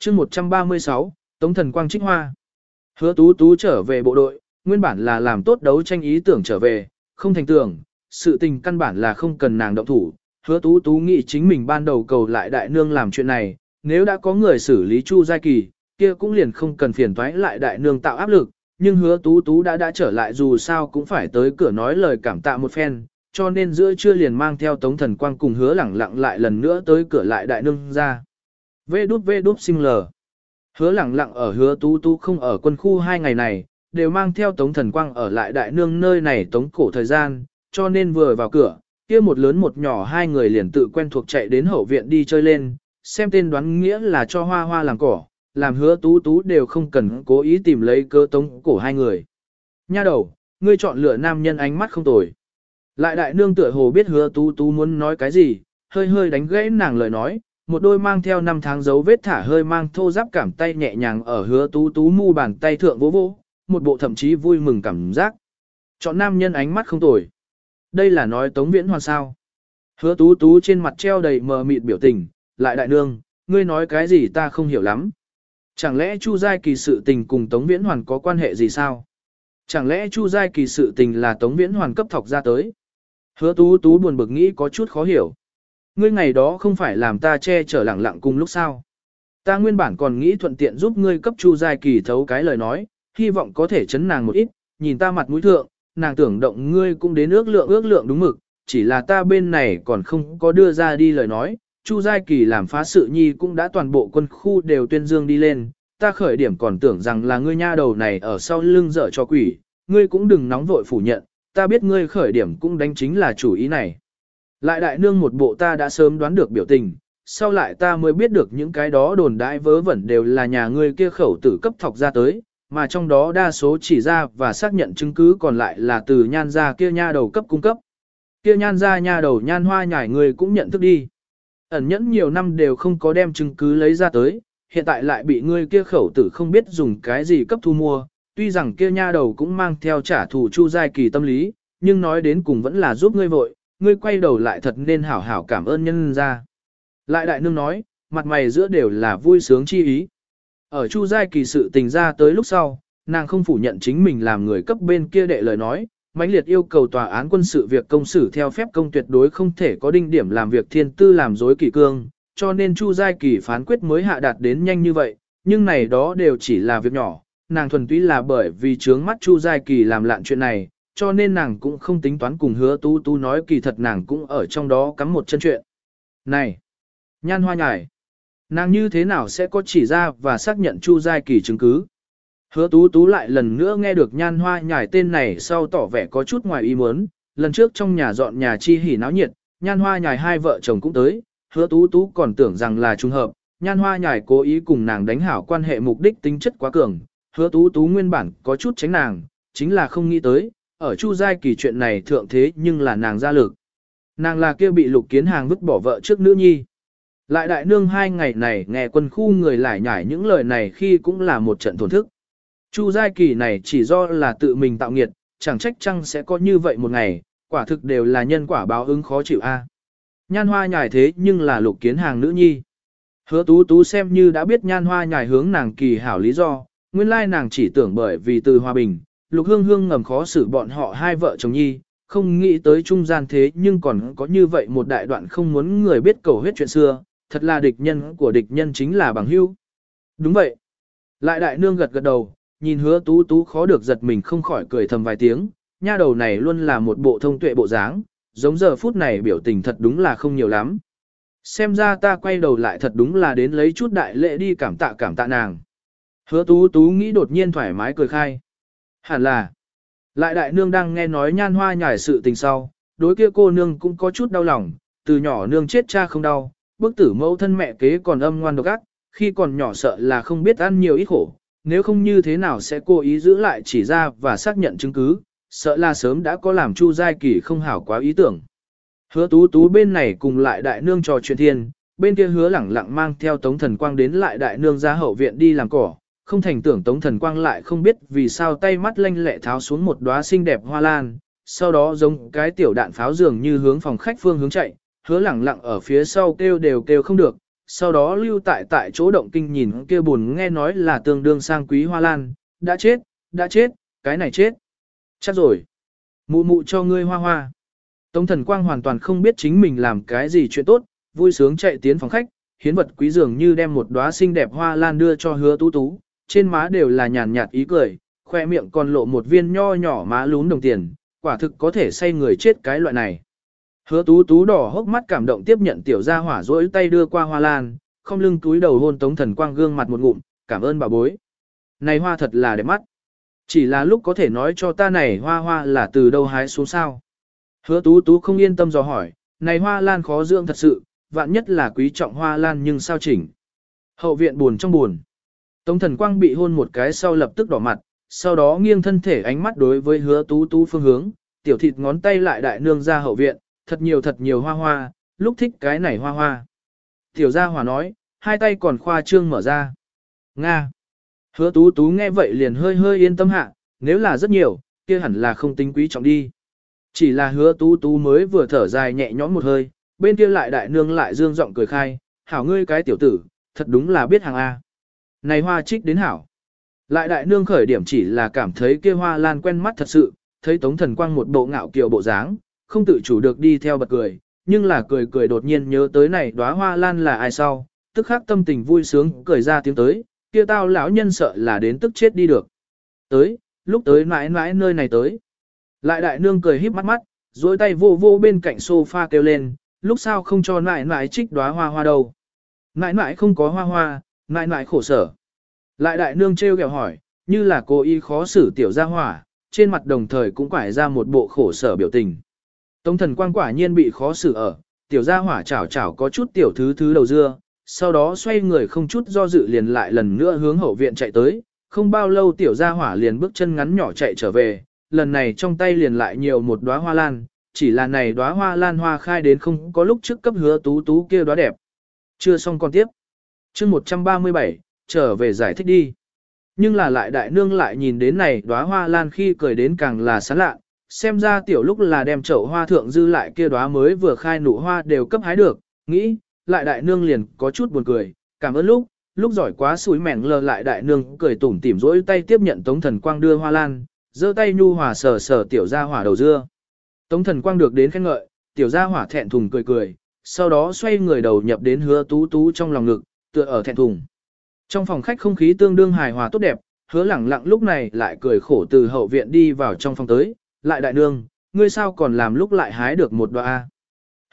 chương 136, Tống Thần Quang Trích Hoa. Hứa tú tú trở về bộ đội, nguyên bản là làm tốt đấu tranh ý tưởng trở về, không thành tưởng, sự tình căn bản là không cần nàng động thủ. Hứa tú tú nghĩ chính mình ban đầu cầu lại đại nương làm chuyện này, nếu đã có người xử lý Chu Giai Kỳ, kia cũng liền không cần phiền toái lại đại nương tạo áp lực, nhưng hứa tú tú đã đã trở lại dù sao cũng phải tới cửa nói lời cảm tạ một phen, cho nên giữa trưa liền mang theo tống thần quang cùng hứa lẳng lặng lại lần nữa tới cửa lại đại nương ra. Vê đút vê đút sinh lờ. Hứa lẳng lặng ở hứa tú tú không ở quân khu hai ngày này, đều mang theo tống thần quang ở lại đại nương nơi này tống cổ thời gian, cho nên vừa vào cửa, kia một lớn một nhỏ hai người liền tự quen thuộc chạy đến hậu viện đi chơi lên, xem tên đoán nghĩa là cho hoa hoa làm cỏ, làm hứa tú tú đều không cần cố ý tìm lấy cơ tống cổ hai người. Nha đầu, ngươi chọn lựa nam nhân ánh mắt không tồi. Lại đại nương tựa hồ biết hứa tú tú muốn nói cái gì, hơi hơi đánh gãy nàng lời nói, một đôi mang theo năm tháng dấu vết thả hơi mang thô giáp cảm tay nhẹ nhàng ở hứa tú tú mu bàn tay thượng vỗ vỗ, một bộ thậm chí vui mừng cảm giác. Chọn nam nhân ánh mắt không tồi. Đây là nói tống viễn hoàn sao. Hứa tú tú trên mặt treo đầy mờ mịt biểu tình, lại đại nương, ngươi nói cái gì ta không hiểu lắm. Chẳng lẽ Chu Giai Kỳ sự tình cùng Tống Viễn Hoàn có quan hệ gì sao? Chẳng lẽ Chu Giai Kỳ sự tình là Tống Viễn Hoàn cấp thọc ra tới? Hứa tú tú buồn bực nghĩ có chút khó hiểu. Ngươi ngày đó không phải làm ta che chở lẳng lặng cùng lúc sao? Ta nguyên bản còn nghĩ thuận tiện giúp ngươi cấp Chu Giai Kỳ thấu cái lời nói, hy vọng có thể chấn nàng một ít, nhìn ta mặt mũi thượng, nàng tưởng động ngươi cũng đến ước lượng ước lượng đúng mực, chỉ là ta bên này còn không có đưa ra đi lời nói, Chu Giai Kỳ làm phá sự nhi cũng đã toàn bộ quân khu đều tuyên dương đi lên, ta khởi điểm còn tưởng rằng là ngươi nha đầu này ở sau lưng dở cho quỷ, ngươi cũng đừng nóng vội phủ nhận, ta biết ngươi khởi điểm cũng đánh chính là chủ ý này. Lại đại nương một bộ ta đã sớm đoán được biểu tình, sau lại ta mới biết được những cái đó đồn đại vớ vẩn đều là nhà ngươi kia khẩu tử cấp thọc ra tới, mà trong đó đa số chỉ ra và xác nhận chứng cứ còn lại là từ nhan ra kia nha đầu cấp cung cấp. Kia nhan ra nha đầu nhan hoa nhải người cũng nhận thức đi. Ẩn nhẫn nhiều năm đều không có đem chứng cứ lấy ra tới, hiện tại lại bị ngươi kia khẩu tử không biết dùng cái gì cấp thu mua, tuy rằng kia nha đầu cũng mang theo trả thù chu giai kỳ tâm lý, nhưng nói đến cùng vẫn là giúp ngươi vội, ngươi quay đầu lại thật nên hảo hảo cảm ơn nhân ra. Lại đại nương nói, mặt mày giữa đều là vui sướng chi ý. Ở chu giai kỳ sự tình ra tới lúc sau, nàng không phủ nhận chính mình làm người cấp bên kia đệ lời nói, mãnh liệt yêu cầu tòa án quân sự việc công xử theo phép công tuyệt đối không thể có đinh điểm làm việc thiên tư làm dối kỳ cương, cho nên Chu Giai Kỳ phán quyết mới hạ đạt đến nhanh như vậy, nhưng này đó đều chỉ là việc nhỏ, nàng thuần túy là bởi vì trướng mắt Chu Giai Kỳ làm lạn chuyện này, cho nên nàng cũng không tính toán cùng hứa tu tu nói kỳ thật nàng cũng ở trong đó cắm một chân chuyện. Này! Nhan hoa nhải! Nàng như thế nào sẽ có chỉ ra và xác nhận Chu Giai Kỳ chứng cứ? Hứa tú tú lại lần nữa nghe được nhan hoa nhải tên này sau tỏ vẻ có chút ngoài ý muốn, lần trước trong nhà dọn nhà chi hỉ náo nhiệt, nhan hoa nhải hai vợ chồng cũng tới, hứa tú tú còn tưởng rằng là trùng hợp, nhan hoa nhải cố ý cùng nàng đánh hảo quan hệ mục đích tính chất quá cường, hứa tú tú nguyên bản có chút tránh nàng, chính là không nghĩ tới, ở chu giai kỳ chuyện này thượng thế nhưng là nàng ra lực. Nàng là kia bị lục kiến hàng vứt bỏ vợ trước nữ nhi. Lại đại nương hai ngày này nghe quân khu người lại nhải những lời này khi cũng là một trận thổn thức. Chu giai kỳ này chỉ do là tự mình tạo nghiệt, chẳng trách chăng sẽ có như vậy một ngày, quả thực đều là nhân quả báo ứng khó chịu a. Nhan hoa nhải thế nhưng là lục kiến hàng nữ nhi. Hứa tú tú xem như đã biết nhan hoa nhải hướng nàng kỳ hảo lý do, nguyên lai nàng chỉ tưởng bởi vì từ hòa bình, lục hương hương ngầm khó xử bọn họ hai vợ chồng nhi, không nghĩ tới trung gian thế nhưng còn có như vậy một đại đoạn không muốn người biết cầu huyết chuyện xưa, thật là địch nhân của địch nhân chính là bằng hữu. Đúng vậy. Lại đại nương gật gật đầu, nhìn hứa tú tú khó được giật mình không khỏi cười thầm vài tiếng, nha đầu này luôn là một bộ thông tuệ bộ dáng, giống giờ phút này biểu tình thật đúng là không nhiều lắm. Xem ra ta quay đầu lại thật đúng là đến lấy chút đại lễ đi cảm tạ cảm tạ nàng. Hứa tú tú nghĩ đột nhiên thoải mái cười khai. Hẳn là, lại đại nương đang nghe nói nhan hoa nhải sự tình sau, đối kia cô nương cũng có chút đau lòng, từ nhỏ nương chết cha không đau, bức tử mẫu thân mẹ kế còn âm ngoan độc ác, khi còn nhỏ sợ là không biết ăn nhiều ít khổ, nếu không như thế nào sẽ cố ý giữ lại chỉ ra và xác nhận chứng cứ, sợ là sớm đã có làm Chu Giai Kỳ không hảo quá ý tưởng. Hứa tú tú bên này cùng lại đại nương trò chuyện thiên, bên kia hứa lẳng lặng mang theo tống thần quang đến lại đại nương ra hậu viện đi làm cỏ, không thành tưởng tống thần quang lại không biết vì sao tay mắt lanh lẹ tháo xuống một đóa xinh đẹp hoa lan, sau đó giống cái tiểu đạn pháo dường như hướng phòng khách phương hướng chạy, hứa lẳng lặng ở phía sau kêu đều kêu không được, sau đó lưu tại tại chỗ động kinh nhìn kia buồn nghe nói là tương đương sang quý hoa lan, đã chết, đã chết, cái này chết. Chắc rồi. Mụ mụ cho ngươi hoa hoa. Tống thần quang hoàn toàn không biết chính mình làm cái gì chuyện tốt, vui sướng chạy tiến phòng khách, hiến vật quý dường như đem một đóa xinh đẹp hoa lan đưa cho hứa tú tú, trên má đều là nhàn nhạt ý cười, khoe miệng còn lộ một viên nho nhỏ má lún đồng tiền, quả thực có thể say người chết cái loại này. Hứa tú tú đỏ hốc mắt cảm động tiếp nhận tiểu gia hỏa rỗi tay đưa qua hoa lan, không lưng túi đầu hôn tống thần quang gương mặt một ngụm, cảm ơn bà bối. Này hoa thật là đẹp mắt. Chỉ là lúc có thể nói cho ta này hoa hoa là từ đâu hái xuống sao. Hứa tú tú không yên tâm dò hỏi, này hoa lan khó dưỡng thật sự, vạn nhất là quý trọng hoa lan nhưng sao chỉnh. Hậu viện buồn trong buồn. Tống thần quang bị hôn một cái sau lập tức đỏ mặt, sau đó nghiêng thân thể ánh mắt đối với hứa tú tú phương hướng, tiểu thịt ngón tay lại đại nương ra hậu viện, thật nhiều thật nhiều hoa hoa, lúc thích cái này hoa hoa. Tiểu gia hòa nói, hai tay còn khoa trương mở ra. Nga. Hứa tú tú nghe vậy liền hơi hơi yên tâm hạ, nếu là rất nhiều, kia hẳn là không tính quý trọng đi. Chỉ là hứa tú tú mới vừa thở dài nhẹ nhõm một hơi, bên kia lại đại nương lại dương giọng cười khai, hảo ngươi cái tiểu tử, thật đúng là biết hàng A. Này hoa trích đến hảo. Lại đại nương khởi điểm chỉ là cảm thấy kia hoa lan quen mắt thật sự, thấy tống thần quang một bộ ngạo kiều bộ dáng, không tự chủ được đi theo bật cười, nhưng là cười cười đột nhiên nhớ tới này đóa hoa lan là ai sau, tức khắc tâm tình vui sướng cười ra tiếng tới, kia tao lão nhân sợ là đến tức chết đi được. Tới, lúc tới mãi mãi nơi này tới. Lại đại nương cười híp mắt mắt, dối tay vô vô bên cạnh sofa kêu lên, lúc sao không cho mãi mãi trích đóa hoa hoa đâu. Mãi mãi không có hoa hoa, mãi mãi khổ sở. Lại đại nương trêu ghẹo hỏi, như là cô y khó xử tiểu gia hỏa, trên mặt đồng thời cũng quải ra một bộ khổ sở biểu tình. Tống thần quang quả nhiên bị khó xử ở, tiểu gia hỏa chảo chảo có chút tiểu thứ thứ đầu dưa, sau đó xoay người không chút do dự liền lại lần nữa hướng hậu viện chạy tới, không bao lâu tiểu gia hỏa liền bước chân ngắn nhỏ chạy trở về, lần này trong tay liền lại nhiều một đóa hoa lan, chỉ là này đóa hoa lan hoa khai đến không có lúc trước cấp hứa tú tú kia đóa đẹp. Chưa xong còn tiếp chương 137, trở về giải thích đi. Nhưng là lại đại nương lại nhìn đến này đóa hoa lan khi cười đến càng là sán lạ, xem ra tiểu lúc là đem chậu hoa thượng dư lại kia đóa mới vừa khai nụ hoa đều cấp hái được, nghĩ, lại đại nương liền có chút buồn cười, cảm ơn lúc, lúc giỏi quá suối mẻng lờ lại đại nương cười tủm tỉm rỗi tay tiếp nhận tống thần quang đưa hoa lan, giơ tay nhu hòa sờ sờ tiểu gia hỏa đầu dưa. Tống thần quang được đến khen ngợi, tiểu gia hỏa thẹn thùng cười cười, sau đó xoay người đầu nhập đến hứa tú tú trong lòng ngực, tựa ở thẹn thùng. Trong phòng khách không khí tương đương hài hòa tốt đẹp, hứa lẳng lặng lúc này lại cười khổ từ hậu viện đi vào trong phòng tới, lại đại nương, ngươi sao còn làm lúc lại hái được một đoa A.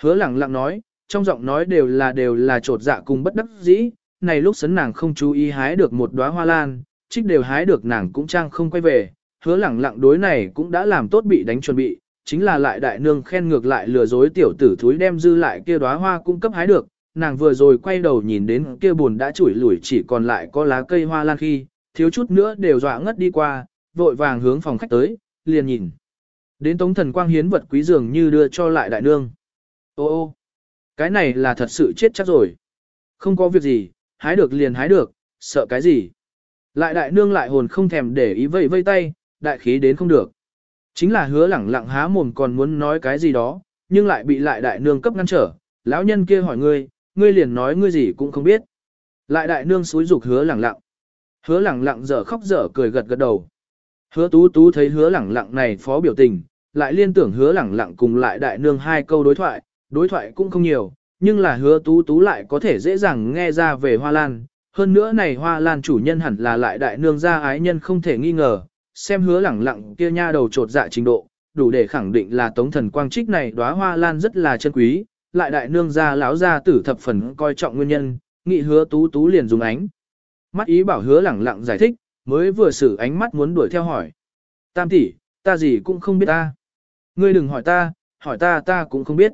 Hứa lẳng lặng nói, trong giọng nói đều là đều là trột dạ cùng bất đắc dĩ, này lúc sấn nàng không chú ý hái được một đóa hoa lan, trích đều hái được nàng cũng trang không quay về, hứa lẳng lặng đối này cũng đã làm tốt bị đánh chuẩn bị, chính là lại đại nương khen ngược lại lừa dối tiểu tử thúi đem dư lại kia đóa hoa cung cấp hái được, nàng vừa rồi quay đầu nhìn đến kia buồn đã chủi lủi chỉ còn lại có lá cây hoa lan khi, thiếu chút nữa đều dọa ngất đi qua, vội vàng hướng phòng khách tới, liền nhìn. Đến tống thần quang hiến vật quý dường như đưa cho lại đại nương. Ô ô, cái này là thật sự chết chắc rồi. Không có việc gì, hái được liền hái được, sợ cái gì. Lại đại nương lại hồn không thèm để ý vây vây tay, đại khí đến không được. Chính là hứa lẳng lặng há mồm còn muốn nói cái gì đó, nhưng lại bị lại đại nương cấp ngăn trở. Lão nhân kia hỏi ngươi, ngươi liền nói ngươi gì cũng không biết. Lại đại nương xúi dục hứa lẳng lặng. Hứa lẳng lặng dở khóc dở cười gật gật đầu. Hứa tú tú thấy hứa lẳng lặng này phó biểu tình, lại liên tưởng hứa lẳng lặng cùng lại đại nương hai câu đối thoại, đối thoại cũng không nhiều, nhưng là hứa tú tú lại có thể dễ dàng nghe ra về hoa lan. Hơn nữa này hoa lan chủ nhân hẳn là lại đại nương gia ái nhân không thể nghi ngờ, xem hứa lẳng lặng kia nha đầu trột dạ trình độ, đủ để khẳng định là tống thần quang trích này đóa hoa lan rất là chân quý, lại đại nương gia lão gia tử thập phần coi trọng nguyên nhân, nghị hứa tú tú liền dùng ánh. Mắt ý bảo hứa lẳng lặng giải thích, mới vừa xử ánh mắt muốn đuổi theo hỏi. Tam tỷ, ta gì cũng không biết ta. Ngươi đừng hỏi ta, hỏi ta ta cũng không biết.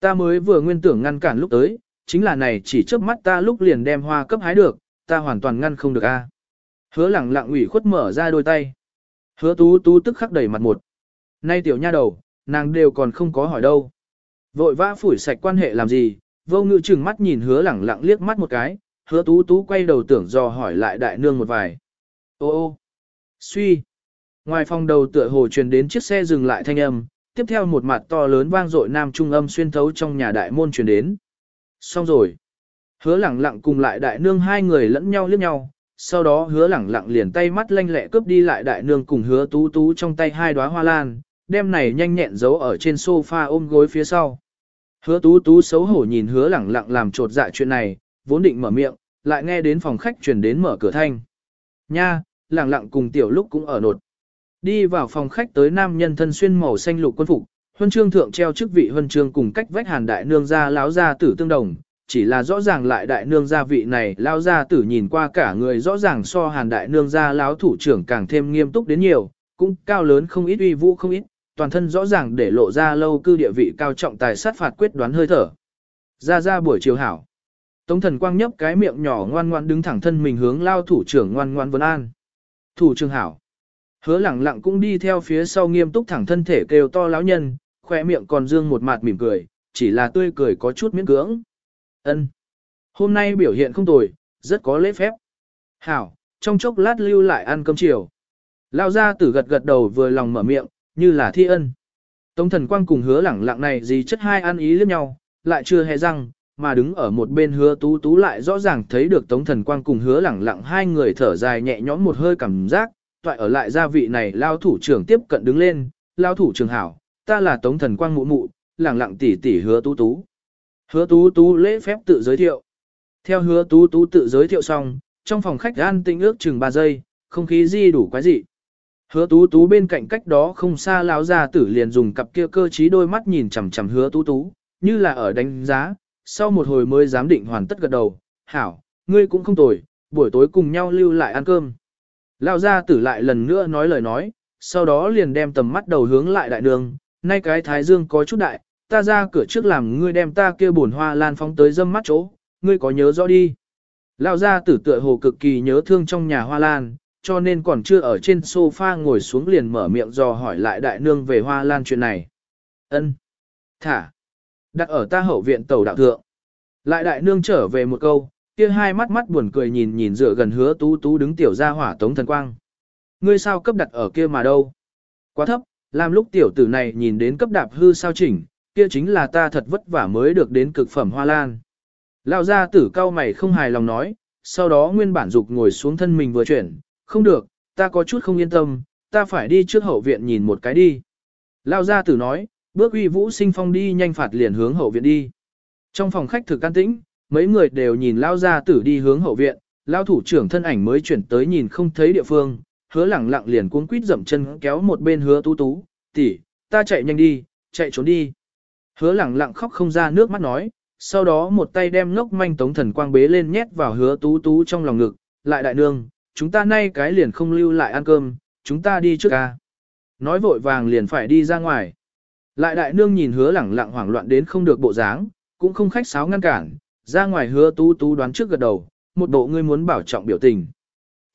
Ta mới vừa nguyên tưởng ngăn cản lúc tới, chính là này chỉ chớp mắt ta lúc liền đem hoa cấp hái được, ta hoàn toàn ngăn không được a. Hứa lẳng lặng ủy khuất mở ra đôi tay. Hứa tú tú tức khắc đẩy mặt một. Nay tiểu nha đầu, nàng đều còn không có hỏi đâu. Vội vã phủi sạch quan hệ làm gì, vô ngự chừng mắt nhìn hứa lẳng lặng liếc mắt một cái, hứa tú tú quay đầu tưởng dò hỏi lại đại nương một vài. Ô ô, suy. Ngoài phòng đầu tựa hồ truyền đến chiếc xe dừng lại thanh âm, tiếp theo một mặt to lớn vang dội nam trung âm xuyên thấu trong nhà đại môn truyền đến. Xong rồi. Hứa lẳng lặng cùng lại đại nương hai người lẫn nhau liếc nhau, sau đó hứa lẳng lặng liền tay mắt lanh lẹ cướp đi lại đại nương cùng hứa tú tú trong tay hai đóa hoa lan, đem này nhanh nhẹn giấu ở trên sofa ôm gối phía sau. Hứa tú tú xấu hổ nhìn hứa lẳng lặng làm trột dạ chuyện này, vốn định mở miệng, lại nghe đến phòng khách truyền đến mở cửa thanh. Nha, lẳng lặng cùng tiểu lúc cũng ở nột. Đi vào phòng khách tới nam nhân thân xuyên màu xanh lục quân phục, huân chương thượng treo chức vị huân chương cùng cách vách hàn đại nương gia láo gia tử tương đồng, chỉ là rõ ràng lại đại nương gia vị này lao gia tử nhìn qua cả người rõ ràng so hàn đại nương gia láo thủ trưởng càng thêm nghiêm túc đến nhiều, cũng cao lớn không ít uy vũ không ít, toàn thân rõ ràng để lộ ra lâu cư địa vị cao trọng tài sát phạt quyết đoán hơi thở. Ra ra buổi chiều hảo. Tống thần quang nhấp cái miệng nhỏ ngoan ngoan đứng thẳng thân mình hướng lao thủ trưởng ngoan ngoan vấn an. Thủ trưởng hảo. Hứa lẳng lặng cũng đi theo phía sau nghiêm túc thẳng thân thể kêu to lão nhân, khoe miệng còn dương một mặt mỉm cười, chỉ là tươi cười có chút miễn cưỡng. Ân, Hôm nay biểu hiện không tồi, rất có lễ phép. Hảo, trong chốc lát lưu lại ăn cơm chiều. Lao ra tử gật gật đầu vừa lòng mở miệng, như là thi ân. Tống thần quang cùng hứa lẳng lặng này gì chất hai ăn ý liếc nhau, lại chưa hề răng, mà đứng ở một bên hứa tú tú lại rõ ràng thấy được tống thần quang cùng hứa lẳng lặng hai người thở dài nhẹ nhõm một hơi cảm giác, toại ở lại gia vị này lao thủ trưởng tiếp cận đứng lên, lao thủ trưởng hảo, ta là tống thần quang mụ mụ, lẳng lặng tỉ tỉ hứa tú tú. Hứa tú tú lễ phép tự giới thiệu. Theo hứa tú tú tự giới thiệu xong, trong phòng khách an tĩnh ước chừng 3 giây, không khí di đủ quái dị. Hứa tú tú bên cạnh cách đó không xa lão gia tử liền dùng cặp kia cơ trí đôi mắt nhìn chằm chằm hứa tú tú, như là ở đánh giá, sau một hồi mới dám định hoàn tất gật đầu, hảo, ngươi cũng không tồi, buổi tối cùng nhau lưu lại ăn cơm. Lão gia tử lại lần nữa nói lời nói, sau đó liền đem tầm mắt đầu hướng lại đại đường, nay cái thái dương có chút đại, ta ra cửa trước làm ngươi đem ta kia bồn hoa lan phóng tới dâm mắt chỗ, ngươi có nhớ rõ đi. Lão gia tử tựa hồ cực kỳ nhớ thương trong nhà hoa lan, cho nên còn chưa ở trên sofa ngồi xuống liền mở miệng dò hỏi lại đại nương về hoa lan chuyện này. Ân, Thả. Đặt ở ta hậu viện tàu đạo thượng. Lại đại nương trở về một câu, kia hai mắt mắt buồn cười nhìn nhìn dựa gần hứa tú tú đứng tiểu ra hỏa tống thần quang. Ngươi sao cấp đặt ở kia mà đâu? Quá thấp, làm lúc tiểu tử này nhìn đến cấp đạp hư sao chỉnh, kia chính là ta thật vất vả mới được đến cực phẩm hoa lan. Lão gia tử cao mày không hài lòng nói, sau đó nguyên bản dục ngồi xuống thân mình vừa chuyển, không được, ta có chút không yên tâm, ta phải đi trước hậu viện nhìn một cái đi. Lao gia tử nói, bước uy vũ sinh phong đi nhanh phạt liền hướng hậu viện đi. Trong phòng khách thực can tĩnh, mấy người đều nhìn Lao gia tử đi hướng hậu viện, Lao thủ trưởng thân ảnh mới chuyển tới nhìn không thấy địa phương, hứa lẳng lặng liền cuống quýt dậm chân kéo một bên hứa tú tú, tỷ, ta chạy nhanh đi, chạy trốn đi. Hứa lẳng lặng khóc không ra nước mắt nói, sau đó một tay đem ngốc manh tống thần quang bế lên nhét vào hứa tú tú trong lòng ngực, lại đại nương, chúng ta nay cái liền không lưu lại ăn cơm, chúng ta đi trước ca. Nói vội vàng liền phải đi ra ngoài. Lại đại nương nhìn hứa lẳng lặng hoảng loạn đến không được bộ dáng, cũng không khách sáo ngăn cản, ra ngoài hứa tú tú đoán trước gật đầu, một bộ ngươi muốn bảo trọng biểu tình.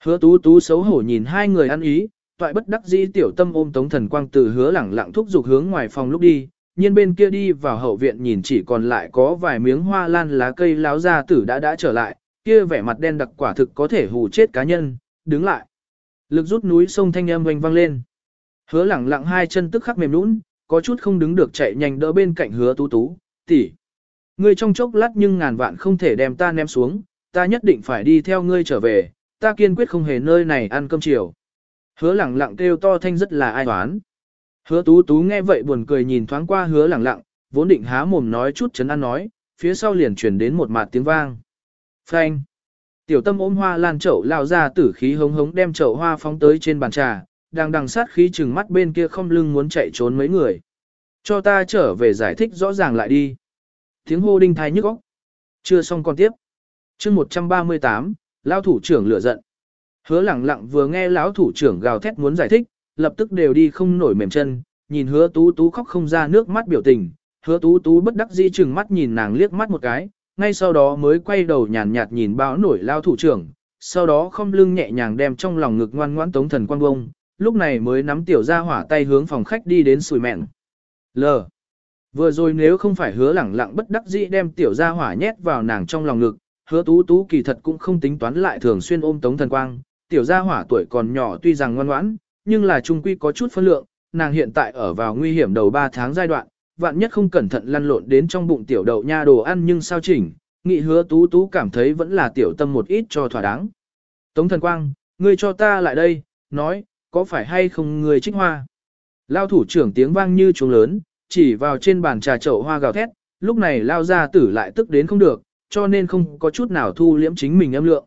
Hứa tú tú xấu hổ nhìn hai người ăn ý, toại bất đắc dĩ tiểu tâm ôm tống thần quang từ hứa lẳng lặng thúc giục hướng ngoài phòng lúc đi, nhiên bên kia đi vào hậu viện nhìn chỉ còn lại có vài miếng hoa lan lá cây láo ra tử đã đã trở lại, kia vẻ mặt đen đặc quả thực có thể hù chết cá nhân, đứng lại. Lực rút núi sông thanh âm vang vang lên. Hứa lẳng lặng hai chân tức khắc mềm nhũn, có chút không đứng được chạy nhanh đỡ bên cạnh hứa tú tú, tỷ. Ngươi trong chốc lát nhưng ngàn vạn không thể đem ta ném xuống, ta nhất định phải đi theo ngươi trở về, ta kiên quyết không hề nơi này ăn cơm chiều. Hứa lẳng lặng kêu to thanh rất là ai toán. Hứa tú tú nghe vậy buồn cười nhìn thoáng qua hứa lẳng lặng, vốn định há mồm nói chút chấn an nói, phía sau liền chuyển đến một mạt tiếng vang. Phanh. Tiểu tâm ôm hoa lan chậu lao ra tử khí hống hống đem chậu hoa phóng tới trên bàn trà, đang đằng sát khí chừng mắt bên kia không lưng muốn chạy trốn mấy người. Cho ta trở về giải thích rõ ràng lại đi. Tiếng hô đinh thai nhức óc. Chưa xong còn tiếp. chương 138, lao thủ trưởng lửa giận. Hứa lẳng lặng vừa nghe lão thủ trưởng gào thét muốn giải thích, lập tức đều đi không nổi mềm chân, nhìn hứa tú tú khóc không ra nước mắt biểu tình. Hứa tú tú bất đắc dĩ chừng mắt nhìn nàng liếc mắt một cái, ngay sau đó mới quay đầu nhàn nhạt nhìn báo nổi lao thủ trưởng, sau đó không lưng nhẹ nhàng đem trong lòng ngực ngoan ngoãn tống thần quan bông, lúc này mới nắm tiểu ra hỏa tay hướng phòng khách đi đến sùi mẹn. L. Vừa rồi nếu không phải hứa lẳng lặng bất đắc dĩ đem tiểu ra hỏa nhét vào nàng trong lòng ngực, hứa tú tú kỳ thật cũng không tính toán lại thường xuyên ôm tống thần quang, tiểu gia hỏa tuổi còn nhỏ tuy rằng ngoan ngoãn, nhưng là trung quy có chút phân lượng, nàng hiện tại ở vào nguy hiểm đầu 3 tháng giai đoạn, vạn nhất không cẩn thận lăn lộn đến trong bụng tiểu đậu nha đồ ăn nhưng sao chỉnh, nghị hứa tú tú cảm thấy vẫn là tiểu tâm một ít cho thỏa đáng. Tống thần quang, ngươi cho ta lại đây, nói, có phải hay không ngươi trích hoa? Lao thủ trưởng tiếng vang như trống lớn, chỉ vào trên bàn trà chậu hoa gào thét, lúc này lao ra tử lại tức đến không được, cho nên không có chút nào thu liễm chính mình âm lượng.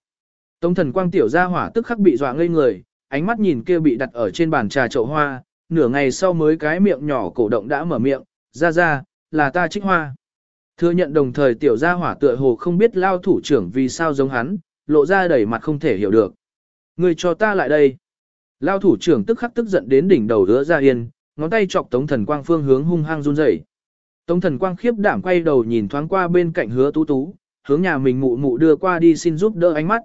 Tống thần quang tiểu ra hỏa tức khắc bị dọa ngây người, ánh mắt nhìn kia bị đặt ở trên bàn trà chậu hoa, nửa ngày sau mới cái miệng nhỏ cổ động đã mở miệng, ra ra, là ta trích hoa. Thừa nhận đồng thời tiểu gia hỏa tựa hồ không biết lao thủ trưởng vì sao giống hắn, lộ ra đầy mặt không thể hiểu được. Người cho ta lại đây. Lao thủ trưởng tức khắc tức giận đến đỉnh đầu đứa ra yên, ngón tay chọc tống thần quang phương hướng hung hăng run rẩy. Tống thần quang khiếp đảm quay đầu nhìn thoáng qua bên cạnh hứa tú tú, hướng nhà mình mụ mụ đưa qua đi xin giúp đỡ ánh mắt.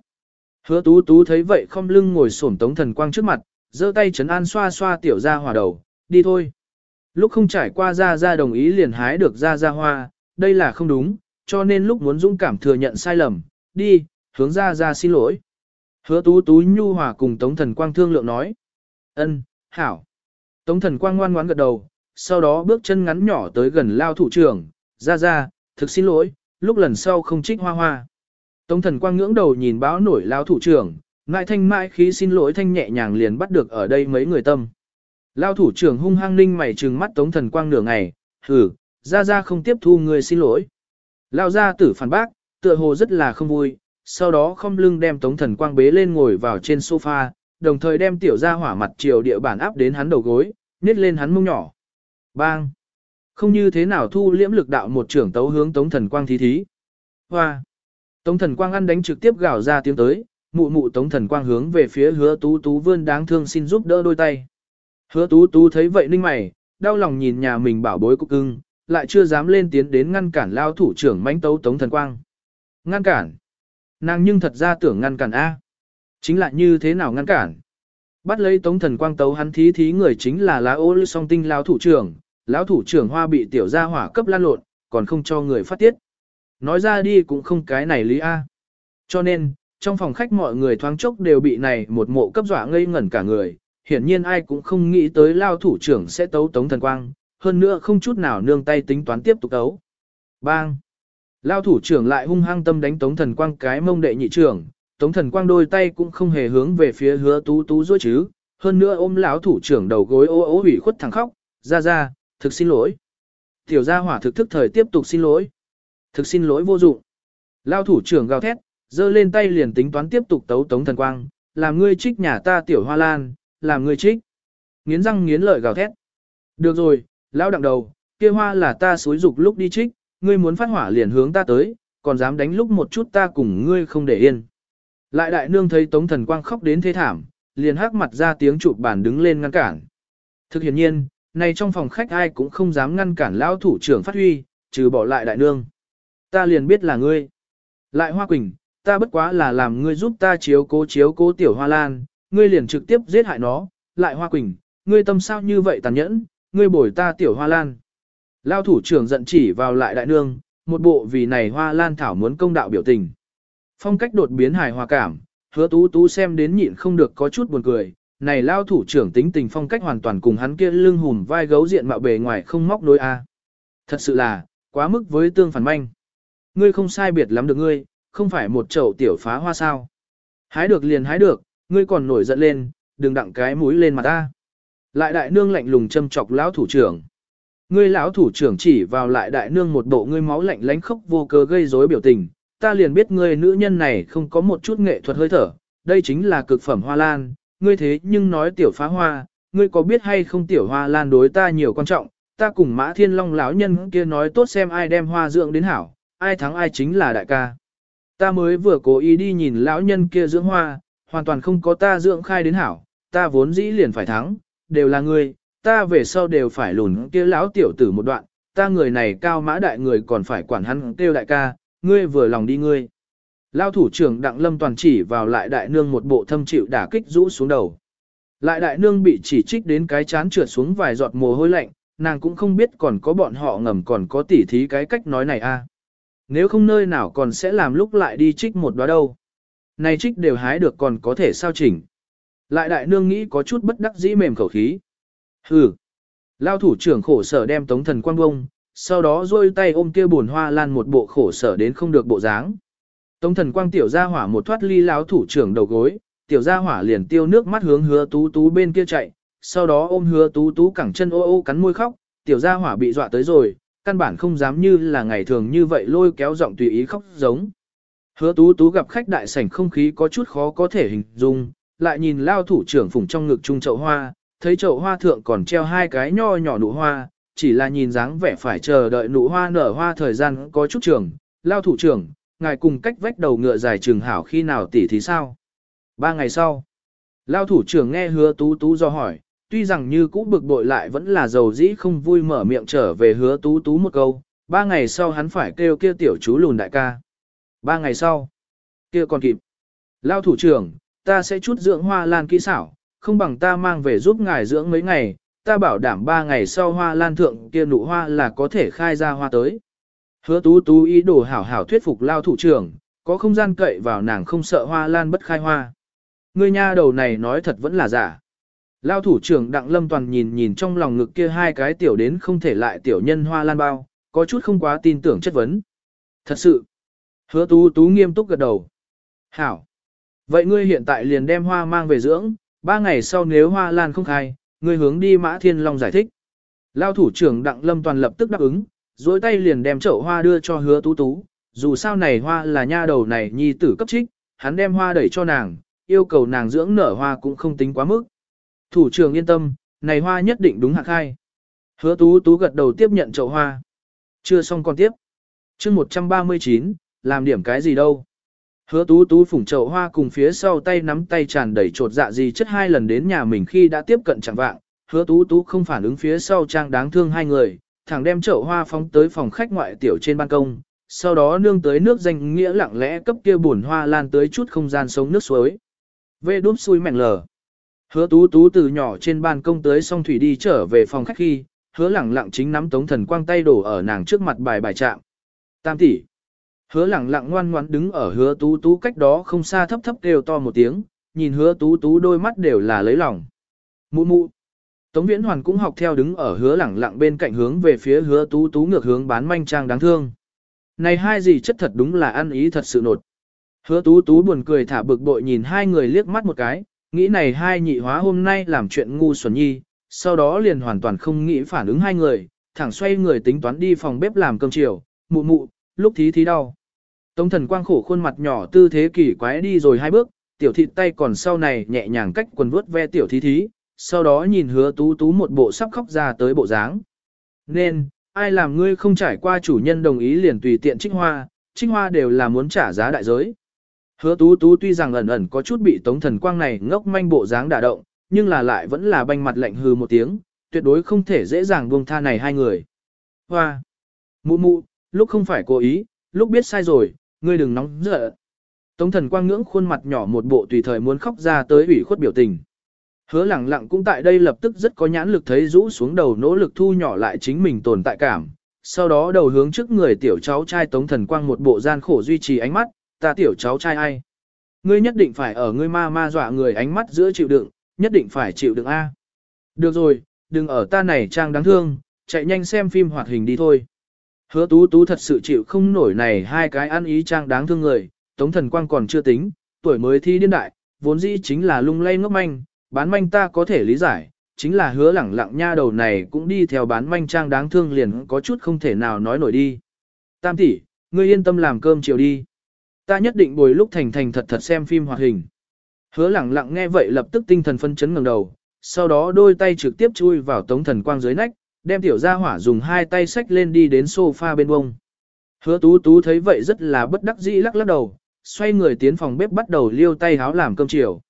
Hứa tú tú thấy vậy không lưng ngồi xổm tống thần quang trước mặt, giơ tay chấn an xoa xoa tiểu ra hỏa đầu, đi thôi. Lúc không trải qua ra ra đồng ý liền hái được ra ra hoa, đây là không đúng, cho nên lúc muốn dũng cảm thừa nhận sai lầm, đi, hướng ra ra xin lỗi. Hứa tú tú nhu hòa cùng tống thần quang thương lượng nói. ân, hảo. Tống thần quang ngoan ngoãn gật đầu, sau đó bước chân ngắn nhỏ tới gần lao thủ trưởng, ra ra, thực xin lỗi, lúc lần sau không trích hoa hoa. Tống thần quang ngưỡng đầu nhìn báo nổi lao thủ trưởng, ngại thanh mãi khí xin lỗi thanh nhẹ nhàng liền bắt được ở đây mấy người tâm. Lao thủ trưởng hung hăng ninh mày trừng mắt tống thần quang nửa ngày, hử, ra ra không tiếp thu người xin lỗi. Lao ra tử phản bác, tựa hồ rất là không vui, sau đó không lưng đem tống thần quang bế lên ngồi vào trên sofa, đồng thời đem tiểu ra hỏa mặt chiều địa bản áp đến hắn đầu gối, nết lên hắn mông nhỏ. Bang! Không như thế nào thu liễm lực đạo một trưởng tấu hướng tống thần quang thí thí. Hoa! Tống thần quang ăn đánh trực tiếp gào ra tiếng tới, mụ mụ tống thần quang hướng về phía hứa tú tú vươn đáng thương xin giúp đỡ đôi tay. Hứa tú tú thấy vậy ninh mày, đau lòng nhìn nhà mình bảo bối cục ưng, lại chưa dám lên tiến đến ngăn cản lao thủ trưởng mãnh tấu tống thần quang. Ngăn cản. Nàng nhưng thật ra tưởng ngăn cản A. Chính là như thế nào ngăn cản. Bắt lấy tống thần quang tấu hắn thí thí người chính là lá ô lưu song tinh lao thủ trưởng, lão thủ trưởng hoa bị tiểu gia hỏa cấp lan lộn, còn không cho người phát tiết. Nói ra đi cũng không cái này lý A. Cho nên, trong phòng khách mọi người thoáng chốc đều bị này một mộ cấp dọa ngây ngẩn cả người, hiển nhiên ai cũng không nghĩ tới lao thủ trưởng sẽ tấu tống thần quang, hơn nữa không chút nào nương tay tính toán tiếp tục tấu. Bang! Lao thủ trưởng lại hung hăng tâm đánh tống thần quang cái mông đệ nhị trưởng, tống thần quang đôi tay cũng không hề hướng về phía hứa tú tú dối chứ, hơn nữa ôm lão thủ trưởng đầu gối ô ô hủy khuất thẳng khóc, ra ra, thực xin lỗi. Tiểu gia hỏa thực thức thời tiếp tục xin lỗi. Thực xin lỗi vô dụng. Lao thủ trưởng gào thét, giơ lên tay liền tính toán tiếp tục tấu tống thần quang, làm ngươi trích nhà ta tiểu hoa lan, làm ngươi trích. Nghiến răng nghiến lợi gào thét. Được rồi, lão đặng đầu, kia hoa là ta xối dục lúc đi trích, ngươi muốn phát hỏa liền hướng ta tới, còn dám đánh lúc một chút ta cùng ngươi không để yên. Lại đại nương thấy tống thần quang khóc đến thế thảm, liền hắc mặt ra tiếng chụp bàn đứng lên ngăn cản. Thực hiện nhiên, này trong phòng khách ai cũng không dám ngăn cản lão thủ trưởng phát huy, trừ bỏ lại đại nương. Ta liền biết là ngươi. Lại hoa quỳnh, ta bất quá là làm ngươi giúp ta chiếu cố chiếu cố tiểu hoa lan, ngươi liền trực tiếp giết hại nó, lại hoa quỳnh, ngươi tâm sao như vậy tàn nhẫn, ngươi bồi ta tiểu hoa lan. Lao thủ trưởng giận chỉ vào lại đại nương, một bộ vì này hoa lan thảo muốn công đạo biểu tình. Phong cách đột biến hài hòa cảm, hứa tú tú xem đến nhịn không được có chút buồn cười, này lao thủ trưởng tính tình phong cách hoàn toàn cùng hắn kia lưng hùm vai gấu diện mạo bề ngoài không móc đối a. Thật sự là, quá mức với tương phản manh. Ngươi không sai biệt lắm được ngươi, không phải một chậu tiểu phá hoa sao. Hái được liền hái được, ngươi còn nổi giận lên, đừng đặng cái mũi lên mặt ta. Lại đại nương lạnh lùng châm chọc lão thủ trưởng. Ngươi lão thủ trưởng chỉ vào lại đại nương một bộ ngươi máu lạnh lánh khốc vô cớ gây rối biểu tình, ta liền biết ngươi nữ nhân này không có một chút nghệ thuật hơi thở, đây chính là cực phẩm hoa lan, ngươi thế nhưng nói tiểu phá hoa, ngươi có biết hay không tiểu hoa lan đối ta nhiều quan trọng, ta cùng mã thiên long lão nhân kia nói tốt xem ai đem hoa dưỡng đến hảo, ai thắng ai chính là đại ca. Ta mới vừa cố ý đi nhìn lão nhân kia dưỡng hoa, hoàn toàn không có ta dưỡng khai đến hảo, ta vốn dĩ liền phải thắng, đều là ngươi, ta về sau đều phải lùn kia lão tiểu tử một đoạn, ta người này cao mã đại người còn phải quản hắn kêu đại ca, ngươi vừa lòng đi ngươi. Lao thủ trưởng Đặng Lâm toàn chỉ vào lại đại nương một bộ thâm chịu đả kích rũ xuống đầu. Lại đại nương bị chỉ trích đến cái chán trượt xuống vài giọt mồ hôi lạnh, nàng cũng không biết còn có bọn họ ngầm còn có tỉ thí cái cách nói này a. À. Nếu không nơi nào còn sẽ làm lúc lại đi trích một đóa đâu. Này trích đều hái được còn có thể sao chỉnh. Lại đại nương nghĩ có chút bất đắc dĩ mềm khẩu khí. Hừ. Lao thủ trưởng khổ sở đem tống thần quan bông, sau đó duỗi tay ôm kia buồn hoa lan một bộ khổ sở đến không được bộ dáng. Tống thần quang tiểu gia hỏa một thoát ly lão thủ trưởng đầu gối, tiểu gia hỏa liền tiêu nước mắt hướng hứa tú tú bên kia chạy, sau đó ôm hứa tú tú cẳng chân ô ô cắn môi khóc, tiểu gia hỏa bị dọa tới rồi, căn bản không dám như là ngày thường như vậy lôi kéo giọng tùy ý khóc giống. Hứa tú tú gặp khách đại sảnh không khí có chút khó có thể hình dung, lại nhìn lao thủ trưởng phủng trong ngực trung chậu hoa, thấy chậu hoa thượng còn treo hai cái nho nhỏ nụ hoa, chỉ là nhìn dáng vẻ phải chờ đợi nụ hoa nở hoa thời gian có chút trường, lao thủ trưởng, ngài cùng cách vách đầu ngựa dài trường hảo khi nào tỉ thì sao? Ba ngày sau, lao thủ trưởng nghe hứa tú tú do hỏi, tuy rằng như cũ bực bội lại vẫn là giàu dĩ không vui mở miệng trở về hứa tú tú một câu, ba ngày sau hắn phải kêu kia tiểu chú lùn đại ca. Ba ngày sau, kia còn kịp. Lao thủ trưởng, ta sẽ chút dưỡng hoa lan kỹ xảo, không bằng ta mang về giúp ngài dưỡng mấy ngày, ta bảo đảm ba ngày sau hoa lan thượng kia nụ hoa là có thể khai ra hoa tới. Hứa tú tú ý đồ hảo hảo thuyết phục lao thủ trưởng, có không gian cậy vào nàng không sợ hoa lan bất khai hoa. Người nha đầu này nói thật vẫn là giả. Lao thủ trưởng Đặng Lâm Toàn nhìn nhìn trong lòng ngực kia hai cái tiểu đến không thể lại tiểu nhân hoa lan bao, có chút không quá tin tưởng chất vấn. Thật sự. Hứa tú tú nghiêm túc gật đầu. Hảo. Vậy ngươi hiện tại liền đem hoa mang về dưỡng, ba ngày sau nếu hoa lan không khai, ngươi hướng đi mã thiên long giải thích. Lao thủ trưởng Đặng Lâm Toàn lập tức đáp ứng, dối tay liền đem chậu hoa đưa cho hứa tú tú, dù sao này hoa là nha đầu này nhi tử cấp trích, hắn đem hoa đẩy cho nàng, yêu cầu nàng dưỡng nở hoa cũng không tính quá mức. Thủ trưởng yên tâm, này hoa nhất định đúng hạng khai. Hứa tú tú gật đầu tiếp nhận chậu hoa. Chưa xong còn tiếp. chương 139, làm điểm cái gì đâu. Hứa tú tú phủng chậu hoa cùng phía sau tay nắm tay tràn đầy trột dạ gì chất hai lần đến nhà mình khi đã tiếp cận chẳng vạng. Hứa tú tú không phản ứng phía sau trang đáng thương hai người, thẳng đem chậu hoa phóng tới phòng khách ngoại tiểu trên ban công, sau đó nương tới nước danh nghĩa lặng lẽ cấp kia buồn hoa lan tới chút không gian sống nước suối. Vê đúp xui mẹn lờ. Hứa tú tú từ nhỏ trên ban công tới song thủy đi trở về phòng khách khi, hứa lẳng lặng chính nắm tống thần quang tay đổ ở nàng trước mặt bài bài chạm. Tam tỷ. Hứa lẳng lặng ngoan ngoãn đứng ở hứa tú tú cách đó không xa thấp thấp kêu to một tiếng, nhìn hứa tú tú đôi mắt đều là lấy lòng. Mụ mụ. Tống Viễn Hoàn cũng học theo đứng ở hứa lẳng lặng bên cạnh hướng về phía hứa tú tú ngược hướng bán manh trang đáng thương. Này hai gì chất thật đúng là ăn ý thật sự nột. Hứa tú tú buồn cười thả bực bội nhìn hai người liếc mắt một cái, nghĩ này hai nhị hóa hôm nay làm chuyện ngu xuẩn nhi, sau đó liền hoàn toàn không nghĩ phản ứng hai người, thẳng xoay người tính toán đi phòng bếp làm cơm chiều, mụ mụ, lúc thí thí đau. Tống thần quang khổ khuôn mặt nhỏ tư thế kỳ quái đi rồi hai bước, tiểu thịt tay còn sau này nhẹ nhàng cách quần vuốt ve tiểu thí thí, sau đó nhìn hứa tú tú một bộ sắp khóc ra tới bộ dáng. Nên, ai làm ngươi không trải qua chủ nhân đồng ý liền tùy tiện trích hoa, trích hoa đều là muốn trả giá đại giới. Hứa tú tú tuy rằng ẩn ẩn có chút bị tống thần quang này ngốc manh bộ dáng đả động, nhưng là lại vẫn là banh mặt lạnh hừ một tiếng, tuyệt đối không thể dễ dàng buông tha này hai người. Hoa! Mụ mụ, lúc không phải cố ý, lúc biết sai rồi, ngươi đừng nóng giận. Tống thần quang ngưỡng khuôn mặt nhỏ một bộ tùy thời muốn khóc ra tới ủy khuất biểu tình. Hứa lẳng lặng cũng tại đây lập tức rất có nhãn lực thấy rũ xuống đầu nỗ lực thu nhỏ lại chính mình tồn tại cảm. Sau đó đầu hướng trước người tiểu cháu trai tống thần quang một bộ gian khổ duy trì ánh mắt, ta tiểu cháu trai ai? Ngươi nhất định phải ở ngươi ma ma dọa người ánh mắt giữa chịu đựng, nhất định phải chịu đựng A. Được rồi, đừng ở ta này trang đáng thương, chạy nhanh xem phim hoạt hình đi thôi. Hứa tú tú thật sự chịu không nổi này hai cái ăn ý trang đáng thương người, tống thần quang còn chưa tính, tuổi mới thi điên đại, vốn dĩ chính là lung lay ngốc manh, bán manh ta có thể lý giải, chính là hứa lẳng lặng nha đầu này cũng đi theo bán manh trang đáng thương liền có chút không thể nào nói nổi đi. Tam tỷ, ngươi yên tâm làm cơm chiều đi. Ta nhất định bồi lúc thành thành thật thật xem phim hoạt hình. Hứa lẳng lặng nghe vậy lập tức tinh thần phân chấn ngẩng đầu, sau đó đôi tay trực tiếp chui vào tống thần quang dưới nách, đem tiểu gia hỏa dùng hai tay xách lên đi đến sofa bên bông. Hứa tú tú thấy vậy rất là bất đắc dĩ lắc lắc đầu, xoay người tiến phòng bếp bắt đầu liêu tay háo làm cơm chiều.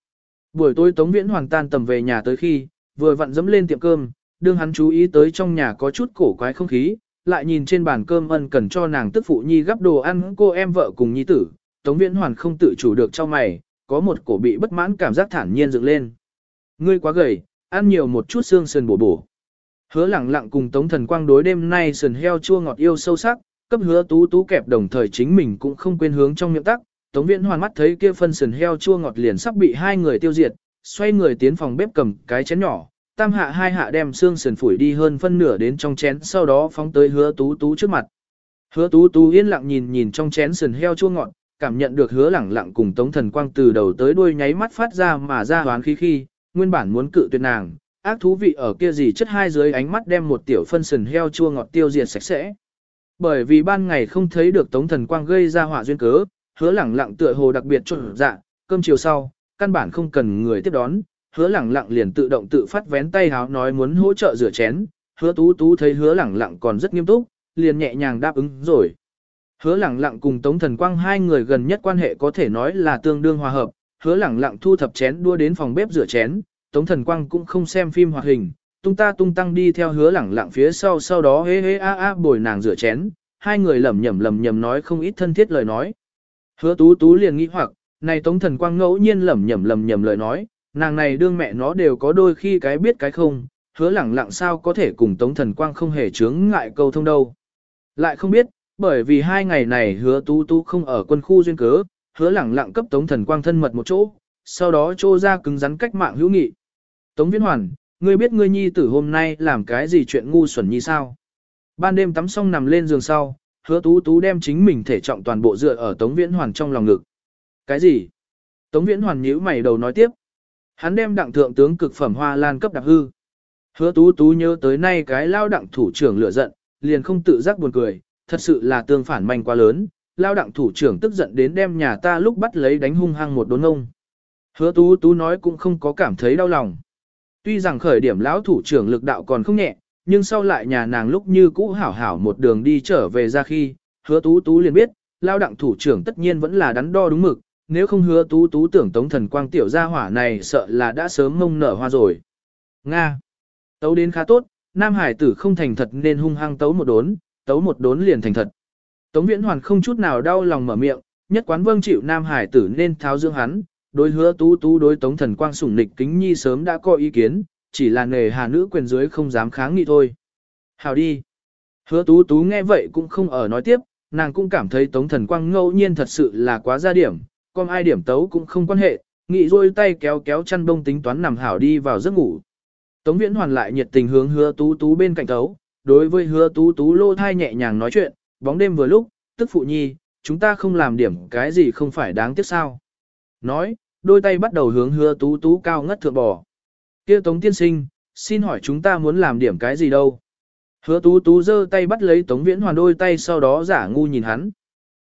Buổi tối Tống Viễn Hoàng tan tầm về nhà tới khi, vừa vặn dẫm lên tiệm cơm, đương hắn chú ý tới trong nhà có chút cổ quái không khí, lại nhìn trên bàn cơm ân cần cho nàng tức phụ nhi gấp đồ ăn cô em vợ cùng nhi tử, Tống Viễn Hoàn không tự chủ được trong mày, có một cổ bị bất mãn cảm giác thản nhiên dựng lên. Ngươi quá gầy, ăn nhiều một chút xương sườn bổ bổ. Hứa lẳng lặng cùng Tống Thần Quang đối đêm nay sườn heo chua ngọt yêu sâu sắc, cấp hứa tú tú kẹp đồng thời chính mình cũng không quên hướng trong miệng tắc, Tống Viễn Hoàn mắt thấy kia phân sườn heo chua ngọt liền sắp bị hai người tiêu diệt, xoay người tiến phòng bếp cầm cái chén nhỏ, tam hạ hai hạ đem xương sườn phủi đi hơn phân nửa đến trong chén sau đó phóng tới hứa tú tú trước mặt. Hứa tú tú yên lặng nhìn nhìn trong chén sườn heo chua ngọt, cảm nhận được hứa lẳng lặng cùng tống thần quang từ đầu tới đuôi nháy mắt phát ra mà ra hoán khí khi, nguyên bản muốn cự tuyệt nàng, ác thú vị ở kia gì chất hai dưới ánh mắt đem một tiểu phân sần heo chua ngọt tiêu diệt sạch sẽ. Bởi vì ban ngày không thấy được tống thần quang gây ra họa duyên cớ, hứa lẳng lặng tựa hồ đặc biệt trộn dạ, cơm chiều sau, căn bản không cần người tiếp đón, hứa lẳng lặng liền tự động tự phát vén tay háo nói muốn hỗ trợ rửa chén, hứa tú tú thấy hứa lẳng lặng còn rất nghiêm túc, liền nhẹ nhàng đáp ứng rồi. Hứa lẳng lặng cùng Tống Thần Quang hai người gần nhất quan hệ có thể nói là tương đương hòa hợp, hứa lẳng lặng thu thập chén đua đến phòng bếp rửa chén, Tống Thần Quang cũng không xem phim hoạt hình, tung ta tung tăng đi theo hứa lẳng lặng phía sau sau đó hế hế a a bồi nàng rửa chén, hai người lẩm nhẩm lẩm nhẩm nói không ít thân thiết lời nói. Hứa tú tú liền nghĩ hoặc, này Tống Thần Quang ngẫu nhiên lẩm nhẩm lẩm nhẩm lời nói, nàng này đương mẹ nó đều có đôi khi cái biết cái không, hứa lẳng lặng sao có thể cùng Tống Thần Quang không hề chướng ngại câu thông đâu. Lại không biết, bởi vì hai ngày này hứa tú tú không ở quân khu duyên cớ, hứa lẳng lặng cấp Tống Thần Quang thân mật một chỗ, sau đó trô ra cứng rắn cách mạng hữu nghị. Tống Viễn Hoàn, ngươi biết ngươi nhi tử hôm nay làm cái gì chuyện ngu xuẩn như sao? Ban đêm tắm xong nằm lên giường sau, hứa tú tú đem chính mình thể trọng toàn bộ dựa ở Tống Viễn Hoàn trong lòng ngực. Cái gì? Tống Viễn Hoàn nhíu mày đầu nói tiếp. Hắn đem đặng thượng tướng cực phẩm hoa lan cấp đặc hư. Hứa tú tú nhớ tới nay cái lao đặng thủ trưởng lửa giận, liền không tự giác buồn cười, thật sự là tương phản manh quá lớn, lao đặng thủ trưởng tức giận đến đem nhà ta lúc bắt lấy đánh hung hăng một đốn ông. Hứa tú tú nói cũng không có cảm thấy đau lòng. Tuy rằng khởi điểm lão thủ trưởng lực đạo còn không nhẹ, nhưng sau lại nhà nàng lúc như cũ hảo hảo một đường đi trở về ra khi, hứa tú tú liền biết, lao đặng thủ trưởng tất nhiên vẫn là đắn đo đúng mực, nếu không hứa tú tú tưởng tống thần quang tiểu gia hỏa này sợ là đã sớm mông nở hoa rồi. Nga. Tấu đến khá tốt, nam hải tử không thành thật nên hung hăng tấu một đốn, tấu một đốn liền thành thật. Tống viễn hoàn không chút nào đau lòng mở miệng, nhất quán vâng chịu nam hải tử nên tháo dương hắn, đối hứa tú tú đối tống thần quang sủng nịch kính nhi sớm đã có ý kiến, chỉ là nề hà nữ quyền dưới không dám kháng nghị thôi. Hào đi. Hứa tú tú nghe vậy cũng không ở nói tiếp, nàng cũng cảm thấy tống thần quang ngẫu nhiên thật sự là quá ra điểm, con ai điểm tấu cũng không quan hệ, nghị rôi tay kéo kéo chăn bông tính toán nằm hảo đi vào giấc ngủ. Tống viễn hoàn lại nhiệt tình hướng hứa tú tú bên cạnh tấu, đối với hứa tú tú lô thai nhẹ nhàng nói chuyện, bóng đêm vừa lúc, tức phụ nhi, chúng ta không làm điểm cái gì không phải đáng tiếc sao. Nói, đôi tay bắt đầu hướng hứa tú tú cao ngất thượng bò. kia tống tiên sinh, xin hỏi chúng ta muốn làm điểm cái gì đâu. Hứa tú tú giơ tay bắt lấy tống viễn hoàn đôi tay sau đó giả ngu nhìn hắn.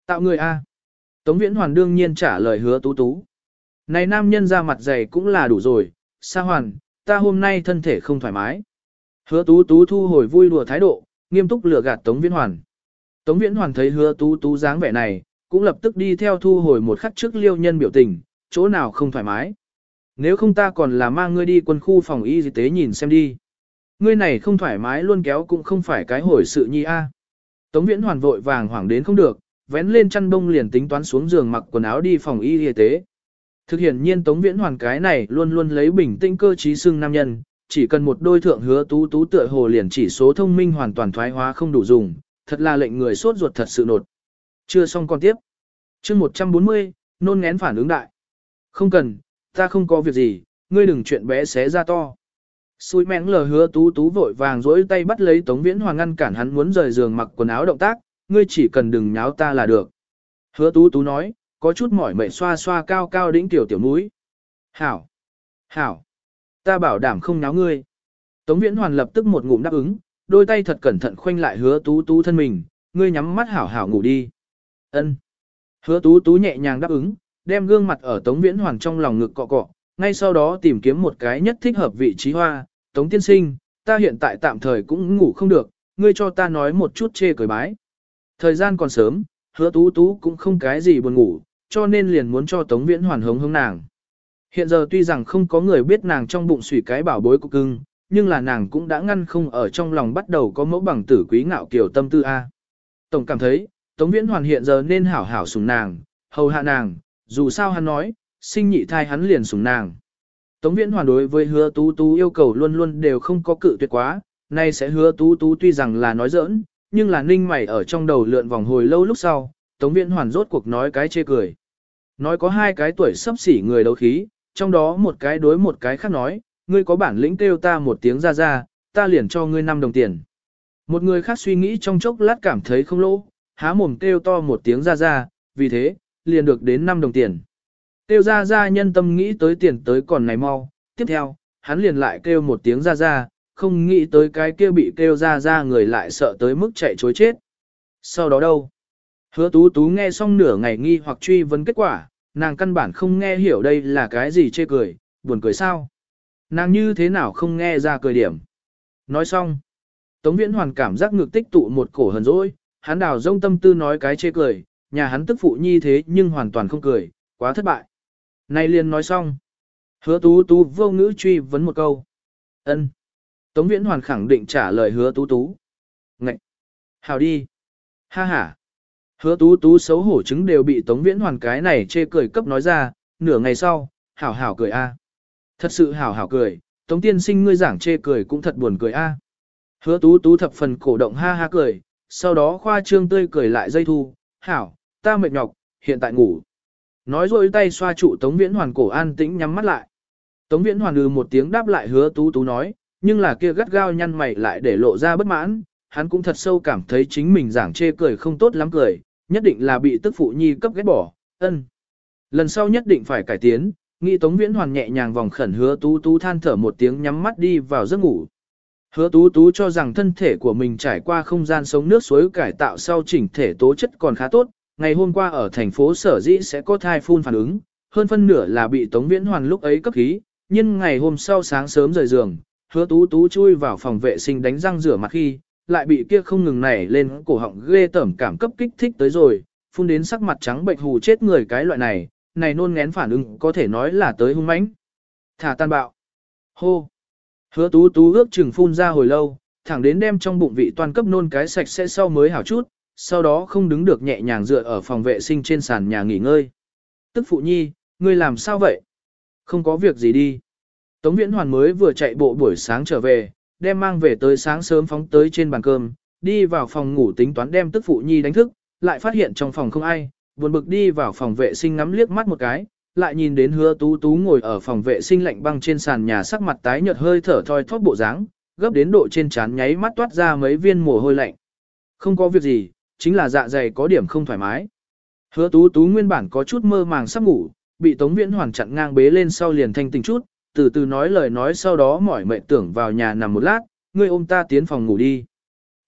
Tạo người A. Tống Viễn Hoàn đương nhiên trả lời hứa tú tú. Này nam nhân ra mặt dày cũng là đủ rồi, Sa Hoàn, ta hôm nay thân thể không thoải mái. Hứa tú tú thu hồi vui đùa thái độ, nghiêm túc lừa gạt Tống Viễn Hoàn. Tống Viễn Hoàn thấy hứa tú tú dáng vẻ này, cũng lập tức đi theo thu hồi một khắc trước liêu nhân biểu tình, chỗ nào không thoải mái. Nếu không ta còn là mang ngươi đi quân khu phòng y tế nhìn xem đi. Ngươi này không thoải mái luôn kéo cũng không phải cái hồi sự nhi a. Tống Viễn Hoàn vội vàng hoảng đến không được, vén lên chăn bông liền tính toán xuống giường mặc quần áo đi phòng y y tế. Thực hiện nhiên Tống Viễn Hoàn cái này luôn luôn lấy bình tĩnh cơ trí xưng nam nhân, chỉ cần một đôi thượng hứa tú tú tựa hồ liền chỉ số thông minh hoàn toàn thoái hóa không đủ dùng, thật là lệnh người sốt ruột thật sự nột. Chưa xong còn tiếp. chương 140, nôn ngén phản ứng đại. Không cần, ta không có việc gì, ngươi đừng chuyện bé xé ra to. Xui mẹng lờ hứa tú tú vội vàng dỗi tay bắt lấy Tống Viễn Hoàng ngăn cản hắn muốn rời giường mặc quần áo động tác, ngươi chỉ cần đừng nháo ta là được. Hứa tú tú nói, có chút mỏi mệt xoa xoa cao cao đỉnh tiểu tiểu mũi. Hảo! Hảo! Ta bảo đảm không nháo ngươi. Tống viễn hoàn lập tức một ngụm đáp ứng, đôi tay thật cẩn thận khoanh lại hứa tú tú thân mình, ngươi nhắm mắt hảo hảo ngủ đi. Ân. Hứa tú tú nhẹ nhàng đáp ứng, đem gương mặt ở tống viễn hoàn trong lòng ngực cọ cọ, ngay sau đó tìm kiếm một cái nhất thích hợp vị trí hoa, tống tiên sinh, ta hiện tại tạm thời cũng ngủ không được, ngươi cho ta nói một chút chê cười bái. Thời gian còn sớm, hứa tú tú cũng không cái gì buồn ngủ, cho nên liền muốn cho Tống Viễn Hoàn hống hống nàng. Hiện giờ tuy rằng không có người biết nàng trong bụng sủy cái bảo bối của cưng, nhưng là nàng cũng đã ngăn không ở trong lòng bắt đầu có mẫu bằng tử quý ngạo kiểu tâm tư A. Tổng cảm thấy, Tống Viễn Hoàn hiện giờ nên hảo hảo sủng nàng, hầu hạ nàng, dù sao hắn nói, sinh nhị thai hắn liền sủng nàng. Tống Viễn Hoàn đối với hứa tú tú yêu cầu luôn luôn đều không có cự tuyệt quá, nay sẽ hứa tú tú tuy rằng là nói giỡn, nhưng là ninh mày ở trong đầu lượn vòng hồi lâu lúc sau, Tống Viễn Hoàn rốt cuộc nói cái chê cười. Nói có hai cái tuổi sắp xỉ người đấu khí, trong đó một cái đối một cái khác nói, ngươi có bản lĩnh kêu ta một tiếng ra ra, ta liền cho ngươi 5 đồng tiền. Một người khác suy nghĩ trong chốc lát cảm thấy không lỗ, há mồm kêu to một tiếng ra ra, vì thế, liền được đến 5 đồng tiền. Kêu ra ra nhân tâm nghĩ tới tiền tới còn này mau, tiếp theo, hắn liền lại kêu một tiếng ra ra, không nghĩ tới cái kia bị kêu ra ra người lại sợ tới mức chạy chối chết. Sau đó đâu? Hứa tú tú nghe xong nửa ngày nghi hoặc truy vấn kết quả, nàng căn bản không nghe hiểu đây là cái gì chê cười, buồn cười sao? Nàng như thế nào không nghe ra cười điểm? Nói xong, Tống Viễn Hoàn cảm giác ngược tích tụ một cổ hờn dỗi, hắn đào rông tâm tư nói cái chê cười, nhà hắn tức phụ nhi thế nhưng hoàn toàn không cười, quá thất bại. Nay liền nói xong. Hứa tú tú vô ngữ truy vấn một câu. ân Tống Viễn Hoàn khẳng định trả lời hứa tú tú. Ngậy! Hào đi! Ha ha! Hứa tú tú xấu hổ chứng đều bị Tống Viễn Hoàn cái này chê cười cấp nói ra, nửa ngày sau, hảo hảo cười a. Thật sự hảo hảo cười, Tống tiên sinh ngươi giảng chê cười cũng thật buồn cười a. Hứa tú tú thập phần cổ động ha ha cười, sau đó khoa trương tươi cười lại dây thu, hảo, ta mệt nhọc, hiện tại ngủ. Nói rồi tay xoa trụ Tống Viễn Hoàn cổ an tĩnh nhắm mắt lại. Tống Viễn Hoàn ừ một tiếng đáp lại hứa tú tú nói, nhưng là kia gắt gao nhăn mày lại để lộ ra bất mãn, hắn cũng thật sâu cảm thấy chính mình giảng chê cười không tốt lắm cười, nhất định là bị tức phụ nhi cấp ghét bỏ, ân. Lần sau nhất định phải cải tiến, nghĩ Tống Viễn Hoàn nhẹ nhàng vòng khẩn hứa tú tú than thở một tiếng nhắm mắt đi vào giấc ngủ. Hứa tú tú cho rằng thân thể của mình trải qua không gian sống nước suối cải tạo sau chỉnh thể tố chất còn khá tốt, ngày hôm qua ở thành phố sở dĩ sẽ có thai phun phản ứng, hơn phân nửa là bị Tống Viễn Hoàn lúc ấy cấp khí, nhưng ngày hôm sau sáng sớm rời giường, hứa tú tú chui vào phòng vệ sinh đánh răng rửa mặt khi, lại bị kia không ngừng nảy lên cổ họng ghê tởm cảm cấp kích thích tới rồi, phun đến sắc mặt trắng bệnh hù chết người cái loại này, này nôn ngén phản ứng có thể nói là tới hung mãnh. Thả tan bạo. Hô. Hứa tú tú ước chừng phun ra hồi lâu, thẳng đến đem trong bụng vị toàn cấp nôn cái sạch sẽ sau mới hảo chút, sau đó không đứng được nhẹ nhàng dựa ở phòng vệ sinh trên sàn nhà nghỉ ngơi. Tức phụ nhi, ngươi làm sao vậy? Không có việc gì đi. Tống Viễn Hoàn mới vừa chạy bộ buổi sáng trở về, đem mang về tới sáng sớm phóng tới trên bàn cơm, đi vào phòng ngủ tính toán đem tức phụ nhi đánh thức, lại phát hiện trong phòng không ai, buồn bực đi vào phòng vệ sinh ngắm liếc mắt một cái, lại nhìn đến hứa tú tú ngồi ở phòng vệ sinh lạnh băng trên sàn nhà sắc mặt tái nhợt hơi thở thoi thóp bộ dáng, gấp đến độ trên trán nháy mắt toát ra mấy viên mồ hôi lạnh. Không có việc gì, chính là dạ dày có điểm không thoải mái. Hứa tú tú nguyên bản có chút mơ màng sắp ngủ, bị Tống Viễn Hoàn chặn ngang bế lên sau liền thanh tỉnh chút, từ từ nói lời nói sau đó mỏi mệt tưởng vào nhà nằm một lát, ngươi ôm ta tiến phòng ngủ đi.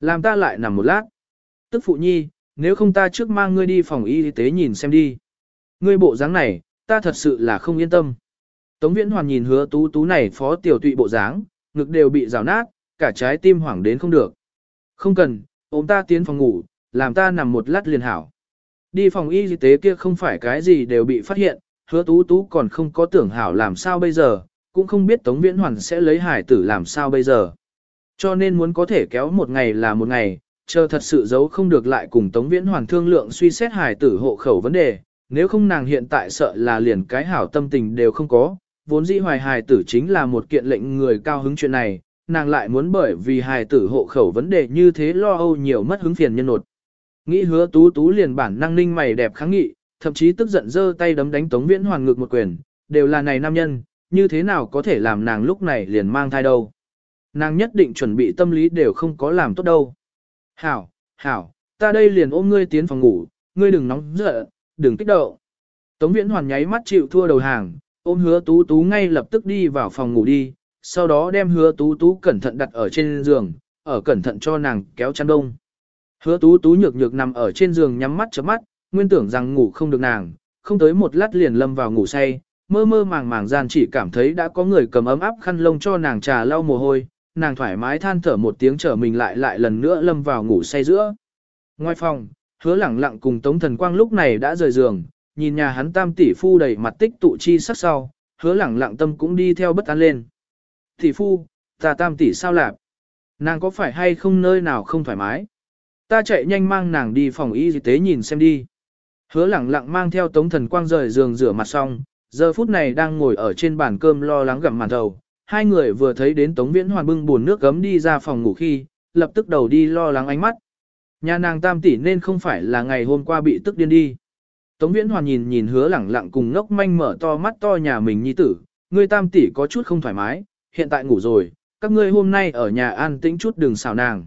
Làm ta lại nằm một lát. Tức phụ nhi, nếu không ta trước mang ngươi đi phòng y tế nhìn xem đi. Ngươi bộ dáng này, ta thật sự là không yên tâm. Tống Viễn Hoàn nhìn hứa tú tú này phó tiểu tụy bộ dáng, ngực đều bị rào nát, cả trái tim hoảng đến không được. Không cần, ôm ta tiến phòng ngủ, làm ta nằm một lát liền hảo. Đi phòng y tế kia không phải cái gì đều bị phát hiện, hứa tú tú còn không có tưởng hảo làm sao bây giờ, cũng không biết Tống Viễn Hoàn sẽ lấy hải tử làm sao bây giờ. Cho nên muốn có thể kéo một ngày là một ngày, chờ thật sự giấu không được lại cùng Tống Viễn Hoàn thương lượng suy xét hải tử hộ khẩu vấn đề, nếu không nàng hiện tại sợ là liền cái hảo tâm tình đều không có, vốn dĩ hoài hài tử chính là một kiện lệnh người cao hứng chuyện này, nàng lại muốn bởi vì hài tử hộ khẩu vấn đề như thế lo âu nhiều mất hứng phiền nhân nột. Nghĩ hứa tú tú liền bản năng ninh mày đẹp kháng nghị, thậm chí tức giận giơ tay đấm đánh Tống Viễn Hoàn ngược một quyền, đều là này nam nhân, như thế nào có thể làm nàng lúc này liền mang thai đâu. Nàng nhất định chuẩn bị tâm lý đều không có làm tốt đâu. Hảo, hảo, ta đây liền ôm ngươi tiến phòng ngủ, ngươi đừng nóng giận, đừng kích động. Tống Viễn Hoàn nháy mắt chịu thua đầu hàng, ôm hứa tú tú ngay lập tức đi vào phòng ngủ đi, sau đó đem hứa tú tú cẩn thận đặt ở trên giường, ở cẩn thận cho nàng kéo chăn đông. Hứa tú tú nhược nhược nằm ở trên giường nhắm mắt chớp mắt, nguyên tưởng rằng ngủ không được nàng, không tới một lát liền lâm vào ngủ say, mơ mơ màng màng gian chỉ cảm thấy đã có người cầm ấm áp khăn lông cho nàng trà lau mồ hôi, nàng thoải mái than thở một tiếng trở mình lại lại lần nữa lâm vào ngủ say giữa. Ngoài phòng, hứa lẳng lặng cùng Tống Thần Quang lúc này đã rời giường, nhìn nhà hắn tam tỷ phu đầy mặt tích tụ chi sắc sau, hứa lẳng lặng tâm cũng đi theo bất an lên. Tỷ phu, ta tam tỷ sao lạp? Nàng có phải hay không nơi nào không thoải mái? Ta chạy nhanh mang nàng đi phòng y tế nhìn xem đi. Hứa lẳng lặng mang theo Tống Thần Quang rời giường rửa mặt xong, giờ phút này đang ngồi ở trên bàn cơm lo lắng gặm màn đầu. Hai người vừa thấy đến Tống Viễn Hoàn bưng buồn nước gấm đi ra phòng ngủ khi, lập tức đầu đi lo lắng ánh mắt. Nhà nàng tam tỷ nên không phải là ngày hôm qua bị tức điên đi. Tống Viễn Hoàn nhìn nhìn hứa lẳng lặng cùng ngốc manh mở to mắt to nhà mình nhi tử, người tam tỷ có chút không thoải mái, hiện tại ngủ rồi, các ngươi hôm nay ở nhà an tĩnh chút đừng xào nàng.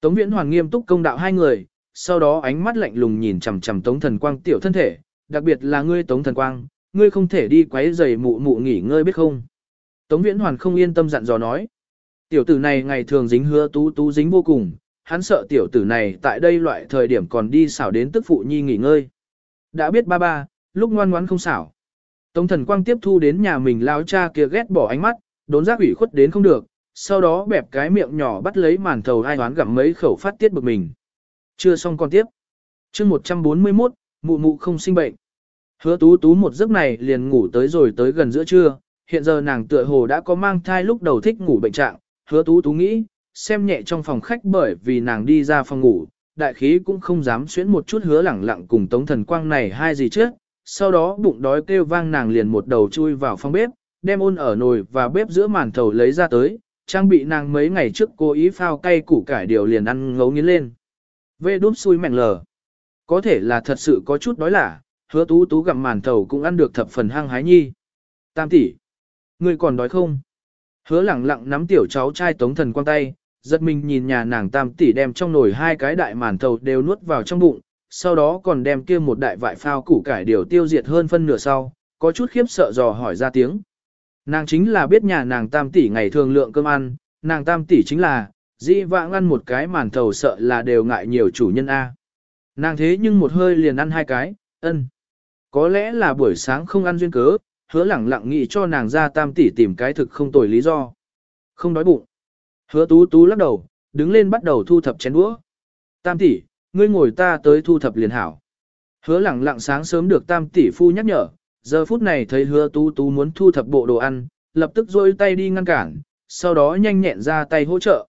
Tống Viễn Hoàn nghiêm túc công đạo hai người, sau đó ánh mắt lạnh lùng nhìn chằm chằm Tống Thần Quang tiểu thân thể, đặc biệt là ngươi Tống Thần Quang, ngươi không thể đi quấy rầy mụ mụ nghỉ ngơi biết không? Tống Viễn Hoàn không yên tâm dặn dò nói. Tiểu tử này ngày thường dính hứa tú tú dính vô cùng, hắn sợ tiểu tử này tại đây loại thời điểm còn đi xảo đến tức phụ nhi nghỉ ngơi. Đã biết ba ba, lúc ngoan ngoãn không xảo. Tống thần quang tiếp thu đến nhà mình lao cha kia ghét bỏ ánh mắt, đốn giác ủy khuất đến không được, sau đó bẹp cái miệng nhỏ bắt lấy màn thầu ai đoán gặm mấy khẩu phát tiết bực mình. Chưa xong còn tiếp. chương 141, mụ mụ không sinh bệnh. Hứa tú tú một giấc này liền ngủ tới rồi tới gần giữa trưa, hiện giờ nàng tựa hồ đã có mang thai lúc đầu thích ngủ bệnh trạng, hứa tú tú nghĩ, xem nhẹ trong phòng khách bởi vì nàng đi ra phòng ngủ, đại khí cũng không dám xuyến một chút hứa lẳng lặng cùng tống thần quang này hai gì trước, sau đó bụng đói kêu vang nàng liền một đầu chui vào phòng bếp, đem ôn ở nồi và bếp giữa màn thầu lấy ra tới, trang bị nàng mấy ngày trước cố ý phao cay củ cải điều liền ăn ngấu nghiến lên. Vê đúp xui mẹn lờ. Có thể là thật sự có chút đói lả, hứa tú tú gặm màn thầu cũng ăn được thập phần hăng hái nhi. Tam tỷ, Ngươi còn đói không? Hứa lẳng lặng nắm tiểu cháu trai tống thần quang tay, giật mình nhìn nhà nàng tam tỷ đem trong nồi hai cái đại màn thầu đều nuốt vào trong bụng, sau đó còn đem kia một đại vại phao củ cải điều tiêu diệt hơn phân nửa sau, có chút khiếp sợ dò hỏi ra tiếng. Nàng chính là biết nhà nàng tam tỷ ngày thường lượng cơm ăn, nàng tam tỷ chính là, dĩ vãng ăn một cái màn thầu sợ là đều ngại nhiều chủ nhân A. Nàng thế nhưng một hơi liền ăn hai cái, ân. Có lẽ là buổi sáng không ăn duyên cớ, hứa lẳng lặng nghĩ cho nàng ra tam tỷ tìm cái thực không tồi lý do. Không đói bụng. Hứa tú tú lắc đầu, đứng lên bắt đầu thu thập chén đũa. Tam tỷ, ngươi ngồi ta tới thu thập liền hảo. Hứa lẳng lặng sáng sớm được tam tỷ phu nhắc nhở, giờ phút này thấy hứa tú tú muốn thu thập bộ đồ ăn, lập tức rôi tay đi ngăn cản, sau đó nhanh nhẹn ra tay hỗ trợ.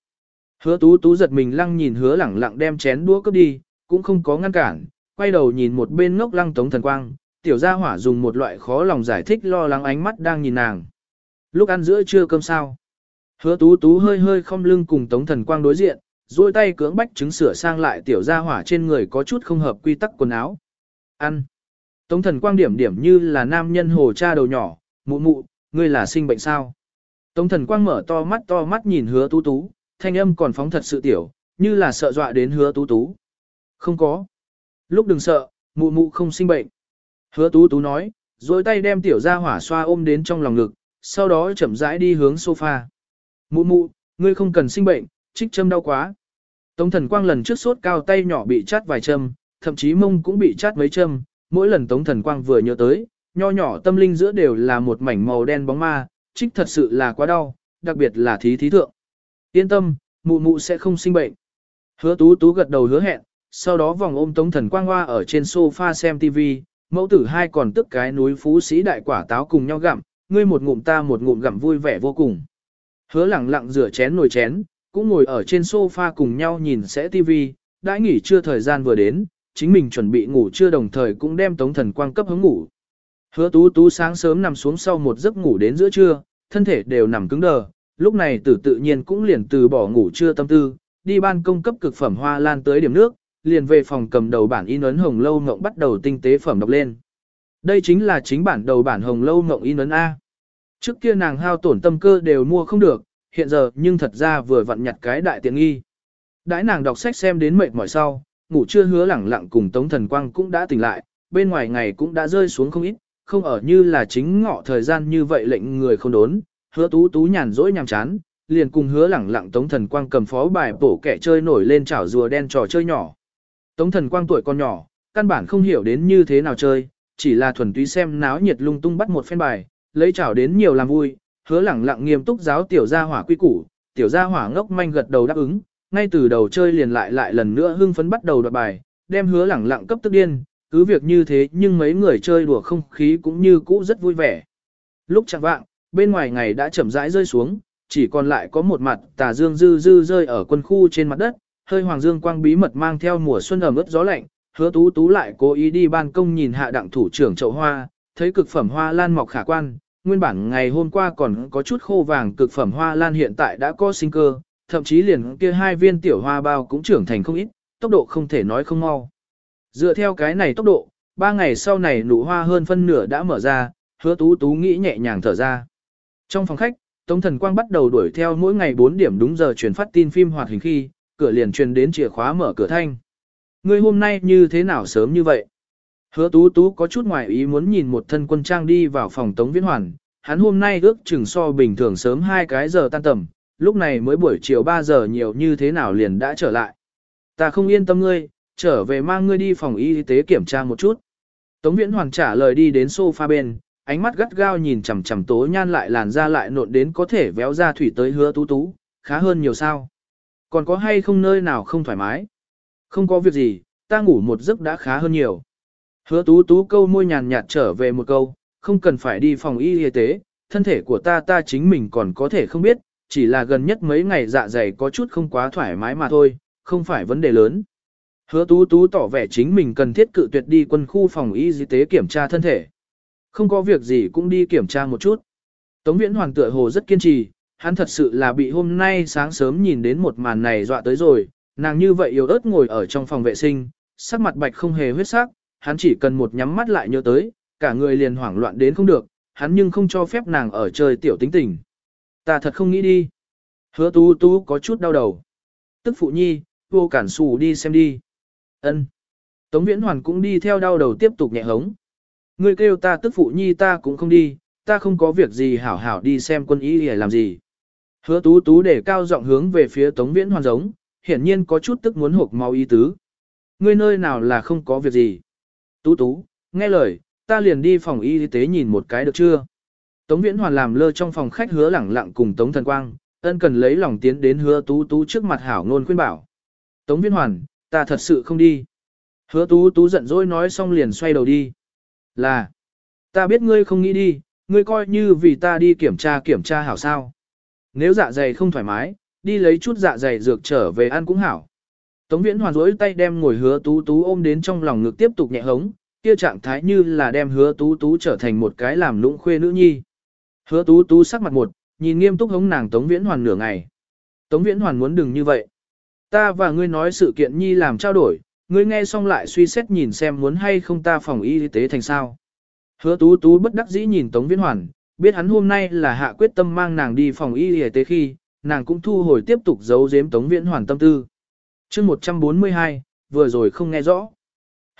Hứa tú tú giật mình lăng nhìn hứa lẳng lặng đem chén đũa cướp đi, cũng không có ngăn cản, quay đầu nhìn một bên ngốc lăng tống thần quang, tiểu gia hỏa dùng một loại khó lòng giải thích lo lắng ánh mắt đang nhìn nàng. Lúc ăn giữa trưa cơm sao? Hứa tú tú hơi hơi không lưng cùng tống thần quang đối diện, duỗi tay cưỡng bách chứng sửa sang lại tiểu gia hỏa trên người có chút không hợp quy tắc quần áo. Ăn. Tống thần quang điểm điểm như là nam nhân hồ cha đầu nhỏ, mụ mụ, ngươi là sinh bệnh sao? Tống thần quang mở to mắt to mắt nhìn hứa tú tú, thanh âm còn phóng thật sự tiểu, như là sợ dọa đến hứa tú tú. Không có. Lúc đừng sợ, mụ mụ không sinh bệnh. Hứa tú tú nói, rồi tay đem tiểu gia hỏa xoa ôm đến trong lòng ngực, sau đó chậm rãi đi hướng sofa. Mụ mụ, ngươi không cần sinh bệnh, trích châm đau quá. Tống thần quang lần trước sốt cao tay nhỏ bị chát vài châm, thậm chí mông cũng bị chát mấy châm, mỗi lần tống thần quang vừa nhớ tới, nho nhỏ tâm linh giữa đều là một mảnh màu đen bóng ma, trích thật sự là quá đau, đặc biệt là thí thí thượng. Yên tâm, mụ mụ sẽ không sinh bệnh. Hứa tú tú gật đầu hứa hẹn, sau đó vòng ôm tống thần quang hoa ở trên sofa xem TV, mẫu tử hai còn tức cái núi phú sĩ đại quả táo cùng nhau gặm, ngươi một ngụm ta một ngụm gặm vui vẻ vô cùng. Hứa lẳng lặng rửa chén nồi chén, cũng ngồi ở trên sofa cùng nhau nhìn sẽ TV, đã nghỉ trưa thời gian vừa đến, chính mình chuẩn bị ngủ trưa đồng thời cũng đem tống thần quang cấp hướng ngủ. Hứa tú tú sáng sớm nằm xuống sau một giấc ngủ đến giữa trưa, thân thể đều nằm cứng đờ, lúc này tử tự nhiên cũng liền từ bỏ ngủ trưa tâm tư, đi ban công cấp cực phẩm hoa lan tới điểm nước, liền về phòng cầm đầu bản in ấn hồng lâu ngộng bắt đầu tinh tế phẩm đọc lên. Đây chính là chính bản đầu bản hồng lâu ngộng in ấn A. Trước kia nàng hao tổn tâm cơ đều mua không được, hiện giờ nhưng thật ra vừa vặn nhặt cái đại tiện nghi. Đãi nàng đọc sách xem đến mệt mỏi sau, ngủ chưa hứa lẳng lặng cùng Tống Thần Quang cũng đã tỉnh lại, bên ngoài ngày cũng đã rơi xuống không ít, không ở như là chính ngọ thời gian như vậy lệnh người không đốn, hứa tú tú nhàn rỗi nhàm chán, liền cùng hứa lẳng lặng Tống Thần Quang cầm phó bài bổ kẻ chơi nổi lên chảo rùa đen trò chơi nhỏ. Tống Thần Quang tuổi còn nhỏ, căn bản không hiểu đến như thế nào chơi, chỉ là thuần túy xem náo nhiệt lung tung bắt một phen bài, lấy chảo đến nhiều làm vui, hứa lẳng lặng nghiêm túc giáo tiểu gia hỏa quy củ, tiểu gia hỏa ngốc manh gật đầu đáp ứng, ngay từ đầu chơi liền lại lại lần nữa hưng phấn bắt đầu đoạt bài, đem hứa lẳng lặng cấp tức điên, cứ việc như thế nhưng mấy người chơi đùa không khí cũng như cũ rất vui vẻ. Lúc chẳng vạng, bên ngoài ngày đã chậm rãi rơi xuống, chỉ còn lại có một mặt tà dương dư dư rơi ở quân khu trên mặt đất, hơi hoàng dương quang bí mật mang theo mùa xuân ẩm ướt gió lạnh, hứa tú tú lại cố ý đi ban công nhìn hạ đặng thủ trưởng chậu hoa, thấy cực phẩm hoa lan mọc khả quan, nguyên bản ngày hôm qua còn có chút khô vàng cực phẩm hoa lan hiện tại đã có sinh cơ, thậm chí liền kia hai viên tiểu hoa bao cũng trưởng thành không ít, tốc độ không thể nói không mau. Dựa theo cái này tốc độ, ba ngày sau này nụ hoa hơn phân nửa đã mở ra, hứa tú tú nghĩ nhẹ nhàng thở ra. Trong phòng khách, Tống Thần Quang bắt đầu đuổi theo mỗi ngày 4 điểm đúng giờ truyền phát tin phim hoạt hình khi, cửa liền truyền đến chìa khóa mở cửa thanh. Ngươi hôm nay như thế nào sớm như vậy? Hứa tú tú có chút ngoài ý muốn nhìn một thân quân trang đi vào phòng Tống Viễn Hoàn, hắn hôm nay ước chừng so bình thường sớm hai cái giờ tan tầm, lúc này mới buổi chiều 3 giờ nhiều như thế nào liền đã trở lại. Ta không yên tâm ngươi, trở về mang ngươi đi phòng y tế kiểm tra một chút. Tống Viễn Hoàn trả lời đi đến sofa bên, ánh mắt gắt gao nhìn chằm chằm tố nhan lại làn da lại nộn đến có thể véo ra thủy tới hứa tú tú, khá hơn nhiều sao. Còn có hay không nơi nào không thoải mái? Không có việc gì, ta ngủ một giấc đã khá hơn nhiều. Hứa tú tú câu môi nhàn nhạt trở về một câu, không cần phải đi phòng y y tế, thân thể của ta ta chính mình còn có thể không biết, chỉ là gần nhất mấy ngày dạ dày có chút không quá thoải mái mà thôi, không phải vấn đề lớn. Hứa tú tú tỏ vẻ chính mình cần thiết cự tuyệt đi quân khu phòng y y tế kiểm tra thân thể. Không có việc gì cũng đi kiểm tra một chút. Tống viễn hoàng tựa hồ rất kiên trì, hắn thật sự là bị hôm nay sáng sớm nhìn đến một màn này dọa tới rồi, nàng như vậy yếu ớt ngồi ở trong phòng vệ sinh, sắc mặt bạch không hề huyết sắc, hắn chỉ cần một nhắm mắt lại nhớ tới, cả người liền hoảng loạn đến không được, hắn nhưng không cho phép nàng ở chơi tiểu tính tình. Ta thật không nghĩ đi. Hứa tú tú có chút đau đầu. Tức phụ nhi, vô cản xù đi xem đi. ân Tống viễn hoàn cũng đi theo đau đầu tiếp tục nhẹ hống. Ngươi kêu ta tức phụ nhi ta cũng không đi, ta không có việc gì hảo hảo đi xem quân y để làm gì. Hứa tú tú để cao giọng hướng về phía tống viễn hoàn giống, hiển nhiên có chút tức muốn hộp máu ý tứ. Ngươi nơi nào là không có việc gì. Tú tú, nghe lời, ta liền đi phòng y tế nhìn một cái được chưa? Tống Viễn Hoàn làm lơ trong phòng khách hứa lẳng lặng cùng Tống Thần Quang, ân cần lấy lòng tiến đến hứa tú tú trước mặt hảo ngôn khuyên bảo. Tống Viễn Hoàn, ta thật sự không đi. Hứa tú tú giận dỗi nói xong liền xoay đầu đi. Là, ta biết ngươi không nghĩ đi, ngươi coi như vì ta đi kiểm tra kiểm tra hảo sao. Nếu dạ dày không thoải mái, đi lấy chút dạ dày dược trở về ăn cũng hảo. Tống Viễn Hoàn rỗi tay đem ngồi hứa tú tú ôm đến trong lòng ngực tiếp tục nhẹ hống, kia trạng thái như là đem hứa tú tú trở thành một cái làm lũng khuê nữ nhi. Hứa tú tú sắc mặt một, nhìn nghiêm túc hống nàng Tống Viễn Hoàn nửa ngày. Tống Viễn Hoàn muốn đừng như vậy. Ta và ngươi nói sự kiện nhi làm trao đổi, ngươi nghe xong lại suy xét nhìn xem muốn hay không ta phòng y tế thành sao. Hứa tú tú bất đắc dĩ nhìn Tống Viễn Hoàn, biết hắn hôm nay là hạ quyết tâm mang nàng đi phòng y tế khi, nàng cũng thu hồi tiếp tục giấu giếm Tống Viễn Hoàn tâm tư chương 142, vừa rồi không nghe rõ.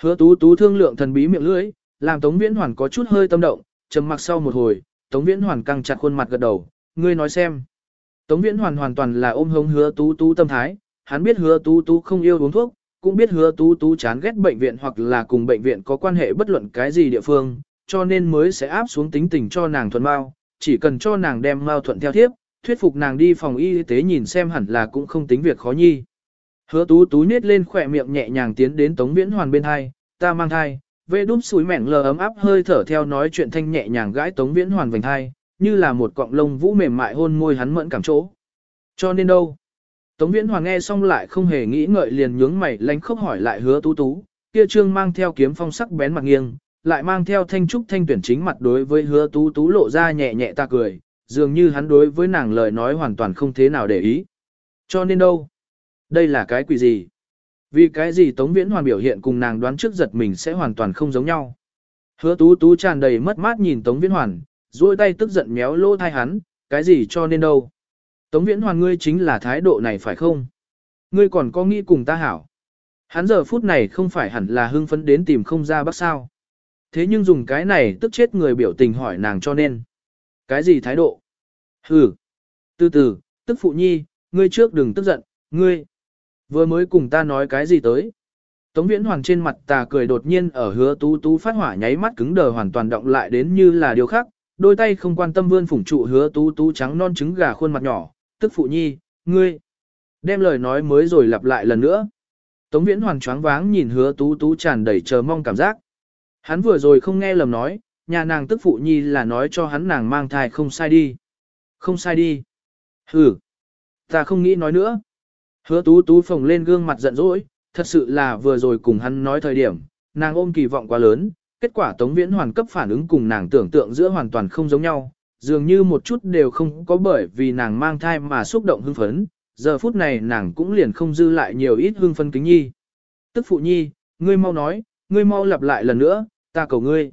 Hứa tú tú thương lượng thần bí miệng lưỡi, làm Tống Viễn Hoàn có chút hơi tâm động, trầm mặc sau một hồi, Tống Viễn Hoàn căng chặt khuôn mặt gật đầu, ngươi nói xem. Tống Viễn Hoàn hoàn toàn là ôm hống hứa tú tú tâm thái, hắn biết hứa tú tú không yêu uống thuốc, cũng biết hứa tú tú chán ghét bệnh viện hoặc là cùng bệnh viện có quan hệ bất luận cái gì địa phương, cho nên mới sẽ áp xuống tính tình cho nàng thuận mau, chỉ cần cho nàng đem mau thuận theo tiếp, thuyết phục nàng đi phòng y tế nhìn xem hẳn là cũng không tính việc khó nhi. Hứa tú tú nết lên khỏe miệng nhẹ nhàng tiến đến Tống Viễn Hoàn bên hai, ta mang thai, vê đúp suối mẻn lờ ấm áp hơi thở theo nói chuyện thanh nhẹ nhàng gãi Tống Viễn Hoàn vành thai, như là một cọng lông vũ mềm mại hôn môi hắn mẫn cảm chỗ. Cho nên đâu? Tống Viễn Hoàn nghe xong lại không hề nghĩ ngợi liền nhướng mày lánh khóc hỏi lại hứa tú tú, kia trương mang theo kiếm phong sắc bén mặt nghiêng, lại mang theo thanh trúc thanh tuyển chính mặt đối với hứa tú tú lộ ra nhẹ nhẹ ta cười, dường như hắn đối với nàng lời nói hoàn toàn không thế nào để ý. Cho nên đâu? Đây là cái quỷ gì? Vì cái gì Tống Viễn Hoàn biểu hiện cùng nàng đoán trước giật mình sẽ hoàn toàn không giống nhau. Hứa tú tú tràn đầy mất mát nhìn Tống Viễn Hoàn, duỗi tay tức giận méo lỗ thai hắn, cái gì cho nên đâu. Tống Viễn Hoàn ngươi chính là thái độ này phải không? Ngươi còn có nghĩ cùng ta hảo. Hắn giờ phút này không phải hẳn là hưng phấn đến tìm không ra bác sao. Thế nhưng dùng cái này tức chết người biểu tình hỏi nàng cho nên. Cái gì thái độ? Hừ. Từ từ, tức phụ nhi, ngươi trước đừng tức giận, ngươi. Vừa mới cùng ta nói cái gì tới? Tống Viễn Hoàng trên mặt tà cười đột nhiên ở hứa tú tú phát hỏa nháy mắt cứng đờ hoàn toàn động lại đến như là điều khác, đôi tay không quan tâm vươn phủng trụ hứa tú tú trắng non trứng gà khuôn mặt nhỏ, tức phụ nhi, ngươi. Đem lời nói mới rồi lặp lại lần nữa. Tống Viễn Hoàng choáng váng nhìn hứa tú tú tràn đầy chờ mong cảm giác. Hắn vừa rồi không nghe lầm nói, nhà nàng tức phụ nhi là nói cho hắn nàng mang thai không sai đi. Không sai đi. ừ Ta không nghĩ nói nữa. Hứa tú tú phồng lên gương mặt giận dỗi, thật sự là vừa rồi cùng hắn nói thời điểm, nàng ôm kỳ vọng quá lớn, kết quả Tống Viễn Hoàn cấp phản ứng cùng nàng tưởng tượng giữa hoàn toàn không giống nhau, dường như một chút đều không có bởi vì nàng mang thai mà xúc động hưng phấn, giờ phút này nàng cũng liền không dư lại nhiều ít hưng phấn kính nhi. Tức phụ nhi, ngươi mau nói, ngươi mau lặp lại lần nữa, ta cầu ngươi.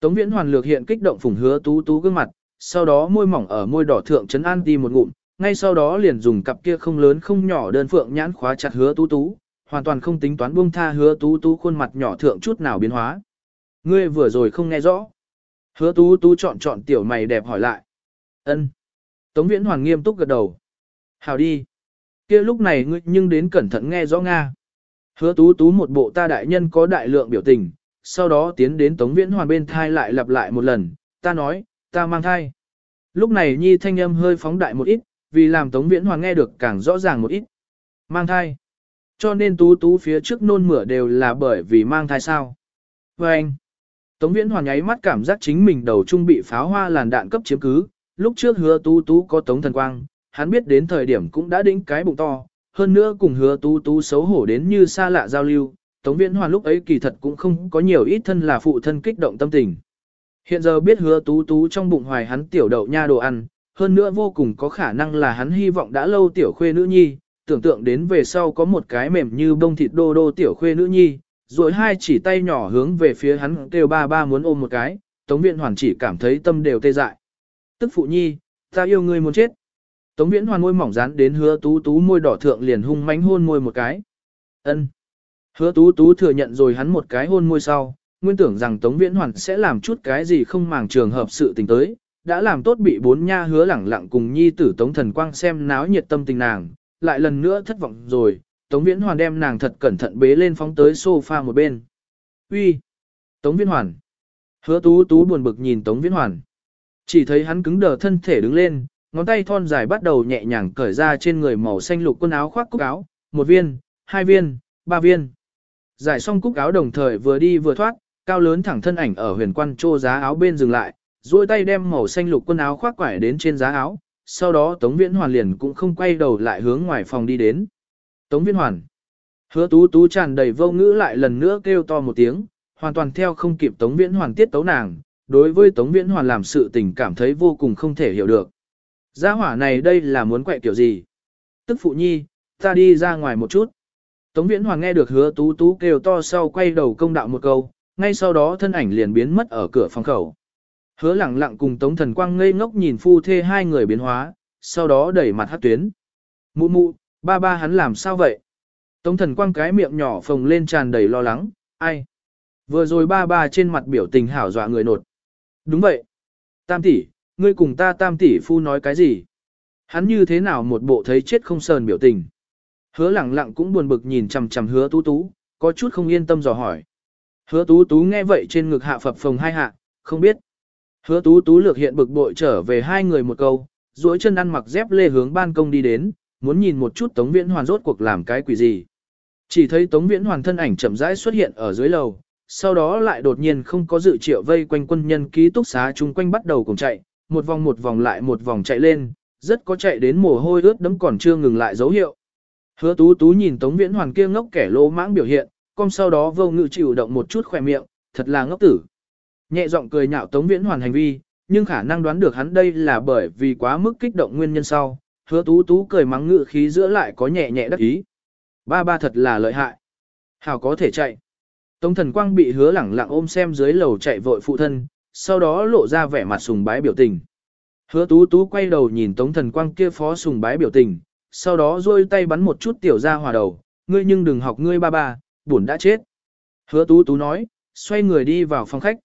Tống Viễn Hoàn lược hiện kích động phủng hứa tú tú gương mặt, sau đó môi mỏng ở môi đỏ thượng chấn an đi một ngụm, ngay sau đó liền dùng cặp kia không lớn không nhỏ đơn phượng nhãn khóa chặt hứa tú tú, hoàn toàn không tính toán buông tha hứa tú tú khuôn mặt nhỏ thượng chút nào biến hóa. Ngươi vừa rồi không nghe rõ. Hứa tú tú chọn chọn tiểu mày đẹp hỏi lại. ân Tống viễn hoàng nghiêm túc gật đầu. Hào đi. kia lúc này ngươi nhưng đến cẩn thận nghe rõ Nga. Hứa tú tú một bộ ta đại nhân có đại lượng biểu tình, sau đó tiến đến Tống Viễn Hoàn bên thai lại lặp lại một lần, ta nói, ta mang thai. Lúc này Nhi thanh âm hơi phóng đại một ít, vì làm Tống Viễn Hoàng nghe được càng rõ ràng một ít. Mang thai. Cho nên tú tú phía trước nôn mửa đều là bởi vì mang thai sao. Và anh. Tống Viễn Hoàng nháy mắt cảm giác chính mình đầu trung bị pháo hoa làn đạn cấp chiếm cứ, lúc trước hứa tú tú có Tống Thần Quang, hắn biết đến thời điểm cũng đã đĩnh cái bụng to, hơn nữa cùng hứa tú tú xấu hổ đến như xa lạ giao lưu, Tống Viễn Hoàn lúc ấy kỳ thật cũng không có nhiều ít thân là phụ thân kích động tâm tình. Hiện giờ biết hứa tú tú trong bụng hoài hắn tiểu đậu nha đồ ăn, hơn nữa vô cùng có khả năng là hắn hy vọng đã lâu tiểu khuê nữ nhi, tưởng tượng đến về sau có một cái mềm như bông thịt đô đô tiểu khuê nữ nhi, rồi hai chỉ tay nhỏ hướng về phía hắn kêu ba ba muốn ôm một cái, Tống Viễn Hoàn chỉ cảm thấy tâm đều tê dại. Tức phụ nhi, ta yêu ngươi muốn chết. Tống Viễn Hoàn môi mỏng dán đến hứa tú tú môi đỏ thượng liền hung mánh hôn môi một cái. ân Hứa tú tú thừa nhận rồi hắn một cái hôn môi sau, nguyên tưởng rằng Tống Viễn Hoàn sẽ làm chút cái gì không màng trường hợp sự tình tới, đã làm tốt bị bốn nha hứa lẳng lặng cùng nhi tử Tống Thần Quang xem náo nhiệt tâm tình nàng, lại lần nữa thất vọng rồi, Tống Viễn Hoàn đem nàng thật cẩn thận bế lên phóng tới sofa một bên. Uy, Tống Viễn Hoàn! Hứa tú tú buồn bực nhìn Tống Viễn Hoàn. Chỉ thấy hắn cứng đờ thân thể đứng lên, ngón tay thon dài bắt đầu nhẹ nhàng cởi ra trên người màu xanh lục quần áo khoác cúc áo, một viên, hai viên, ba viên. Giải xong cúc áo đồng thời vừa đi vừa thoát, cao lớn thẳng thân ảnh ở huyền quan trô giá áo bên dừng lại, duỗi tay đem màu xanh lục quần áo khoác quải đến trên giá áo, sau đó Tống Viễn Hoàn liền cũng không quay đầu lại hướng ngoài phòng đi đến. Tống Viễn Hoàn. Hứa tú tú tràn đầy vô ngữ lại lần nữa kêu to một tiếng, hoàn toàn theo không kịp Tống Viễn Hoàn tiết tấu nàng, đối với Tống Viễn Hoàn làm sự tình cảm thấy vô cùng không thể hiểu được. Gia hỏa này đây là muốn quậy kiểu gì? Tức phụ nhi, ta đi ra ngoài một chút. Tống Viễn Hoàng nghe được hứa tú tú kêu to sau quay đầu công đạo một câu, ngay sau đó thân ảnh liền biến mất ở cửa phòng khẩu. Hứa lẳng lặng cùng Tống Thần Quang ngây ngốc nhìn phu thê hai người biến hóa, sau đó đẩy mặt hát tuyến. Mụ mụ, ba ba hắn làm sao vậy? Tống Thần Quang cái miệng nhỏ phồng lên tràn đầy lo lắng, ai? Vừa rồi ba ba trên mặt biểu tình hảo dọa người nột. Đúng vậy. Tam tỷ, ngươi cùng ta tam tỷ phu nói cái gì? Hắn như thế nào một bộ thấy chết không sờn biểu tình? Hứa lẳng lặng cũng buồn bực nhìn chằm chằm hứa tú tú, có chút không yên tâm dò hỏi. Hứa tú tú nghe vậy trên ngực hạ phập phồng hai hạ, không biết. Hứa tú tú lược hiện bực bội trở về hai người một câu, duỗi chân ăn mặc dép lê hướng ban công đi đến, muốn nhìn một chút Tống Viễn Hoàn rốt cuộc làm cái quỷ gì. Chỉ thấy Tống Viễn Hoàn thân ảnh chậm rãi xuất hiện ở dưới lầu, sau đó lại đột nhiên không có dự triệu vây quanh quân nhân ký túc xá chung quanh bắt đầu cùng chạy, một vòng một vòng lại một vòng chạy lên, rất có chạy đến mồ hôi ướt đẫm còn chưa ngừng lại dấu hiệu. Hứa tú tú nhìn Tống Viễn Hoàn kia ngốc kẻ lỗ mãng biểu hiện, con sau đó vô ngự chịu động một chút khỏe miệng, thật là ngốc tử. Nhẹ giọng cười nhạo Tống Viễn Hoàn hành vi, nhưng khả năng đoán được hắn đây là bởi vì quá mức kích động nguyên nhân sau. Hứa tú tú cười mắng ngự khí giữa lại có nhẹ nhẹ đắc ý. Ba ba thật là lợi hại. Hào có thể chạy. Tống thần quang bị hứa lẳng lặng ôm xem dưới lầu chạy vội phụ thân, sau đó lộ ra vẻ mặt sùng bái biểu tình. Hứa tú tú quay đầu nhìn tống thần quang kia phó sùng bái biểu tình, sau đó rôi tay bắn một chút tiểu ra hòa đầu, ngươi nhưng đừng học ngươi ba ba, buồn đã chết. Hứa tú tú nói, xoay người đi vào phòng khách.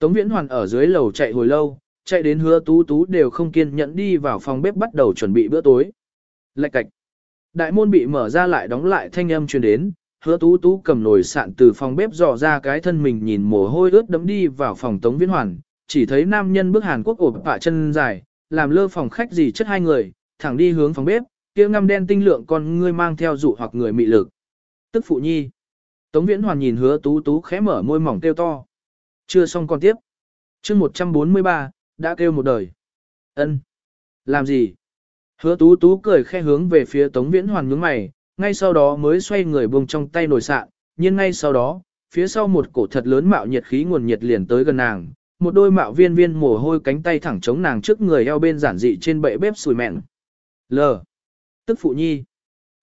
Tống viễn hoàn ở dưới lầu chạy hồi lâu, chạy đến hứa tú tú đều không kiên nhẫn đi vào phòng bếp bắt đầu chuẩn bị bữa tối. Lạch cạch. Đại môn bị mở ra lại đóng lại thanh âm truyền đến, hứa tú tú cầm nồi sạn từ phòng bếp dò ra cái thân mình nhìn mồ hôi ướt đẫm đi vào phòng tống viễn hoàn, chỉ thấy nam nhân bước Hàn Quốc ổ bạ chân dài, làm lơ phòng khách gì chất hai người, thẳng đi hướng phòng bếp, kia ngăm đen tinh lượng con ngươi mang theo dụ hoặc người mị lực. Tức phụ nhi. Tống viễn hoàn nhìn hứa tú tú khẽ mở môi mỏng kêu to. Chưa xong còn tiếp. chương 143, đã kêu một đời. ân Làm gì? Hứa tú tú cười khe hướng về phía tống viễn hoàn nhướng mày, ngay sau đó mới xoay người buông trong tay nồi sạn, nhưng ngay sau đó, phía sau một cổ thật lớn mạo nhiệt khí nguồn nhiệt liền tới gần nàng, một đôi mạo viên viên mồ hôi cánh tay thẳng chống nàng trước người eo bên giản dị trên bệ bếp sùi mẹn. L. Tức phụ nhi.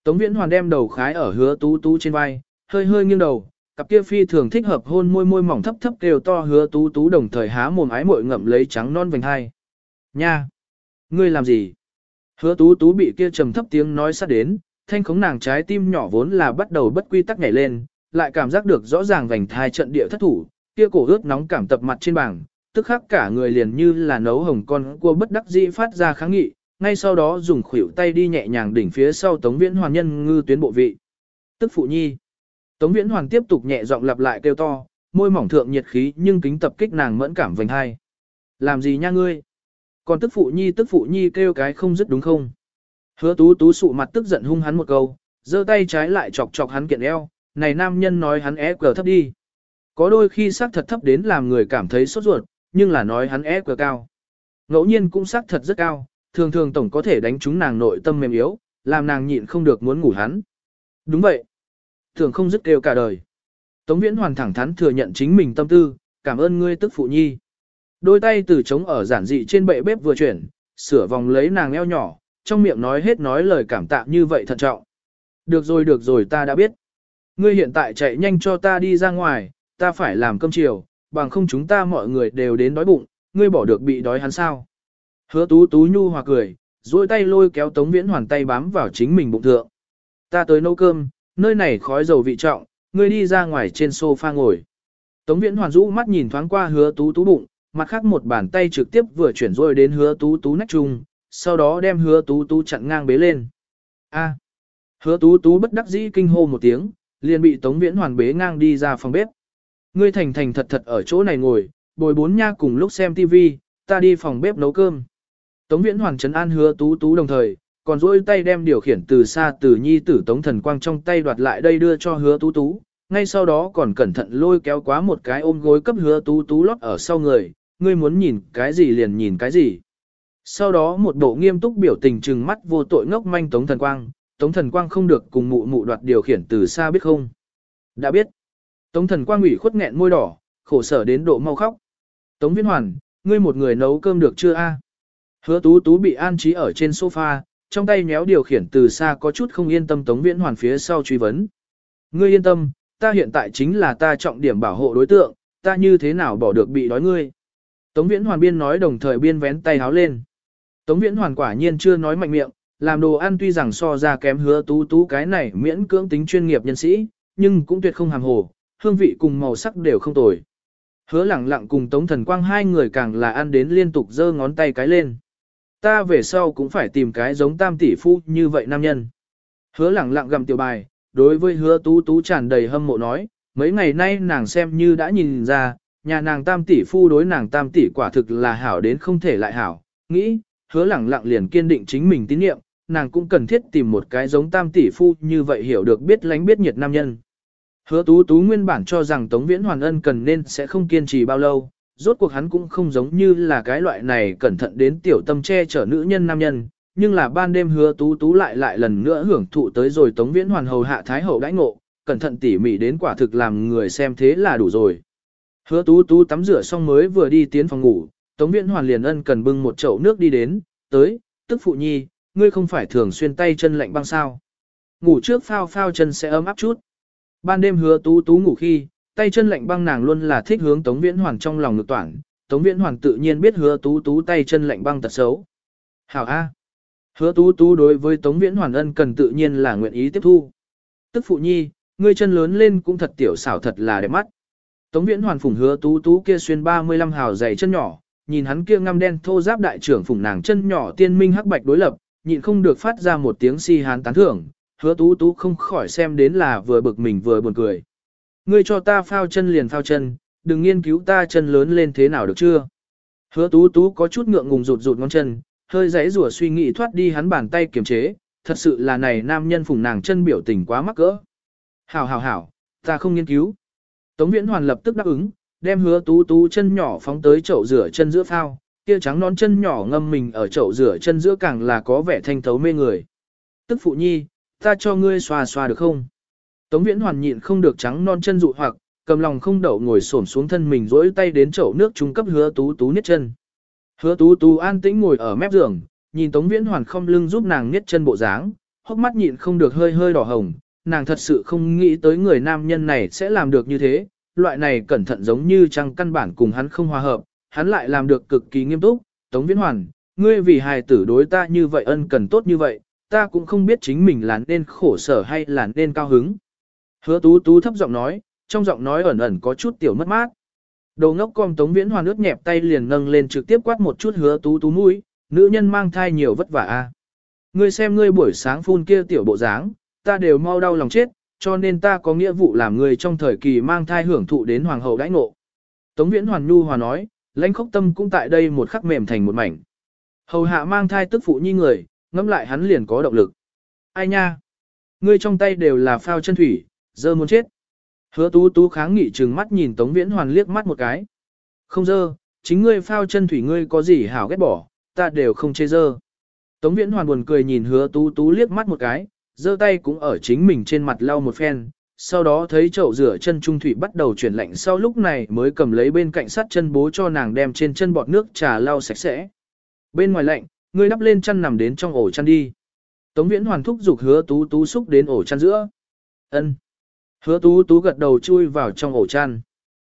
Tống viễn hoàn đem đầu khái ở hứa tú tú trên vai, hơi hơi nghiêng đầu, cặp kia phi thường thích hợp hôn môi môi mỏng thấp thấp đều to hứa tú tú đồng thời há mồm ái mội ngậm lấy trắng non vành hai. Nha! Ngươi làm gì? Hứa tú tú bị kia trầm thấp tiếng nói sát đến, thanh khống nàng trái tim nhỏ vốn là bắt đầu bất quy tắc nhảy lên, lại cảm giác được rõ ràng vành thai trận địa thất thủ, kia cổ ướt nóng cảm tập mặt trên bảng, tức khắc cả người liền như là nấu hồng con cua bất đắc dĩ phát ra kháng nghị, ngay sau đó dùng khuỷu tay đi nhẹ nhàng đỉnh phía sau Tống Viễn Hoàn nhân ngư tuyến bộ vị. Tức phụ nhi. Tống Viễn Hoàn tiếp tục nhẹ giọng lặp lại kêu to, môi mỏng thượng nhiệt khí nhưng kính tập kích nàng mẫn cảm vành hai. Làm gì nha ngươi? Còn tức phụ nhi tức phụ nhi kêu cái không dứt đúng không? Hứa tú tú sụ mặt tức giận hung hắn một câu, giơ tay trái lại chọc chọc hắn kiện eo, này nam nhân nói hắn é cờ thấp đi. Có đôi khi sắc thật thấp đến làm người cảm thấy sốt ruột, nhưng là nói hắn é cờ cao. Ngẫu nhiên cũng sắc thật rất cao, thường thường tổng có thể đánh trúng nàng nội tâm mềm yếu, làm nàng nhịn không được muốn ngủ hắn. Đúng vậy. Thường không dứt kêu cả đời. Tống Viễn hoàn thẳng thắn thừa nhận chính mình tâm tư, cảm ơn ngươi tức phụ nhi. Đôi tay từ trống ở giản dị trên bệ bếp vừa chuyển, sửa vòng lấy nàng eo nhỏ, trong miệng nói hết nói lời cảm tạ như vậy thận trọng. Được rồi được rồi ta đã biết. Ngươi hiện tại chạy nhanh cho ta đi ra ngoài, ta phải làm cơm chiều, bằng không chúng ta mọi người đều đến đói bụng, ngươi bỏ được bị đói hắn sao. Hứa tú tú nhu hòa cười, duỗi tay lôi kéo tống viễn hoàn tay bám vào chính mình bụng thượng. Ta tới nấu cơm, nơi này khói dầu vị trọng, ngươi đi ra ngoài trên sofa ngồi. Tống viễn hoàn rũ mắt nhìn thoáng qua hứa tú tú bụng, mặt khác một bàn tay trực tiếp vừa chuyển rồi đến hứa tú tú nách chung, sau đó đem hứa tú tú chặn ngang bế lên. A. Hứa tú tú bất đắc dĩ kinh hô một tiếng, liền bị Tống Viễn Hoàn bế ngang đi ra phòng bếp. Ngươi thành thành thật thật ở chỗ này ngồi, bồi bốn nha cùng lúc xem TV, ta đi phòng bếp nấu cơm. Tống Viễn Hoàn trấn an hứa tú tú đồng thời, còn duỗi tay đem điều khiển từ xa từ nhi tử Tống Thần Quang trong tay đoạt lại đây đưa cho hứa tú tú. Ngay sau đó còn cẩn thận lôi kéo quá một cái ôm gối cấp hứa tú tú lót ở sau người, ngươi muốn nhìn cái gì liền nhìn cái gì. Sau đó một bộ nghiêm túc biểu tình trừng mắt vô tội ngốc manh Tống Thần Quang, Tống Thần Quang không được cùng mụ mụ đoạt điều khiển từ xa biết không? Đã biết. Tống Thần Quang ủy khuất nghẹn môi đỏ, khổ sở đến độ mau khóc. Tống Viễn Hoàn, ngươi một người nấu cơm được chưa a? Hứa Tú Tú bị an trí ở trên sofa, trong tay nhéo điều khiển từ xa có chút không yên tâm Tống Viễn Hoàn phía sau truy vấn. Ngươi yên tâm, ta hiện tại chính là ta trọng điểm bảo hộ đối tượng, ta như thế nào bỏ được bị đói ngươi. Tống Viễn Hoàn biên nói đồng thời biên vén tay háo lên. Tống Viễn Hoàn quả nhiên chưa nói mạnh miệng, làm đồ ăn tuy rằng so ra kém hứa tú tú cái này miễn cưỡng tính chuyên nghiệp nhân sĩ, nhưng cũng tuyệt không hàm hồ, hương vị cùng màu sắc đều không tồi. Hứa lẳng lặng cùng Tống Thần Quang hai người càng là ăn đến liên tục giơ ngón tay cái lên. Ta về sau cũng phải tìm cái giống tam tỷ phu như vậy nam nhân. Hứa lẳng lặng gầm tiểu bài, đối với hứa tú tú tràn đầy hâm mộ nói, mấy ngày nay nàng xem như đã nhìn ra, nhà nàng tam tỷ phu đối nàng tam tỷ quả thực là hảo đến không thể lại hảo, nghĩ, hứa lẳng lặng liền kiên định chính mình tín nhiệm, nàng cũng cần thiết tìm một cái giống tam tỷ phu như vậy hiểu được biết lánh biết nhiệt nam nhân. Hứa tú tú nguyên bản cho rằng Tống Viễn Hoàn Ân cần nên sẽ không kiên trì bao lâu, rốt cuộc hắn cũng không giống như là cái loại này cẩn thận đến tiểu tâm che chở nữ nhân nam nhân, nhưng là ban đêm hứa tú tú lại lại lần nữa hưởng thụ tới rồi Tống Viễn Hoàn hầu hạ thái hậu đãi ngộ, cẩn thận tỉ mỉ đến quả thực làm người xem thế là đủ rồi. Hứa tú tú tắm rửa xong mới vừa đi tiến phòng ngủ, Tống Viễn Hoàn liền ân cần bưng một chậu nước đi đến, tới, tức phụ nhi, ngươi không phải thường xuyên tay chân lạnh băng sao. Ngủ trước phao phao chân sẽ ấm áp chút. Ban đêm hứa tú tú ngủ khi, tay chân lạnh băng nàng luôn là thích hướng Tống Viễn Hoàn trong lòng ngực toản. Tống Viễn Hoàn tự nhiên biết hứa tú tú tay chân lạnh băng tật xấu. Hảo A. Hứa tú tú đối với Tống Viễn Hoàn ân cần tự nhiên là nguyện ý tiếp thu. Tức phụ nhi, ngươi chân lớn lên cũng thật tiểu xảo thật là đẹp mắt. Tống Viễn Hoàn phủng hứa tú tú kia xuyên 35 hào dày chân nhỏ, nhìn hắn kia ngăm đen thô giáp đại trưởng phủng nàng chân nhỏ tiên minh hắc bạch đối lập, nhịn không được phát ra một tiếng si hán tán thưởng, hứa tú tú không khỏi xem đến là vừa bực mình vừa buồn cười. Ngươi cho ta phao chân liền phao chân, đừng nghiên cứu ta chân lớn lên thế nào được chưa. Hứa tú tú có chút ngượng ngùng rụt rụt ngón chân, hơi giấy rủa suy nghĩ thoát đi hắn bàn tay kiềm chế, thật sự là này nam nhân phùng nàng chân biểu tình quá mắc cỡ. Hảo hảo hảo, ta không nghiên cứu. Tống Viễn Hoàn lập tức đáp ứng, đem hứa tú tú chân nhỏ phóng tới chậu rửa chân giữa phao, kia trắng nón chân nhỏ ngâm mình ở chậu rửa chân giữa càng là có vẻ thanh thấu mê người. Tức phụ nhi, ta cho ngươi xoa xoa được không? Tống viễn hoàn nhịn không được trắng non chân dụ hoặc, cầm lòng không đậu ngồi xổm xuống thân mình rỗi tay đến chậu nước trung cấp hứa tú tú niết chân. Hứa tú tú an tĩnh ngồi ở mép giường, nhìn tống viễn hoàn không lưng giúp nàng niết chân bộ dáng, hốc mắt nhịn không được hơi hơi đỏ hồng, nàng thật sự không nghĩ tới người nam nhân này sẽ làm được như thế, loại này cẩn thận giống như trăng căn bản cùng hắn không hòa hợp, hắn lại làm được cực kỳ nghiêm túc, Tống Viễn Hoàn, ngươi vì hài tử đối ta như vậy ân cần tốt như vậy, ta cũng không biết chính mình là nên khổ sở hay là nên cao hứng. Hứa tú tú thấp giọng nói, trong giọng nói ẩn ẩn có chút tiểu mất mát. Đầu ngốc con Tống Viễn Hoàn ướt nhẹp tay liền nâng lên trực tiếp quát một chút hứa tú tú mũi, nữ nhân mang thai nhiều vất vả a. Ngươi xem ngươi buổi sáng phun kia tiểu bộ dáng, ta đều mau đau lòng chết, cho nên ta có nghĩa vụ làm người trong thời kỳ mang thai hưởng thụ đến hoàng hậu đãi ngộ. Tống Viễn Hoàn Nhu Hòa nói, lãnh khốc tâm cũng tại đây một khắc mềm thành một mảnh. Hầu hạ mang thai tức phụ nhi người, ngẫm lại hắn liền có động lực. Ai nha? Ngươi trong tay đều là phao chân thủy, dơ muốn chết. Hứa tú tú kháng nghị trừng mắt nhìn Tống Viễn Hoàn liếc mắt một cái. Không dơ, chính ngươi phao chân thủy ngươi có gì hảo ghét bỏ, ta đều không chê dơ. Tống Viễn Hoàn buồn cười nhìn hứa tú tú liếc mắt một cái, giơ tay cũng ở chính mình trên mặt lau một phen, sau đó thấy chậu rửa chân trung thủy bắt đầu chuyển lạnh sau lúc này mới cầm lấy bên cạnh sắt chân bố cho nàng đem trên chân bọt nước trà lau sạch sẽ. Bên ngoài lạnh, ngươi đắp lên chăn nằm đến trong ổ chăn đi. Tống Viễn Hoàn thúc giục hứa tú tú xúc đến ổ chăn giữa. ân Hứa tú tú gật đầu chui vào trong ổ chăn.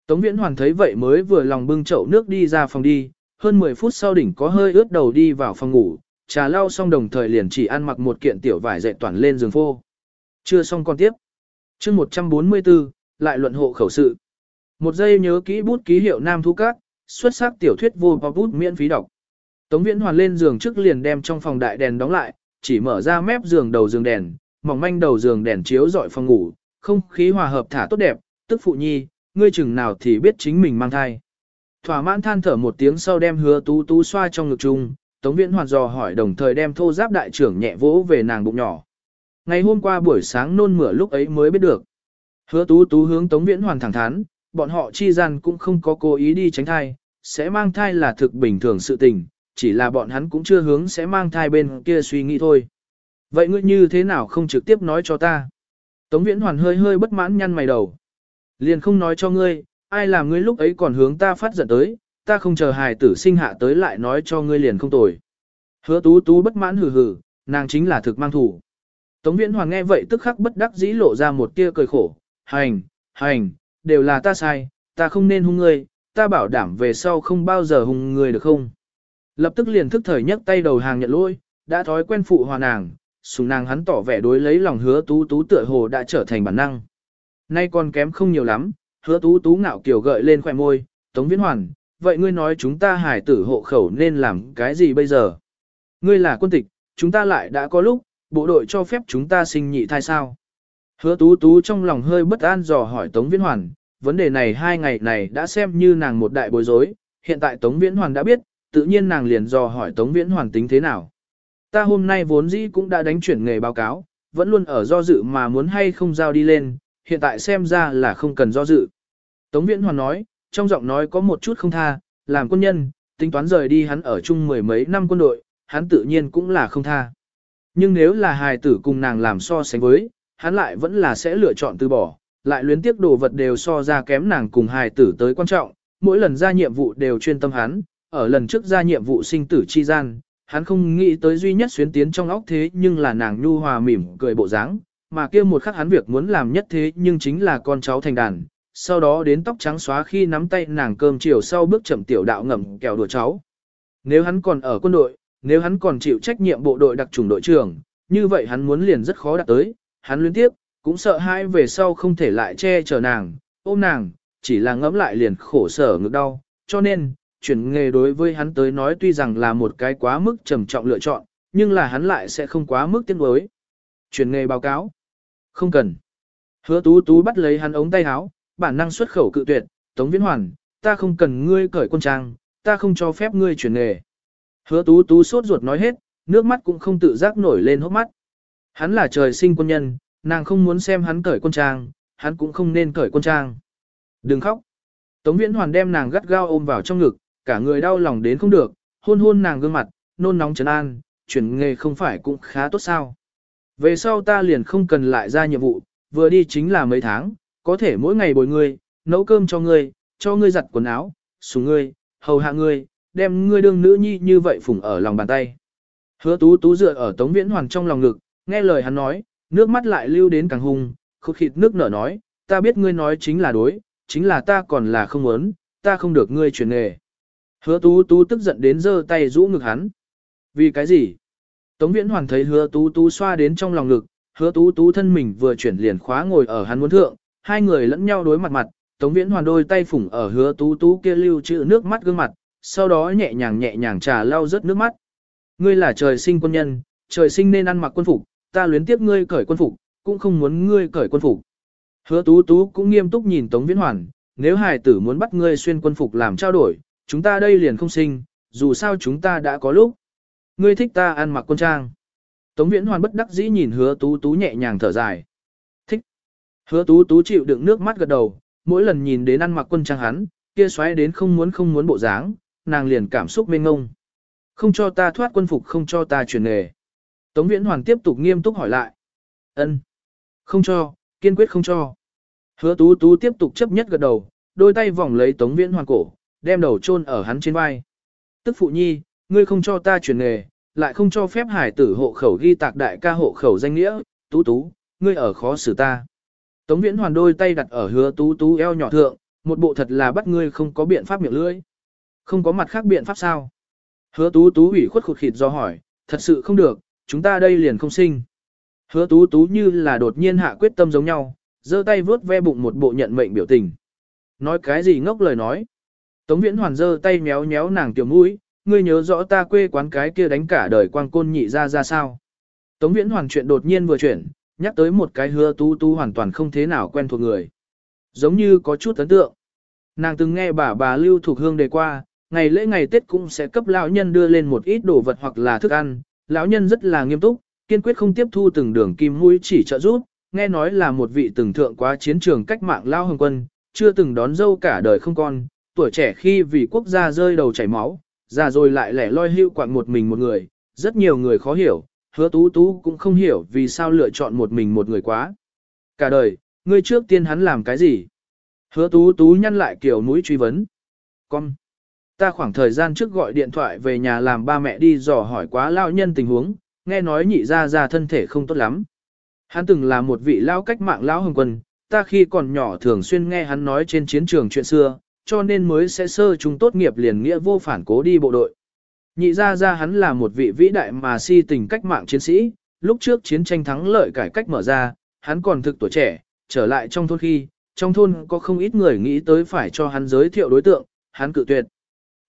Tống Viễn Hoàn thấy vậy mới vừa lòng bưng chậu nước đi ra phòng đi, hơn 10 phút sau đỉnh có hơi ướt đầu đi vào phòng ngủ, trà lau xong đồng thời liền chỉ ăn mặc một kiện tiểu vải dậy toàn lên giường phô. Chưa xong con tiếp. chương 144, lại luận hộ khẩu sự. Một giây nhớ kỹ bút ký hiệu Nam Thu Các, xuất sắc tiểu thuyết vô và bút miễn phí đọc. Tống Viễn Hoàn lên giường trước liền đem trong phòng đại đèn đóng lại, chỉ mở ra mép giường đầu giường đèn, mỏng manh đầu giường đèn chiếu dọi phòng ngủ, không khí hòa hợp thả tốt đẹp, tức phụ nhi, ngươi chừng nào thì biết chính mình mang thai. Thỏa mãn than thở một tiếng sau đem hứa tú tú xoa trong ngực chung, Tống Viễn Hoàn dò hỏi đồng thời đem thô giáp đại trưởng nhẹ vỗ về nàng bụng nhỏ. Ngày hôm qua buổi sáng nôn mửa lúc ấy mới biết được. Hứa tú tú hướng Tống Viễn Hoàn thẳng thắn, bọn họ chi gian cũng không có cố ý đi tránh thai, sẽ mang thai là thực bình thường sự tình, chỉ là bọn hắn cũng chưa hướng sẽ mang thai bên kia suy nghĩ thôi. Vậy ngươi như thế nào không trực tiếp nói cho ta? Tống Viễn Hoàn hơi hơi bất mãn nhăn mày đầu. Liền không nói cho ngươi, ai làm ngươi lúc ấy còn hướng ta phát giận tới, ta không chờ hài tử sinh hạ tới lại nói cho ngươi liền không tồi. Hứa tú tú bất mãn hừ hừ, nàng chính là thực mang thủ. Tống Viễn Hoàn nghe vậy tức khắc bất đắc dĩ lộ ra một tia cười khổ, hành, hành, đều là ta sai, ta không nên hung ngươi, ta bảo đảm về sau không bao giờ hung ngươi được không. Lập tức liền thức thời nhấc tay đầu hàng nhận lỗi, đã thói quen phụ hòa nàng, sùng nàng hắn tỏ vẻ đối lấy lòng hứa tú tú tựa hồ đã trở thành bản năng. Nay còn kém không nhiều lắm, hứa tú tú ngạo kiểu gợi lên khoẻ môi, Tống Viễn Hoàn, vậy ngươi nói chúng ta hải tử hộ khẩu nên làm cái gì bây giờ? Ngươi là quân tịch, chúng ta lại đã có lúc, bộ đội cho phép chúng ta sinh nhị thai sao? Hứa tú tú trong lòng hơi bất an dò hỏi Tống Viễn Hoàn, vấn đề này hai ngày này đã xem như nàng một đại bối rối, hiện tại Tống Viễn Hoàn đã biết, tự nhiên nàng liền dò hỏi Tống Viễn Hoàn tính thế nào. Ta hôm nay vốn dĩ cũng đã đánh chuyển nghề báo cáo, vẫn luôn ở do dự mà muốn hay không giao đi lên, hiện tại xem ra là không cần do dự. Tống Viễn Hoàn nói, trong giọng nói có một chút không tha, làm quân nhân, tính toán rời đi hắn ở chung mười mấy năm quân đội, hắn tự nhiên cũng là không tha. Nhưng nếu là hài tử cùng nàng làm so sánh với, hắn lại vẫn là sẽ lựa chọn từ bỏ, lại luyến tiếc đồ vật đều so ra kém nàng cùng hài tử tới quan trọng, mỗi lần ra nhiệm vụ đều chuyên tâm hắn, ở lần trước ra nhiệm vụ sinh tử chi gian, hắn không nghĩ tới duy nhất xuyến tiến trong óc thế nhưng là nàng nhu hòa mỉm cười bộ dáng, mà kia một khắc hắn việc muốn làm nhất thế nhưng chính là con cháu thành đàn, sau đó đến tóc trắng xóa khi nắm tay nàng cơm chiều sau bước chậm tiểu đạo ngầm kẹo đùa cháu. Nếu hắn còn ở quân đội, nếu hắn còn chịu trách nhiệm bộ đội đặc trùng đội trưởng, như vậy hắn muốn liền rất khó đạt tới, hắn liên tiếp, cũng sợ hai về sau không thể lại che chở nàng, ôm nàng, chỉ là ngẫm lại liền khổ sở ngực đau, cho nên, chuyển nghề đối với hắn tới nói tuy rằng là một cái quá mức trầm trọng lựa chọn, nhưng là hắn lại sẽ không quá mức tiếc đối. Chuyển nghề báo cáo. Không cần. Hứa tú tú bắt lấy hắn ống tay áo, bản năng xuất khẩu cự tuyệt, Tống Viễn Hoàn, ta không cần ngươi cởi quân trang, ta không cho phép ngươi chuyển nghề. Hứa tú tú sốt ruột nói hết, nước mắt cũng không tự giác nổi lên hốc mắt. Hắn là trời sinh quân nhân, nàng không muốn xem hắn cởi quân trang, hắn cũng không nên cởi quân trang. Đừng khóc. Tống Viễn Hoàn đem nàng gắt gao ôm vào trong ngực, cả người đau lòng đến không được, hôn hôn nàng gương mặt, nôn nóng trấn an, chuyển nghề không phải cũng khá tốt sao. Về sau ta liền không cần lại ra nhiệm vụ, vừa đi chính là mấy tháng, có thể mỗi ngày bồi ngươi, nấu cơm cho ngươi, cho ngươi giặt quần áo, xuống ngươi, hầu hạ ngươi, đem ngươi đương nữ nhi như vậy phủng ở lòng bàn tay. Hứa tú tú dựa ở Tống Viễn Hoàn trong lòng ngực, nghe lời hắn nói, nước mắt lại lưu đến càng hung, khúc khịt nước nở nói, ta biết ngươi nói chính là đối, chính là ta còn là không muốn, ta không được ngươi chuyển nghề. Hứa tú tú tức giận đến giơ tay rũ ngực hắn. Vì cái gì? Tống Viễn Hoàn thấy hứa tú tú xoa đến trong lòng ngực, hứa tú tú thân mình vừa chuyển liền khóa ngồi ở hắn muốn thượng, hai người lẫn nhau đối mặt mặt, Tống Viễn Hoàn đôi tay phủng ở hứa tú tú kia lưu trữ nước mắt gương mặt, sau đó nhẹ nhàng nhẹ nhàng trà lau rớt nước mắt. Ngươi là trời sinh quân nhân, trời sinh nên ăn mặc quân phục, ta luyến tiếp ngươi cởi quân phục, cũng không muốn ngươi cởi quân phục. Hứa tú tú cũng nghiêm túc nhìn Tống Viễn Hoàn, nếu hài tử muốn bắt ngươi xuyên quân phục làm trao đổi, chúng ta đây liền không sinh, dù sao chúng ta đã có lúc. Ngươi thích ta ăn mặc quân trang. Tống Viễn Hoàn bất đắc dĩ nhìn hứa tú tú nhẹ nhàng thở dài. Thích. Hứa tú tú chịu đựng nước mắt gật đầu, mỗi lần nhìn đến ăn mặc quân trang hắn, kia xoáy đến không muốn không muốn bộ dáng, nàng liền cảm xúc mênh ngông. Không cho ta thoát quân phục không cho ta chuyển nghề. Tống Viễn Hoàn tiếp tục nghiêm túc hỏi lại. Ân, Không cho, kiên quyết không cho. Hứa tú tú tiếp tục chấp nhất gật đầu, đôi tay vòng lấy Tống Viễn Hoàn cổ, đem đầu chôn ở hắn trên vai. Tức phụ nhi, ngươi không cho ta chuyển nghề, lại không cho phép hải tử hộ khẩu ghi tạc đại ca hộ khẩu danh nghĩa, tú tú, ngươi ở khó xử ta. Tống Viễn Hoàn đôi tay đặt ở hứa tú tú eo nhỏ thượng, một bộ thật là bắt ngươi không có biện pháp miệng lưỡi. Không có mặt khác biện pháp sao? Hứa tú tú ủy khuất khụt khịt do hỏi, thật sự không được, chúng ta đây liền không sinh. Hứa tú tú như là đột nhiên hạ quyết tâm giống nhau, giơ tay vớt ve bụng một bộ nhận mệnh biểu tình. Nói cái gì ngốc lời nói. Tống viễn hoàn giơ tay méo méo nàng tiểu mũi, ngươi nhớ rõ ta quê quán cái kia đánh cả đời quang côn nhị ra ra sao. Tống viễn hoàn chuyện đột nhiên vừa chuyển, nhắc tới một cái hứa tú tú hoàn toàn không thế nào quen thuộc người. Giống như có chút ấn tượng. Nàng từng nghe bà bà lưu thuộc hương đề qua, ngày lễ ngày Tết cũng sẽ cấp lão nhân đưa lên một ít đồ vật hoặc là thức ăn, lão nhân rất là nghiêm túc, kiên quyết không tiếp thu từng đường kim mũi chỉ trợ giúp, nghe nói là một vị từng thượng quá chiến trường cách mạng lao hồng quân, chưa từng đón dâu cả đời không con, tuổi trẻ khi vì quốc gia rơi đầu chảy máu, già rồi lại lẻ loi hưu quạng một mình một người, rất nhiều người khó hiểu, hứa tú tú cũng không hiểu vì sao lựa chọn một mình một người quá. Cả đời, ngươi trước tiên hắn làm cái gì? Hứa tú tú nhăn lại kiểu mũi truy vấn. Con! Ta khoảng thời gian trước gọi điện thoại về nhà làm ba mẹ đi dò hỏi quá lao nhân tình huống, nghe nói nhị ra ra thân thể không tốt lắm. Hắn từng là một vị lao cách mạng lão hồng quân, ta khi còn nhỏ thường xuyên nghe hắn nói trên chiến trường chuyện xưa, cho nên mới sẽ sơ chúng tốt nghiệp liền nghĩa vô phản cố đi bộ đội. Nhị ra ra hắn là một vị vĩ đại mà si tình cách mạng chiến sĩ, lúc trước chiến tranh thắng lợi cải cách mở ra, hắn còn thực tuổi trẻ, trở lại trong thôn khi, trong thôn có không ít người nghĩ tới phải cho hắn giới thiệu đối tượng, hắn cự tuyệt.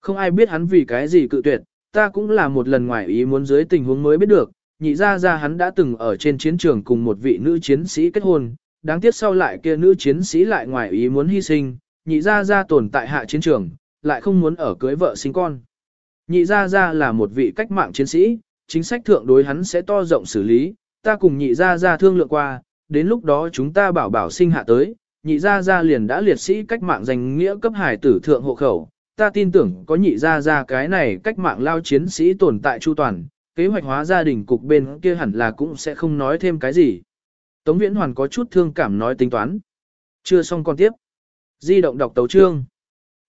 Không ai biết hắn vì cái gì cự tuyệt, ta cũng là một lần ngoài ý muốn dưới tình huống mới biết được, nhị ra ra hắn đã từng ở trên chiến trường cùng một vị nữ chiến sĩ kết hôn, đáng tiếc sau lại kia nữ chiến sĩ lại ngoài ý muốn hy sinh, nhị gia gia tồn tại hạ chiến trường, lại không muốn ở cưới vợ sinh con. Nhị gia gia là một vị cách mạng chiến sĩ, chính sách thượng đối hắn sẽ to rộng xử lý, ta cùng nhị gia gia thương lượng qua, đến lúc đó chúng ta bảo bảo sinh hạ tới, nhị gia gia liền đã liệt sĩ cách mạng danh nghĩa cấp hải tử thượng hộ khẩu, ta tin tưởng có nhị gia gia cái này cách mạng lao chiến sĩ tồn tại chu toàn, kế hoạch hóa gia đình cục bên kia hẳn là cũng sẽ không nói thêm cái gì. Tống Viễn Hoàn có chút thương cảm nói tính toán. Chưa xong con tiếp. Di động đọc tấu chương.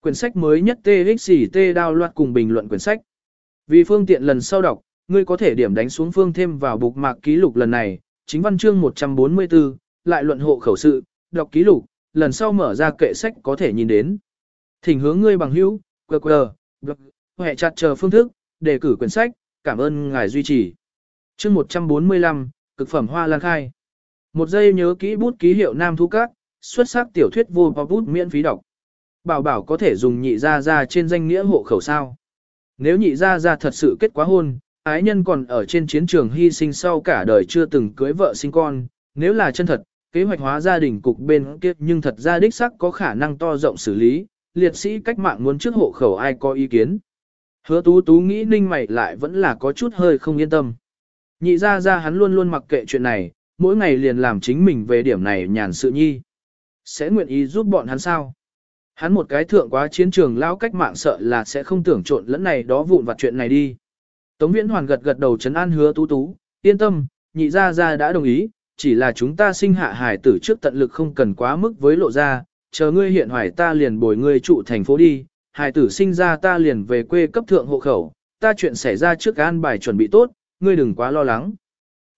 Quyển sách mới nhất TXT đao loạt cùng bình luận quyển sách. Vì phương tiện lần sau đọc, ngươi có thể điểm đánh xuống phương thêm vào bục mạc ký lục lần này, chính văn chương 144, lại luận hộ khẩu sự, đọc ký lục, lần sau mở ra kệ sách có thể nhìn đến. Thỉnh hướng ngươi bằng hữu, QR, hệ chặt chờ phương thức, đề cử quyển sách, cảm ơn ngài duy trì. chương 145, cực phẩm hoa lan khai. Một giây nhớ kỹ bút ký hiệu Nam Thu Các, xuất sắc tiểu thuyết vô bọc bút miễn phí đọc. Bảo bảo có thể dùng nhị ra ra trên danh nghĩa hộ khẩu sao. Nếu nhị ra ra thật sự kết quá hôn, ái nhân còn ở trên chiến trường hy sinh sau cả đời chưa từng cưới vợ sinh con, nếu là chân thật, kế hoạch hóa gia đình cục bên kia nhưng thật ra đích sắc có khả năng to rộng xử lý, liệt sĩ cách mạng muốn trước hộ khẩu ai có ý kiến. Hứa tú tú nghĩ ninh mày lại vẫn là có chút hơi không yên tâm. Nhị ra ra hắn luôn luôn mặc kệ chuyện này, mỗi ngày liền làm chính mình về điểm này nhàn sự nhi. Sẽ nguyện ý giúp bọn hắn sao? Hắn một cái thượng quá chiến trường lao cách mạng sợ là sẽ không tưởng trộn lẫn này đó vụn vặt chuyện này đi. Tống Viễn Hoàn gật gật đầu chấn an hứa tú tú, yên tâm, nhị gia gia đã đồng ý, chỉ là chúng ta sinh hạ hải tử trước tận lực không cần quá mức với lộ ra, chờ ngươi hiện hoài ta liền bồi ngươi trụ thành phố đi, Hải tử sinh ra ta liền về quê cấp thượng hộ khẩu, ta chuyện xảy ra trước an bài chuẩn bị tốt, ngươi đừng quá lo lắng.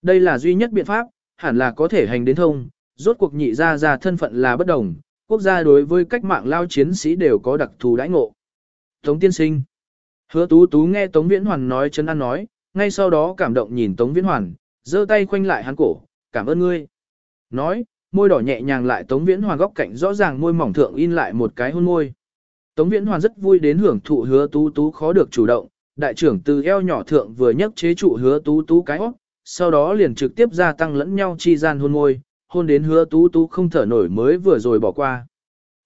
Đây là duy nhất biện pháp, hẳn là có thể hành đến thông, rốt cuộc nhị ra ra thân phận là bất đồng, quốc gia đối với cách mạng lao chiến sĩ đều có đặc thù đãi ngộ. Tống tiên sinh Hứa tú tú nghe Tống Viễn Hoàn nói chân ăn nói, ngay sau đó cảm động nhìn Tống Viễn Hoàn, giơ tay khoanh lại hắn cổ, cảm ơn ngươi. Nói, môi đỏ nhẹ nhàng lại Tống Viễn Hoàn góc cạnh rõ ràng môi mỏng thượng in lại một cái hôn môi. Tống Viễn Hoàn rất vui đến hưởng thụ hứa tú tú khó được chủ động, đại trưởng từ eo nhỏ thượng vừa nhấc chế trụ hứa tú tú cái óc, sau đó liền trực tiếp gia tăng lẫn nhau chi gian hôn môi, hôn đến hứa tú tú không thở nổi mới vừa rồi bỏ qua.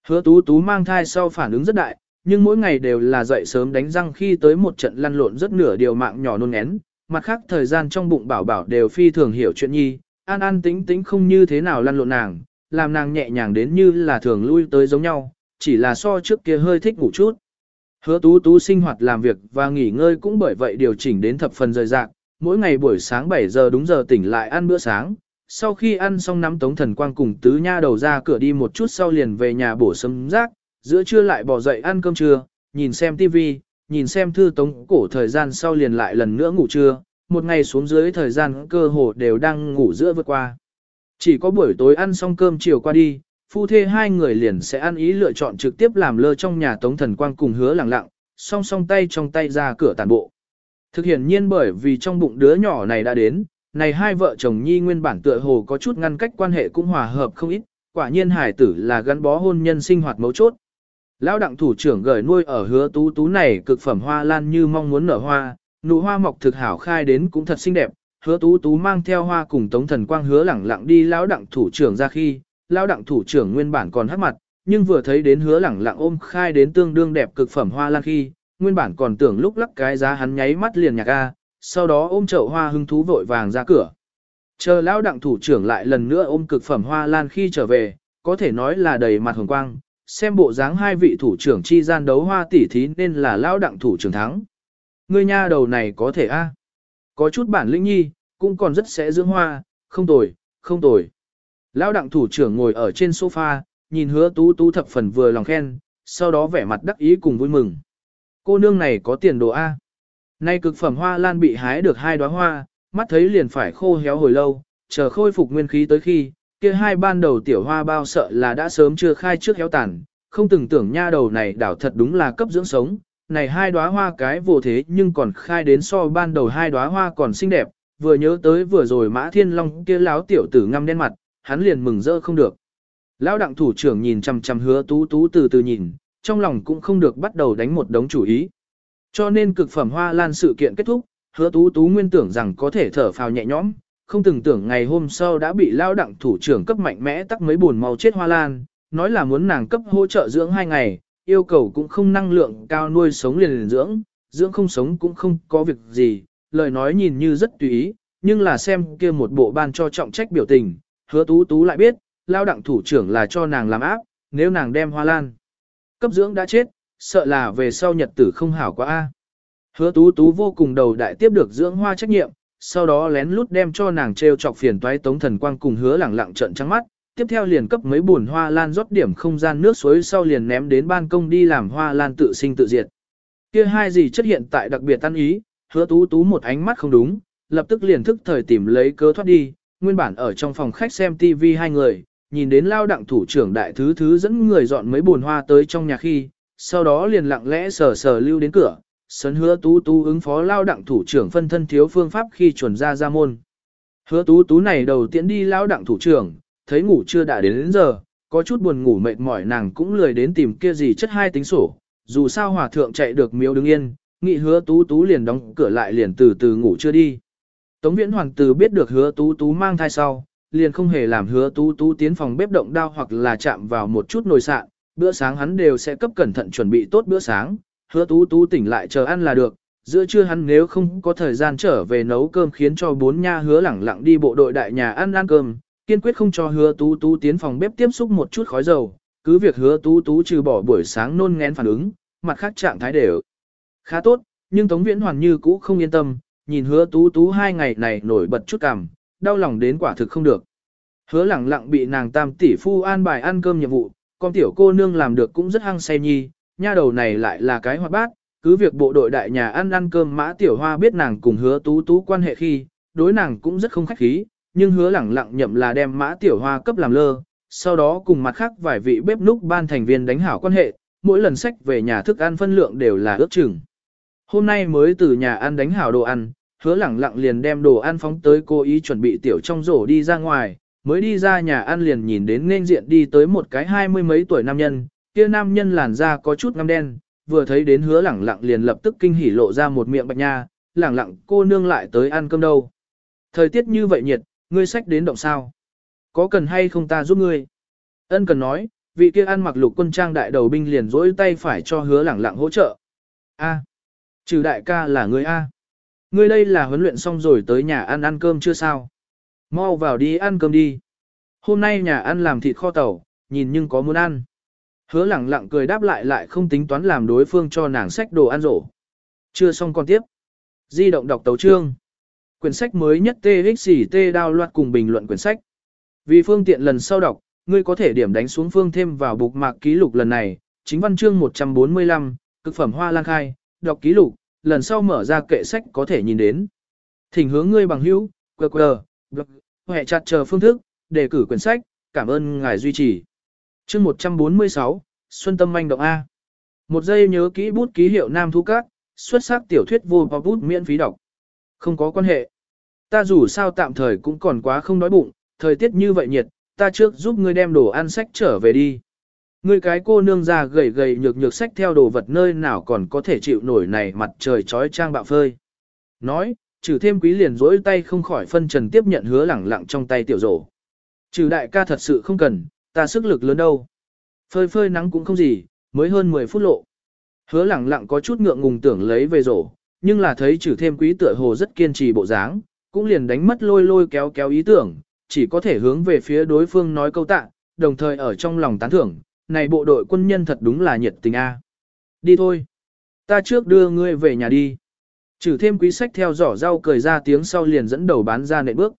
Hứa tú tú mang thai sau phản ứng rất đại, nhưng mỗi ngày đều là dậy sớm đánh răng khi tới một trận lăn lộn rất nửa điều mạng nhỏ nôn én mặt khác thời gian trong bụng bảo bảo đều phi thường hiểu chuyện nhi, an an tính tính không như thế nào lăn lộn nàng, làm nàng nhẹ nhàng đến như là thường lui tới giống nhau, chỉ là so trước kia hơi thích ngủ chút. Hứa tú tú sinh hoạt làm việc và nghỉ ngơi cũng bởi vậy điều chỉnh đến thập phần rời rạc, mỗi ngày buổi sáng 7 giờ đúng giờ tỉnh lại ăn bữa sáng, sau khi ăn xong nắm tống thần quang cùng tứ nha đầu ra cửa đi một chút sau liền về nhà bổ sấm rác, giữa trưa lại bỏ dậy ăn cơm trưa, nhìn xem tivi, nhìn xem thư tống cổ thời gian sau liền lại lần nữa ngủ trưa, một ngày xuống dưới thời gian cơ hồ đều đang ngủ giữa vượt qua. Chỉ có buổi tối ăn xong cơm chiều qua đi, phu thê hai người liền sẽ ăn ý lựa chọn trực tiếp làm lơ trong nhà tống thần quang cùng hứa lặng lặng, song song tay trong tay ra cửa tàn bộ. Thực hiện nhiên bởi vì trong bụng đứa nhỏ này đã đến, này hai vợ chồng nhi nguyên bản tựa hồ có chút ngăn cách quan hệ cũng hòa hợp không ít, quả nhiên hải tử là gắn bó hôn nhân sinh hoạt mấu chốt. Lão đặng thủ trưởng gửi nuôi ở hứa tú tú này cực phẩm hoa lan như mong muốn nở hoa, nụ hoa mọc thực hảo khai đến cũng thật xinh đẹp, hứa tú tú mang theo hoa cùng tống thần quang hứa lẳng lặng đi lão đặng thủ trưởng ra khi, lão đặng thủ trưởng nguyên bản còn hắc mặt, nhưng vừa thấy đến hứa lẳng lặng ôm khai đến tương đương đẹp cực phẩm hoa lan khi, nguyên bản còn tưởng lúc lắc cái giá hắn nháy mắt liền nhạc a, sau đó ôm chậu hoa hứng thú vội vàng ra cửa. Chờ lão đặng thủ trưởng lại lần nữa ôm cực phẩm hoa lan khi trở về, có thể nói là đầy mặt hồng quang, xem bộ dáng hai vị thủ trưởng chi gian đấu hoa tỉ thí nên là lão đặng thủ trưởng thắng. Ngươi nha đầu này có thể a, Có chút bản lĩnh nhi, cũng còn rất sẽ dưỡng hoa, không tồi, không tồi. Lão đặng thủ trưởng ngồi ở trên sofa, nhìn hứa tú tú thập phần vừa lòng khen, sau đó vẻ mặt đắc ý cùng vui mừng. Cô nương này có tiền đồ A. Nay cực phẩm hoa lan bị hái được hai đóa hoa, mắt thấy liền phải khô héo hồi lâu, chờ khôi phục nguyên khí tới khi, kia hai ban đầu tiểu hoa bao sợ là đã sớm chưa khai trước héo tàn, không từng tưởng nha đầu này đảo thật đúng là cấp dưỡng sống, này hai đóa hoa cái vô thế nhưng còn khai đến so ban đầu hai đóa hoa còn xinh đẹp, vừa nhớ tới vừa rồi mã thiên long kia láo tiểu tử ngăm đen mặt, hắn liền mừng rỡ không được. Lão đặng thủ trưởng nhìn chằm chằm hứa tú tú từ từ nhìn, trong lòng cũng không được bắt đầu đánh một đống chủ ý. Cho nên cực phẩm hoa lan sự kiện kết thúc, hứa tú tú nguyên tưởng rằng có thể thở phào nhẹ nhõm, không từng tưởng ngày hôm sau đã bị lao đặng thủ trưởng cấp mạnh mẽ tắc mấy buồn màu chết hoa lan, nói là muốn nàng cấp hỗ trợ dưỡng hai ngày, yêu cầu cũng không năng lượng cao nuôi sống liền, liền dưỡng, dưỡng không sống cũng không có việc gì, lời nói nhìn như rất tùy ý, nhưng là xem kia một bộ ban cho trọng trách biểu tình, hứa tú tú lại biết, lao đặng thủ trưởng là cho nàng làm áp, nếu nàng đem hoa lan. Cấp dưỡng đã chết, sợ là về sau nhật tử không hảo quá a. Hứa tú tú vô cùng đầu đại tiếp được dưỡng hoa trách nhiệm, sau đó lén lút đem cho nàng treo chọc phiền toái tống thần quang cùng hứa lẳng lặng trận trắng mắt, tiếp theo liền cấp mấy buồn hoa lan rót điểm không gian nước suối sau liền ném đến ban công đi làm hoa lan tự sinh tự diệt. Kia hai gì chất hiện tại đặc biệt tan ý, hứa tú tú một ánh mắt không đúng, lập tức liền thức thời tìm lấy cớ thoát đi, nguyên bản ở trong phòng khách xem TV hai người, nhìn đến lao đặng thủ trưởng đại thứ thứ dẫn người dọn mấy bùn hoa tới trong nhà khi, sau đó liền lặng lẽ sờ sờ lưu đến cửa, sấn hứa tú tú ứng phó lao đặng thủ trưởng phân thân thiếu phương pháp khi chuẩn ra ra môn. Hứa tú tú này đầu tiễn đi lao đặng thủ trưởng, thấy ngủ chưa đã đến, đến giờ, có chút buồn ngủ mệt mỏi nàng cũng lười đến tìm kia gì chất hai tính sổ, dù sao hòa thượng chạy được miếu đứng yên, nghị hứa tú tú liền đóng cửa lại liền từ từ ngủ chưa đi. Tống viễn hoàng tử biết được hứa tú tú mang thai sau, liền không hề làm hứa tú tú tiến phòng bếp động đao hoặc là chạm vào một chút nồi sạn, bữa sáng hắn đều sẽ cấp cẩn thận chuẩn bị tốt bữa sáng, hứa tú tú tỉnh lại chờ ăn là được, giữa trưa hắn nếu không có thời gian trở về nấu cơm khiến cho bốn nha hứa lẳng lặng đi bộ đội đại nhà ăn ăn cơm, kiên quyết không cho hứa tú tú tiến phòng bếp tiếp xúc một chút khói dầu, cứ việc hứa tú tú trừ bỏ buổi sáng nôn ngén phản ứng, mặt khác trạng thái đều khá tốt, nhưng Tống Viễn Hoàn như cũ không yên tâm, nhìn hứa tú tú hai ngày này nổi bật chút cảm, đau lòng đến quả thực không được. Hứa lẳng lặng bị nàng tam tỷ phu an bài ăn cơm nhiệm vụ, con tiểu cô nương làm được cũng rất hăng say nhi, nha đầu này lại là cái hoạt bát, cứ việc bộ đội đại nhà ăn ăn cơm mã tiểu hoa biết nàng cùng hứa tú tú quan hệ khi, đối nàng cũng rất không khách khí, nhưng hứa lẳng lặng nhậm là đem mã tiểu hoa cấp làm lơ, sau đó cùng mặt khác vài vị bếp núc ban thành viên đánh hảo quan hệ, mỗi lần sách về nhà thức ăn phân lượng đều là ước chừng. Hôm nay mới từ nhà ăn đánh hảo đồ ăn, hứa lẳng lặng liền đem đồ ăn phóng tới cô ý chuẩn bị tiểu trong rổ đi ra ngoài, mới đi ra nhà ăn liền nhìn đến nên diện đi tới một cái hai mươi mấy tuổi nam nhân, kia nam nhân làn da có chút ngăm đen, vừa thấy đến hứa lẳng lặng liền lập tức kinh hỉ lộ ra một miệng bạch nha, lẳng lặng cô nương lại tới ăn cơm đâu. Thời tiết như vậy nhiệt, ngươi sách đến động sao? Có cần hay không ta giúp ngươi? Ân cần nói, vị kia ăn mặc lục quân trang đại đầu binh liền dỗi tay phải cho hứa lẳng lặng hỗ trợ. A, trừ đại ca là ngươi A. Ngươi đây là huấn luyện xong rồi tới nhà ăn ăn cơm chưa sao? Mau vào đi ăn cơm đi. Hôm nay nhà ăn làm thịt kho tàu, nhìn nhưng có muốn ăn. Hứa lẳng lặng cười đáp lại lại không tính toán làm đối phương cho nàng sách đồ ăn rổ. Chưa xong còn tiếp. Di động đọc tấu chương. Quyển sách mới nhất TXT đao loạt cùng bình luận quyển sách. Vì phương tiện lần sau đọc, ngươi có thể điểm đánh xuống phương thêm vào bục mạc ký lục lần này, chính văn chương 145, cực phẩm hoa lang khai, đọc ký lục, lần sau mở ra kệ sách có thể nhìn đến. Thỉnh hướng ngươi bằng hữu, QR, blog, hệ chặt chờ phương thức, đề cử quyển sách, cảm ơn ngài duy trì. Chương 146, Xuân Tâm Manh Động A. Một giây nhớ kỹ bút ký hiệu Nam Thu Các, xuất sắc tiểu thuyết vô bút miễn phí đọc. Không có quan hệ. Ta dù sao tạm thời cũng còn quá không đói bụng, thời tiết như vậy nhiệt, ta trước giúp ngươi đem đồ ăn sách trở về đi. Ngươi cái cô nương già gầy gầy nhược nhược sách theo đồ vật nơi nào còn có thể chịu nổi này mặt trời trói trang bạo phơi. Nói, trừ thêm quý liền rỗi tay không khỏi phân trần tiếp nhận hứa lẳng lặng trong tay tiểu rổ. Trừ đại ca thật sự không cần, ta sức lực lớn đâu. Phơi phơi nắng cũng không gì, mới hơn 10 phút lộ. Hứa lẳng lặng có chút ngượng ngùng tưởng lấy về rổ, nhưng là thấy trừ thêm quý tựa hồ rất kiên trì bộ dáng, cũng liền đánh mất lôi lôi kéo kéo ý tưởng, chỉ có thể hướng về phía đối phương nói câu tạ, đồng thời ở trong lòng tán thưởng, này bộ đội quân nhân thật đúng là nhiệt tình a. Đi thôi. Ta trước đưa ngươi về nhà đi. Trừ thêm quý sách theo giỏ rau cười ra tiếng sau liền dẫn đầu bán ra nệ bước.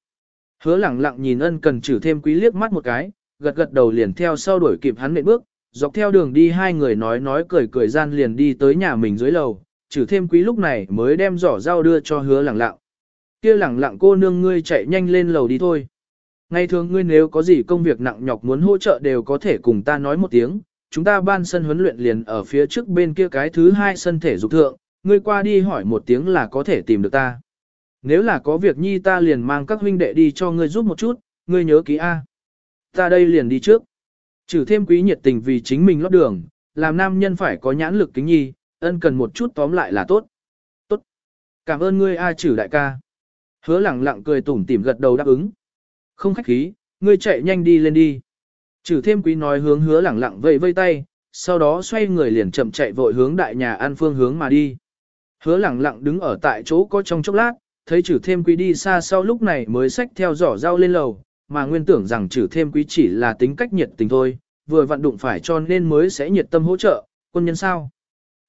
Hứa lẳng lặng nhìn ân cần trừ thêm quý liếc mắt một cái, gật gật đầu liền theo sau đuổi kịp hắn nệ bước, dọc theo đường đi hai người nói nói cười cười gian liền đi tới nhà mình dưới lầu, trừ thêm quý lúc này mới đem giỏ rau đưa cho hứa lẳng lặng. Kia lẳng lặng cô nương ngươi chạy nhanh lên lầu đi thôi. Ngày thường ngươi nếu có gì công việc nặng nhọc muốn hỗ trợ đều có thể cùng ta nói một tiếng, chúng ta ban sân huấn luyện liền ở phía trước bên kia cái thứ hai sân thể dục thượng, ngươi qua đi hỏi một tiếng là có thể tìm được ta. Nếu là có việc nhi ta liền mang các huynh đệ đi cho ngươi giúp một chút, ngươi nhớ ký A. Ta đây liền đi trước. Trừ thêm quý nhiệt tình vì chính mình lót đường, làm nam nhân phải có nhãn lực kính nhi, ân cần một chút tóm lại là tốt. Tốt. Cảm ơn ngươi A trừ đại ca. Hứa lẳng lặng cười tủm tỉm gật đầu đáp ứng. Không khách khí, ngươi chạy nhanh đi lên đi. Trừ thêm quý nói hướng hứa lẳng lặng vây vây tay, sau đó xoay người liền chậm chạy vội hướng đại nhà ăn phương hướng mà đi. Hứa lẳng lặng đứng ở tại chỗ có trong chốc lát, thấy trừ thêm quý đi xa sau lúc này mới xách theo giỏ rau lên lầu, mà nguyên tưởng rằng trừ thêm quý chỉ là tính cách nhiệt tình thôi, vừa vận đụng phải cho nên mới sẽ nhiệt tâm hỗ trợ, quân nhân sao.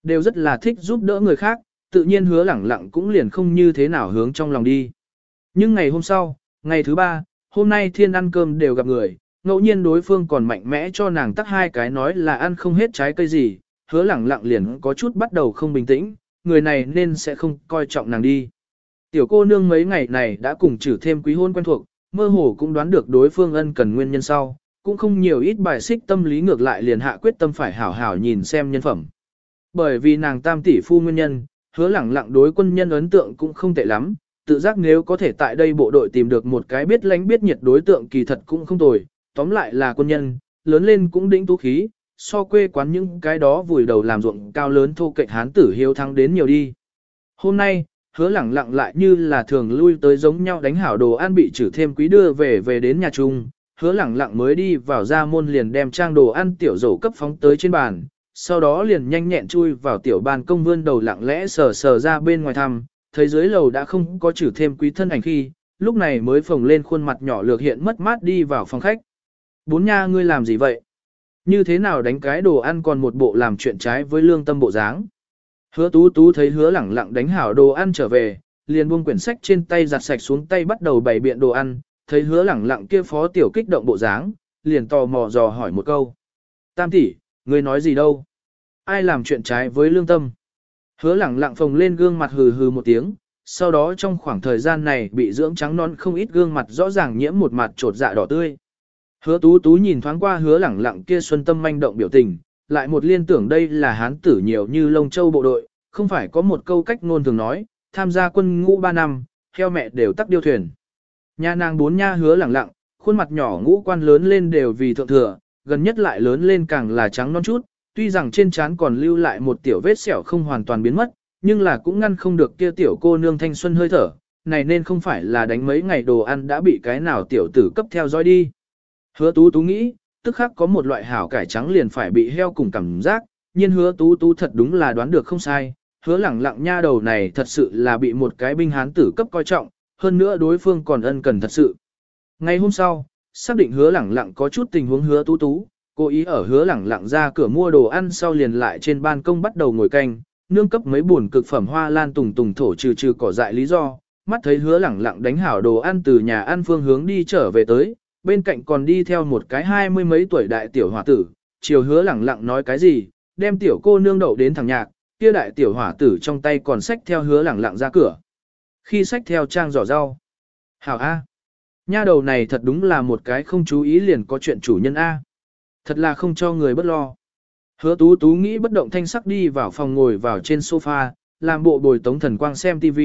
Đều rất là thích giúp đỡ người khác, tự nhiên hứa lẳng lặng cũng liền không như thế nào hướng trong lòng đi. Nhưng ngày hôm sau, ngày thứ ba, hôm nay thiên ăn cơm đều gặp người, ngẫu nhiên đối phương còn mạnh mẽ cho nàng tắt hai cái nói là ăn không hết trái cây gì, hứa lẳng lặng liền có chút bắt đầu không bình tĩnh, người này nên sẽ không coi trọng nàng đi. Tiểu cô nương mấy ngày này đã cùng trừ thêm quý hôn quen thuộc, mơ hồ cũng đoán được đối phương ân cần nguyên nhân sau, cũng không nhiều ít bài xích tâm lý ngược lại liền hạ quyết tâm phải hảo hảo nhìn xem nhân phẩm. Bởi vì nàng tam tỷ phu nguyên nhân, hứa lẳng lặng đối quân nhân ấn tượng cũng không tệ lắm, tự giác nếu có thể tại đây bộ đội tìm được một cái biết lánh biết nhiệt đối tượng kỳ thật cũng không tồi, tóm lại là quân nhân, lớn lên cũng đĩnh tú khí, so quê quán những cái đó vùi đầu làm ruộng cao lớn thô cạnh hán tử hiếu thắng đến nhiều đi. Hôm nay, hứa lẳng lặng lại như là thường lui tới giống nhau đánh hảo đồ ăn bị trừ thêm quý đưa về về đến nhà chung, hứa lẳng lặng mới đi vào ra môn liền đem trang đồ ăn tiểu dầu cấp phóng tới trên bàn, sau đó liền nhanh nhẹn chui vào tiểu bàn công vươn đầu lặng lẽ sờ sờ ra bên ngoài thăm, thấy dưới lầu đã không có trừ thêm quý thân ảnh khi, lúc này mới phồng lên khuôn mặt nhỏ lược hiện mất mát đi vào phòng khách. Bốn nha ngươi làm gì vậy? Như thế nào đánh cái đồ ăn còn một bộ làm chuyện trái với lương tâm bộ dáng? Hứa tú tú thấy hứa lẳng lặng đánh hảo đồ ăn trở về, liền buông quyển sách trên tay giặt sạch xuống tay bắt đầu bày biện đồ ăn, thấy hứa lẳng lặng kia phó tiểu kích động bộ dáng, liền tò mò dò hỏi một câu. Tam tỷ, ngươi nói gì đâu? Ai làm chuyện trái với lương tâm? Hứa lẳng lặng phồng lên gương mặt hừ hừ một tiếng, sau đó trong khoảng thời gian này bị dưỡng trắng non không ít gương mặt rõ ràng nhiễm một mặt trột dạ đỏ tươi. Hứa tú tú nhìn thoáng qua hứa lẳng lặng kia xuân tâm manh động biểu tình, lại một liên tưởng đây là hán tử nhiều như lông châu bộ đội, không phải có một câu cách ngôn thường nói, tham gia quân ngũ 3 năm, theo mẹ đều tắc điêu thuyền. Nhà nàng bốn nha hứa lẳng lặng, khuôn mặt nhỏ ngũ quan lớn lên đều vì thượng thừa, gần nhất lại lớn lên càng là trắng non chút, tuy rằng trên trán còn lưu lại một tiểu vết sẹo không hoàn toàn biến mất, nhưng là cũng ngăn không được kia tiểu cô nương thanh xuân hơi thở, này nên không phải là đánh mấy ngày đồ ăn đã bị cái nào tiểu tử cấp theo dõi đi. Hứa tú tú nghĩ, tức khắc có một loại hảo cải trắng liền phải bị heo cùng cảm giác, nhưng hứa tú tú thật đúng là đoán được không sai, hứa lẳng lặng nha đầu này thật sự là bị một cái binh hán tử cấp coi trọng, hơn nữa đối phương còn ân cần thật sự. Ngày hôm sau, xác định hứa lẳng lặng có chút tình huống hứa tú tú, cố ý ở hứa lẳng lặng ra cửa mua đồ ăn sau liền lại trên ban công bắt đầu ngồi canh, nương cấp mấy buồn cực phẩm hoa lan tùng tùng thổ trừ trừ cỏ dại lý do, mắt thấy hứa lẳng lặng đánh hảo đồ ăn từ nhà ăn phương hướng đi trở về tới, bên cạnh còn đi theo một cái hai mươi mấy tuổi đại tiểu hỏa tử, chiều hứa lẳng lặng nói cái gì, đem tiểu cô nương đậu đến thằng nhạc, kia đại tiểu hỏa tử trong tay còn xách theo hứa lẳng lặng ra cửa. Khi xách theo trang giỏ rau. Hảo A. Nha đầu này thật đúng là một cái không chú ý liền có chuyện chủ nhân A. Thật là không cho người bất lo. Hứa tú tú nghĩ bất động thanh sắc đi vào phòng ngồi vào trên sofa, làm bộ bồi tống thần quang xem TV,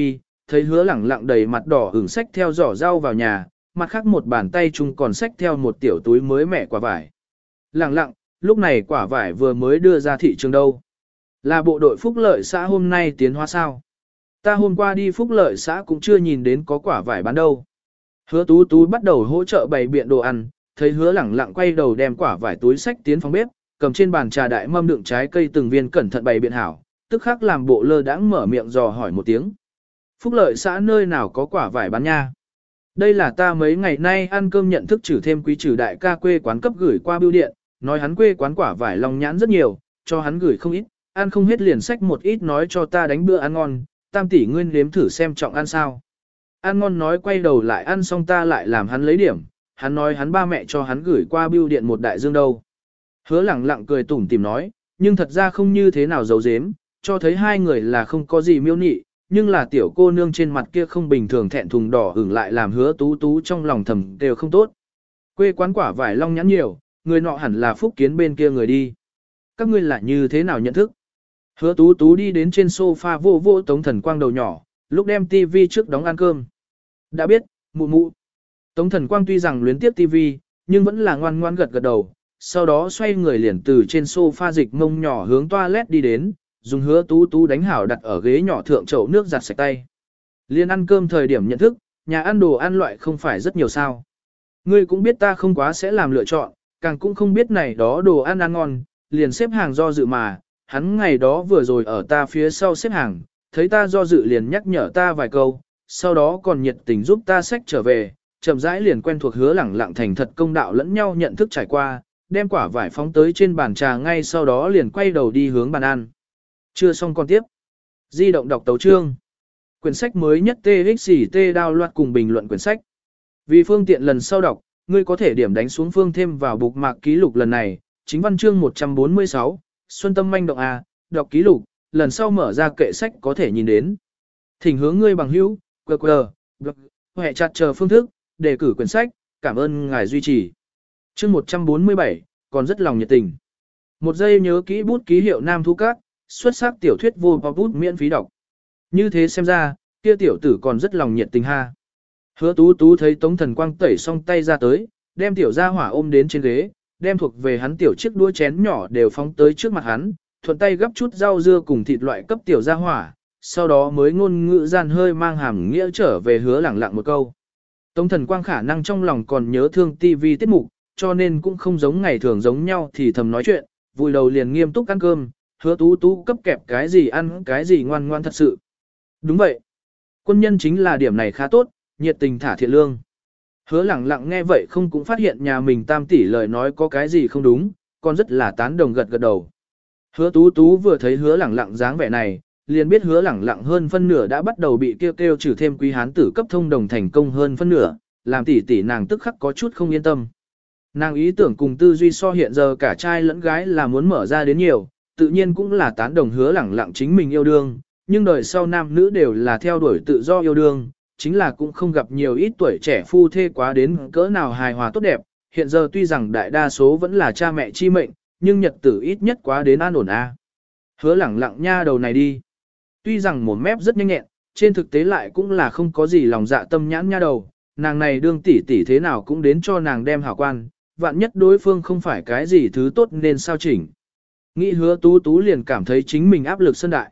thấy hứa lẳng lặng đầy mặt đỏ hưởng sách theo giỏ rau vào nhà, mặt khác một bàn tay chung còn xách theo một tiểu túi mới mẻ quả vải. Lẳng lặng, lúc này quả vải vừa mới đưa ra thị trường đâu. Là bộ đội phúc lợi xã hôm nay tiến hóa sao? Ta hôm qua đi phúc lợi xã cũng chưa nhìn đến có quả vải bán đâu. Hứa tú tú bắt đầu hỗ trợ bày biện đồ ăn, thấy hứa lẳng lặng quay đầu đem quả vải túi sách tiến phòng bếp, cầm trên bàn trà đại mâm đựng trái cây từng viên cẩn thận bày biện hảo, tức khắc làm bộ lơ đãng mở miệng dò hỏi một tiếng. Phúc lợi xã nơi nào có quả vải bán nha? Đây là ta mấy ngày nay ăn cơm nhận thức trừ thêm quý trừ đại ca quê quán cấp gửi qua bưu điện, nói hắn quê quán quả vải lòng nhãn rất nhiều, cho hắn gửi không ít, ăn không hết liền sách một ít nói cho ta đánh bữa ăn ngon, tam tỷ nguyên nếm thử xem trọng ăn sao. Ăn ngon nói quay đầu lại ăn xong ta lại làm hắn lấy điểm, hắn nói hắn ba mẹ cho hắn gửi qua bưu điện một đại dương đâu. Hứa lẳng lặng cười tủm tìm nói, nhưng thật ra không như thế nào giấu dếm, cho thấy hai người là không có gì miêu nị, nhưng là tiểu cô nương trên mặt kia không bình thường thẹn thùng đỏ hưởng lại làm hứa tú tú trong lòng thầm đều không tốt. Quê quán quả vải long nhãn nhiều, người nọ hẳn là phúc kiến bên kia người đi. Các ngươi là như thế nào nhận thức? Hứa tú tú đi đến trên sofa vô vô tống thần quang đầu nhỏ, lúc đem tivi trước đóng ăn cơm. Đã biết, mụ mụ. Tống thần quang tuy rằng luyến tiếp tivi, nhưng vẫn là ngoan ngoan gật gật đầu, sau đó xoay người liền từ trên sofa dịch mông nhỏ hướng toilet đi đến, dùng hứa tú tú đánh hảo đặt ở ghế nhỏ thượng chậu nước giặt sạch tay. Liên ăn cơm thời điểm nhận thức, nhà ăn đồ ăn loại không phải rất nhiều sao. Ngươi cũng biết ta không quá sẽ làm lựa chọn, càng cũng không biết này đó đồ ăn ăn ngon, liền xếp hàng do dự mà, hắn ngày đó vừa rồi ở ta phía sau xếp hàng, thấy ta do dự liền nhắc nhở ta vài câu, sau đó còn nhiệt tình giúp ta xách trở về, chậm rãi liền quen thuộc hứa lẳng lặng thành thật công đạo lẫn nhau nhận thức trải qua, đem quả vải phóng tới trên bàn trà ngay sau đó liền quay đầu đi hướng bàn ăn. Chưa xong con tiếp. Di động đọc tấu chương. Quyển sách mới nhất TXT đao loạt cùng bình luận quyển sách. Vì phương tiện lần sau đọc, ngươi có thể điểm đánh xuống phương thêm vào bục mạc ký lục lần này, chính văn chương 146, Xuân Tâm manh động A, đọc ký lục, lần sau mở ra kệ sách có thể nhìn đến. Thỉnh hướng ngươi bằng hữu, QR, blog, hệ chặt chờ phương thức, đề cử quyển sách, cảm ơn ngài duy trì. Chương 147, còn rất lòng nhiệt tình. Một giây nhớ kỹ bút ký hiệu Nam Thu cát xuất sắc tiểu thuyết vô bọc bút miễn phí đọc. Như thế xem ra, kia tiểu tử còn rất lòng nhiệt tình ha. Hứa tú tú thấy tống thần quang tẩy xong tay ra tới, đem tiểu gia hỏa ôm đến trên ghế, đem thuộc về hắn tiểu chiếc đũa chén nhỏ đều phóng tới trước mặt hắn, thuận tay gấp chút rau dưa cùng thịt loại cấp tiểu gia hỏa, sau đó mới ngôn ngữ gian hơi mang hàm nghĩa trở về hứa lẳng lặng một câu. Tống thần quang khả năng trong lòng còn nhớ thương tivi tiết mục, cho nên cũng không giống ngày thường giống nhau thì thầm nói chuyện, vui đầu liền nghiêm túc ăn cơm, hứa tú tú cấp kẹp cái gì ăn cái gì ngoan ngoan thật sự. Đúng vậy. Quân nhân chính là điểm này khá tốt, nhiệt tình thả thiện lương. Hứa lẳng lặng nghe vậy không cũng phát hiện nhà mình tam tỷ lời nói có cái gì không đúng, còn rất là tán đồng gật gật đầu. Hứa tú tú vừa thấy hứa lẳng lặng dáng vẻ này, liền biết hứa lẳng lặng hơn phân nửa đã bắt đầu bị kêu kêu trừ thêm quý hán tử cấp thông đồng thành công hơn phân nửa, làm tỷ tỷ nàng tức khắc có chút không yên tâm. Nàng ý tưởng cùng tư duy so hiện giờ cả trai lẫn gái là muốn mở ra đến nhiều, tự nhiên cũng là tán đồng hứa lẳng lặng chính mình yêu đương, nhưng đời sau nam nữ đều là theo đuổi tự do yêu đương, chính là cũng không gặp nhiều ít tuổi trẻ phu thê quá đến cỡ nào hài hòa tốt đẹp, hiện giờ tuy rằng đại đa số vẫn là cha mẹ chi mệnh, nhưng nhật tử ít nhất quá đến an ổn a. Hứa lẳng lặng nha đầu này đi. Tuy rằng một mép rất nhanh nhẹn, trên thực tế lại cũng là không có gì lòng dạ tâm nhãn nha đầu, nàng này đương tỷ tỷ thế nào cũng đến cho nàng đem hảo quan, vạn nhất đối phương không phải cái gì thứ tốt nên sao chỉnh. Nghĩ hứa tú tú liền cảm thấy chính mình áp lực sân đại.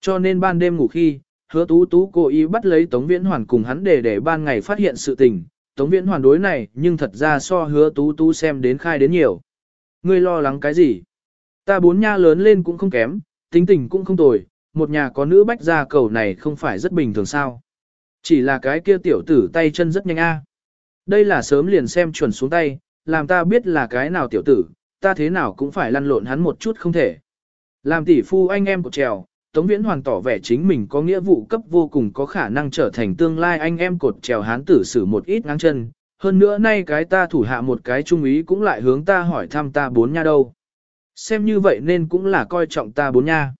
Cho nên ban đêm ngủ khi, hứa tú tú cố ý bắt lấy Tống Viễn Hoàn cùng hắn để để ban ngày phát hiện sự tình. Tống Viễn Hoàn đối này nhưng thật ra so hứa tú tú xem đến khai đến nhiều. Ngươi lo lắng cái gì? Ta bốn nha lớn lên cũng không kém, tính tình cũng không tồi, một nhà có nữ bách gia cầu này không phải rất bình thường sao. Chỉ là cái kia tiểu tử tay chân rất nhanh a. Đây là sớm liền xem chuẩn xuống tay, làm ta biết là cái nào tiểu tử, ta thế nào cũng phải lăn lộn hắn một chút không thể. Làm tỷ phu anh em của trèo, Tống Viễn Hoàn tỏ vẻ chính mình có nghĩa vụ cấp vô cùng có khả năng trở thành tương lai anh em cột trèo hán tử xử một ít ngang chân. Hơn nữa nay cái ta thủ hạ một cái trung ý cũng lại hướng ta hỏi thăm ta bốn nha đâu. Xem như vậy nên cũng là coi trọng ta bốn nha.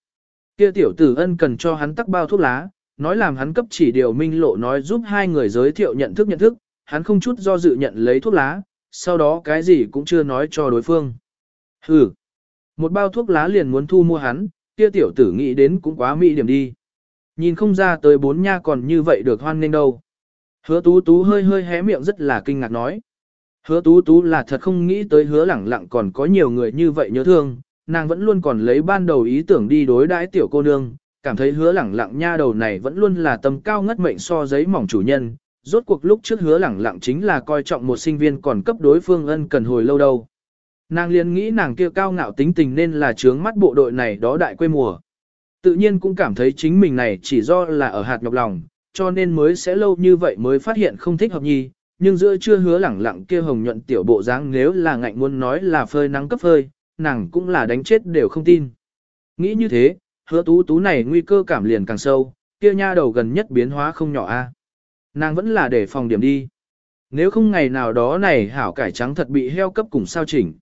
Kia tiểu tử ân cần cho hắn tắc bao thuốc lá, nói làm hắn cấp chỉ điều minh lộ nói giúp hai người giới thiệu nhận thức nhận thức, hắn không chút do dự nhận lấy thuốc lá, sau đó cái gì cũng chưa nói cho đối phương. Hừ, một bao thuốc lá liền muốn thu mua hắn, kia tiểu tử nghĩ đến cũng quá mỹ điểm đi. Nhìn không ra tới bốn nha còn như vậy được hoan nghênh đâu. Hứa tú tú hơi hơi hé miệng rất là kinh ngạc nói. Hứa tú tú là thật không nghĩ tới hứa lẳng lặng còn có nhiều người như vậy nhớ thương, nàng vẫn luôn còn lấy ban đầu ý tưởng đi đối đãi tiểu cô nương, cảm thấy hứa lẳng lặng nha đầu này vẫn luôn là tầm cao ngất mệnh so giấy mỏng chủ nhân, rốt cuộc lúc trước hứa lẳng lặng chính là coi trọng một sinh viên còn cấp đối phương ân cần hồi lâu đâu. Nàng liền nghĩ nàng kia cao ngạo tính tình nên là trướng mắt bộ đội này đó đại quê mùa. Tự nhiên cũng cảm thấy chính mình này chỉ do là ở hạt nhọc lòng, cho nên mới sẽ lâu như vậy mới phát hiện không thích hợp nhi, nhưng giữa chưa hứa lẳng lặng kia hồng nhuận tiểu bộ dáng nếu là ngạnh muốn nói là phơi nắng cấp phơi, nàng cũng là đánh chết đều không tin. Nghĩ như thế, hứa tú tú này nguy cơ cảm liền càng sâu, kia nha đầu gần nhất biến hóa không nhỏ a. Nàng vẫn là để phòng điểm đi. Nếu không ngày nào đó này hảo cải trắng thật bị heo cấp cùng sao chỉnh.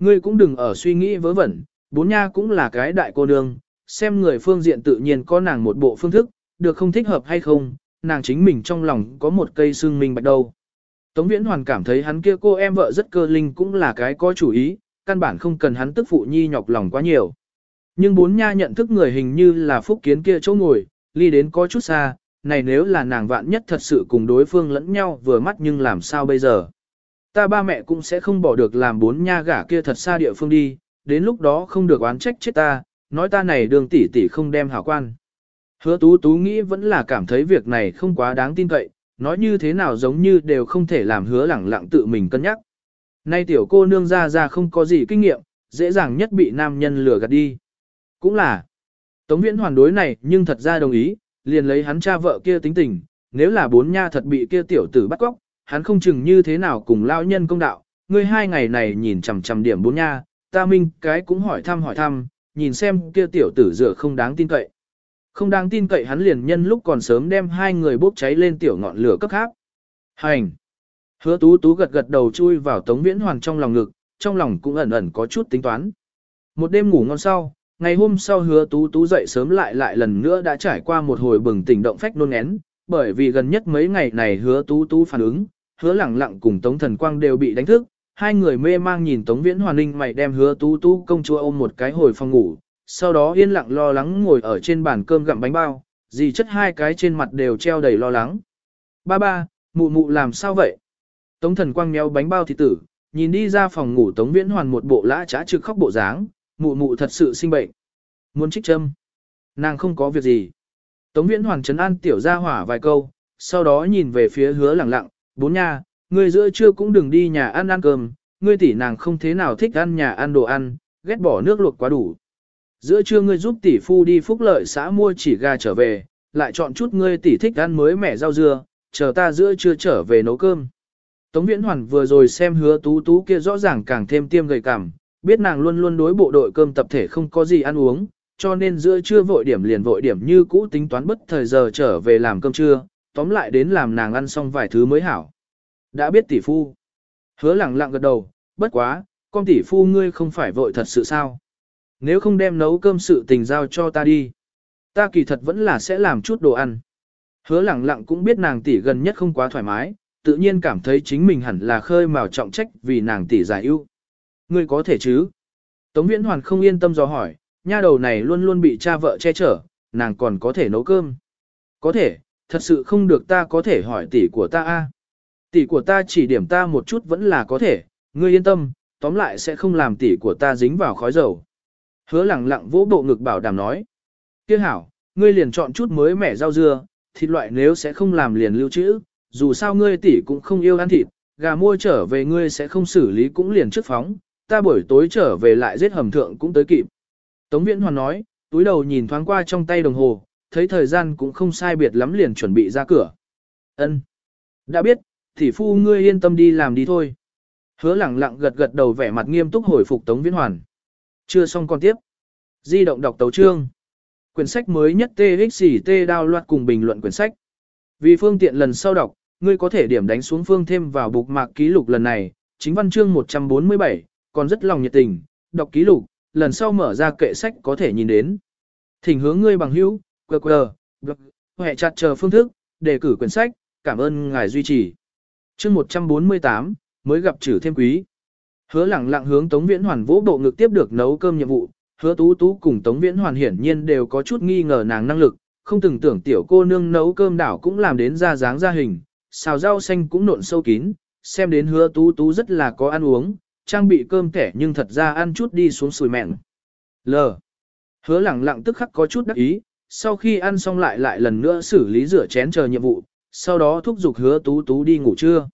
Ngươi cũng đừng ở suy nghĩ vớ vẩn, bốn nha cũng là cái đại cô nương, xem người phương diện tự nhiên có nàng một bộ phương thức, được không thích hợp hay không, nàng chính mình trong lòng có một cây xương minh bạch đâu. Tống Viễn Hoàn cảm thấy hắn kia cô em vợ rất cơ linh cũng là cái có chủ ý, căn bản không cần hắn tức phụ nhi nhọc lòng quá nhiều. Nhưng bốn nha nhận thức người hình như là phúc kiến kia chỗ ngồi, ly đến có chút xa, này nếu là nàng vạn nhất thật sự cùng đối phương lẫn nhau vừa mắt nhưng làm sao bây giờ. Ta ba mẹ cũng sẽ không bỏ được làm bốn nha gả kia thật xa địa phương đi, đến lúc đó không được oán trách chết ta, nói ta này đường tỷ tỷ không đem hảo quan. Hứa tú tú nghĩ vẫn là cảm thấy việc này không quá đáng tin cậy, nói như thế nào giống như đều không thể làm hứa lẳng lặng tự mình cân nhắc. Nay tiểu cô nương ra ra không có gì kinh nghiệm, dễ dàng nhất bị nam nhân lừa gạt đi. Cũng là, Tống Viễn hoàn đối này nhưng thật ra đồng ý, liền lấy hắn cha vợ kia tính tình, nếu là bốn nha thật bị kia tiểu tử bắt cóc, hắn không chừng như thế nào cùng lao nhân công đạo, ngươi hai ngày này nhìn chằm chằm điểm bốn nha, ta minh cái cũng hỏi thăm hỏi thăm, nhìn xem kia tiểu tử dựa không đáng tin cậy. Không đáng tin cậy hắn liền nhân lúc còn sớm đem hai người bốc cháy lên tiểu ngọn lửa cấp khác. Hành! Hứa tú tú gật gật đầu chui vào tống viễn hoàn trong lòng ngực, trong lòng cũng ẩn ẩn có chút tính toán. Một đêm ngủ ngon sau, ngày hôm sau hứa tú tú dậy sớm lại lại lần nữa đã trải qua một hồi bừng tỉnh động phách nôn én, bởi vì gần nhất mấy ngày này hứa tú tú phản ứng, hứa lẳng lặng cùng tống thần quang đều bị đánh thức, hai người mê mang nhìn tống viễn hoàn ninh mày đem hứa tú tú công chúa ôm một cái hồi phòng ngủ, sau đó yên lặng lo lắng ngồi ở trên bàn cơm gặm bánh bao, dì chất hai cái trên mặt đều treo đầy lo lắng. Ba ba, mụ mụ làm sao vậy? Tống thần quang méo bánh bao thì tử, nhìn đi ra phòng ngủ tống viễn hoàn một bộ lã trá trực khóc bộ dáng, mụ mụ thật sự sinh bệnh. Muốn trích châm. Nàng không có việc gì. Tống viễn hoàn trấn an tiểu ra hỏa vài câu, sau đó nhìn về phía hứa lẳng lặng, bốn nha, người giữa trưa cũng đừng đi nhà ăn ăn cơm, ngươi tỷ nàng không thế nào thích ăn nhà ăn đồ ăn, ghét bỏ nước luộc quá đủ. Giữa trưa ngươi giúp tỷ phu đi phúc lợi xã mua chỉ gà trở về, lại chọn chút ngươi tỷ thích ăn mới mẻ rau dưa, chờ ta giữa trưa trở về nấu cơm. Tống Viễn Hoàn vừa rồi xem hứa tú tú kia rõ ràng càng thêm tiêm gầy cảm, biết nàng luôn luôn đối bộ đội cơm tập thể không có gì ăn uống, cho nên giữa trưa vội điểm liền vội điểm như cũ tính toán bất thời giờ trở về làm cơm trưa, tóm lại đến làm nàng ăn xong vài thứ mới hảo. Đã biết tỷ phu. Hứa lẳng lặng gật đầu, bất quá, con tỷ phu ngươi không phải vội thật sự sao. Nếu không đem nấu cơm sự tình giao cho ta đi. Ta kỳ thật vẫn là sẽ làm chút đồ ăn. Hứa lẳng lặng cũng biết nàng tỷ gần nhất không quá thoải mái, tự nhiên cảm thấy chính mình hẳn là khơi mào trọng trách vì nàng tỷ giải ưu. Ngươi có thể chứ? Tống Viễn Hoàn không yên tâm do hỏi, nha đầu này luôn luôn bị cha vợ che chở, nàng còn có thể nấu cơm. Có thể, thật sự không được ta có thể hỏi tỷ của ta a. Tỷ của ta chỉ điểm ta một chút vẫn là có thể, ngươi yên tâm, tóm lại sẽ không làm tỷ của ta dính vào khói dầu. Hứa lẳng lặng vỗ bộ ngực bảo đảm nói. Tiếc hảo, ngươi liền chọn chút mới mẻ rau dưa, thịt loại nếu sẽ không làm liền lưu trữ, dù sao ngươi tỷ cũng không yêu ăn thịt, gà mua trở về ngươi sẽ không xử lý cũng liền trước phóng, ta buổi tối trở về lại giết hầm thượng cũng tới kịp. Tống Viễn Hoàn nói, túi đầu nhìn thoáng qua trong tay đồng hồ, thấy thời gian cũng không sai biệt lắm liền chuẩn bị ra cửa. Ân, Đã biết, tỷ phu ngươi yên tâm đi làm đi thôi. Hứa lẳng lặng gật gật đầu vẻ mặt nghiêm túc hồi phục Tống Viễn Hoàn. Chưa xong con tiếp. Di động đọc tấu chương. Quyển sách mới nhất TXT đao loạt cùng bình luận quyển sách. Vì phương tiện lần sau đọc, ngươi có thể điểm đánh xuống phương thêm vào bục mạc ký lục lần này, chính văn chương 147, còn rất lòng nhiệt tình, đọc ký lục, lần sau mở ra kệ sách có thể nhìn đến. Thỉnh hướng ngươi bằng hữu, QR, blog, hệ chặt chờ phương thức, đề cử quyển sách, cảm ơn ngài duy trì. Chương 148, mới gặp trừ thêm quý. Hứa lẳng lặng hướng Tống Viễn Hoàn vỗ bộ ngực tiếp được nấu cơm nhiệm vụ, hứa tú tú cùng Tống Viễn Hoàn hiển nhiên đều có chút nghi ngờ nàng năng lực, không từng tưởng tiểu cô nương nấu cơm đảo cũng làm đến ra dáng ra hình, xào rau xanh cũng nộn sâu kín, xem đến hứa tú tú rất là có ăn uống, trang bị cơm thẻ nhưng thật ra ăn chút đi xuống sùi mẹn. L. Hứa lẳng lặng tức khắc có chút đắc ý, sau khi ăn xong lại lại lần nữa xử lý rửa chén chờ nhiệm vụ, sau đó thúc giục hứa tú tú đi ngủ trưa.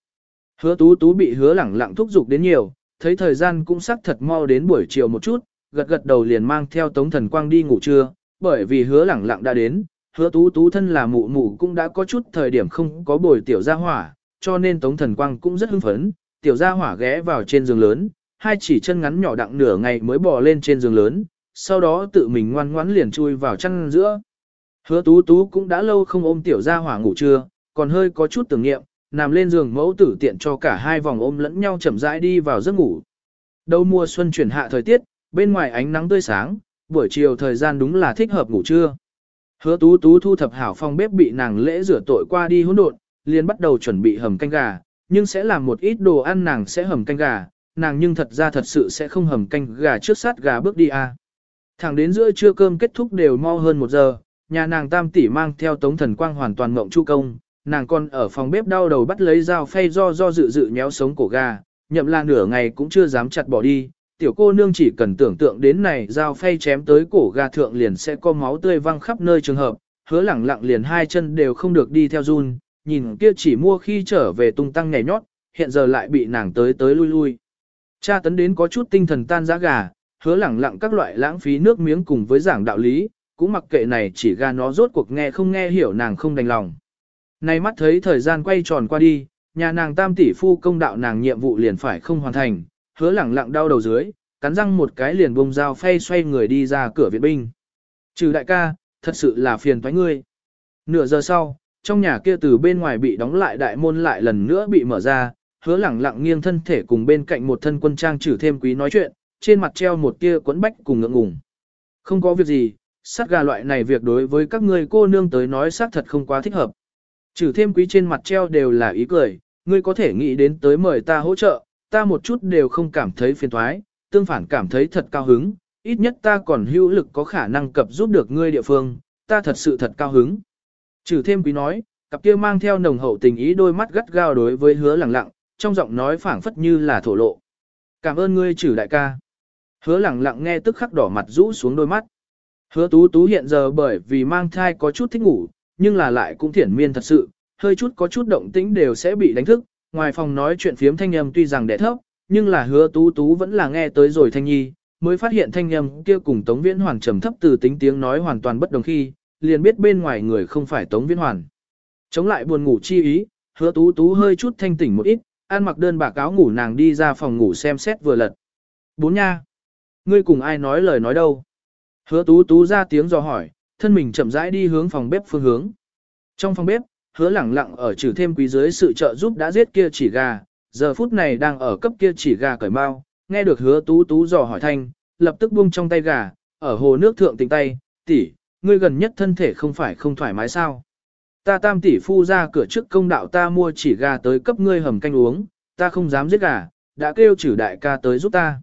Hứa tú tú bị hứa lẳng lặng thúc giục đến nhiều, thấy thời gian cũng sắc thật mau đến buổi chiều một chút, gật gật đầu liền mang theo tống thần quang đi ngủ trưa, bởi vì hứa lẳng lặng đã đến, hứa tú tú thân là mụ mụ cũng đã có chút thời điểm không có bồi tiểu gia hỏa, cho nên tống thần quang cũng rất hưng phấn, tiểu gia hỏa ghé vào trên giường lớn, hai chỉ chân ngắn nhỏ đặng nửa ngày mới bò lên trên giường lớn, sau đó tự mình ngoan ngoãn liền chui vào chăn giữa. Hứa tú tú cũng đã lâu không ôm tiểu gia hỏa ngủ trưa, còn hơi có chút tưởng nghiệm, nằm lên giường mẫu tử tiện cho cả hai vòng ôm lẫn nhau chậm rãi đi vào giấc ngủ. Đầu mùa xuân chuyển hạ thời tiết, bên ngoài ánh nắng tươi sáng, buổi chiều thời gian đúng là thích hợp ngủ trưa. Hứa tú tú thu thập hảo phòng bếp bị nàng lễ rửa tội qua đi hỗn độn, liền bắt đầu chuẩn bị hầm canh gà, nhưng sẽ làm một ít đồ ăn nàng sẽ hầm canh gà, nàng nhưng thật ra thật sự sẽ không hầm canh gà trước sát gà bước đi a. À. Thẳng đến giữa trưa cơm kết thúc đều mau hơn một giờ, nhà nàng tam tỷ mang theo tống thần quang hoàn toàn mộng chu công, nàng còn ở phòng bếp đau đầu bắt lấy dao phay do do dự dự nhéo sống cổ gà, nhậm là nửa ngày cũng chưa dám chặt bỏ đi, tiểu cô nương chỉ cần tưởng tượng đến này dao phay chém tới cổ gà thượng liền sẽ có máu tươi văng khắp nơi trường hợp, hứa lẳng lặng liền hai chân đều không được đi theo run, nhìn kia chỉ mua khi trở về tung tăng nhảy nhót, hiện giờ lại bị nàng tới tới lui lui. Cha tấn đến có chút tinh thần tan giá gà, hứa lẳng lặng các loại lãng phí nước miếng cùng với giảng đạo lý, cũng mặc kệ này chỉ ga nó rốt cuộc nghe không nghe hiểu nàng không đành lòng. Nay mắt thấy thời gian quay tròn qua đi, nhà nàng tam tỷ phu công đạo nàng nhiệm vụ liền phải không hoàn thành, hứa lẳng lặng đau đầu dưới, cắn răng một cái liền bông dao phay xoay người đi ra cửa viện binh. Trừ đại ca, thật sự là phiền toái ngươi. Nửa giờ sau, trong nhà kia từ bên ngoài bị đóng lại đại môn lại lần nữa bị mở ra, hứa lẳng lặng nghiêng thân thể cùng bên cạnh một thân quân trang trừ thêm quý nói chuyện, trên mặt treo một tia quấn bách cùng ngượng ngùng. Không có việc gì, sát gà loại này việc đối với các ngươi cô nương tới nói xác thật không quá thích hợp. Trừ thêm quý trên mặt treo đều là ý cười, ngươi có thể nghĩ đến tới mời ta hỗ trợ, ta một chút đều không cảm thấy phiền thoái, tương phản cảm thấy thật cao hứng, ít nhất ta còn hữu lực có khả năng cập giúp được ngươi địa phương, ta thật sự thật cao hứng. Trừ thêm quý nói, cặp kia mang theo nồng hậu tình ý đôi mắt gắt gao đối với hứa lẳng lặng, trong giọng nói phảng phất như là thổ lộ. Cảm ơn ngươi trừ đại ca. Hứa lẳng lặng nghe tức khắc đỏ mặt rũ xuống đôi mắt. Hứa tú tú hiện giờ bởi vì mang thai có chút thích ngủ, nhưng là lại cũng thiển miên thật sự, hơi chút có chút động tĩnh đều sẽ bị đánh thức, ngoài phòng nói chuyện phiếm thanh âm tuy rằng đẻ thấp, nhưng là hứa tú tú vẫn là nghe tới rồi thanh nhi, mới phát hiện thanh âm kia cùng Tống Viễn Hoàn trầm thấp từ tính tiếng nói hoàn toàn bất đồng khi, liền biết bên ngoài người không phải Tống Viễn Hoàn. Chống lại buồn ngủ chi ý, hứa tú tú hơi chút thanh tỉnh một ít, ăn mặc đơn bà cáo ngủ nàng đi ra phòng ngủ xem xét vừa lật. Bốn nha! Ngươi cùng ai nói lời nói đâu? Hứa tú tú ra tiếng dò hỏi, thân mình chậm rãi đi hướng phòng bếp phương hướng. Trong phòng bếp, hứa lẳng lặng ở trừ thêm quý dưới sự trợ giúp đã giết kia chỉ gà, giờ phút này đang ở cấp kia chỉ gà cởi mau, nghe được hứa tú tú dò hỏi thanh, lập tức buông trong tay gà, ở hồ nước thượng tỉnh tay, tỷ, ngươi gần nhất thân thể không phải không thoải mái sao. Ta tam tỷ phu ra cửa trước công đạo ta mua chỉ gà tới cấp ngươi hầm canh uống, ta không dám giết gà, đã kêu trừ đại ca tới giúp ta.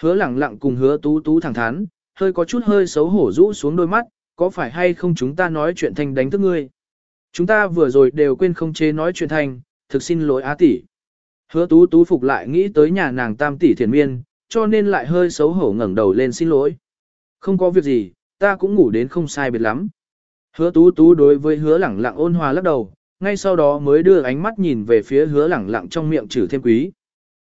Hứa lẳng lặng cùng hứa tú tú thẳng thắn, hơi có chút hơi xấu hổ rũ xuống đôi mắt, có phải hay không chúng ta nói chuyện thành đánh thức ngươi. Chúng ta vừa rồi đều quên không chế nói chuyện thành, thực xin lỗi á tỷ. Hứa tú tú phục lại nghĩ tới nhà nàng tam tỷ thiền miên, cho nên lại hơi xấu hổ ngẩng đầu lên xin lỗi. Không có việc gì, ta cũng ngủ đến không sai biệt lắm. Hứa tú tú đối với hứa lẳng lặng ôn hòa lắc đầu, ngay sau đó mới đưa ánh mắt nhìn về phía hứa lẳng lặng trong miệng trừ thêm quý.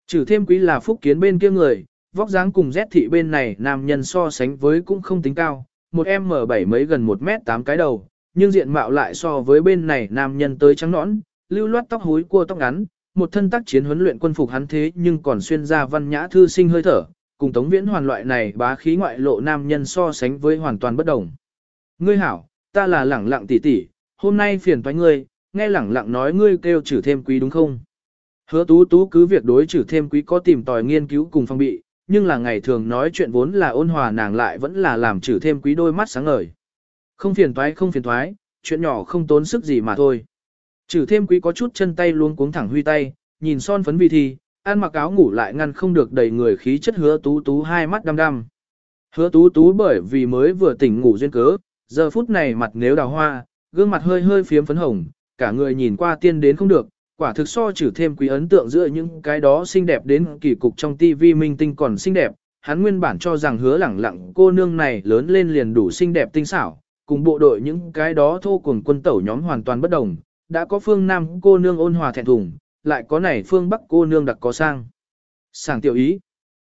Trừ thêm quý là phúc kiến bên kia người, vóc dáng cùng rét thị bên này nam nhân so sánh với cũng không tính cao, một em m bảy mấy gần một mét tám cái đầu, nhưng diện mạo lại so với bên này nam nhân tới trắng nõn, lưu loát tóc húi cua tóc ngắn, một thân tác chiến huấn luyện quân phục hắn thế nhưng còn xuyên ra văn nhã thư sinh hơi thở, cùng tống viễn hoàn loại này bá khí ngoại lộ nam nhân so sánh với hoàn toàn bất đồng. Ngươi hảo, ta là lẳng lặng tỷ tỷ, hôm nay phiền toái ngươi, nghe lẳng lặng nói ngươi kêu trừ thêm quý đúng không? Hứa tú tú cứ việc đối trừ thêm quý có tìm tòi nghiên cứu cùng phong bị, nhưng là ngày thường nói chuyện vốn là ôn hòa nàng lại vẫn là làm trừ thêm quý đôi mắt sáng ngời. Không phiền toái không phiền toái, chuyện nhỏ không tốn sức gì mà thôi. Trừ thêm quý có chút chân tay luôn cuống thẳng huy tay, nhìn son phấn vì thi, ăn mặc áo ngủ lại ngăn không được đầy người khí chất hứa tú tú hai mắt đăm đăm. Hứa tú tú bởi vì mới vừa tỉnh ngủ duyên cớ, giờ phút này mặt nếu đào hoa, gương mặt hơi hơi phiếm phấn hồng, cả người nhìn qua tiên đến không được, quả thực so trừ thêm quý ấn tượng giữa những cái đó xinh đẹp đến kỳ cục trong tivi minh tinh còn xinh đẹp. Hắn nguyên bản cho rằng hứa lẳng lặng cô nương này lớn lên liền đủ xinh đẹp tinh xảo, cùng bộ đội những cái đó thô cùng quân tẩu nhóm hoàn toàn bất đồng, đã có phương Nam cô nương ôn hòa thẹn thùng, lại có này phương Bắc cô nương đặc có sang. Sảng tiểu ý.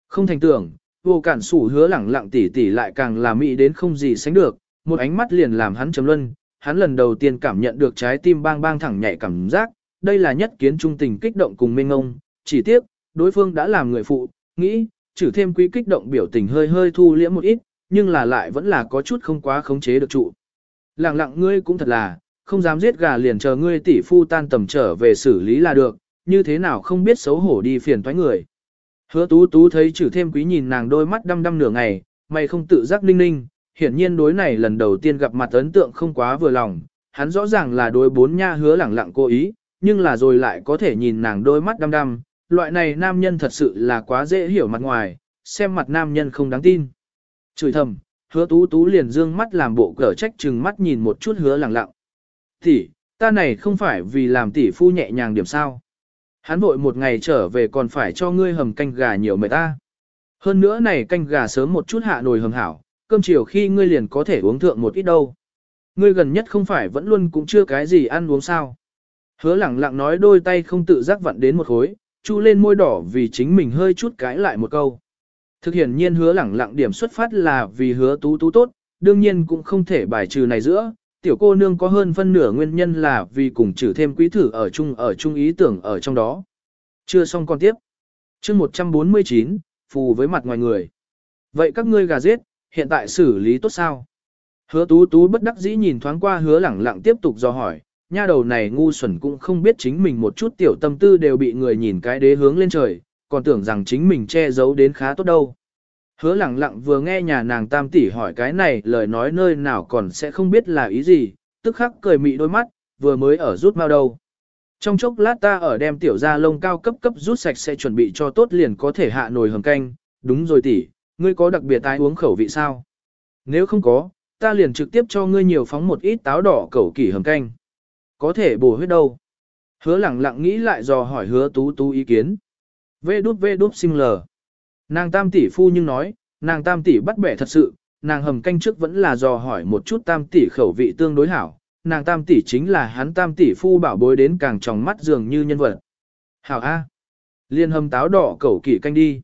Không thành tưởng, vô cản sủ hứa lẳng lặng tỉ tỉ lại càng là mỹ đến không gì sánh được, một ánh mắt liền làm hắn chấm luân, hắn lần đầu tiên cảm nhận được trái tim bang bang thẳng nhảy cảm giác, đây là nhất kiến trung tình kích động cùng mênh ngông, chỉ tiếc, đối phương đã làm người phụ, nghĩ, trừ thêm quý kích động biểu tình hơi hơi thu liễm một ít, nhưng là lại vẫn là có chút không quá khống chế được trụ. Lặng lặng ngươi cũng thật là, không dám giết gà liền chờ ngươi tỷ phu tan tầm trở về xử lý là được, như thế nào không biết xấu hổ đi phiền toái người. Hứa tú tú thấy trừ thêm quý nhìn nàng đôi mắt đăm đăm nửa ngày, mày không tự giác ninh ninh, hiển nhiên đối này lần đầu tiên gặp mặt ấn tượng không quá vừa lòng, hắn rõ ràng là đối bốn nha hứa lẳng lặng cố ý, nhưng là rồi lại có thể nhìn nàng đôi mắt đăm đăm, loại này nam nhân thật sự là quá dễ hiểu mặt ngoài, xem mặt nam nhân không đáng tin. Chửi thầm, hứa tú tú liền dương mắt làm bộ cỡ trách chừng mắt nhìn một chút hứa lặng lặng. Tỷ, ta này không phải vì làm tỷ phu nhẹ nhàng điểm sao. Hắn vội một ngày trở về còn phải cho ngươi hầm canh gà nhiều mệt ta. Hơn nữa này canh gà sớm một chút hạ nồi hầm hảo, cơm chiều khi ngươi liền có thể uống thượng một ít đâu. Ngươi gần nhất không phải vẫn luôn cũng chưa cái gì ăn uống sao. Hứa lẳng lặng nói đôi tay không tự giác vặn đến một khối, chu lên môi đỏ vì chính mình hơi chút cãi lại một câu. Thực hiện nhiên hứa lẳng lặng điểm xuất phát là vì hứa tú tú tốt, đương nhiên cũng không thể bài trừ này giữa, tiểu cô nương có hơn phân nửa nguyên nhân là vì cùng trừ thêm quý thử ở chung ở chung ý tưởng ở trong đó. Chưa xong con tiếp. chương 149, phù với mặt ngoài người. Vậy các ngươi gà giết, hiện tại xử lý tốt sao? Hứa tú tú bất đắc dĩ nhìn thoáng qua hứa lẳng lặng tiếp tục do hỏi, nha đầu này ngu xuẩn cũng không biết chính mình một chút tiểu tâm tư đều bị người nhìn cái đế hướng lên trời, còn tưởng rằng chính mình che giấu đến khá tốt đâu. Hứa lẳng lặng vừa nghe nhà nàng tam tỷ hỏi cái này lời nói nơi nào còn sẽ không biết là ý gì, tức khắc cười mị đôi mắt, vừa mới ở rút mau đâu. Trong chốc lát ta ở đem tiểu gia lông cao cấp cấp rút sạch sẽ chuẩn bị cho tốt liền có thể hạ nồi hầm canh, đúng rồi tỷ, ngươi có đặc biệt tái uống khẩu vị sao? Nếu không có, ta liền trực tiếp cho ngươi nhiều phóng một ít táo đỏ cẩu kỷ hầm canh. Có thể bổ huyết đâu? Hứa lẳng lặng nghĩ lại dò hỏi hứa tú tú ý kiến. Vê đút vê đút xin lờ. Nàng tam tỷ phu nhưng nói, nàng tam tỷ bắt bẻ thật sự, nàng hầm canh trước vẫn là dò hỏi một chút tam tỷ khẩu vị tương đối hảo, nàng tam tỷ chính là hắn tam tỷ phu bảo bối đến càng tròng mắt dường như nhân vật. Hảo A. Liên hầm táo đỏ cẩu kỷ canh đi.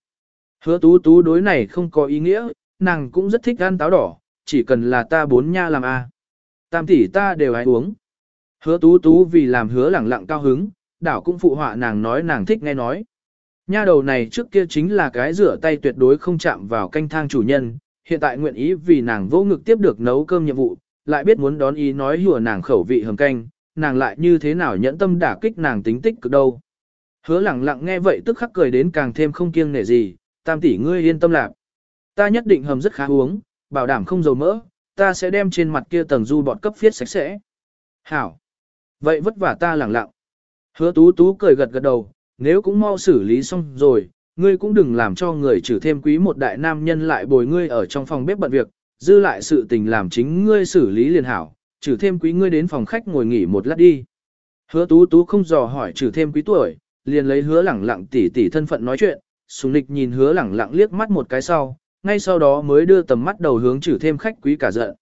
Hứa tú tú đối này không có ý nghĩa, nàng cũng rất thích ăn táo đỏ, chỉ cần là ta bốn nha làm A. Tam tỷ ta đều ai uống. Hứa tú tú vì làm hứa lẳng lặng cao hứng, đảo cũng phụ họa nàng nói nàng thích nghe nói. Nha đầu này trước kia chính là cái rửa tay tuyệt đối không chạm vào canh thang chủ nhân, hiện tại nguyện ý vì nàng vô ngực tiếp được nấu cơm nhiệm vụ, lại biết muốn đón ý nói hùa nàng khẩu vị hầm canh, nàng lại như thế nào nhẫn tâm đả kích nàng tính tích cực đâu. Hứa lẳng lặng nghe vậy tức khắc cười đến càng thêm không kiêng nể gì, tam tỷ ngươi yên tâm lạc. Ta nhất định hầm rất khá uống, bảo đảm không dầu mỡ, ta sẽ đem trên mặt kia tầng du bọt cấp phiết sạch sẽ. Hảo. Vậy vất vả ta lẳng lặng. Hứa tú tú cười gật gật đầu, nếu cũng mau xử lý xong rồi, ngươi cũng đừng làm cho người trừ thêm quý một đại nam nhân lại bồi ngươi ở trong phòng bếp bận việc, dư lại sự tình làm chính ngươi xử lý liền hảo, trừ thêm quý ngươi đến phòng khách ngồi nghỉ một lát đi. Hứa tú tú không dò hỏi trừ thêm quý tuổi, liền lấy hứa lẳng lặng tỉ tỉ thân phận nói chuyện, sùng nịch nhìn hứa lẳng lặng liếc mắt một cái sau, ngay sau đó mới đưa tầm mắt đầu hướng trừ thêm khách quý cả giận.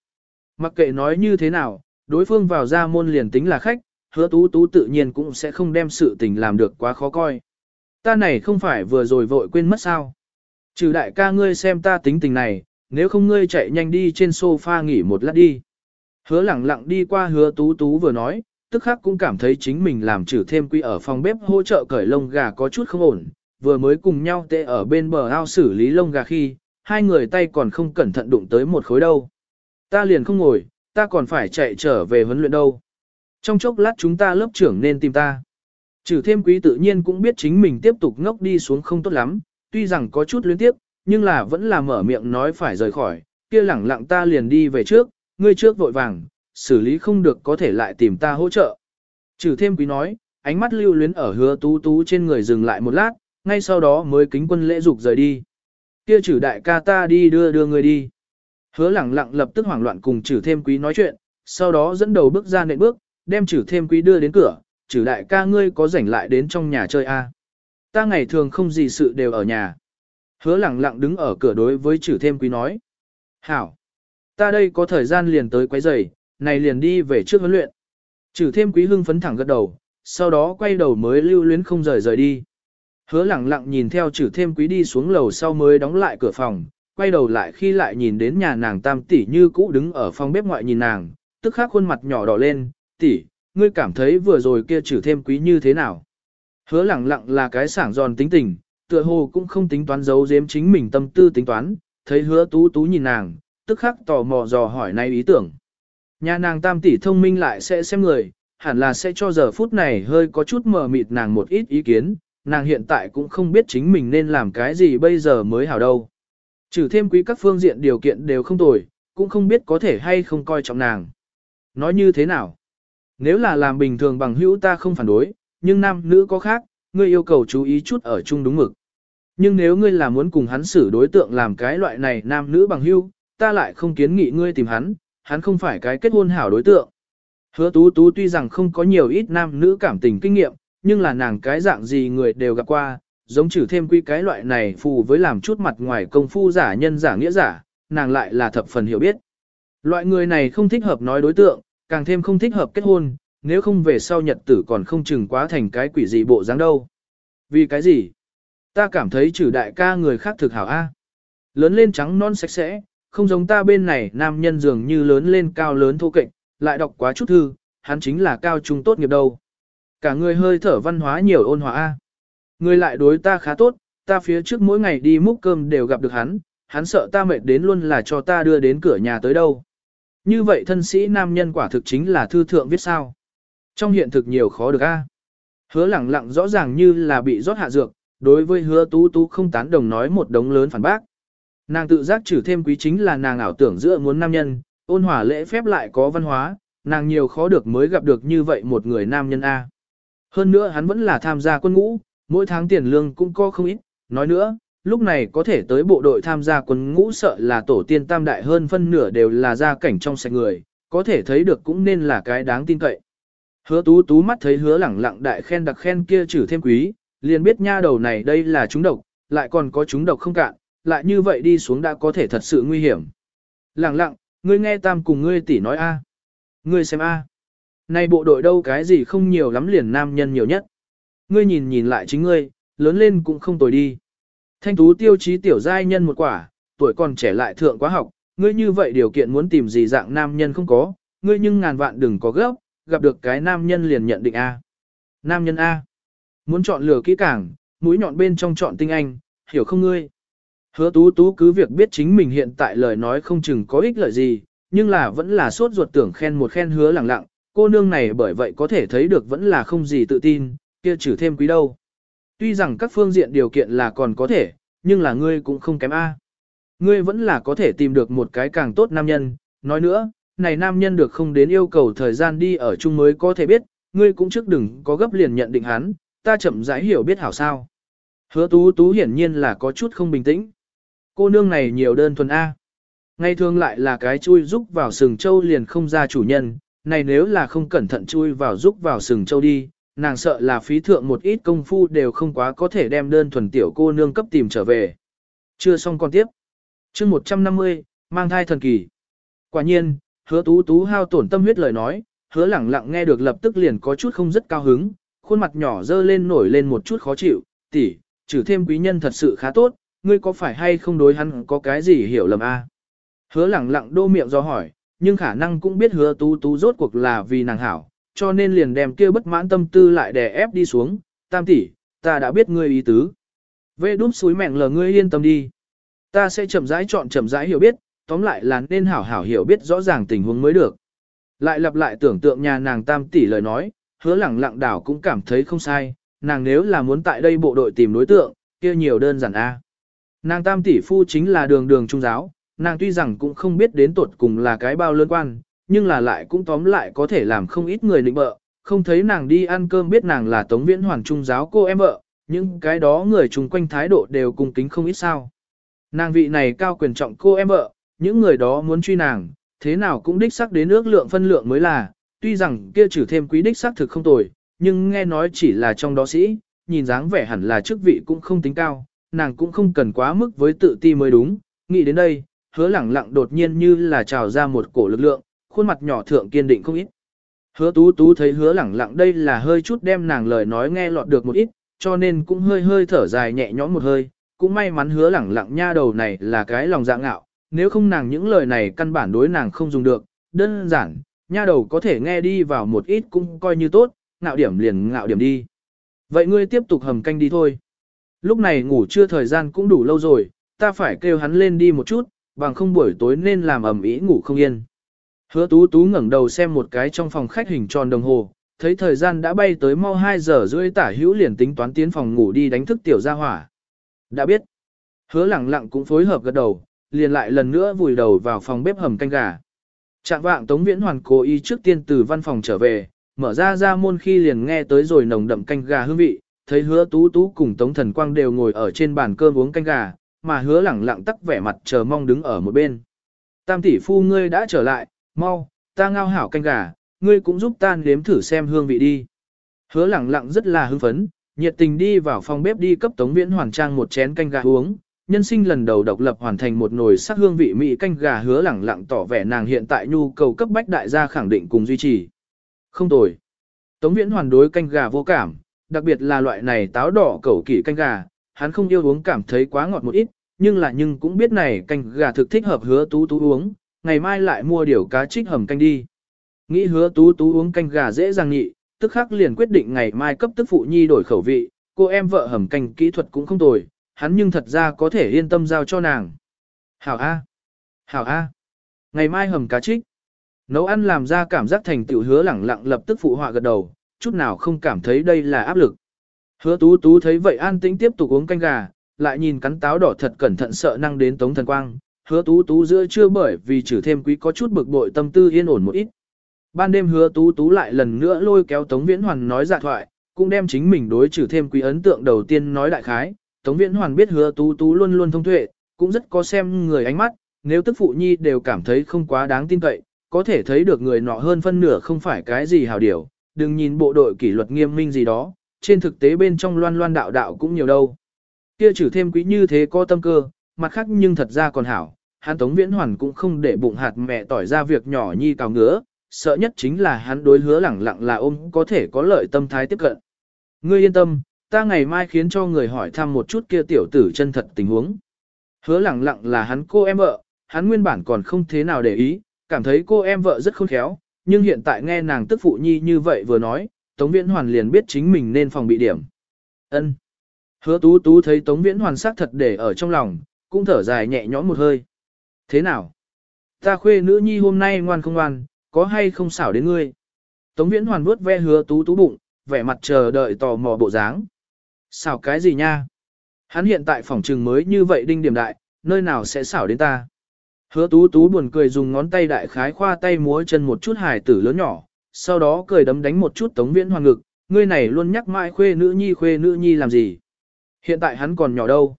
Mặc kệ nói như thế nào, đối phương vào ra môn liền tính là khách, hứa tú tú tự nhiên cũng sẽ không đem sự tình làm được quá khó coi. Ta này không phải vừa rồi vội quên mất sao. Trừ đại ca ngươi xem ta tính tình này, nếu không ngươi chạy nhanh đi trên sofa nghỉ một lát đi. Hứa lẳng lặng đi qua hứa tú tú vừa nói, tức khắc cũng cảm thấy chính mình làm trừ thêm quy ở phòng bếp hỗ trợ cởi lông gà có chút không ổn, vừa mới cùng nhau tệ ở bên bờ ao xử lý lông gà khi, hai người tay còn không cẩn thận đụng tới một khối đâu. Ta liền không ngồi, ta còn phải chạy trở về huấn luyện đâu. Trong chốc lát chúng ta lớp trưởng nên tìm ta. Trừ thêm quý tự nhiên cũng biết chính mình tiếp tục ngốc đi xuống không tốt lắm, tuy rằng có chút luyến tiếp, nhưng là vẫn là mở miệng nói phải rời khỏi, kia lẳng lặng ta liền đi về trước, ngươi trước vội vàng, xử lý không được có thể lại tìm ta hỗ trợ. Trừ thêm quý nói, ánh mắt lưu luyến ở hứa tú tú trên người dừng lại một lát, ngay sau đó mới kính quân lễ dục rời đi. Kia trừ đại ca ta đi đưa đưa người đi. Hứa lẳng lặng lập tức hoảng loạn cùng trừ thêm quý nói chuyện, sau đó dẫn đầu bước ra nệm bước, đem trừ thêm quý đưa đến cửa, trừ đại ca ngươi có rảnh lại đến trong nhà chơi a Ta ngày thường không gì sự đều ở nhà. Hứa lẳng lặng đứng ở cửa đối với trừ thêm quý nói. Hảo! Ta đây có thời gian liền tới quấy giày, này liền đi về trước huấn luyện. Trừ thêm quý hưng phấn thẳng gật đầu, sau đó quay đầu mới lưu luyến không rời rời đi. Hứa lẳng lặng nhìn theo trừ thêm quý đi xuống lầu sau mới đóng lại cửa phòng, quay đầu lại khi lại nhìn đến nhà nàng tam tỷ như cũ đứng ở phòng bếp ngoại nhìn nàng, tức khắc khuôn mặt nhỏ đỏ lên, tỷ, ngươi cảm thấy vừa rồi kia trừ thêm quý như thế nào. Hứa lẳng lặng là cái sảng giòn tính tình, tựa hồ cũng không tính toán giấu giếm chính mình tâm tư tính toán, thấy hứa tú tú nhìn nàng, tức khắc tò mò dò hỏi này ý tưởng. Nhà nàng tam tỷ thông minh lại sẽ xem người, hẳn là sẽ cho giờ phút này hơi có chút mờ mịt nàng một ít ý kiến, nàng hiện tại cũng không biết chính mình nên làm cái gì bây giờ mới hảo đâu. Trừ thêm quý các phương diện điều kiện đều không tồi, cũng không biết có thể hay không coi trọng nàng. Nói như thế nào? Nếu là làm bình thường bằng hữu ta không phản đối, nhưng nam nữ có khác, ngươi yêu cầu chú ý chút ở chung đúng mực. Nhưng nếu ngươi là muốn cùng hắn xử đối tượng làm cái loại này nam nữ bằng hữu, ta lại không kiến nghị ngươi tìm hắn, hắn không phải cái kết hôn hảo đối tượng. Hứa tú tú tuy rằng không có nhiều ít nam nữ cảm tình kinh nghiệm, nhưng là nàng cái dạng gì người đều gặp qua, giống trừ thêm quy cái loại này phù với làm chút mặt ngoài công phu giả nhân giả nghĩa giả, nàng lại là thập phần hiểu biết. Loại người này không thích hợp nói đối tượng, càng thêm không thích hợp kết hôn, nếu không về sau nhật tử còn không chừng quá thành cái quỷ gì bộ dáng đâu. Vì cái gì? Ta cảm thấy trừ đại ca người khác thực hảo A. Lớn lên trắng non sạch sẽ, không giống ta bên này nam nhân dường như lớn lên cao lớn thô kệch, lại đọc quá chút thư, hắn chính là cao trung tốt nghiệp đâu. Cả người hơi thở văn hóa nhiều ôn hòa A. Người lại đối ta khá tốt, ta phía trước mỗi ngày đi múc cơm đều gặp được hắn, hắn sợ ta mệt đến luôn là cho ta đưa đến cửa nhà tới đâu. Như vậy thân sĩ nam nhân quả thực chính là thư thượng viết sao. Trong hiện thực nhiều khó được a. Hứa lẳng lặng rõ ràng như là bị rót hạ dược, đối với hứa tú tú không tán đồng nói một đống lớn phản bác. Nàng tự giác trừ thêm quý chính là nàng ảo tưởng giữa muốn nam nhân, ôn hòa lễ phép lại có văn hóa, nàng nhiều khó được mới gặp được như vậy một người nam nhân A. Hơn nữa hắn vẫn là tham gia quân ngũ, mỗi tháng tiền lương cũng có không ít, nói nữa, lúc này có thể tới bộ đội tham gia quân ngũ sợ là tổ tiên tam đại hơn phân nửa đều là gia cảnh trong sạch người, có thể thấy được cũng nên là cái đáng tin cậy. Hứa tú tú mắt thấy hứa lẳng lặng đại khen đặc khen kia trừ thêm quý, liền biết nha đầu này đây là chúng độc, lại còn có chúng độc không cạn, lại như vậy đi xuống đã có thể thật sự nguy hiểm. Lẳng lặng, ngươi nghe tam cùng ngươi tỷ nói a, Ngươi xem a, à. Này bộ đội đâu cái gì không nhiều lắm liền nam nhân nhiều nhất. Ngươi nhìn nhìn lại chính ngươi, lớn lên cũng không tồi đi. Thanh tú tiêu chí tiểu giai nhân một quả, tuổi còn trẻ lại thượng quá học, ngươi như vậy điều kiện muốn tìm gì dạng nam nhân không có, ngươi nhưng ngàn vạn đừng có gấp, gặp được cái nam nhân liền nhận định A. Nam nhân A. Muốn chọn lựa kỹ càng, mũi nhọn bên trong chọn tinh anh, hiểu không ngươi? Hứa tú tú cứ việc biết chính mình hiện tại lời nói không chừng có ích lợi gì, nhưng là vẫn là sốt ruột tưởng khen một khen hứa lẳng lặng, cô nương này bởi vậy có thể thấy được vẫn là không gì tự tin, kia trừ thêm quý đâu. Tuy rằng các phương diện điều kiện là còn có thể, nhưng là ngươi cũng không kém A. Ngươi vẫn là có thể tìm được một cái càng tốt nam nhân, nói nữa, này nam nhân được không đến yêu cầu thời gian đi ở chung mới có thể biết, ngươi cũng trước đừng có gấp liền nhận định hắn, ta chậm rãi hiểu biết hảo sao. Hứa tú tú hiển nhiên là có chút không bình tĩnh. Cô nương này nhiều đơn thuần A. Ngày thường lại là cái chui rúc vào sừng châu liền không ra chủ nhân, này nếu là không cẩn thận chui vào rúc vào sừng châu đi, nàng sợ là phí thượng một ít công phu đều không quá có thể đem đơn thuần tiểu cô nương cấp tìm trở về. Chưa xong con tiếp. chương 150, mang thai thần kỳ. Quả nhiên, hứa tú tú hao tổn tâm huyết lời nói, hứa lẳng lặng nghe được lập tức liền có chút không rất cao hứng, khuôn mặt nhỏ dơ lên nổi lên một chút khó chịu, tỷ, trừ thêm quý nhân thật sự khá tốt, ngươi có phải hay không đối hắn có cái gì hiểu lầm a? Hứa lẳng lặng đô miệng do hỏi, nhưng khả năng cũng biết hứa tú tú rốt cuộc là vì nàng hảo, cho nên liền đem kia bất mãn tâm tư lại đè ép đi xuống, tam tỷ, ta đã biết ngươi ý tứ. Vê đúp suối mẹn lờ ngươi yên tâm đi. Ta sẽ chậm rãi chọn chậm rãi hiểu biết, tóm lại là nên hảo hảo hiểu biết rõ ràng tình huống mới được. Lại lặp lại tưởng tượng nhà nàng tam tỷ lời nói, hứa lẳng lặng đảo cũng cảm thấy không sai, nàng nếu là muốn tại đây bộ đội tìm đối tượng, kia nhiều đơn giản a. Nàng tam tỷ phu chính là đường đường trung giáo, nàng tuy rằng cũng không biết đến tuột cùng là cái bao lớn quan, nhưng là lại cũng tóm lại có thể làm không ít người định bợ, không thấy nàng đi ăn cơm biết nàng là tống viễn hoàng trung giáo cô em vợ, những cái đó người chung quanh thái độ đều cung kính không ít sao. Nàng vị này cao quyền trọng cô em vợ, những người đó muốn truy nàng, thế nào cũng đích xác đến ước lượng phân lượng mới là, tuy rằng kia trừ thêm quý đích xác thực không tồi, nhưng nghe nói chỉ là trong đó sĩ, nhìn dáng vẻ hẳn là chức vị cũng không tính cao, nàng cũng không cần quá mức với tự ti mới đúng, nghĩ đến đây, hứa lẳng lặng đột nhiên như là trào ra một cổ lực lượng, khuôn mặt nhỏ thượng kiên định không ít. Hứa tú tú thấy hứa lẳng lặng đây là hơi chút đem nàng lời nói nghe lọt được một ít, cho nên cũng hơi hơi thở dài nhẹ nhõm một hơi, cũng may mắn hứa lẳng lặng nha đầu này là cái lòng dạ ngạo, nếu không nàng những lời này căn bản đối nàng không dùng được, đơn giản, nha đầu có thể nghe đi vào một ít cũng coi như tốt, ngạo điểm liền ngạo điểm đi. Vậy ngươi tiếp tục hầm canh đi thôi. Lúc này ngủ chưa thời gian cũng đủ lâu rồi, ta phải kêu hắn lên đi một chút, bằng không buổi tối nên làm ẩm ý ngủ không yên. Hứa tú tú ngẩng đầu xem một cái trong phòng khách hình tròn đồng hồ, thấy thời gian đã bay tới mau 2 giờ rưỡi tả hữu liền tính toán tiến phòng ngủ đi đánh thức tiểu gia hỏa. Đã biết. Hứa lẳng lặng cũng phối hợp gật đầu, liền lại lần nữa vùi đầu vào phòng bếp hầm canh gà. Trạng vạng Tống Viễn Hoàn cố ý trước tiên từ văn phòng trở về, mở ra ra môn khi liền nghe tới rồi nồng đậm canh gà hương vị, thấy hứa tú tú cùng Tống Thần Quang đều ngồi ở trên bàn cơm uống canh gà, mà hứa lẳng lặng tắc vẻ mặt chờ mong đứng ở một bên. Tam tỷ phu ngươi đã trở lại, mau, ta ngao hảo canh gà, ngươi cũng giúp ta nếm thử xem hương vị đi. Hứa lẳng lặng rất là hưng phấn, nhiệt tình đi vào phòng bếp đi cấp Tống Viễn Hoàn trang một chén canh gà uống, nhân sinh lần đầu độc lập hoàn thành một nồi sắc hương vị mỹ canh gà hứa lẳng lặng tỏ vẻ nàng hiện tại nhu cầu cấp bách đại gia khẳng định cùng duy trì. Không tồi. Tống Viễn Hoàn đối canh gà vô cảm, đặc biệt là loại này táo đỏ cẩu kỷ canh gà, hắn không yêu uống cảm thấy quá ngọt một ít, nhưng là nhưng cũng biết này canh gà thực thích hợp hứa tú tú uống, ngày mai lại mua điều cá trích hầm canh đi. Nghĩ hứa tú tú uống canh gà dễ dàng nhị, tức khắc liền quyết định ngày mai cấp tức phụ nhi đổi khẩu vị, cô em vợ hầm canh kỹ thuật cũng không tồi, hắn nhưng thật ra có thể yên tâm giao cho nàng. Hảo A. Hảo A. Ngày mai hầm cá trích. Nấu ăn làm ra cảm giác thành tựu hứa lẳng lặng lập tức phụ họa gật đầu, chút nào không cảm thấy đây là áp lực. Hứa tú tú thấy vậy an tĩnh tiếp tục uống canh gà, lại nhìn cắn táo đỏ thật cẩn thận sợ năng đến tống thần quang. Hứa tú tú giữa chưa bởi vì trừ thêm quý có chút bực bội tâm tư yên ổn một ít. Ban đêm hứa tú tú lại lần nữa lôi kéo tống viễn hoàn nói dạ thoại, cũng đem chính mình đối trừ thêm quý ấn tượng đầu tiên nói đại khái, Tống Viễn Hoàn biết hứa tú tú luôn luôn thông tuệ, cũng rất có xem người ánh mắt, nếu tức phụ nhi đều cảm thấy không quá đáng tin cậy, có thể thấy được người nọ hơn phân nửa không phải cái gì hào điều, đừng nhìn bộ đội kỷ luật nghiêm minh gì đó, trên thực tế bên trong loan loan đạo đạo cũng nhiều đâu. Kia trừ thêm quý như thế có tâm cơ, mặt khác nhưng thật ra còn hảo, hắn Tống Viễn Hoàn cũng không để bụng hạt mẹ tỏi ra việc nhỏ nhi cào ngứa, sợ nhất chính là hắn đối hứa lẳng lặng là ôm có thể có lợi tâm thái tiếp cận. Ngươi yên tâm, ta ngày mai khiến cho người hỏi thăm một chút kia tiểu tử chân thật tình huống. Hứa lẳng lặng là hắn cô em vợ, hắn nguyên bản còn không thế nào để ý, cảm thấy cô em vợ rất khôn khéo, nhưng hiện tại nghe nàng tức phụ nhi như vậy vừa nói, Tống Viễn Hoàn liền biết chính mình nên phòng bị điểm. Ân. Hứa tú tú thấy Tống Viễn Hoàn sắc thật để ở trong lòng, cũng thở dài nhẹ nhõm một hơi. Thế nào? Ta khuê nữ nhi hôm nay ngoan không ngoan, có hay không xảo đến ngươi? Tống Viễn Hoàn vuốt ve hứa tú tú bụng, vẻ mặt chờ đợi tò mò bộ dáng. Xảo cái gì nha? Hắn hiện tại phòng trừng mới như vậy đinh điểm đại, nơi nào sẽ xảo đến ta? Hứa tú tú buồn cười dùng ngón tay đại khái khoa tay múa chân một chút hài tử lớn nhỏ, sau đó cười đấm đánh một chút tống viễn hoàn ngực, ngươi này luôn nhắc mãi khuê nữ nhi khuê nữ nhi làm gì? Hiện tại hắn còn nhỏ đâu?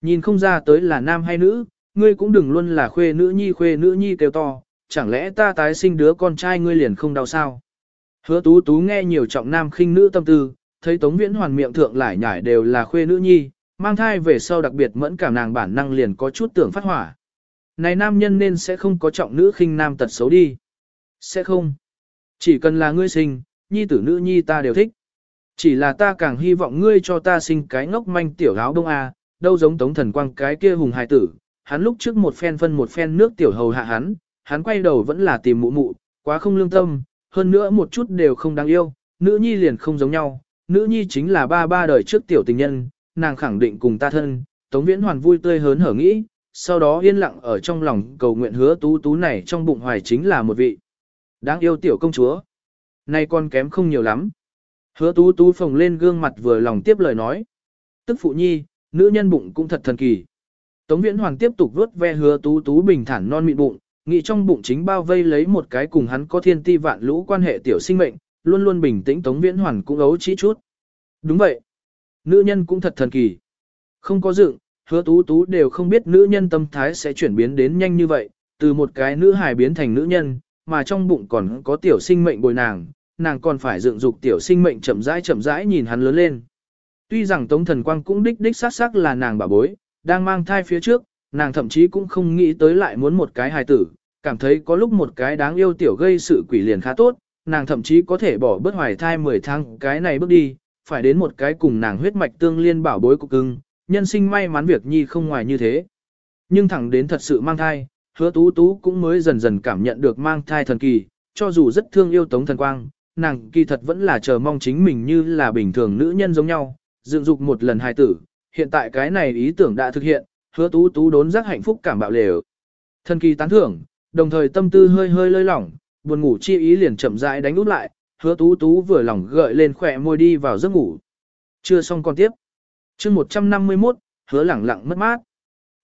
Nhìn không ra tới là nam hay nữ, ngươi cũng đừng luôn là khuê nữ nhi khuê nữ nhi kêu to, chẳng lẽ ta tái sinh đứa con trai ngươi liền không đau sao? Hứa tú tú nghe nhiều trọng nam khinh nữ tâm tư, thấy Tống Viễn Hoàn miệng thượng lại nhải đều là khuê nữ nhi, mang thai về sau đặc biệt mẫn cảm nàng bản năng liền có chút tưởng phát hỏa. Này nam nhân nên sẽ không có trọng nữ khinh nam tật xấu đi. Sẽ không. Chỉ cần là ngươi sinh, nhi tử nữ nhi ta đều thích. Chỉ là ta càng hy vọng ngươi cho ta sinh cái ngốc manh tiểu áo đông a, đâu giống tống thần quang cái kia hùng hài tử. Hắn lúc trước một phen phân một phen nước tiểu hầu hạ hắn, hắn quay đầu vẫn là tìm mụ mụ, quá không lương tâm, hơn nữa một chút đều không đáng yêu, nữ nhi liền không giống nhau, nữ nhi chính là ba ba đời trước tiểu tình nhân, nàng khẳng định cùng ta thân, Tống Viễn Hoàn vui tươi hớn hở nghĩ, sau đó yên lặng ở trong lòng cầu nguyện hứa tú tú này trong bụng hoài chính là một vị đáng yêu tiểu công chúa. Nay con kém không nhiều lắm. Hứa tú tú phồng lên gương mặt vừa lòng tiếp lời nói. Tức phụ nhi, nữ nhân bụng cũng thật thần kỳ. Tống Viễn Hoàn tiếp tục vuốt ve hứa tú tú bình thản non mịn bụng, nghĩ trong bụng chính bao vây lấy một cái cùng hắn có thiên ti vạn lũ quan hệ tiểu sinh mệnh, luôn luôn bình tĩnh Tống Viễn Hoàn cũng ấu chỉ chút. Đúng vậy. Nữ nhân cũng thật thần kỳ. Không có dựng, hứa tú tú đều không biết nữ nhân tâm thái sẽ chuyển biến đến nhanh như vậy, từ một cái nữ hài biến thành nữ nhân, mà trong bụng còn có tiểu sinh mệnh bồi nàng, nàng còn phải dựng dục tiểu sinh mệnh chậm rãi chậm rãi nhìn hắn lớn lên. Tuy rằng Tống Thần Quang cũng đích đích xác xác là nàng bà bối, đang mang thai phía trước, nàng thậm chí cũng không nghĩ tới lại muốn một cái hài tử, cảm thấy có lúc một cái đáng yêu tiểu gây sự quỷ liền khá tốt, nàng thậm chí có thể bỏ bớt hoài thai 10 tháng cái này bước đi, phải đến một cái cùng nàng huyết mạch tương liên bảo bối cục cưng, nhân sinh may mắn việc nhi không ngoài như thế. Nhưng thẳng đến thật sự mang thai, hứa tú tú cũng mới dần dần cảm nhận được mang thai thần kỳ, cho dù rất thương yêu tống thần quang, nàng kỳ thật vẫn là chờ mong chính mình như là bình thường nữ nhân giống nhau, dựng dục một lần hài tử, hiện tại cái này ý tưởng đã thực hiện, hứa tú tú đốn giác hạnh phúc cảm bạo lều. Thần kỳ tán thưởng, đồng thời tâm tư hơi hơi lơi lỏng, buồn ngủ chi ý liền chậm rãi đánh út lại, hứa tú tú vừa lòng gợi lên khỏe môi đi vào giấc ngủ. Chưa xong còn tiếp. chương 151, hứa lẳng lặng mất mát.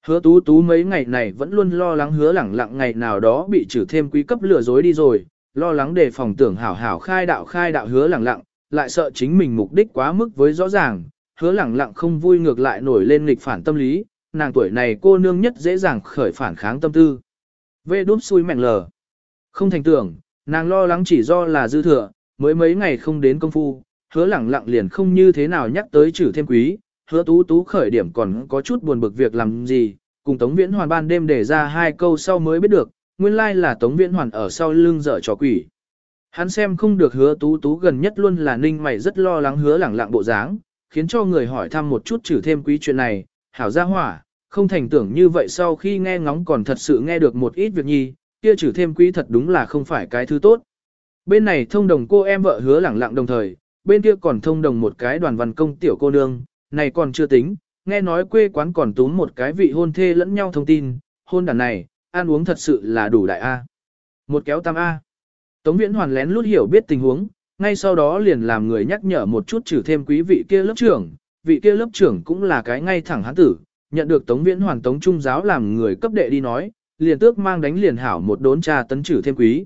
Hứa tú tú mấy ngày này vẫn luôn lo lắng hứa lẳng lặng ngày nào đó bị trừ thêm quý cấp lừa dối đi rồi, lo lắng đề phòng tưởng hảo hảo khai đạo khai đạo hứa lẳng lặng, lại sợ chính mình mục đích quá mức với rõ ràng, hứa lẳng lặng không vui ngược lại nổi lên nghịch phản tâm lý, nàng tuổi này cô nương nhất dễ dàng khởi phản kháng tâm tư. Vê đốt xui mẹn lờ. Không thành tưởng, nàng lo lắng chỉ do là dư thừa, mới mấy ngày không đến công phu, hứa lẳng lặng liền không như thế nào nhắc tới trừ thêm quý, hứa tú tú khởi điểm còn có chút buồn bực việc làm gì, cùng Tống Viễn Hoàn ban đêm để ra hai câu sau mới biết được, nguyên lai là Tống Viễn Hoàn ở sau lưng dở trò quỷ. Hắn xem không được hứa tú tú gần nhất luôn là ninh mày rất lo lắng hứa lẳng lặng bộ dáng, khiến cho người hỏi thăm một chút trừ thêm quý chuyện này, hảo ra hỏa, không thành tưởng như vậy sau khi nghe ngóng còn thật sự nghe được một ít việc nhi, kia trừ thêm quý thật đúng là không phải cái thứ tốt. Bên này thông đồng cô em vợ hứa lẳng lặng đồng thời, bên kia còn thông đồng một cái đoàn văn công tiểu cô nương, này còn chưa tính, nghe nói quê quán còn túm một cái vị hôn thê lẫn nhau thông tin, hôn đàn này, ăn uống thật sự là đủ đại A. Một kéo tam A. Tống Viễn Hoàn lén lút hiểu biết tình huống, ngay sau đó liền làm người nhắc nhở một chút trừ thêm quý vị kia lớp trưởng, vị kia lớp trưởng cũng là cái ngay thẳng hán tử, nhận được Tống Viễn Hoàn Tống Trung giáo làm người cấp đệ đi nói, liền tước mang đánh liền hảo một đốn trà tấn trừ thêm quý.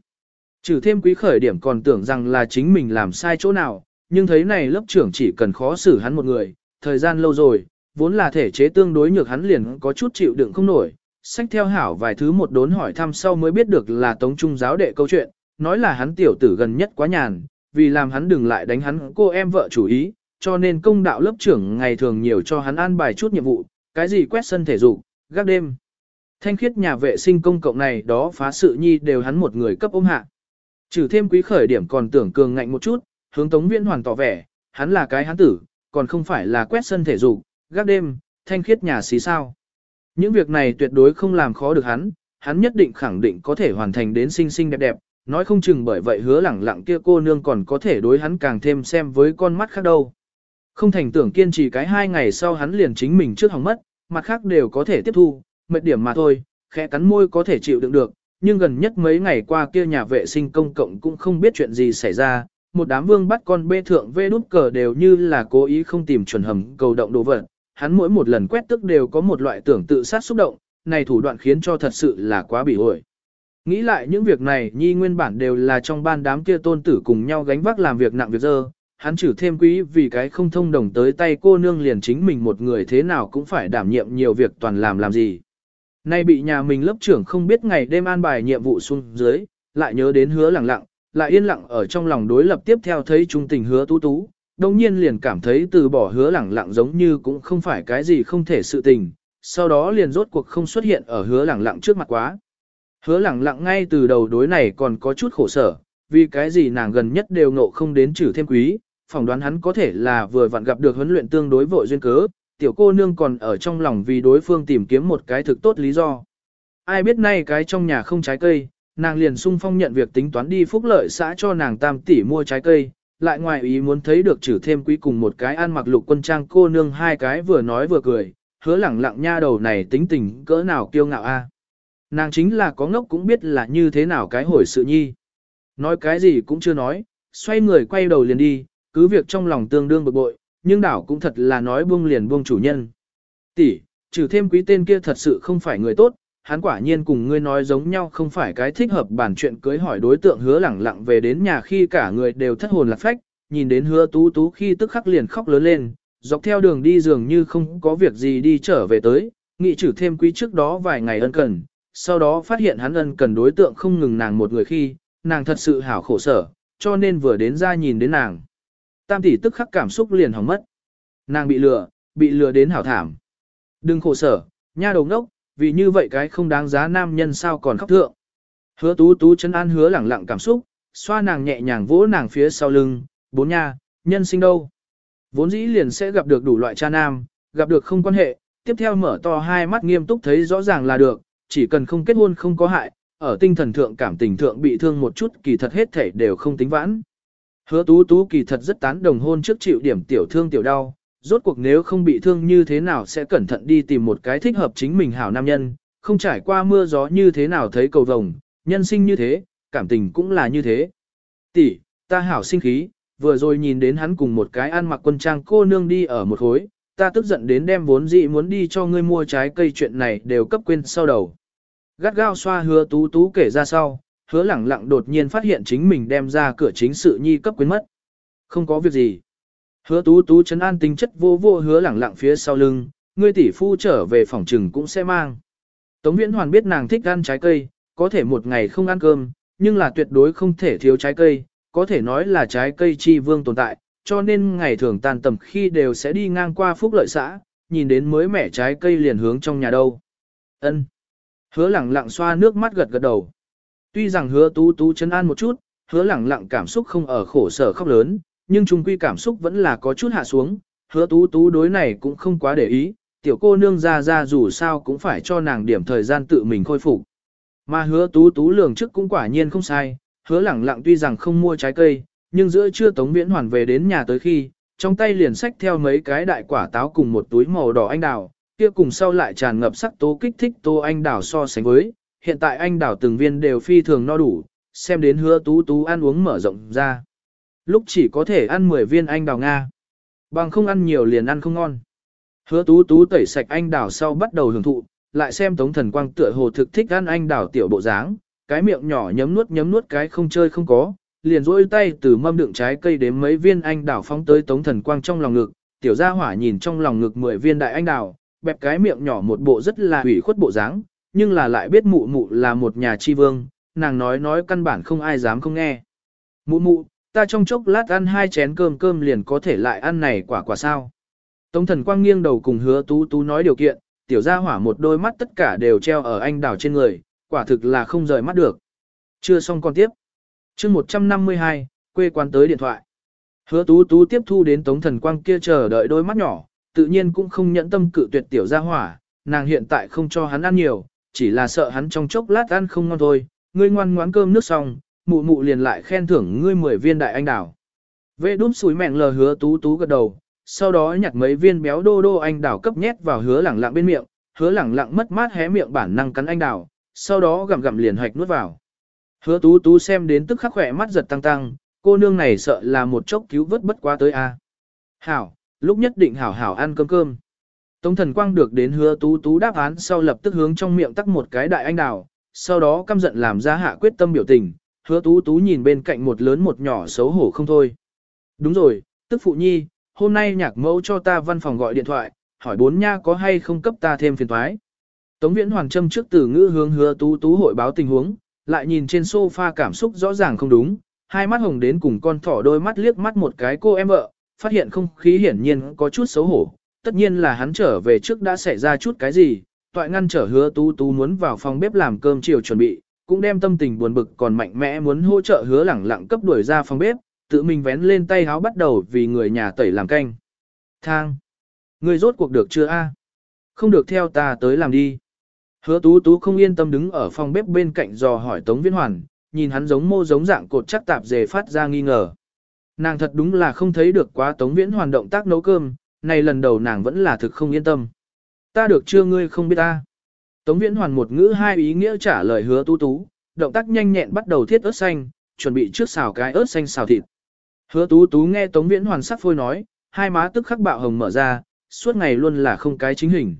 Trừ thêm quý khởi điểm còn tưởng rằng là chính mình làm sai chỗ nào, nhưng thấy này lớp trưởng chỉ cần khó xử hắn một người, thời gian lâu rồi, vốn là thể chế tương đối nhược hắn liền có chút chịu đựng không nổi. Sách theo hảo vài thứ một đốn hỏi thăm sau mới biết được là tống trung giáo đệ câu chuyện, nói là hắn tiểu tử gần nhất quá nhàn, vì làm hắn đừng lại đánh hắn cô em vợ chủ ý, cho nên công đạo lớp trưởng ngày thường nhiều cho hắn an bài chút nhiệm vụ, cái gì quét sân thể dục, gác đêm. Thanh khiết nhà vệ sinh công cộng này đó phá sự nhi đều hắn một người cấp ôm hạ. Trừ thêm quý khởi điểm còn tưởng cường ngạnh một chút, hướng tống viễn hoàn tỏ vẻ, hắn là cái hắn tử, còn không phải là quét sân thể dục, gác đêm, thanh khiết nhà xí sao. Những việc này tuyệt đối không làm khó được hắn, hắn nhất định khẳng định có thể hoàn thành đến xinh xinh đẹp đẹp, nói không chừng bởi vậy hứa lẳng lặng kia cô nương còn có thể đối hắn càng thêm xem với con mắt khác đâu. Không thành tưởng kiên trì cái hai ngày sau hắn liền chính mình trước hỏng mất, mặt khác đều có thể tiếp thu, mệt điểm mà thôi, khẽ cắn môi có thể chịu đựng được, nhưng gần nhất mấy ngày qua kia nhà vệ sinh công cộng cũng không biết chuyện gì xảy ra, một đám vương bắt con bê thượng vê đút cờ đều như là cố ý không tìm chuẩn hầm cầu động đồ vật, hắn mỗi một lần quét tức đều có một loại tưởng tự sát xúc động, này thủ đoạn khiến cho thật sự là quá bị ổi. Nghĩ lại những việc này nhi nguyên bản đều là trong ban đám kia tôn tử cùng nhau gánh vác làm việc nặng việc dơ, hắn trừ thêm quý vì cái không thông đồng tới tay cô nương liền chính mình một người thế nào cũng phải đảm nhiệm nhiều việc toàn làm làm gì. Nay bị nhà mình lớp trưởng không biết ngày đêm an bài nhiệm vụ xuống dưới, lại nhớ đến hứa lẳng lặng, lại yên lặng ở trong lòng đối lập tiếp theo thấy trung tình hứa tú tú, đồng nhiên liền cảm thấy từ bỏ hứa lẳng lặng giống như cũng không phải cái gì không thể sự tình, sau đó liền rốt cuộc không xuất hiện ở hứa lẳng lặng trước mặt quá. Hứa lẳng lặng ngay từ đầu đối này còn có chút khổ sở, vì cái gì nàng gần nhất đều ngộ không đến trừ thêm quý, phỏng đoán hắn có thể là vừa vặn gặp được huấn luyện tương đối vội duyên cớ, tiểu cô nương còn ở trong lòng vì đối phương tìm kiếm một cái thực tốt lý do. Ai biết nay cái trong nhà không trái cây, nàng liền sung phong nhận việc tính toán đi phúc lợi xã cho nàng tam tỷ mua trái cây, lại ngoài ý muốn thấy được trừ thêm quý cùng một cái ăn mặc lục quân trang cô nương hai cái vừa nói vừa cười, hứa lẳng lặng nha đầu này tính tình cỡ nào kiêu ngạo a. Nàng chính là có ngốc cũng biết là như thế nào cái hồi sự nhi. Nói cái gì cũng chưa nói, xoay người quay đầu liền đi, cứ việc trong lòng tương đương bực bội, nhưng đảo cũng thật là nói buông liền buông chủ nhân. Tỷ, trừ thêm quý tên kia thật sự không phải người tốt, hắn quả nhiên cùng ngươi nói giống nhau không phải cái thích hợp bản chuyện cưới hỏi đối tượng hứa lẳng lặng về đến nhà khi cả người đều thất hồn lạc phách, nhìn đến hứa tú tú khi tức khắc liền khóc lớn lên, dọc theo đường đi dường như không có việc gì đi trở về tới, nghị trừ thêm quý trước đó vài ngày ân cần, sau đó phát hiện hắn ân cần đối tượng không ngừng nàng một người khi, nàng thật sự hảo khổ sở, cho nên vừa đến ra nhìn đến nàng. Tam tỷ tức khắc cảm xúc liền hỏng mất. Nàng bị lừa, bị lừa đến hảo thảm. Đừng khổ sở, nha đầu ngốc, vì như vậy cái không đáng giá nam nhân sao còn khóc thượng. Hứa tú tú chân an hứa lẳng lặng cảm xúc, xoa nàng nhẹ nhàng vỗ nàng phía sau lưng, bốn nha, nhân sinh đâu. Vốn dĩ liền sẽ gặp được đủ loại cha nam, gặp được không quan hệ, tiếp theo mở to hai mắt nghiêm túc thấy rõ ràng là được, chỉ cần không kết hôn không có hại, ở tinh thần thượng cảm tình thượng bị thương một chút kỳ thật hết thể đều không tính vãn. Hứa tú tú kỳ thật rất tán đồng hôn trước chịu điểm tiểu thương tiểu đau, rốt cuộc nếu không bị thương như thế nào sẽ cẩn thận đi tìm một cái thích hợp chính mình hảo nam nhân, không trải qua mưa gió như thế nào thấy cầu vồng, nhân sinh như thế, cảm tình cũng là như thế. Tỷ, ta hảo sinh khí, vừa rồi nhìn đến hắn cùng một cái ăn mặc quân trang cô nương đi ở một hối, ta tức giận đến đem vốn dị muốn đi cho ngươi mua trái cây chuyện này đều cấp quên sau đầu. Gắt gao xoa hứa tú tú kể ra sau, hứa lẳng lặng đột nhiên phát hiện chính mình đem ra cửa chính sự nhi cấp quên mất. Không có việc gì. Hứa tú tú chấn an tính chất vô vô hứa lẳng lặng phía sau lưng, ngươi tỷ phu trở về phòng trừng cũng sẽ mang. Tống viễn hoàn biết nàng thích ăn trái cây, có thể một ngày không ăn cơm, nhưng là tuyệt đối không thể thiếu trái cây, có thể nói là trái cây chi vương tồn tại, cho nên ngày thường tàn tầm khi đều sẽ đi ngang qua phúc lợi xã, nhìn đến mới mẻ trái cây liền hướng trong nhà đâu. Ân. Hứa lẳng lặng xoa nước mắt gật gật đầu. Tuy rằng hứa tú tú chân an một chút, hứa lẳng lặng cảm xúc không ở khổ sở khóc lớn, nhưng trung quy cảm xúc vẫn là có chút hạ xuống, hứa tú tú đối này cũng không quá để ý, tiểu cô nương ra ra dù sao cũng phải cho nàng điểm thời gian tự mình khôi phục. Mà hứa tú tú lường trước cũng quả nhiên không sai, hứa lẳng lặng tuy rằng không mua trái cây, nhưng giữa trưa Tống Viễn Hoàn về đến nhà tới khi, trong tay liền sách theo mấy cái đại quả táo cùng một túi màu đỏ anh đào, kia cùng sau lại tràn ngập sắc tố kích thích tô anh đào so sánh với, hiện tại anh đào từng viên đều phi thường no đủ, xem đến hứa tú tú ăn uống mở rộng ra. Lúc chỉ có thể ăn 10 viên anh đào Nga. Bằng không ăn nhiều liền ăn không ngon. Hứa tú tú tẩy sạch anh đào sau bắt đầu hưởng thụ, lại xem tống thần quang tựa hồ thực thích ăn anh đào tiểu bộ dáng, cái miệng nhỏ nhấm nuốt nhấm nuốt cái không chơi không có, liền rỗi tay từ mâm đựng trái cây đến mấy viên anh đào phóng tới tống thần quang trong lòng ngực, tiểu gia hỏa nhìn trong lòng ngực 10 viên đại anh đào, bẹp cái miệng nhỏ một bộ rất là hủy khuất bộ dáng, nhưng là lại biết mụ mụ là một nhà chi vương, nàng nói nói căn bản không ai dám không nghe. Mụ mụ, ta trong chốc lát ăn hai chén cơm cơm liền có thể lại ăn này quả quả sao. Tống thần quang nghiêng đầu cùng hứa tú tú nói điều kiện, tiểu gia hỏa một đôi mắt tất cả đều treo ở anh đảo trên người, quả thực là không rời mắt được. Chưa xong con tiếp chương 152, quê quán tới điện thoại. Hứa tú tú tiếp thu đến tống thần quang kia chờ đợi đôi mắt nhỏ, tự nhiên cũng không nhẫn tâm cự tuyệt tiểu gia hỏa, nàng hiện tại không cho hắn ăn nhiều, chỉ là sợ hắn trong chốc lát ăn không ngon thôi, ngươi ngoan ngoãn cơm nước xong, mụ mụ liền lại khen thưởng ngươi 10 viên đại anh đào. Vệ đúp sủi mẹn lờ hứa tú tú gật đầu, sau đó nhặt mấy viên béo đô đô anh đào cấp nhét vào hứa lẳng lặng bên miệng, hứa lẳng lặng mất mát hé miệng bản năng cắn anh đào, sau đó gặm gặm liền hoạch nuốt vào. Hứa tú tú xem đến tức khắc khỏe mắt giật tăng tăng, cô nương này sợ là một chốc cứu vớt bất quá tới a. Hảo, lúc nhất định hảo hảo ăn cơm cơm. Tống thần quang được đến hứa tú tú đáp án sau lập tức hướng trong miệng tắc một cái đại anh đào, sau đó căm giận làm ra hạ quyết tâm biểu tình, hứa tú tú nhìn bên cạnh một lớn một nhỏ xấu hổ không thôi. Đúng rồi, tức phụ nhi, hôm nay nhạc mẫu cho ta văn phòng gọi điện thoại, hỏi bốn nha có hay không cấp ta thêm phiền thoái. Tống Viễn Hoàng châm trước từ ngữ hướng hứa tú tú hội báo tình huống, lại nhìn trên sofa cảm xúc rõ ràng không đúng, hai mắt hồng đến cùng con thỏ đôi mắt liếc mắt một cái cô em vợ, phát hiện không khí hiển nhiên có chút xấu hổ, tất nhiên là hắn trở về trước đã xảy ra chút cái gì, toại ngăn trở hứa tú tú muốn vào phòng bếp làm cơm chiều chuẩn bị, cũng đem tâm tình buồn bực còn mạnh mẽ muốn hỗ trợ hứa lẳng lặng cấp đuổi ra phòng bếp, tự mình vén lên tay háo bắt đầu vì người nhà tẩy làm canh. Thang! Người rốt cuộc được chưa a? Không được theo ta tới làm đi. Hứa tú tú không yên tâm đứng ở phòng bếp bên cạnh dò hỏi Tống Viễn Hoàn, nhìn hắn giống mô giống dạng cột chắc tạp dề phát ra nghi ngờ. Nàng thật đúng là không thấy được quá Tống Viễn Hoàn động tác nấu cơm, này lần đầu nàng vẫn là thực không yên tâm. Ta được chưa ngươi không biết ta. Tống Viễn Hoàn một ngữ hai ý nghĩa trả lời hứa tú tú, động tác nhanh nhẹn bắt đầu thiết ớt xanh, chuẩn bị trước xào cái ớt xanh xào thịt. Hứa tú tú nghe Tống Viễn Hoàn sắc phôi nói, hai má tức khắc bạo hồng mở ra, suốt ngày luôn là không cái chính hình.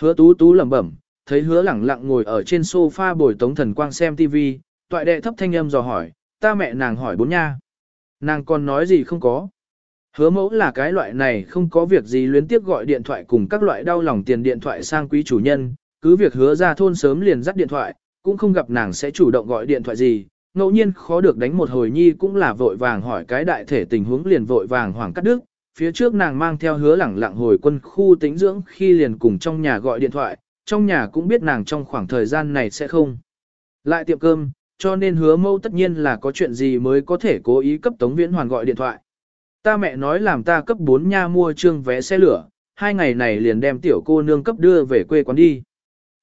Hứa tú tú lẩm bẩm, thấy hứa lẳng lặng ngồi ở trên sofa bồi Tống Thần Quang xem TV, toại đệ thấp thanh âm dò hỏi, ta mẹ nàng hỏi bốn nha. Nàng còn nói gì không có. Hứa mẫu là cái loại này không có việc gì luyến tiếp gọi điện thoại cùng các loại đau lòng tiền điện thoại sang quý chủ nhân, cứ việc hứa ra thôn sớm liền dắt điện thoại, cũng không gặp nàng sẽ chủ động gọi điện thoại gì, ngẫu nhiên khó được đánh một hồi nhi cũng là vội vàng hỏi cái đại thể tình huống liền vội vàng hoảng cắt đứt. Phía trước nàng mang theo hứa lẳng lặng hồi quân khu tĩnh dưỡng khi liền cùng trong nhà gọi điện thoại, trong nhà cũng biết nàng trong khoảng thời gian này sẽ không. Lại tiệm cơm, cho nên hứa mâu tất nhiên là có chuyện gì mới có thể cố ý cấp Tống Viễn Hoàn gọi điện thoại. Ta mẹ nói làm ta cấp 4 nha mua trương vé xe lửa, hai ngày này liền đem tiểu cô nương cấp đưa về quê quán đi.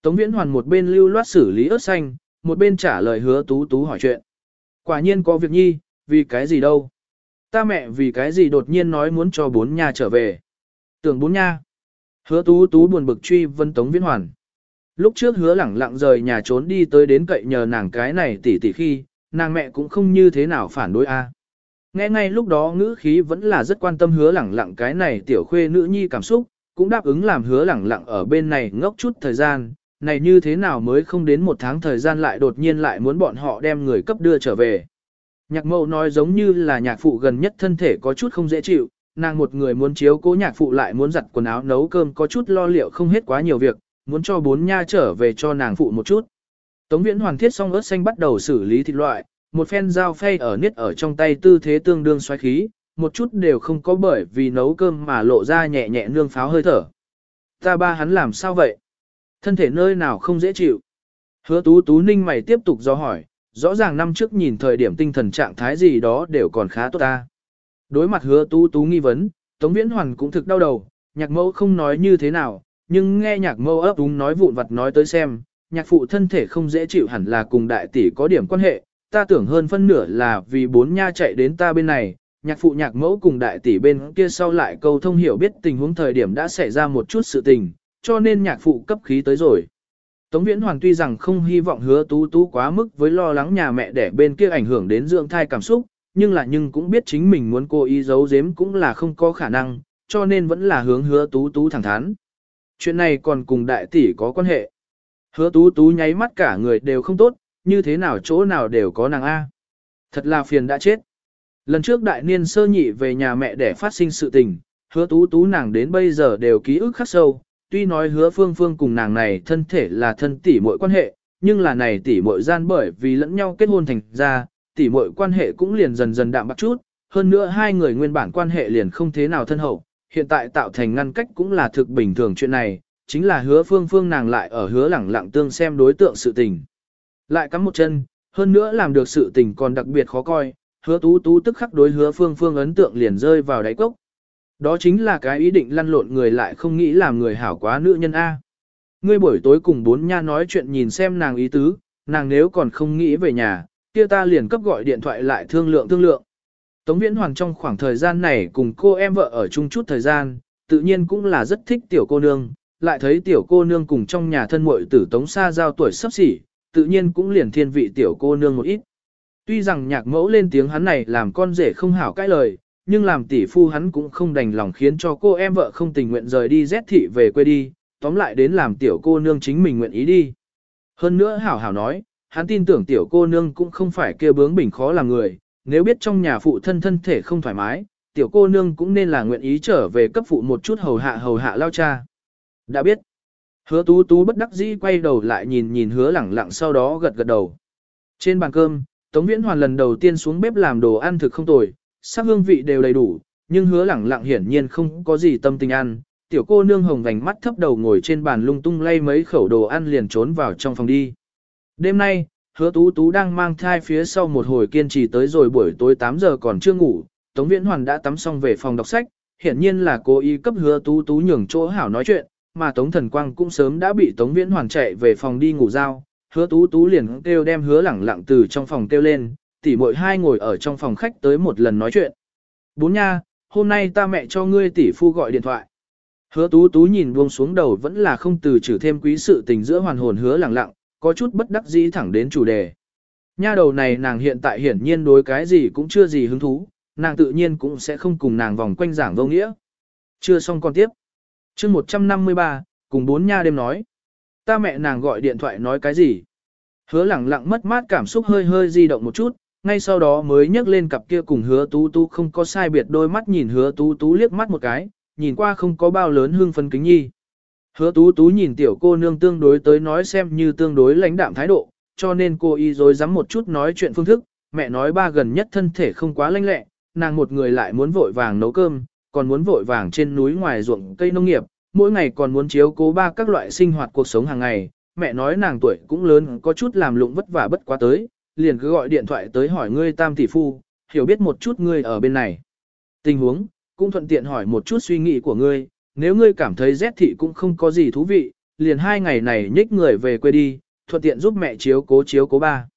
Tống Viễn Hoàn một bên lưu loát xử lý ớt xanh, một bên trả lời hứa tú tú hỏi chuyện. Quả nhiên có việc nhi, vì cái gì đâu. Ta mẹ vì cái gì đột nhiên nói muốn cho bốn nha trở về. Tưởng bốn nha. Hứa tú tú buồn bực truy vân Tống Viễn Hoàn. Lúc trước hứa lẳng lặng rời nhà trốn đi tới đến cậy nhờ nàng cái này tỉ tỉ khi, nàng mẹ cũng không như thế nào phản đối a. Nghe ngay lúc đó ngữ khí vẫn là rất quan tâm hứa lẳng lặng cái này tiểu khuê nữ nhi cảm xúc, cũng đáp ứng làm hứa lẳng lặng ở bên này ngốc chút thời gian, này như thế nào mới không đến một tháng thời gian lại đột nhiên lại muốn bọn họ đem người cấp đưa trở về. Nhạc mẫu nói giống như là nhạc phụ gần nhất thân thể có chút không dễ chịu, nàng một người muốn chiếu cố nhạc phụ lại muốn giặt quần áo nấu cơm có chút lo liệu không hết quá nhiều việc, muốn cho bốn nha trở về cho nàng phụ một chút. Tống viễn hoàn thiết xong ớt xanh bắt đầu xử lý thịt loại, một phen dao phay ở niết ở trong tay tư thế tương đương xoáy khí, một chút đều không có bởi vì nấu cơm mà lộ ra nhẹ nhẹ nương pháo hơi thở. Ta ba hắn làm sao vậy? Thân thể nơi nào không dễ chịu? Hứa tú tú ninh mày tiếp tục do hỏi, rõ ràng năm trước nhìn thời điểm tinh thần trạng thái gì đó đều còn khá tốt ta. Đối mặt hứa tú tú nghi vấn, Tống Viễn Hoàn cũng thực đau đầu, nhạc mẫu không nói như thế nào, nhưng nghe nhạc mẫu ấp úng nói vụn vặt nói tới xem, nhạc phụ thân thể không dễ chịu hẳn là cùng đại tỷ có điểm quan hệ, ta tưởng hơn phân nửa là vì bốn nha chạy đến ta bên này, nhạc phụ nhạc mẫu cùng đại tỷ bên kia sau lại câu thông hiểu biết tình huống thời điểm đã xảy ra một chút sự tình, cho nên nhạc phụ cấp khí tới rồi. Tống Viễn Hoàn tuy rằng không hy vọng hứa tú tú quá mức với lo lắng nhà mẹ để bên kia ảnh hưởng đến dưỡng thai cảm xúc, nhưng là nhưng cũng biết chính mình muốn cô ý giấu giếm cũng là không có khả năng, cho nên vẫn là hướng hứa tú tú thẳng thắn. Chuyện này còn cùng đại tỷ có quan hệ. Hứa tú tú nháy mắt cả người đều không tốt, như thế nào chỗ nào đều có nàng A. Thật là phiền đã chết. Lần trước đại niên sơ nhị về nhà mẹ để phát sinh sự tình, hứa tú tú nàng đến bây giờ đều ký ức khắc sâu, tuy nói hứa phương phương cùng nàng này thân thể là thân tỷ muội quan hệ, nhưng là này tỷ muội gian bởi vì lẫn nhau kết hôn thành ra, tỉ muội quan hệ cũng liền dần dần đạm bạc chút, hơn nữa hai người nguyên bản quan hệ liền không thế nào thân hậu, hiện tại tạo thành ngăn cách cũng là thực bình thường chuyện này, chính là hứa phương phương nàng lại ở hứa lẳng lặng tương xem đối tượng sự tình. Lại cắm một chân, hơn nữa làm được sự tình còn đặc biệt khó coi, hứa tú tú tức khắc đối hứa phương phương ấn tượng liền rơi vào đáy cốc. Đó chính là cái ý định lăn lộn người lại không nghĩ làm người hảo quá nữ nhân A. Ngươi buổi tối cùng bốn nha nói chuyện nhìn xem nàng ý tứ, nàng nếu còn không nghĩ về nhà, kia ta liền cấp gọi điện thoại lại thương lượng thương lượng. Tống Viễn Hoàng trong khoảng thời gian này cùng cô em vợ ở chung chút thời gian, tự nhiên cũng là rất thích tiểu cô nương, lại thấy tiểu cô nương cùng trong nhà thân muội tử Tống Sa giao tuổi sắp xỉ, tự nhiên cũng liền thiên vị tiểu cô nương một ít. Tuy rằng nhạc mẫu lên tiếng hắn này làm con rể không hảo cãi lời, nhưng làm tỷ phu hắn cũng không đành lòng khiến cho cô em vợ không tình nguyện rời đi rét thị về quê đi, tóm lại đến làm tiểu cô nương chính mình nguyện ý đi. Hơn nữa hảo hảo nói, hắn tin tưởng tiểu cô nương cũng không phải kia bướng bỉnh khó làm người, nếu biết trong nhà phụ thân thân thể không thoải mái, tiểu cô nương cũng nên là nguyện ý trở về cấp phụ một chút hầu hạ hầu hạ lao cha. Đã biết, Hứa tú tú bất đắc dĩ quay đầu lại nhìn nhìn hứa lẳng lặng sau đó gật gật đầu. Trên bàn cơm, Tống Viễn Hoàn lần đầu tiên xuống bếp làm đồ ăn thực không tồi, sắc hương vị đều đầy đủ, nhưng hứa lẳng lặng hiển nhiên không có gì tâm tình ăn. Tiểu cô nương hồng vành mắt thấp đầu ngồi trên bàn lung tung lay mấy khẩu đồ ăn liền trốn vào trong phòng đi. Đêm nay, hứa tú tú đang mang thai phía sau một hồi kiên trì tới rồi buổi tối 8 giờ còn chưa ngủ, Tống Viễn Hoàn đã tắm xong về phòng đọc sách, hiển nhiên là cố ý cấp hứa tú tú nhường chỗ hảo nói chuyện, mà Tống Thần Quang cũng sớm đã bị Tống Viễn Hoàn chạy về phòng đi ngủ giao, hứa tú tú liền kêu đem hứa lẳng lặng từ trong phòng kêu lên, tỉ mội hai ngồi ở trong phòng khách tới một lần nói chuyện. Bốn nha, hôm nay ta mẹ cho ngươi tỷ phu gọi điện thoại. Hứa tú tú nhìn buông xuống đầu vẫn là không từ trừ thêm quý sự tình giữa hoàn hồn hứa lẳng lặng, có chút bất đắc dĩ thẳng đến chủ đề. Nha đầu này nàng hiện tại hiển nhiên đối cái gì cũng chưa gì hứng thú, nàng tự nhiên cũng sẽ không cùng nàng vòng quanh giảng vô nghĩa. Chưa xong con tiếp. chương 153, cùng bốn nha đêm nói. Ta mẹ nàng gọi điện thoại nói cái gì? Hứa lẳng lặng mất mát cảm xúc hơi hơi di động một chút, ngay sau đó mới nhấc lên cặp kia cùng hứa tú tú không có sai biệt đôi mắt nhìn hứa tú tú liếc mắt một cái, nhìn qua không có bao lớn hương phân kính nhi. Hứa tú tú nhìn tiểu cô nương tương đối tới nói xem như tương đối lãnh đạm thái độ, cho nên cô y dối dám một chút nói chuyện phương thức, mẹ nói ba gần nhất thân thể không quá lanh lẹ, nàng một người lại muốn vội vàng nấu cơm, còn muốn vội vàng trên núi ngoài ruộng cây nông nghiệp, mỗi ngày còn muốn chiếu cố ba các loại sinh hoạt cuộc sống hàng ngày, mẹ nói nàng tuổi cũng lớn có chút làm lụng vất vả bất quá tới, liền cứ gọi điện thoại tới hỏi ngươi tam tỷ phu, hiểu biết một chút ngươi ở bên này. Tình huống, cũng thuận tiện hỏi một chút suy nghĩ của ngươi, nếu ngươi cảm thấy rét thị cũng không có gì thú vị, liền hai ngày này nhích người về quê đi, thuận tiện giúp mẹ chiếu cố chiếu cố ba.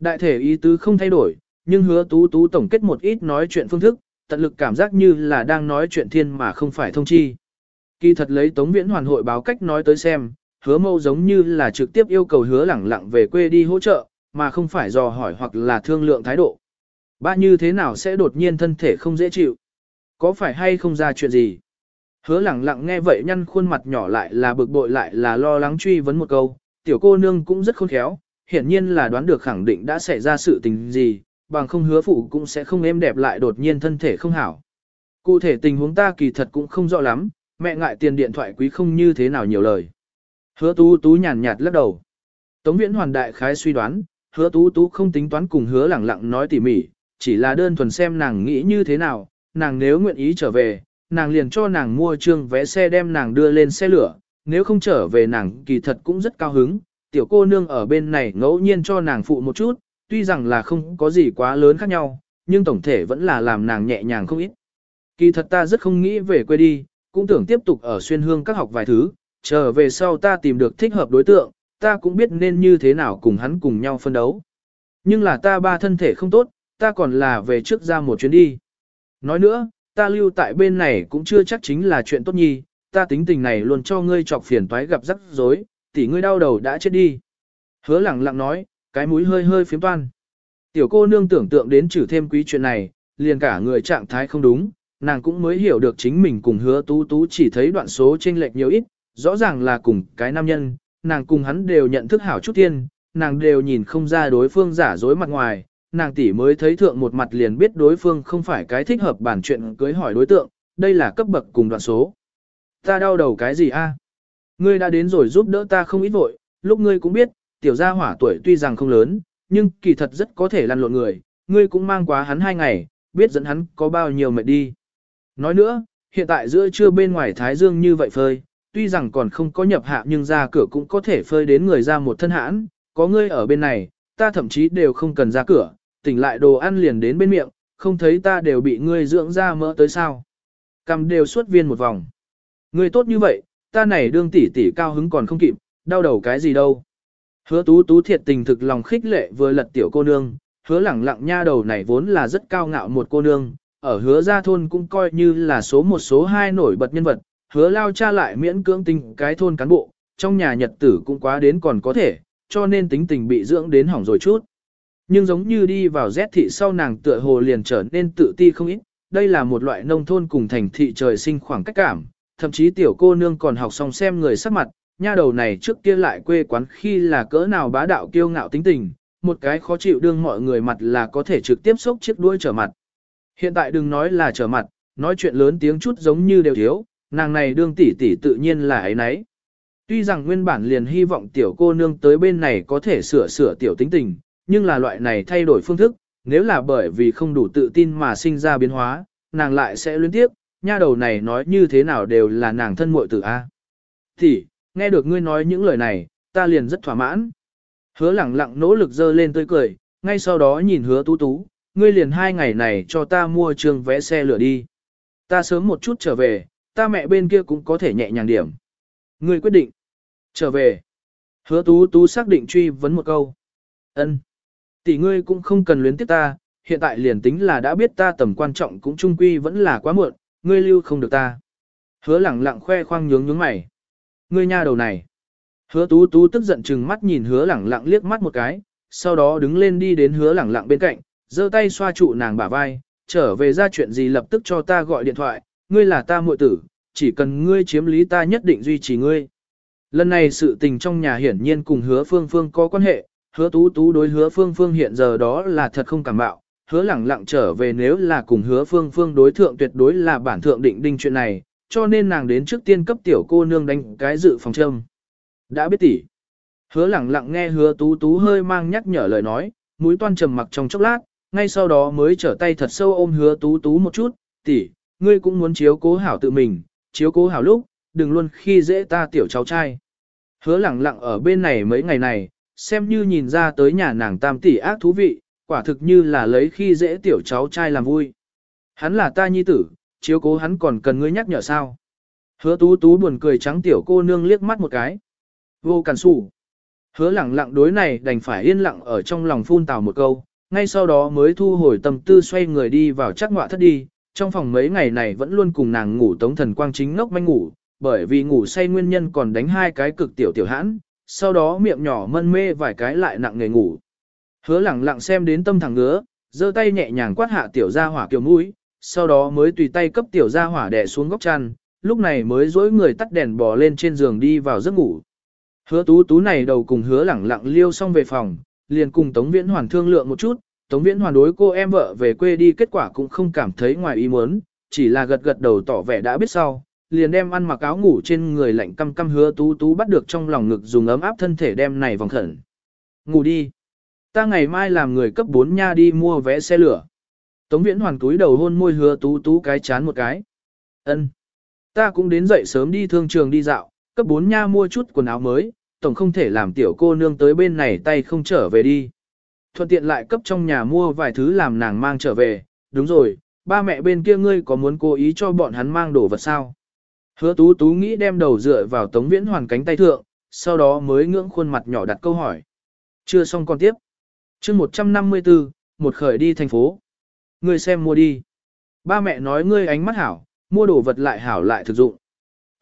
Đại thể ý tứ không thay đổi, nhưng hứa tú tú tổng kết một ít nói chuyện phương thức, tận lực cảm giác như là đang nói chuyện thiên mà không phải thông chi. Kỳ thật lấy Tống Viễn Hoàn hội báo cách nói tới xem, hứa mâu giống như là trực tiếp yêu cầu hứa lẳng lặng về quê đi hỗ trợ, mà không phải dò hỏi hoặc là thương lượng thái độ. Ba như thế nào sẽ đột nhiên thân thể không dễ chịu? Có phải hay không ra chuyện gì? Hứa lẳng lặng nghe vậy nhăn khuôn mặt nhỏ lại là bực bội lại là lo lắng truy vấn một câu, tiểu cô nương cũng rất khôn khéo, hiển nhiên là đoán được khẳng định đã xảy ra sự tình gì, bằng không hứa phụ cũng sẽ không êm đẹp lại đột nhiên thân thể không hảo. Cụ thể tình huống ta kỳ thật cũng không rõ lắm, mẹ ngại tiền điện thoại quý không như thế nào nhiều lời. Hứa tú tú nhàn nhạt lắc đầu. Tống viễn hoàn đại khái suy đoán, hứa tú tú không tính toán cùng hứa lẳng lặng nói tỉ mỉ, chỉ là đơn thuần xem nàng nghĩ như thế nào, nàng nếu nguyện ý trở về, nàng liền cho nàng mua trương vé xe đem nàng đưa lên xe lửa, nếu không trở về nàng kỳ thật cũng rất cao hứng, tiểu cô nương ở bên này ngẫu nhiên cho nàng phụ một chút, tuy rằng là không có gì quá lớn khác nhau, nhưng tổng thể vẫn là làm nàng nhẹ nhàng không ít. Kỳ thật ta rất không nghĩ về quê đi, cũng tưởng tiếp tục ở xuyên hương các học vài thứ, trở về sau ta tìm được thích hợp đối tượng, ta cũng biết nên như thế nào cùng hắn cùng nhau phân đấu. Nhưng là ta ba thân thể không tốt, ta còn là về trước ra một chuyến đi. Nói nữa, ta lưu tại bên này cũng chưa chắc chính là chuyện tốt nhi, ta tính tình này luôn cho ngươi chọc phiền toái gặp rắc rối, tỷ ngươi đau đầu đã chết đi. Hứa lẳng lặng nói, cái mũi hơi hơi phiếm toan. Tiểu cô nương tưởng tượng đến trừ thêm quý chuyện này, liền cả người trạng thái không đúng, nàng cũng mới hiểu được chính mình cùng hứa tú tú chỉ thấy đoạn số chênh lệch nhiều ít, rõ ràng là cùng cái nam nhân, nàng cùng hắn đều nhận thức hảo chút tiên, nàng đều nhìn không ra đối phương giả dối mặt ngoài, nàng tỷ mới thấy thượng một mặt liền biết đối phương không phải cái thích hợp bản chuyện cưới hỏi đối tượng, đây là cấp bậc cùng đoạn số. Ta đau đầu cái gì a? Ngươi đã đến rồi giúp đỡ ta không ít vội, lúc ngươi cũng biết, tiểu gia hỏa tuổi tuy rằng không lớn, nhưng kỳ thật rất có thể lăn lộn người, ngươi cũng mang quá hắn hai ngày, biết dẫn hắn có bao nhiêu mệt đi. Nói nữa, hiện tại giữa trưa bên ngoài Thái Dương như vậy phơi, tuy rằng còn không có nhập hạ nhưng ra cửa cũng có thể phơi đến người ra một thân hãn, có ngươi ở bên này, ta thậm chí đều không cần ra cửa, tỉnh lại đồ ăn liền đến bên miệng, không thấy ta đều bị ngươi dưỡng ra mỡ tới sao. Cầm đều suốt viên một vòng. Ngươi tốt như vậy, ta này đương tỷ tỷ cao hứng còn không kịp, đau đầu cái gì đâu. Hứa tú tú thiệt tình thực lòng khích lệ vừa lật tiểu cô nương, hứa lẳng lặng nha đầu này vốn là rất cao ngạo một cô nương, ở hứa gia thôn cũng coi như là số một số hai nổi bật nhân vật, hứa lao cha lại miễn cưỡng tình cái thôn cán bộ, trong nhà nhật tử cũng quá đến còn có thể, cho nên tính tình bị dưỡng đến hỏng rồi chút. Nhưng giống như đi vào rét thị sau nàng tựa hồ liền trở nên tự ti không ít, đây là một loại nông thôn cùng thành thị trời sinh khoảng cách cảm, thậm chí tiểu cô nương còn học xong xem người sắc mặt, nha đầu này trước kia lại quê quán khi là cỡ nào bá đạo kiêu ngạo tính tình, một cái khó chịu đương mọi người mặt là có thể trực tiếp xúc chiếc đuôi trở mặt. Hiện tại đừng nói là trở mặt, nói chuyện lớn tiếng chút giống như đều thiếu, nàng này đương tỷ tỷ tự nhiên là ấy nấy. Tuy rằng nguyên bản liền hy vọng tiểu cô nương tới bên này có thể sửa sửa tiểu tính tình, nhưng là loại này thay đổi phương thức, nếu là bởi vì không đủ tự tin mà sinh ra biến hóa, nàng lại sẽ luyến tiếp, nha đầu này nói như thế nào đều là nàng thân muội tử A. Thì, nghe được ngươi nói những lời này, ta liền rất thỏa mãn. Hứa lẳng lặng nỗ lực dơ lên tươi cười, ngay sau đó nhìn hứa tú tú, ngươi liền hai ngày này cho ta mua trường vé xe lửa đi. Ta sớm một chút trở về, ta mẹ bên kia cũng có thể nhẹ nhàng điểm. Ngươi quyết định. Trở về. Hứa tú tú xác định truy vấn một câu. ân Tỷ ngươi cũng không cần luyến tiếc ta, hiện tại liền tính là đã biết ta tầm quan trọng cũng trung quy vẫn là quá muộn, ngươi lưu không được ta. Hứa lẳng lặng khoe khoang nhướng nhướng mày. Ngươi nha đầu này. Hứa tú tú tức giận chừng mắt nhìn hứa lẳng lặng liếc mắt một cái, sau đó đứng lên đi đến hứa lẳng lặng bên cạnh, giơ tay xoa trụ nàng bả vai, trở về ra chuyện gì lập tức cho ta gọi điện thoại, ngươi là ta muội tử, chỉ cần ngươi chiếm lý ta nhất định duy trì ngươi. Lần này sự tình trong nhà hiển nhiên cùng hứa phương phương có quan hệ, hứa tú tú đối hứa phương phương hiện giờ đó là thật không cảm bạo, hứa lẳng lặng trở về nếu là cùng hứa phương phương đối thượng tuyệt đối là bản thượng định đinh chuyện này, cho nên nàng đến trước tiên cấp tiểu cô nương đánh cái dự phòng châm. Đã biết tỷ. Hứa lẳng lặng nghe hứa tú tú hơi mang nhắc nhở lời nói, mũi toan trầm mặc trong chốc lát, ngay sau đó mới trở tay thật sâu ôm hứa tú tú một chút, tỷ, ngươi cũng muốn chiếu cố hảo tự mình, chiếu cố hảo lúc, đừng luôn khi dễ ta tiểu cháu trai. Hứa lẳng lặng ở bên này mấy ngày này, xem như nhìn ra tới nhà nàng tam tỷ ác thú vị, quả thực như là lấy khi dễ tiểu cháu trai làm vui. Hắn là ta nhi tử, chiếu cố hắn còn cần ngươi nhắc nhở sao. Hứa tú tú buồn cười trắng tiểu cô nương liếc mắt một cái. Vô cản sủ. Hứa lẳng lặng đối này đành phải yên lặng ở trong lòng phun tào một câu, ngay sau đó mới thu hồi tâm tư xoay người đi vào chắc ngọa thất đi, trong phòng mấy ngày này vẫn luôn cùng nàng ngủ tống thần quang chính ngốc manh ngủ, bởi vì ngủ say nguyên nhân còn đánh hai cái cực tiểu tiểu hãn, sau đó miệng nhỏ mân mê vài cái lại nặng nghề ngủ. Hứa lẳng lặng xem đến tâm thẳng ngứa, giơ tay nhẹ nhàng quát hạ tiểu gia hỏa kiều mũi, sau đó mới tùy tay cấp tiểu gia hỏa đè xuống góc chăn, lúc này mới dối người tắt đèn bò lên trên giường đi vào giấc ngủ. Hứa tú tú này đầu cùng hứa lẳng lặng liêu xong về phòng, liền cùng Tống Viễn Hoàn thương lượng một chút, Tống Viễn Hoàn đối cô em vợ về quê đi kết quả cũng không cảm thấy ngoài ý muốn, chỉ là gật gật đầu tỏ vẻ đã biết sau, liền đem ăn mặc áo ngủ trên người lạnh căm căm hứa tú tú bắt được trong lòng ngực dùng ấm áp thân thể đem này vòng khẩn. Ngủ đi. Ta ngày mai làm người cấp 4 nha đi mua vé xe lửa. Tống Viễn Hoàn túi đầu hôn môi hứa tú tú cái chán một cái. Ân. Ta cũng đến dậy sớm đi thương trường đi dạo, cấp 4 nha mua chút quần áo mới, tổng không thể làm tiểu cô nương tới bên này tay không trở về đi. Thuận tiện lại cấp trong nhà mua vài thứ làm nàng mang trở về, đúng rồi, ba mẹ bên kia ngươi có muốn cố ý cho bọn hắn mang đồ vật sao? Hứa tú tú nghĩ đem đầu dựa vào tống viễn hoàn cánh tay thượng, sau đó mới ngưỡng khuôn mặt nhỏ đặt câu hỏi. Chưa xong còn tiếp. chương 154, một khởi đi thành phố. Ngươi xem mua đi. Ba mẹ nói ngươi ánh mắt hảo, mua đồ vật lại hảo lại thực dụng.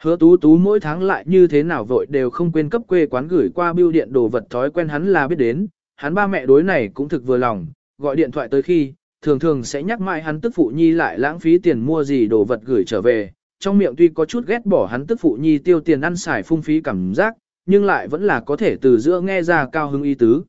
Hứa tú tú mỗi tháng lại như thế nào vội đều không quên cấp quê quán gửi qua bưu điện đồ vật thói quen hắn là biết đến, hắn ba mẹ đối này cũng thực vừa lòng, gọi điện thoại tới khi, thường thường sẽ nhắc mãi hắn tức phụ nhi lại lãng phí tiền mua gì đồ vật gửi trở về, trong miệng tuy có chút ghét bỏ hắn tức phụ nhi tiêu tiền ăn xài phung phí cảm giác, nhưng lại vẫn là có thể từ giữa nghe ra cao hứng ý tứ.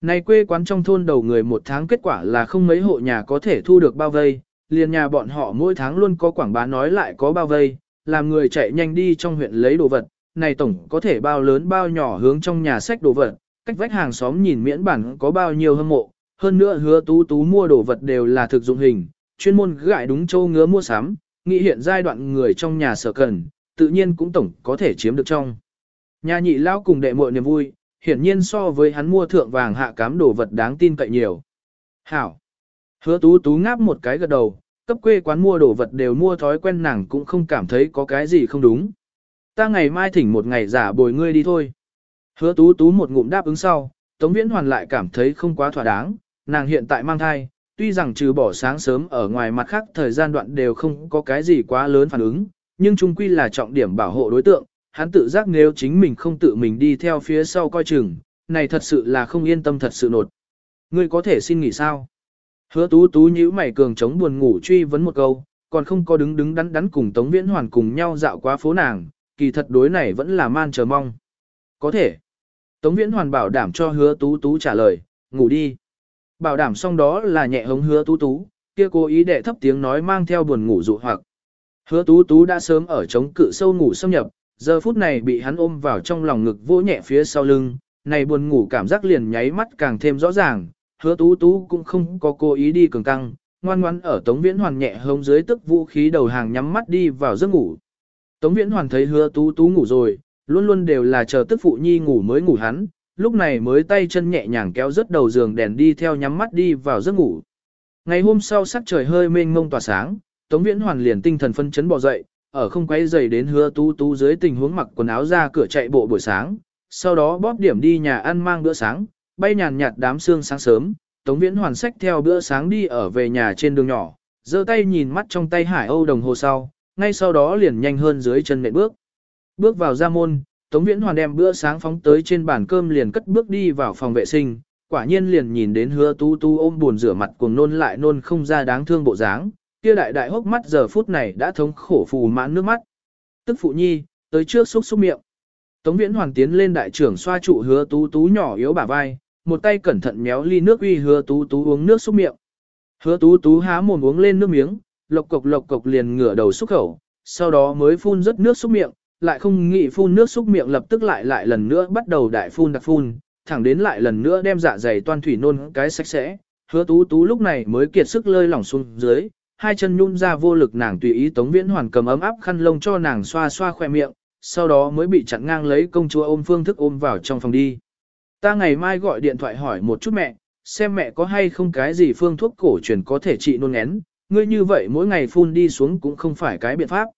Này quê quán trong thôn đầu người một tháng kết quả là không mấy hộ nhà có thể thu được bao vây, liền nhà bọn họ mỗi tháng luôn có quảng bá nói lại có bao vây, làm người chạy nhanh đi trong huyện lấy đồ vật, này tổng có thể bao lớn bao nhỏ hướng trong nhà sách đồ vật, cách vách hàng xóm nhìn miễn bản có bao nhiêu hâm mộ, hơn nữa hứa tú tú mua đồ vật đều là thực dụng hình, chuyên môn gãi đúng châu ngứa mua sắm, nghĩ hiện giai đoạn người trong nhà sở cần, tự nhiên cũng tổng có thể chiếm được trong. Nhà nhị lao cùng đệ muội niềm vui, hiển nhiên so với hắn mua thượng vàng hạ cám đồ vật đáng tin cậy nhiều. Hảo! Hứa tú tú ngáp một cái gật đầu, cấp quê quán mua đồ vật đều mua thói quen nàng cũng không cảm thấy có cái gì không đúng. Ta ngày mai thỉnh một ngày giả bồi ngươi đi thôi. Hứa tú tú một ngụm đáp ứng sau, Tống Viễn Hoàn lại cảm thấy không quá thỏa đáng, nàng hiện tại mang thai, tuy rằng trừ bỏ sáng sớm ở ngoài mặt khác thời gian đoạn đều không có cái gì quá lớn phản ứng, nhưng chung quy là trọng điểm bảo hộ đối tượng, hắn tự giác nếu chính mình không tự mình đi theo phía sau coi chừng, này thật sự là không yên tâm thật sự nột. Ngươi có thể xin nghỉ sao? Hứa tú tú nhíu mày cường chống buồn ngủ truy vấn một câu, còn không có đứng đứng đắn đắn cùng Tống Viễn Hoàn cùng nhau dạo qua phố nàng, kỳ thật đối này vẫn là man chờ mong. Có thể. Tống Viễn Hoàn bảo đảm cho hứa tú tú trả lời, ngủ đi. Bảo đảm xong đó là nhẹ hống hứa tú tú, kia cố ý để thấp tiếng nói mang theo buồn ngủ dụ hoặc. Hứa tú tú đã sớm ở chống cự sâu ngủ xâm nhập, giờ phút này bị hắn ôm vào trong lòng ngực vỗ nhẹ phía sau lưng, này buồn ngủ cảm giác liền nháy mắt càng thêm rõ ràng, hứa tú tú cũng không có cố ý đi cường căng, ngoan ngoãn ở Tống Viễn Hoàn nhẹ hông dưới tức vũ khí đầu hàng nhắm mắt đi vào giấc ngủ. Tống Viễn Hoàn thấy hứa tú tú ngủ rồi, luôn luôn đều là chờ tức phụ nhi ngủ mới ngủ hắn, lúc này mới tay chân nhẹ nhàng kéo rất đầu giường đèn đi theo nhắm mắt đi vào giấc ngủ. Ngày hôm sau sắc trời hơi mênh mông tỏa sáng, Tống Viễn Hoàn liền tinh thần phân chấn bò dậy, ở không quay giày đến hứa tú tú dưới tình huống mặc quần áo ra cửa chạy bộ buổi sáng, sau đó bóp điểm đi nhà ăn mang bữa sáng, bay nhàn nhạt đám sương sáng sớm, Tống Viễn Hoàn sách theo bữa sáng đi ở về nhà trên đường nhỏ, giơ tay nhìn mắt trong tay Hải Âu đồng hồ sau, ngay sau đó liền nhanh hơn dưới chân nện bước. Bước vào ra môn, Tống Viễn Hoàn đem bữa sáng phóng tới trên bàn cơm liền cất bước đi vào phòng vệ sinh, quả nhiên liền nhìn đến hứa tu tu ôm buồn rửa mặt cuồng nôn lại nôn không ra đáng thương bộ dáng, kia đại đại hốc mắt giờ phút này đã thống khổ phù mãn nước mắt. Tức phụ nhi, tới trước xúc xúc miệng. Tống Viễn Hoàn tiến lên đại trưởng xoa trụ hứa tú tú nhỏ yếu bả vai, một tay cẩn thận méo ly nước uy hứa tú tú uống nước xúc miệng. Hứa tú tú há mồm uống lên nước miếng, lộc cộc lộc cộc liền ngửa đầu xúc khẩu, sau đó mới phun rất nước xúc miệng, lại không nghĩ phun nước xúc miệng lập tức lại lại lần nữa bắt đầu đại phun đặc phun, thẳng đến lại lần nữa đem dạ dày toan thủy nôn cái sạch sẽ. Hứa tú tú lúc này mới kiệt sức lơi lỏng xuống dưới, hai chân nhún ra vô lực nàng tùy ý Tống Viễn Hoàn cầm ấm áp khăn lông cho nàng xoa xoa khoe miệng, sau đó mới bị chặn ngang lấy công chúa ôm phương thức ôm vào trong phòng đi. Ta ngày mai gọi điện thoại hỏi một chút mẹ, xem mẹ có hay không cái gì phương thuốc cổ truyền có thể trị nôn ngén, ngươi như vậy mỗi ngày phun đi xuống cũng không phải cái biện pháp.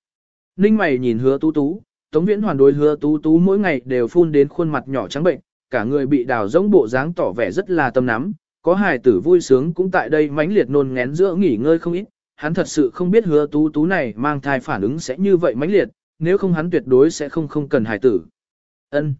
Ninh mày nhìn hứa tú tú, Tống Viễn Hoàn đối hứa tú tú mỗi ngày đều phun đến khuôn mặt nhỏ trắng bệnh, cả người bị đào rỗng bộ dáng tỏ vẻ rất là tâm nắm, có hài tử vui sướng cũng tại đây mãnh liệt nôn ngén giữa nghỉ ngơi không ít, hắn thật sự không biết hứa tú tú này mang thai phản ứng sẽ như vậy mãnh liệt, nếu không hắn tuyệt đối sẽ không không cần hài tử. Ân.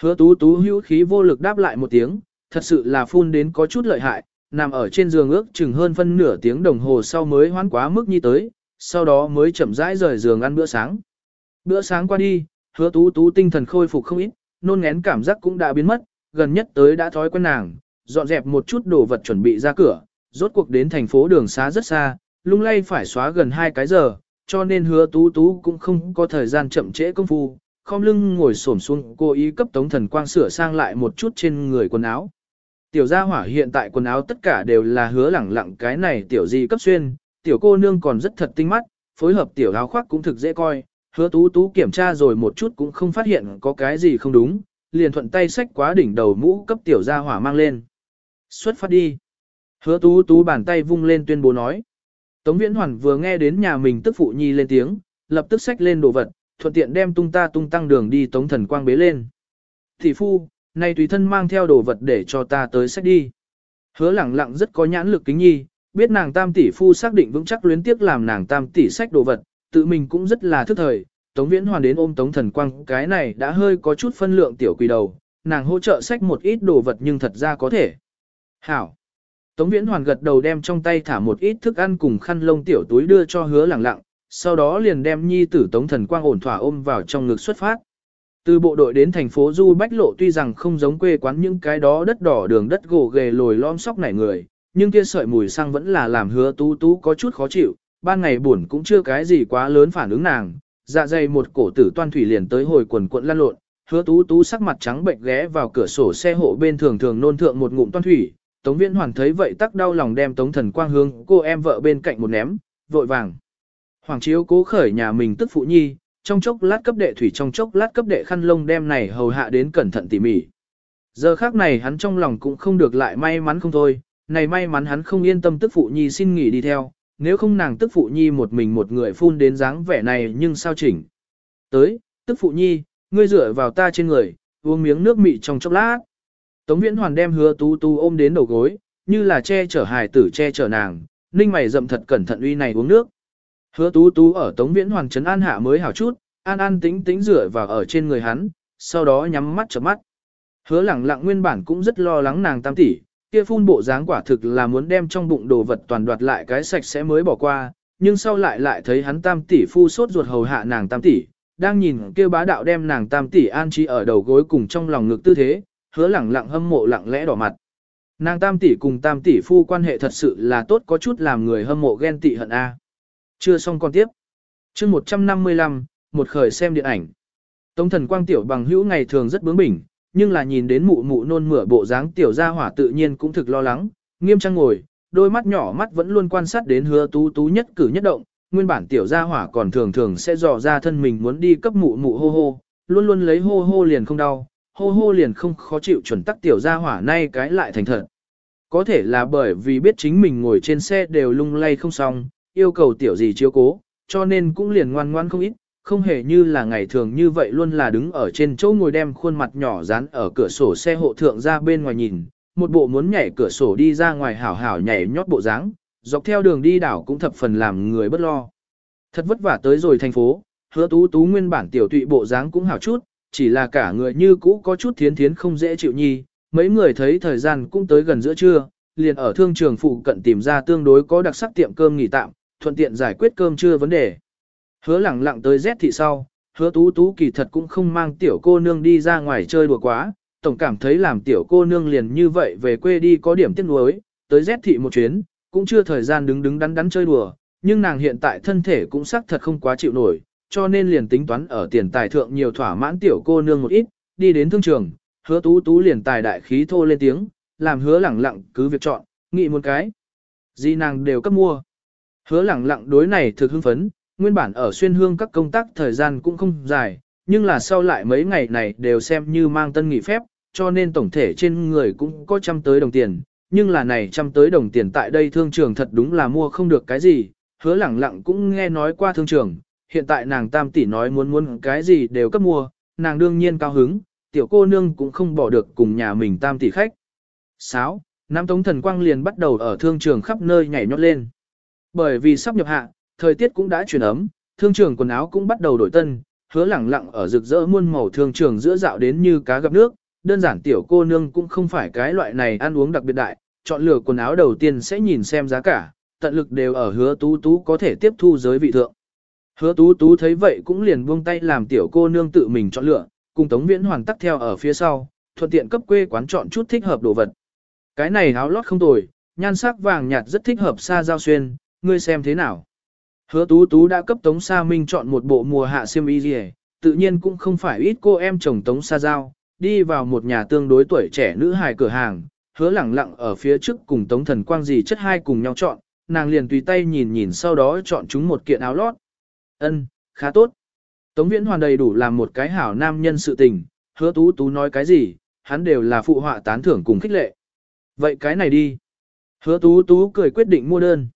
Hứa tú tú hữu khí vô lực đáp lại một tiếng, thật sự là phun đến có chút lợi hại, nằm ở trên giường ước chừng hơn phân nửa tiếng đồng hồ sau mới hoán quá mức nhi tới, sau đó mới chậm rãi rời giường ăn bữa sáng. Bữa sáng qua đi, hứa tú tú tinh thần khôi phục không ít, nôn ngén cảm giác cũng đã biến mất, gần nhất tới đã thói quen nàng, dọn dẹp một chút đồ vật chuẩn bị ra cửa, rốt cuộc đến thành phố đường xá rất xa, lung lay phải xóa gần hai cái giờ, cho nên hứa tú tú cũng không có thời gian chậm trễ công phu, không lưng ngồi xổm xuống cố ý cấp tống thần quang sửa sang lại một chút trên người quần áo. Tiểu gia hỏa hiện tại quần áo tất cả đều là hứa lẳng lặng cái này tiểu gì cấp xuyên, tiểu cô nương còn rất thật tinh mắt, phối hợp tiểu áo khoác cũng thực dễ coi, hứa tú tú kiểm tra rồi một chút cũng không phát hiện có cái gì không đúng, liền thuận tay xách quá đỉnh đầu mũ cấp tiểu gia hỏa mang lên. Xuất phát đi. Hứa tú tú bàn tay vung lên tuyên bố nói. Tống Viễn Hoàn vừa nghe đến nhà mình tức phụ nhi lên tiếng, lập tức xách lên đồ vật, thuận tiện đem tung ta tung tăng đường đi Tống Thần Quang bế lên. Thị phu, này tùy thân mang theo đồ vật để cho ta tới xách đi. Hứa lẳng lặng rất có nhãn lực kính nhi, biết nàng tam tỷ phu xác định vững chắc luyến tiếc làm nàng tam tỷ sách đồ vật, tự mình cũng rất là thức thời. Tống Viễn Hoàn đến ôm Tống Thần Quang cái này đã hơi có chút phân lượng tiểu quỳ đầu, nàng hỗ trợ sách một ít đồ vật nhưng thật ra có thể. Hảo. Tống Viễn Hoàn gật đầu đem trong tay thả một ít thức ăn cùng khăn lông tiểu túi đưa cho hứa lẳng lặng, sau đó liền đem nhi tử Tống Thần Quang ổn thỏa ôm vào trong ngực xuất phát. Từ bộ đội đến thành phố Du Bách Lộ tuy rằng không giống quê quán những cái đó đất đỏ đường đất gồ ghề lồi lom sóc nảy người, nhưng kia sợi mùi xăng vẫn là làm hứa tú tú có chút khó chịu, ban ngày buồn cũng chưa cái gì quá lớn phản ứng nàng, dạ dày một cổ tử toan thủy liền tới hồi quần cuộn lăn lộn, hứa tú tú sắc mặt trắng bệnh ghé vào cửa sổ xe hộ bên thường thường nôn thượng một ngụm toan thủy, Tống Viễn Hoàn thấy vậy tắc đau lòng đem Tống Thần Quang hướng cô em vợ bên cạnh một ném, vội vàng. Hoàng Chiếu cố khởi nhà mình tức phụ nhi, trong chốc lát cấp đệ thủy trong chốc lát cấp đệ khăn lông đem này hầu hạ đến cẩn thận tỉ mỉ. Giờ khác này hắn trong lòng cũng không được lại may mắn không thôi, này may mắn hắn không yên tâm tức phụ nhi xin nghỉ đi theo, nếu không nàng tức phụ nhi một mình một người phun đến dáng vẻ này nhưng sao chỉnh. Tới, tức phụ nhi, ngươi dựa vào ta trên người, uống miếng nước mị trong chốc lát. Tống Viễn Hoàn đem hứa tú tú ôm đến đầu gối, như là che chở hài tử che chở nàng, ninh mày rậm thật cẩn thận uy này uống nước. Hứa tú tú ở Tống Viễn Hoàn trấn an hạ mới hảo chút, an an tính tính rửa vào ở trên người hắn, sau đó nhắm mắt chớp mắt. Hứa lẳng lặng nguyên bản cũng rất lo lắng nàng tam tỷ, kia phun bộ dáng quả thực là muốn đem trong bụng đồ vật toàn đoạt lại cái sạch sẽ mới bỏ qua, nhưng sau lại lại thấy hắn tam tỷ phu sốt ruột hầu hạ nàng tam tỷ, đang nhìn kia bá đạo đem nàng tam tỷ an trí ở đầu gối cùng trong lòng ngực tư thế, hứa lẳng lặng hâm mộ lặng lẽ đỏ mặt. Nàng tam tỷ cùng tam tỷ phu quan hệ thật sự là tốt có chút làm người hâm mộ ghen tị hận A. Chưa xong con tiếp. chương 155, một khởi xem điện ảnh. Tống thần quang tiểu bằng hữu ngày thường rất bướng bỉnh, nhưng là nhìn đến mụ mụ nôn mửa bộ dáng tiểu gia hỏa tự nhiên cũng thực lo lắng, nghiêm trang ngồi, đôi mắt nhỏ mắt vẫn luôn quan sát đến hứa tú tú nhất cử nhất động, nguyên bản tiểu gia hỏa còn thường thường sẽ dò ra thân mình muốn đi cấp mụ mụ hô hô, luôn luôn lấy hô hô liền không đau, hô hô liền không khó chịu chuẩn tắc tiểu gia hỏa nay cái lại thành thật. Có thể là bởi vì biết chính mình ngồi trên xe đều lung lay không xong, yêu cầu tiểu gì chiếu cố, cho nên cũng liền ngoan ngoan không ít, không hề như là ngày thường như vậy luôn là đứng ở trên chỗ ngồi đem khuôn mặt nhỏ dán ở cửa sổ xe hộ thượng ra bên ngoài nhìn, một bộ muốn nhảy cửa sổ đi ra ngoài hảo hảo nhảy nhót bộ dáng, dọc theo đường đi đảo cũng thập phần làm người bất lo. Thật vất vả tới rồi thành phố, hứa tú tú nguyên bản tiểu tụy bộ dáng cũng hảo chút, chỉ là cả người như cũ có chút thiến thiến không dễ chịu nhi, mấy người thấy thời gian cũng tới gần giữa trưa, liền ở thương trường phụ cận tìm ra tương đối có đặc sắc tiệm cơm nghỉ tạm, thuận tiện giải quyết cơm trưa vấn đề. Hứa lẳng lặng tới rét thị sau, hứa tú tú kỳ thật cũng không mang tiểu cô nương đi ra ngoài chơi đùa quá, tổng cảm thấy làm tiểu cô nương liền như vậy về quê đi có điểm tiếc nuối, tới rét thị một chuyến, cũng chưa thời gian đứng đứng đắn đắn chơi đùa, nhưng nàng hiện tại thân thể cũng xác thật không quá chịu nổi, cho nên liền tính toán ở tiền tài thượng nhiều thỏa mãn tiểu cô nương một ít, đi đến thương trường, hứa tú tú liền tài đại khí thô lên tiếng, làm hứa lẳng lặng cứ việc chọn, nghĩ một cái. Gì nàng đều cấp mua. Hứa lẳng lặng đối này thực hưng phấn, nguyên bản ở xuyên hương các công tác thời gian cũng không dài, nhưng là sau lại mấy ngày này đều xem như mang tân nghỉ phép, cho nên tổng thể trên người cũng có trăm tới đồng tiền, nhưng là này trăm tới đồng tiền tại đây thương trường thật đúng là mua không được cái gì, hứa lẳng lặng cũng nghe nói qua thương trường, hiện tại nàng tam tỷ nói muốn muốn cái gì đều cấp mua, nàng đương nhiên cao hứng, tiểu cô nương cũng không bỏ được cùng nhà mình tam tỷ khách. 6. Nam Tống Thần Quang liền bắt đầu ở thương trường khắp nơi nhảy nhót lên. Bởi vì sắp nhập hạ, thời tiết cũng đã chuyển ấm, thương trường quần áo cũng bắt đầu đổi tân, hứa lẳng lặng ở rực rỡ muôn màu thương trường giữa dạo đến như cá gặp nước, đơn giản tiểu cô nương cũng không phải cái loại này ăn uống đặc biệt đại, chọn lựa quần áo đầu tiên sẽ nhìn xem giá cả, tận lực đều ở hứa tú tú có thể tiếp thu giới vị thượng. Hứa tú tú thấy vậy cũng liền buông tay làm tiểu cô nương tự mình chọn lựa, cùng Tống Viễn Hoàn tắc theo ở phía sau, thuận tiện cấp quê quán chọn chút thích hợp đồ vật. Cái này áo lót không tồi, nhan sắc vàng nhạt rất thích hợp xa giao xuyên, ngươi xem thế nào. Hứa tú tú đã cấp Tống Sa Minh chọn một bộ mùa hạ xiêm y gì, tự nhiên cũng không phải ít cô em chồng Tống Sa Giao, đi vào một nhà tương đối tuổi trẻ nữ hài cửa hàng, hứa lẳng lặng ở phía trước cùng Tống Thần Quang gì chất hai cùng nhau chọn, nàng liền tùy tay nhìn nhìn sau đó chọn chúng một kiện áo lót. Ân, khá tốt. Tống Viễn Hoàn đầy đủ làm một cái hảo nam nhân sự tình, hứa tú tú nói cái gì, hắn đều là phụ họa tán thưởng cùng khích lệ. Vậy cái này đi. Hứa tú tú cười quyết định mua đơn.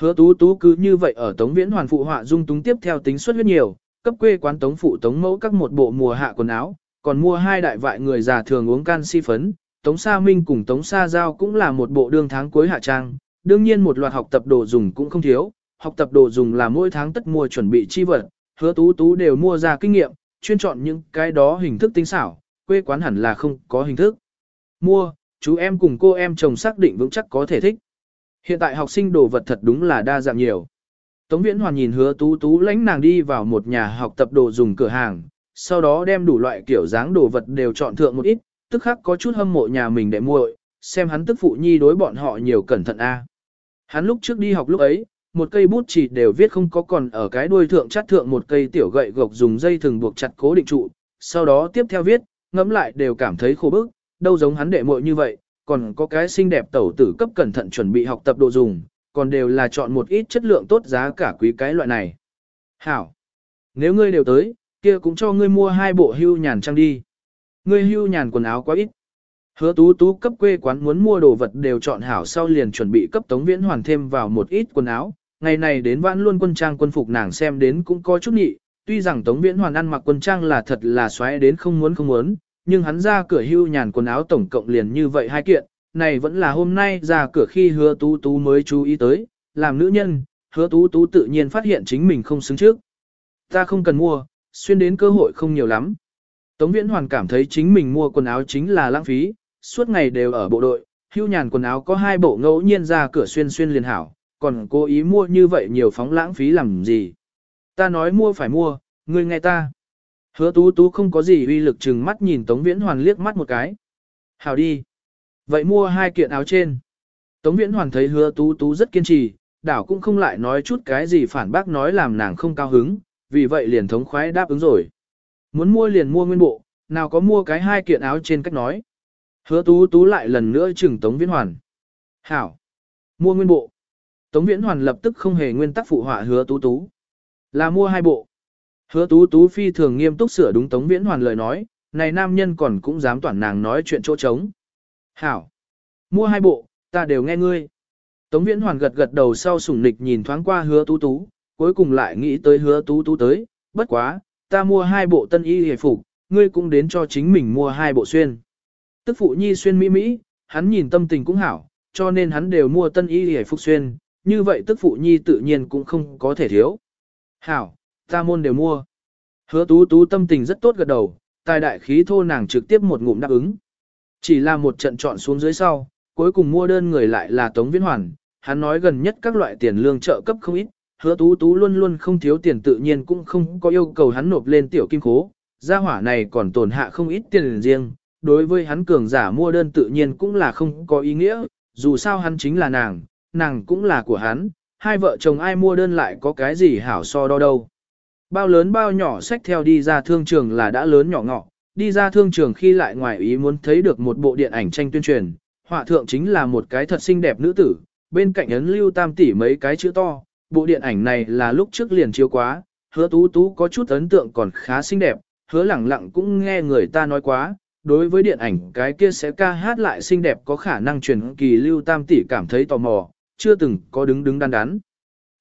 Hứa tú tú cứ như vậy ở Tống Viễn Hoàn phụ họa dung túng tiếp theo tính suất huyết nhiều, cấp quê quán Tống phụ Tống mẫu các một bộ mùa hạ quần áo, còn mua hai đại vại người già thường uống canxi phấn, Tống Sa Minh cùng Tống Sa Giao cũng là một bộ đương tháng cuối hạ trang, đương nhiên một loạt học tập đồ dùng cũng không thiếu, học tập đồ dùng là mỗi tháng tất mua chuẩn bị chi vật, hứa tú tú đều mua ra kinh nghiệm, chuyên chọn những cái đó hình thức tinh xảo, quê quán hẳn là không có hình thức. Mua, chú em cùng cô em chồng xác định vững chắc có thể thích. Hiện tại học sinh đồ vật thật đúng là đa dạng nhiều. Tống Viễn Hoàn nhìn hứa tú tú lãnh nàng đi vào một nhà học tập đồ dùng cửa hàng, sau đó đem đủ loại kiểu dáng đồ vật đều chọn thượng một ít, tức khắc có chút hâm mộ nhà mình để muội, xem hắn tức phụ nhi đối bọn họ nhiều cẩn thận a. Hắn lúc trước đi học lúc ấy, một cây bút chỉ đều viết không có còn ở cái đuôi thượng chắt thượng một cây tiểu gậy gộc dùng dây thừng buộc chặt cố định trụ, sau đó tiếp theo viết, ngẫm lại đều cảm thấy khổ bức, đâu giống hắn đệ muội như vậy, còn có cái xinh đẹp tẩu tử cấp cẩn thận chuẩn bị học tập đồ dùng, còn đều là chọn một ít chất lượng tốt giá cả quý cái loại này. Hảo! Nếu ngươi đều tới, kia cũng cho ngươi mua hai bộ hưu nhàn trang đi. Ngươi hưu nhàn quần áo quá ít. Hứa tú tú cấp quê quán muốn mua đồ vật đều chọn hảo sau liền chuẩn bị cấp tống viễn hoàn thêm vào một ít quần áo. Ngày này đến vãn luôn quân trang quân phục nàng xem đến cũng có chút nhị, tuy rằng tống viễn hoàn ăn mặc quân trang là thật là xoáy đến không muốn không muốn, nhưng hắn ra cửa hưu nhàn quần áo tổng cộng liền như vậy hai kiện, này vẫn là hôm nay ra cửa khi hứa tú tú mới chú ý tới, làm nữ nhân, hứa tú tú tự nhiên phát hiện chính mình không xứng trước. Ta không cần mua, xuyên đến cơ hội không nhiều lắm. Tống Viễn Hoàn cảm thấy chính mình mua quần áo chính là lãng phí, suốt ngày đều ở bộ đội, hưu nhàn quần áo có hai bộ ngẫu nhiên ra cửa xuyên xuyên liền hảo, còn cố ý mua như vậy nhiều phóng lãng phí làm gì. Ta nói mua phải mua, ngươi nghe ta. Hứa tú tú không có gì uy lực chừng mắt nhìn Tống Viễn Hoàn liếc mắt một cái. Hảo đi. Vậy mua hai kiện áo trên. Tống Viễn Hoàn thấy hứa tú tú rất kiên trì, đảo cũng không lại nói chút cái gì phản bác nói làm nàng không cao hứng, vì vậy liền thống khoái đáp ứng rồi. Muốn mua liền mua nguyên bộ, nào có mua cái hai kiện áo trên cách nói. Hứa tú tú lại lần nữa chừng Tống Viễn Hoàn. Hảo. Mua nguyên bộ. Tống Viễn Hoàn lập tức không hề nguyên tắc phụ họa hứa tú tú. Là mua hai bộ. Hứa tú tú phi thường nghiêm túc sửa đúng Tống Viễn Hoàn lời nói, này nam nhân còn cũng dám toàn nàng nói chuyện chỗ trống. Hảo. Mua hai bộ, ta đều nghe ngươi. Tống Viễn Hoàn gật gật đầu sau sủng nịch nhìn thoáng qua hứa tú tú, cuối cùng lại nghĩ tới hứa tú tú tới, bất quá, ta mua hai bộ tân y hề phục, ngươi cũng đến cho chính mình mua hai bộ xuyên. Tức phụ nhi xuyên mỹ mỹ, hắn nhìn tâm tình cũng hảo, cho nên hắn đều mua tân y hề phục xuyên, như vậy tức phụ nhi tự nhiên cũng không có thể thiếu. Hảo, ta môn đều mua. Hứa tú tú tâm tình rất tốt gật đầu, tài đại khí thô nàng trực tiếp một ngụm đáp ứng. Chỉ là một trận chọn xuống dưới sau, cuối cùng mua đơn người lại là Tống Viễn Hoàn, hắn nói gần nhất các loại tiền lương trợ cấp không ít, hứa tú tú luôn luôn không thiếu tiền tự nhiên cũng không có yêu cầu hắn nộp lên tiểu kim khố, gia hỏa này còn tồn hạ không ít tiền riêng, đối với hắn cường giả mua đơn tự nhiên cũng là không có ý nghĩa, dù sao hắn chính là nàng, nàng cũng là của hắn, hai vợ chồng ai mua đơn lại có cái gì hảo so đo đâu. Bao lớn bao nhỏ sách theo đi ra thương trường là đã lớn nhỏ ngọ, đi ra thương trường khi lại ngoài ý muốn thấy được một bộ điện ảnh tranh tuyên truyền, họa thượng chính là một cái thật xinh đẹp nữ tử, bên cạnh ấn lưu tam tỷ mấy cái chữ to, bộ điện ảnh này là lúc trước liền chiếu quá, hứa tú tú có chút ấn tượng còn khá xinh đẹp, hứa lẳng lặng cũng nghe người ta nói quá, đối với điện ảnh cái kia sẽ ca hát lại xinh đẹp có khả năng truyền kỳ lưu tam tỷ cảm thấy tò mò, chưa từng có đứng đứng đắn đắn.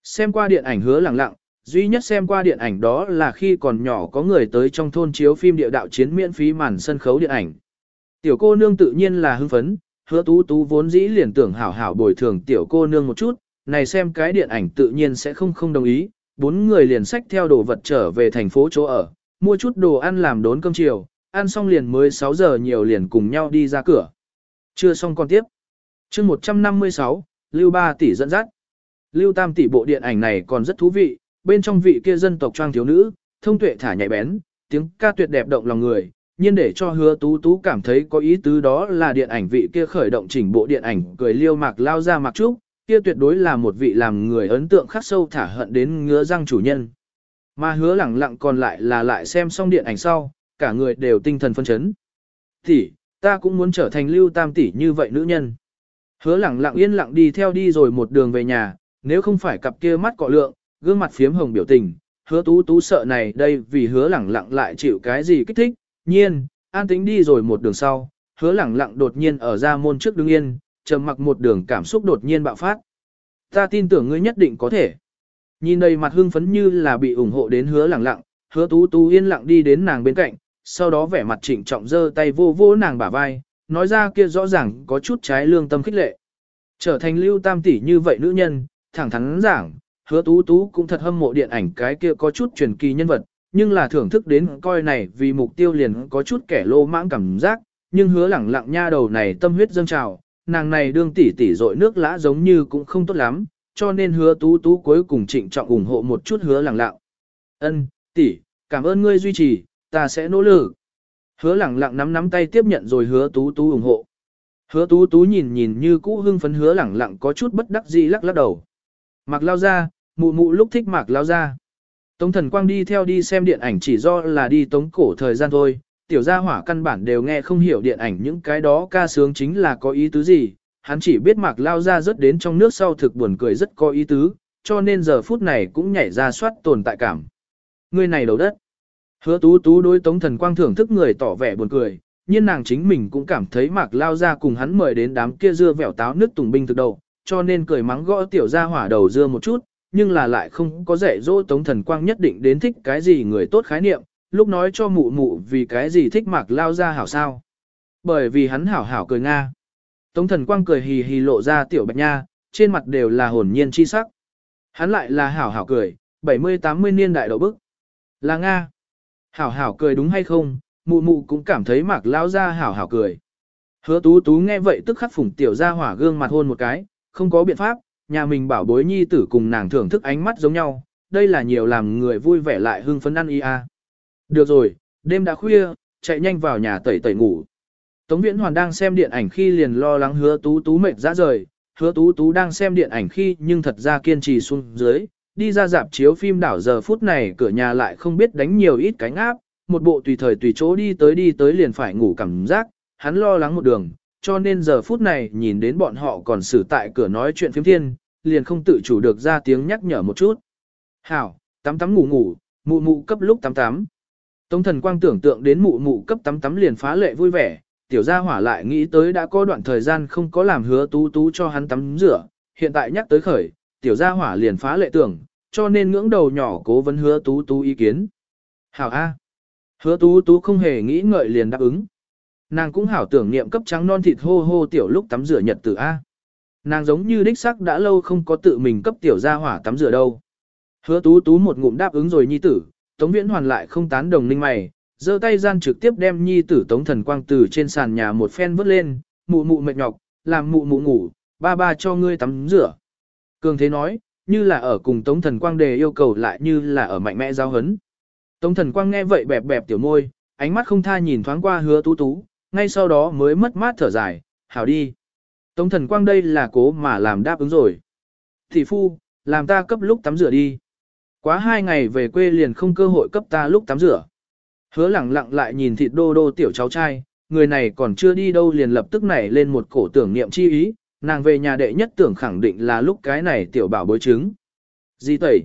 Xem qua điện ảnh hứa lẳng lặng, duy nhất xem qua điện ảnh đó là khi còn nhỏ có người tới trong thôn chiếu phim địa đạo chiến miễn phí màn sân khấu điện ảnh. Tiểu cô nương tự nhiên là hưng phấn, hứa tú tú vốn dĩ liền tưởng hảo hảo bồi thường tiểu cô nương một chút, này xem cái điện ảnh tự nhiên sẽ không không đồng ý, bốn người liền sách theo đồ vật trở về thành phố chỗ ở, mua chút đồ ăn làm đốn cơm chiều, ăn xong liền mới 6 giờ nhiều liền cùng nhau đi ra cửa. Chưa xong còn tiếp. chương 156, Lưu Ba tỷ dẫn dắt. Lưu Tam tỷ bộ điện ảnh này còn rất thú vị, bên trong vị kia dân tộc trang thiếu nữ, thông tuệ thả nhạy bén, tiếng ca tuyệt đẹp động lòng người, nhưng để cho hứa tú tú cảm thấy có ý tứ đó là điện ảnh vị kia khởi động chỉnh bộ điện ảnh cười liêu mạc lao ra mặc trúc, kia tuyệt đối là một vị làm người ấn tượng khắc sâu thả hận đến ngứa răng chủ nhân. Mà hứa lẳng lặng còn lại là lại xem xong điện ảnh sau, cả người đều tinh thần phân chấn. Tỷ, ta cũng muốn trở thành lưu tam tỷ như vậy nữ nhân. Hứa lẳng lặng yên lặng đi theo đi rồi một đường về nhà, nếu không phải cặp kia mắt cọ lượng, gương mặt phiếm hồng biểu tình, hứa tú tú sợ này đây vì hứa lẳng lặng lại chịu cái gì kích thích, nhiên, an tính đi rồi một đường sau, hứa lẳng lặng đột nhiên ở ra môn trước đứng yên, trầm mặc một đường cảm xúc đột nhiên bạo phát. Ta tin tưởng ngươi nhất định có thể. Nhìn đầy mặt hưng phấn như là bị ủng hộ đến hứa lẳng lặng, hứa tú tú yên lặng đi đến nàng bên cạnh, sau đó vẻ mặt trịnh trọng giơ tay vô vô nàng bả vai, nói ra kia rõ ràng có chút trái lương tâm khích lệ. Trở thành lưu tam tỷ như vậy nữ nhân, thẳng thắn giảng, hứa tú tú cũng thật hâm mộ điện ảnh cái kia có chút truyền kỳ nhân vật, nhưng là thưởng thức đến coi này vì mục tiêu liền có chút kẻ lô mãng cảm giác, nhưng hứa lẳng lặng nha đầu này tâm huyết dâng trào, nàng này đương tỷ tỷ dội nước lã giống như cũng không tốt lắm, cho nên hứa tú tú cuối cùng trịnh trọng ủng hộ một chút hứa lẳng lặng. Ân, tỷ, cảm ơn ngươi duy trì, ta sẽ nỗ lực. Hứa lẳng lặng nắm nắm tay tiếp nhận rồi hứa tú tú ủng hộ. Hứa tú tú nhìn nhìn như cũ hưng phấn hứa lẳng lặng có chút bất đắc dĩ lắc lắc đầu. Mạc lao ra, mụ mụ lúc thích mạc lao ra. Tống thần quang đi theo đi xem điện ảnh chỉ do là đi tống cổ thời gian thôi, tiểu gia hỏa căn bản đều nghe không hiểu điện ảnh những cái đó ca sướng chính là có ý tứ gì, hắn chỉ biết mạc lao ra rất đến trong nước sau thực buồn cười rất có ý tứ, cho nên giờ phút này cũng nhảy ra soát tồn tại cảm. Người này đầu đất. Hứa tú tú đối tống thần quang thưởng thức người tỏ vẻ buồn cười, nhưng nàng chính mình cũng cảm thấy mạc lao ra cùng hắn mời đến đám kia dưa vẻo táo nước tùng binh thực đầu, cho nên cười mắng gõ tiểu gia hỏa đầu dưa một chút, nhưng là lại không có dạy dỗ tống thần quang nhất định đến thích cái gì người tốt khái niệm, lúc nói cho mụ mụ vì cái gì thích mạc lao ra hảo sao. Bởi vì hắn hảo hảo cười Nga. Tống thần quang cười hì hì lộ ra tiểu bạch nha, trên mặt đều là hồn nhiên chi sắc. Hắn lại là hảo hảo cười, 70-80 niên đại độ bức. Là Nga. Hảo hảo cười đúng hay không, mụ mụ cũng cảm thấy mạc lao ra hảo hảo cười. Hứa tú tú nghe vậy tức khắc phủng tiểu ra hỏa gương mặt hôn một cái, không có biện pháp, nhà mình bảo bối nhi tử cùng nàng thưởng thức ánh mắt giống nhau, đây là nhiều làm người vui vẻ lại hưng phấn ăn ia. Được rồi, đêm đã khuya, chạy nhanh vào nhà tẩy tẩy ngủ. Tống Viễn Hoàn đang xem điện ảnh khi liền lo lắng hứa tú tú mệt ra rời, hứa tú tú đang xem điện ảnh khi nhưng thật ra kiên trì xuống dưới, đi ra dạp chiếu phim đảo giờ phút này cửa nhà lại không biết đánh nhiều ít cánh áp, một bộ tùy thời tùy chỗ đi tới đi tới liền phải ngủ cảm giác, hắn lo lắng một đường, cho nên giờ phút này nhìn đến bọn họ còn xử tại cửa nói chuyện phiếm thiên, liền không tự chủ được ra tiếng nhắc nhở một chút. Hảo, tắm tắm ngủ ngủ, mụ mụ cấp lúc tắm tắm. Tống thần quang tưởng tượng đến mụ mụ cấp tắm tắm liền phá lệ vui vẻ, tiểu gia hỏa lại nghĩ tới đã có đoạn thời gian không có làm hứa tú tú cho hắn tắm rửa, hiện tại nhắc tới khởi, tiểu gia hỏa liền phá lệ tưởng, cho nên ngưỡng đầu nhỏ cố vấn hứa tú tú ý kiến. Hảo A. Hứa tú tú không hề nghĩ ngợi liền đáp ứng. Nàng cũng hảo tưởng niệm cấp trắng non thịt hô hô tiểu lúc tắm rửa nhật tử A. Nàng giống như đích sắc đã lâu không có tự mình cấp tiểu ra hỏa tắm rửa đâu. Hứa tú tú một ngụm đáp ứng rồi nhi tử, Tống Viễn hoàn lại không tán đồng ninh mày, giơ tay gian trực tiếp đem nhi tử Tống Thần Quang từ trên sàn nhà một phen vứt lên, mụ mụ mệt nhọc, làm mụ mụ ngủ, ba ba cho ngươi tắm rửa. Cường thế nói, như là ở cùng Tống Thần Quang đề yêu cầu lại như là ở mạnh mẽ giao hấn. Tống Thần Quang nghe vậy bẹp bẹp tiểu môi, ánh mắt không tha nhìn thoáng qua hứa tú tú, ngay sau đó mới mất mát thở dài, hảo đi. Tống Thần Quang đây là cố mà làm đáp ứng rồi. Thị phu, làm ta cấp lúc tắm rửa đi. Quá hai ngày về quê liền không cơ hội cấp ta lúc tắm rửa. Hứa lẳng lặng lại nhìn thịt đô đô tiểu cháu trai, người này còn chưa đi đâu liền lập tức nảy lên một cổ tưởng niệm chi ý, nàng về nhà đệ nhất tưởng khẳng định là lúc cái này tiểu bảo bối chứng. Di tẩy.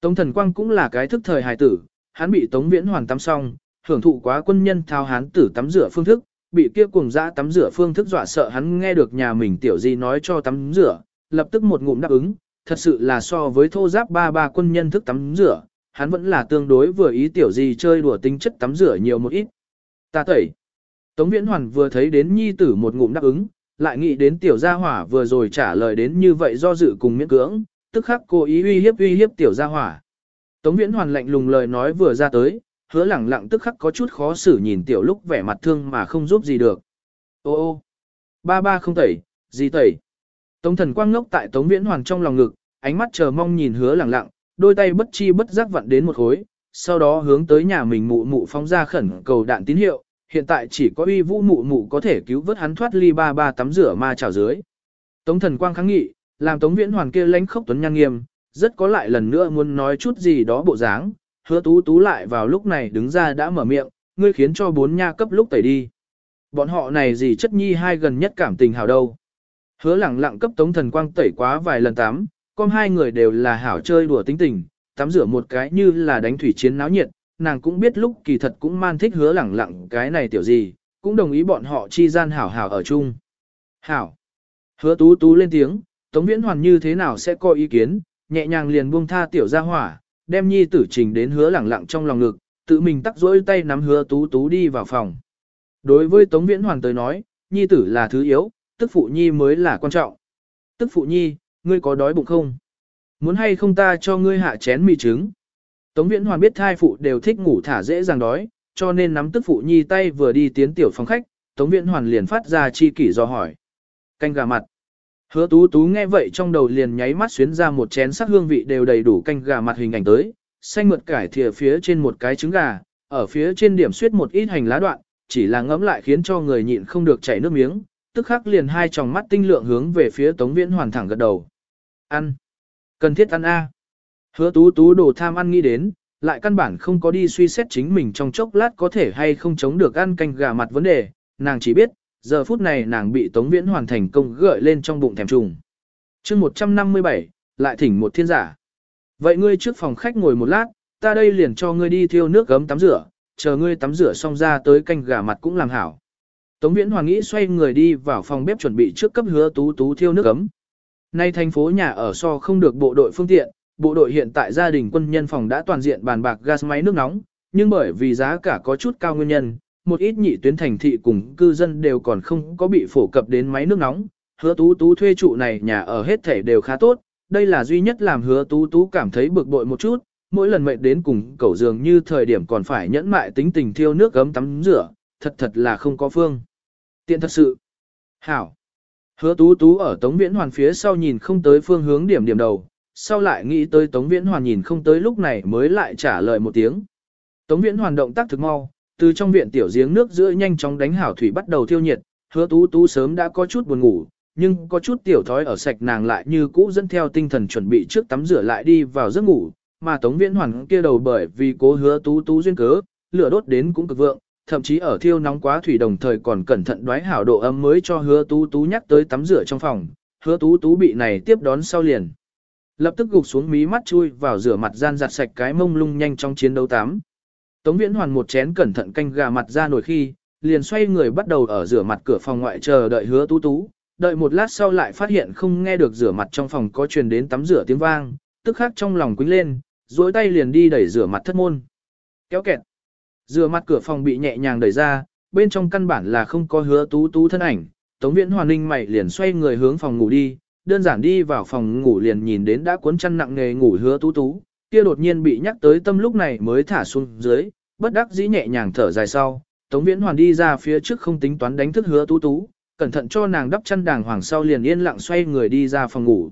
Tống thần quang cũng là cái thức thời hài tử, hắn bị tống viễn hoàn tắm xong, hưởng thụ quá quân nhân thao hán tử tắm rửa phương thức, bị kia cùng dã tắm rửa phương thức dọa sợ hắn nghe được nhà mình tiểu di nói cho tắm rửa, lập tức một ngụm đáp ứng, thật sự là so với thô giáp ba ba quân nhân thức tắm rửa, hắn vẫn là tương đối vừa ý tiểu gì chơi đùa tính chất tắm rửa nhiều một ít. Ta tẩy. Tống Viễn Hoàn vừa thấy đến nhi tử một ngụm đáp ứng, lại nghĩ đến tiểu gia hỏa vừa rồi trả lời đến như vậy do dự cùng miễn cưỡng, tức khắc cố ý uy hiếp uy hiếp tiểu gia hỏa. Tống Viễn Hoàn lạnh lùng lời nói vừa ra tới, hứa lẳng lặng tức khắc có chút khó xử nhìn tiểu lúc vẻ mặt thương mà không giúp gì được. Ô ô, ba ba không tẩy, gì tẩy. Tống thần quang ngốc tại Tống Viễn Hoàn trong lòng ngực, ánh mắt chờ mong nhìn hứa lẳng lặng, đôi tay bất chi bất giác vặn đến một khối, sau đó hướng tới nhà mình mụ mụ phóng ra khẩn cầu đạn tín hiệu, hiện tại chỉ có uy vũ mụ mụ có thể cứu vớt hắn thoát ly ba ba tắm rửa ma trào dưới. Tống thần quang kháng nghị, làm Tống Viễn Hoàn kia lãnh khốc tuấn nhan nghiêm, rất có lại lần nữa muốn nói chút gì đó bộ dáng, hứa tú tú lại vào lúc này đứng ra đã mở miệng, ngươi khiến cho bốn nha cấp lúc tẩy đi. Bọn họ này gì chất nhi hai gần nhất cảm tình hào đâu. Hứa lẳng lặng cấp tống thần quang tẩy quá vài lần tắm, con hai người đều là hảo chơi đùa tính tình, tắm rửa một cái như là đánh thủy chiến náo nhiệt, nàng cũng biết lúc kỳ thật cũng man thích hứa lẳng lặng cái này tiểu gì, cũng đồng ý bọn họ chi gian hảo hảo ở chung. Hảo. Hứa tú tú lên tiếng, Tống Viễn Hoàn như thế nào sẽ có ý kiến, nhẹ nhàng liền buông tha tiểu gia hỏa, đem nhi tử trình đến hứa lẳng lặng trong lòng ngực, tự mình tắc rỗi tay nắm hứa tú tú đi vào phòng. Đối với Tống Viễn Hoàn tới nói, nhi tử là thứ yếu, tức phụ nhi mới là quan trọng. Tức phụ nhi, ngươi có đói bụng không? Muốn hay không ta cho ngươi hạ chén mì trứng? Tống Viễn Hoàn biết thai phụ đều thích ngủ thả dễ dàng đói, cho nên nắm tức phụ nhi tay vừa đi tiến tiểu phòng khách, Tống Viễn Hoàn liền phát ra chi kỷ do hỏi. Canh gà mặt. Hứa tú tú nghe vậy trong đầu liền nháy mắt xuyến ra một chén sắc hương vị đều đầy đủ canh gà mặt hình ảnh tới, xanh mượt cải thìa phía trên một cái trứng gà, ở phía trên điểm xuyết một ít hành lá đoạn, chỉ là ngấm lại khiến cho người nhịn không được chảy nước miếng, tức khắc liền hai tròng mắt tinh lượng hướng về phía Tống Viễn Hoàn thẳng gật đầu. Ăn. Cần thiết ăn A. Hứa tú tú đồ tham ăn nghĩ đến, lại căn bản không có đi suy xét chính mình trong chốc lát có thể hay không chống được ăn canh gà mặt vấn đề, nàng chỉ biết, giờ phút này nàng bị Tống Viễn hoàn thành công gợi lên trong bụng thèm trùng. chương 157, lại thỉnh một thiên giả. Vậy ngươi trước phòng khách ngồi một lát, ta đây liền cho ngươi đi thiêu nước gấm tắm rửa, chờ ngươi tắm rửa xong ra tới canh gà mặt cũng làm hảo. Tống Viễn Hoàng nghĩ xoay người đi vào phòng bếp chuẩn bị trước cấp hứa tú tú thiêu nước ấm. Nay thành phố nhà ở so không được bộ đội phương tiện, bộ đội hiện tại gia đình quân nhân phòng đã toàn diện bàn bạc gas máy nước nóng, nhưng bởi vì giá cả có chút cao nguyên nhân, một ít nhị tuyến thành thị cùng cư dân đều còn không có bị phổ cập đến máy nước nóng. Hứa tú tú thuê trụ này nhà ở hết thể đều khá tốt, đây là duy nhất làm hứa tú tú cảm thấy bực bội một chút, mỗi lần mệt đến cùng cẩu giường như thời điểm còn phải nhẫn mại tính tình thiêu nước gấm tắm rửa, thật thật là không có phương. Tiện thật sự. Hảo. Hứa tú tú ở Tống Viễn Hoàn phía sau nhìn không tới phương hướng điểm điểm đầu, sau lại nghĩ tới Tống Viễn Hoàn nhìn không tới lúc này mới lại trả lời một tiếng. Tống Viễn Hoàn động tác thực mau, từ trong viện tiểu giếng nước giữa nhanh chóng đánh hảo thủy bắt đầu thiêu nhiệt, hứa tú tú sớm đã có chút buồn ngủ, nhưng có chút tiểu thói ở sạch nàng lại như cũ dẫn theo tinh thần chuẩn bị trước tắm rửa lại đi vào giấc ngủ, mà Tống Viễn Hoàn kia đầu bởi vì cố hứa tú tú duyên cớ, lửa đốt đến cũng cực vượng, thậm chí ở thiêu nóng quá thủy đồng thời còn cẩn thận đoái hảo độ ấm mới cho hứa tú tú nhắc tới tắm rửa trong phòng, hứa tú tú bị này tiếp đón sau liền. Lập tức gục xuống mí mắt chui vào rửa mặt gian giặt sạch cái mông lung nhanh trong chiến đấu tắm. Tống Viễn Hoàn một chén cẩn thận canh gà mặt ra nổi khi, liền xoay người bắt đầu ở rửa mặt cửa phòng ngoại chờ đợi hứa tú tú, đợi một lát sau lại phát hiện không nghe được rửa mặt trong phòng có truyền đến tắm rửa tiếng vang, tức khắc trong lòng quýnh lên, duỗi tay liền đi đẩy rửa mặt thất môn. Kéo kẹt. Rửa mặt cửa phòng bị nhẹ nhàng đẩy ra, bên trong căn bản là không có hứa tú tú thân ảnh, Tống Viễn Hoàn Ninh mày liền xoay người hướng phòng ngủ đi, đơn giản đi vào phòng ngủ liền nhìn đến đã cuốn chăn nặng nề ngủ hứa tú tú, kia đột nhiên bị nhắc tới tâm lúc này mới thả xuống dưới, bất đắc dĩ nhẹ nhàng thở dài sau, Tống Viễn Hoàn đi ra phía trước không tính toán đánh thức hứa tú tú, cẩn thận cho nàng đắp chăn đàng hoàng sau liền yên lặng xoay người đi ra phòng ngủ.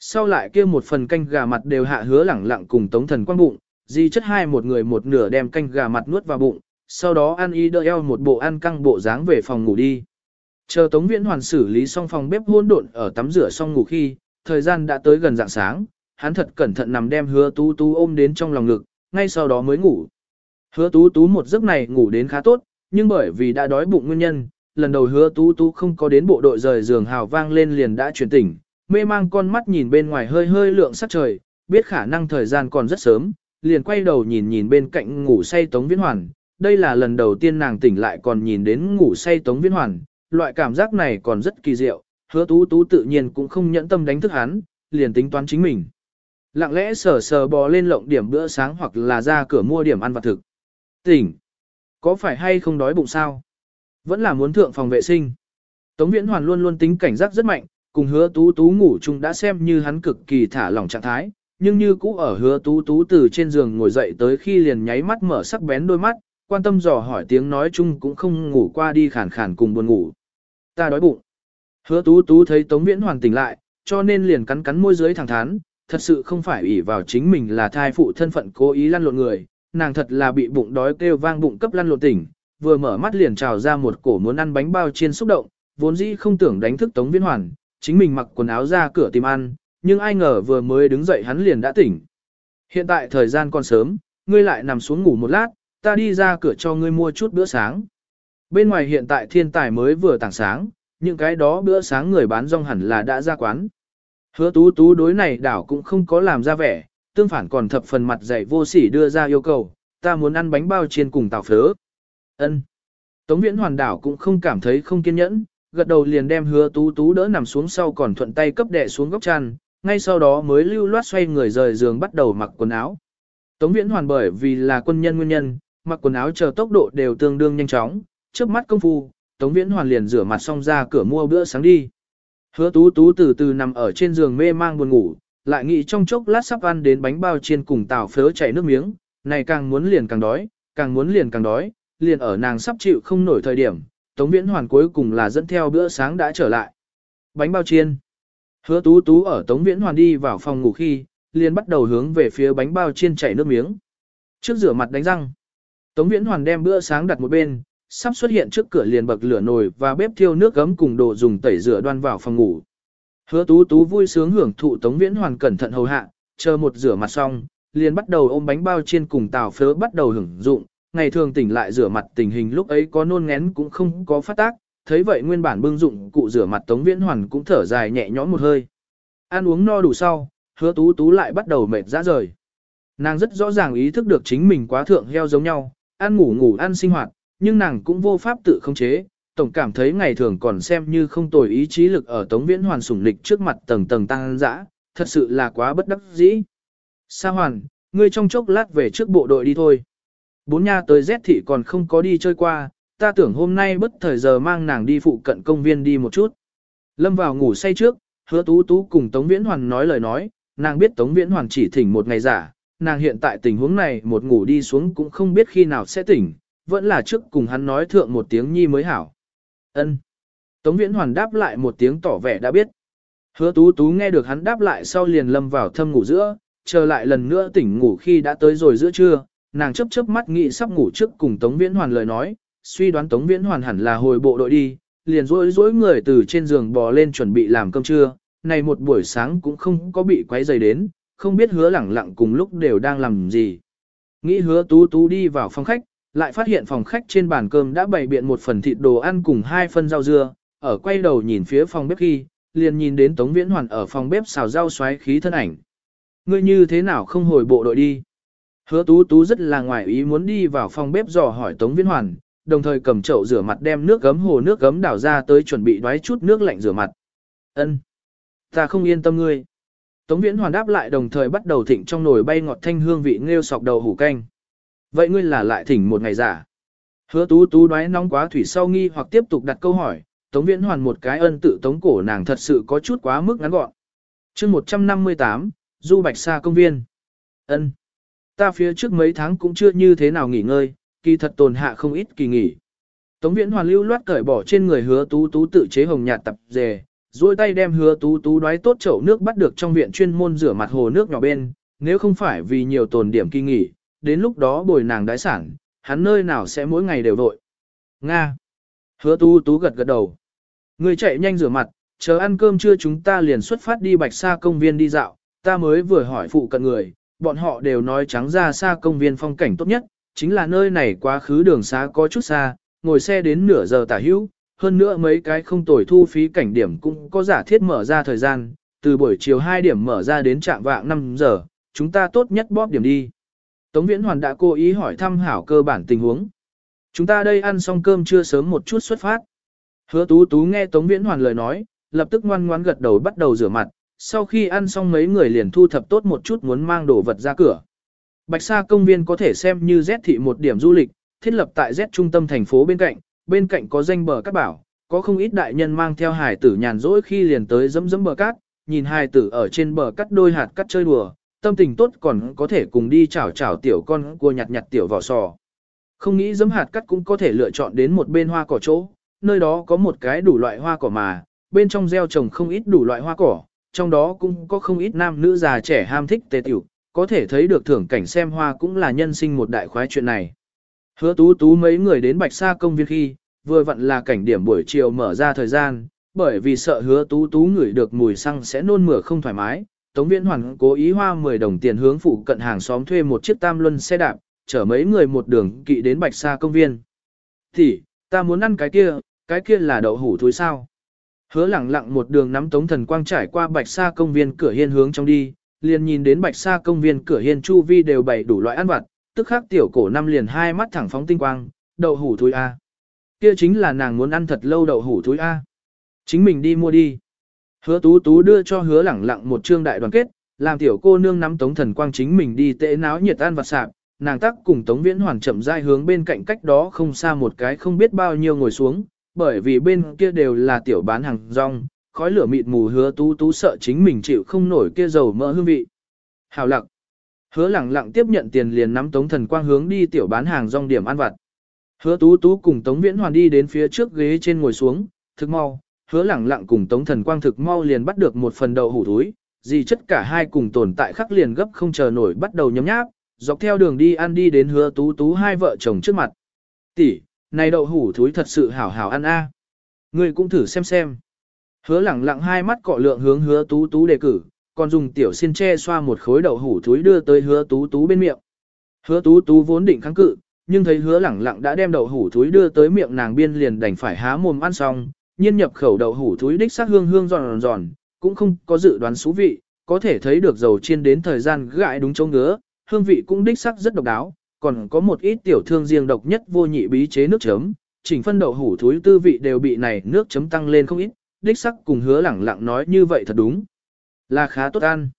Sau lại kia một phần canh gà mặt đều hạ hứa lẳng lặng cùng Tống Thần quang bụng, di chất hai một người một nửa đem canh gà mặt nuốt vào bụng, sau đó ăn y đỡ eo một bộ ăn căng bộ dáng về phòng ngủ đi. Chờ Tống Viễn Hoàn xử lý xong phòng bếp hỗn độn ở tắm rửa xong ngủ khi, thời gian đã tới gần dạng sáng, hắn thật cẩn thận nằm đem hứa tú tú ôm đến trong lòng ngực, ngay sau đó mới ngủ. Hứa tú tú một giấc này ngủ đến khá tốt, nhưng bởi vì đã đói bụng nguyên nhân, lần đầu hứa tú tú không có đến bộ đội rời giường hào vang lên liền đã chuyển tỉnh, mê mang con mắt nhìn bên ngoài hơi hơi lượng sắc trời, biết khả năng thời gian còn rất sớm, liền quay đầu nhìn nhìn bên cạnh ngủ say Tống Viễn Hoàn. Đây là lần đầu tiên nàng tỉnh lại còn nhìn đến ngủ say Tống Viễn Hoàn, loại cảm giác này còn rất kỳ diệu, hứa tú tú tự nhiên cũng không nhẫn tâm đánh thức hắn, liền tính toán chính mình. Lặng lẽ sờ sờ bò lên lộng điểm bữa sáng hoặc là ra cửa mua điểm ăn vặt thực. Tỉnh! Có phải hay không đói bụng sao? Vẫn là muốn thượng phòng vệ sinh. Tống Viễn Hoàn luôn luôn tính cảnh giác rất mạnh, cùng hứa tú tú ngủ chung đã xem như hắn cực kỳ thả lỏng trạng thái, nhưng như cũ ở hứa tú tú từ trên giường ngồi dậy tới khi liền nháy mắt mở sắc bén đôi mắt, quan tâm dò hỏi tiếng nói chung cũng không ngủ qua đi khản khản cùng buồn ngủ. Ta đói bụng. Hứa tú tú thấy Tống Viễn Hoàn tỉnh lại, cho nên liền cắn cắn môi dưới thẳng thắn, thật sự không phải ủy vào chính mình là thai phụ thân phận cố ý lăn lộn người, nàng thật là bị bụng đói kêu vang bụng cấp lăn lộn tỉnh, vừa mở mắt liền trào ra một cổ muốn ăn bánh bao chiên xúc động, vốn dĩ không tưởng đánh thức Tống Viễn Hoàn, chính mình mặc quần áo ra cửa tìm ăn, nhưng ai ngờ vừa mới đứng dậy hắn liền đã tỉnh. Hiện tại thời gian còn sớm, ngươi lại nằm xuống ngủ một lát, ta đi ra cửa cho ngươi mua chút bữa sáng. Bên ngoài hiện tại thiên tài mới vừa tảng sáng, những cái đó bữa sáng người bán rong hẳn là đã ra quán. Hứa tú tú đối này đảo cũng không có làm ra vẻ, tương phản còn thập phần mặt dạy vô sỉ đưa ra yêu cầu, ta muốn ăn bánh bao chiên cùng tàu phớ. Ân. Tống viễn hoàn đảo cũng không cảm thấy không kiên nhẫn, gật đầu liền đem hứa tú tú đỡ nằm xuống sau còn thuận tay cấp đẻ xuống góc chăn, ngay sau đó mới lưu loát xoay người rời giường bắt đầu mặc quần áo. Tống viễn hoàn bởi vì là quân nhân nguyên nhân, mặc quần áo chờ tốc độ đều tương đương nhanh chóng, trước mắt công phu, Tống viễn hoàn liền rửa mặt xong ra cửa mua bữa sáng đi. Hứa tú tú từ từ nằm ở trên giường mê mang buồn ngủ, lại nghĩ trong chốc lát sắp ăn đến bánh bao chiên cùng tàu phớ chảy nước miếng, này càng muốn liền càng đói, càng muốn liền càng đói, liền ở nàng sắp chịu không nổi thời điểm, Tống Viễn Hoàn cuối cùng là dẫn theo bữa sáng đã trở lại. Bánh bao chiên. Hứa tú tú ở Tống Viễn Hoàn đi vào phòng ngủ khi, liền bắt đầu hướng về phía bánh bao chiên chảy nước miếng. Trước rửa mặt đánh răng, Tống Viễn Hoàn đem bữa sáng đặt một bên, sắp xuất hiện trước cửa liền bậc lửa nồi và bếp thiêu nước gấm cùng đồ dùng tẩy rửa đoan vào phòng ngủ. Hứa tú tú vui sướng hưởng thụ Tống Viễn Hoàn cẩn thận hầu hạ, chờ một rửa mặt xong, liền bắt đầu ôm bánh bao chiên cùng tàu phớ bắt đầu hưởng dụng, ngày thường tỉnh lại rửa mặt tình hình lúc ấy có nôn ngén cũng không có phát tác, thấy vậy nguyên bản bưng dụng cụ rửa mặt Tống Viễn Hoàn cũng thở dài nhẹ nhõm một hơi. Ăn uống no đủ sau, hứa tú tú lại bắt đầu mệt ra rời. Nàng rất rõ ràng ý thức được chính mình quá thượng heo giống nhau, ăn ngủ ngủ ăn sinh hoạt, nhưng nàng cũng vô pháp tự khống chế, tổng cảm thấy ngày thường còn xem như không tồi ý chí lực ở Tống Viễn Hoàn sủng lịch trước mặt tầng tầng tăng dã, thật sự là quá bất đắc dĩ. Sa Hoàn, ngươi trong chốc lát về trước bộ đội đi thôi. Bốn nha tới Z thị còn không có đi chơi qua, ta tưởng hôm nay bất thời giờ mang nàng đi phụ cận công viên đi một chút. Lâm vào ngủ say trước, hứa tú tú cùng Tống Viễn Hoàn nói lời nói, nàng biết Tống Viễn Hoàn chỉ thỉnh một ngày giả, nàng hiện tại tình huống này một ngủ đi xuống cũng không biết khi nào sẽ tỉnh, vẫn là trước cùng hắn nói thượng một tiếng nhi mới hảo. Ân. Tống Viễn Hoàn đáp lại một tiếng tỏ vẻ đã biết. Hứa tú tú nghe được hắn đáp lại sau liền lâm vào thâm ngủ giữa, chờ lại lần nữa tỉnh ngủ khi đã tới rồi giữa trưa, nàng chớp chớp mắt nghĩ sắp ngủ trước cùng Tống Viễn Hoàn lời nói, suy đoán Tống Viễn Hoàn hẳn là hồi bộ đội đi, liền rối rối người từ trên giường bò lên chuẩn bị làm cơm trưa, này một buổi sáng cũng không có bị quấy rầy đến, không biết hứa lẳng lặng cùng lúc đều đang làm gì. Nghĩ hứa tú tú đi vào phòng khách, lại phát hiện phòng khách trên bàn cơm đã bày biện một phần thịt đồ ăn cùng hai phân rau dưa, ở quay đầu nhìn phía phòng bếp khi, liền nhìn đến Tống Viễn Hoàn ở phòng bếp xào rau xoáy khí thân ảnh. Ngươi như thế nào không hồi bộ đội đi? Hứa tú tú rất là ngoài ý muốn đi vào phòng bếp dò hỏi Tống Viễn Hoàn, đồng thời cầm chậu rửa mặt đem nước gấm hồ nước gấm đảo ra tới chuẩn bị đoái chút nước lạnh rửa mặt. Ân, Ta không yên tâm ngươi. Tống Viễn Hoàn đáp lại đồng thời bắt đầu thịnh trong nồi bay ngọt thanh hương vị nêu sọc đầu hủ canh. Vậy ngươi là lại thỉnh một ngày giả. Hứa tú tú đoái nóng quá thủy sau nghi hoặc tiếp tục đặt câu hỏi, Tống Viễn Hoàn một cái ân tự tống cổ nàng thật sự có chút quá mức ngắn gọn. chương 158, Du Bạch Sa công viên. ân Ta phía trước mấy tháng cũng chưa như thế nào nghỉ ngơi, kỳ thật tồn hạ không ít kỳ nghỉ. Tống Viễn Hoàn lưu loát cởi bỏ trên người hứa tú tú tự chế hồng nhạt tập dề, duỗi tay đem hứa tú tú đoái tốt chậu nước bắt được trong viện chuyên môn rửa mặt hồ nước nhỏ bên, nếu không phải vì nhiều tồn điểm kỳ nghỉ, đến lúc đó bồi nàng đái sản, hắn nơi nào sẽ mỗi ngày đều vội. Nga. Hứa tú tú gật gật đầu. Người chạy nhanh rửa mặt, chờ ăn cơm trưa chúng ta liền xuất phát đi bạch sa công viên đi dạo, ta mới vừa hỏi phụ cận người, bọn họ đều nói trắng ra xa công viên phong cảnh tốt nhất, chính là nơi này quá khứ đường xá có chút xa, ngồi xe đến nửa giờ tả hữu, hơn nữa mấy cái không tồi thu phí cảnh điểm cũng có giả thiết mở ra thời gian, từ buổi chiều 2 điểm mở ra đến trạm vạng 5 giờ, chúng ta tốt nhất bóp điểm đi. Tống Viễn Hoàn đã cố ý hỏi thăm hảo cơ bản tình huống. Chúng ta đây ăn xong cơm chưa sớm một chút xuất phát. Hứa tú tú nghe Tống Viễn Hoàn lời nói, lập tức ngoan ngoãn gật đầu bắt đầu rửa mặt, sau khi ăn xong mấy người liền thu thập tốt một chút muốn mang đồ vật ra cửa. Bạch Sa công viên có thể xem như Z thị một điểm du lịch, thiết lập tại Z trung tâm thành phố bên cạnh, bên cạnh có danh bờ cát bảo, có không ít đại nhân mang theo hài tử nhàn rỗi khi liền tới dẫm dẫm bờ cát, nhìn hài tử ở trên bờ cát đôi hạt cát chơi đùa, tâm tình tốt còn có thể cùng đi chảo chảo tiểu con cua nhặt nhặt tiểu vỏ sò. Không nghĩ giấm hạt cắt cũng có thể lựa chọn đến một bên hoa cỏ chỗ, nơi đó có một cái đủ loại hoa cỏ mà, bên trong gieo trồng không ít đủ loại hoa cỏ, trong đó cũng có không ít nam nữ già trẻ ham thích tề tiểu, có thể thấy được thưởng cảnh xem hoa cũng là nhân sinh một đại khoái chuyện này. Hứa tú tú mấy người đến Bạch Sa công viên khi, vừa vặn là cảnh điểm buổi chiều mở ra thời gian, bởi vì sợ hứa tú tú ngửi được mùi xăng sẽ nôn mửa không thoải mái. Tống Viễn Hoàn cố ý hoa 10 đồng tiền hướng phụ cận hàng xóm thuê một chiếc tam luân xe đạp, chở mấy người một đường kỵ đến Bạch Sa công viên. Thì, ta muốn ăn cái kia, cái kia là đậu hủ thúi sao. Hứa lẳng lặng một đường nắm tống thần quang trải qua Bạch Sa công viên cửa hiên hướng trong đi, liền nhìn đến Bạch Sa công viên cửa hiên chu vi đều bày đủ loại ăn vặt, tức khắc tiểu cổ năm liền hai mắt thẳng phóng tinh quang, đậu hủ thúi A. Kia chính là nàng muốn ăn thật lâu đậu hủ thúi A. Chính mình đi mua đi. Hứa tú tú đưa cho hứa lẳng lặng một trương đại đoàn kết, làm tiểu cô nương nắm tống thần quang chính mình đi tệ náo nhiệt ăn vặt sạp, nàng tắc cùng tống viễn hoàn chậm rãi hướng bên cạnh cách đó không xa một cái không biết bao nhiêu ngồi xuống, bởi vì bên kia đều là tiểu bán hàng rong, khói lửa mịt mù hứa tú tú sợ chính mình chịu không nổi kia dầu mỡ hương vị. Hào lặng. Hứa lẳng lặng tiếp nhận tiền liền nắm Tống Thần Quang hướng đi tiểu bán hàng rong điểm ăn vặt. Hứa Tú Tú cùng Tống Viễn Hoàn đi đến phía trước ghế trên ngồi xuống, thực mau, Hứa lẳng lặng cùng Tống Thần Quang thực mau liền bắt được một phần đậu hủ túi, gì chất cả hai cùng tồn tại khắc liền gấp không chờ nổi bắt đầu nhấm nháp, dọc theo đường đi ăn đi đến Hứa Tú Tú hai vợ chồng trước mặt. "Tỷ, này đậu hủ túi thật sự hảo hảo ăn a. À. Ngươi cũng thử xem xem." Hứa lẳng lặng hai mắt cọ lượng hướng Hứa Tú Tú đề cử, còn dùng tiểu xin che xoa một khối đậu hủ thúi đưa tới hứa tú tú bên miệng. Hứa tú tú vốn định kháng cự, nhưng thấy hứa lẳng lặng đã đem đậu hủ thúi đưa tới miệng nàng biên liền đành phải há mồm ăn xong, nhiên nhập khẩu đậu hủ thúi đích sắc hương hương giòn giòn, cũng không có dự đoán xú vị, có thể thấy được dầu chiên đến thời gian gãi đúng chỗ ngứa, hương vị cũng đích sắc rất độc đáo, còn có một ít tiểu thương riêng độc nhất vô nhị bí chế nước chấm, chỉnh phân đậu hủ thúi tư vị đều bị này nước chấm tăng lên không ít, đích sắc cùng hứa lẳng lặng nói như vậy thật đúng. Là khá tốt ăn.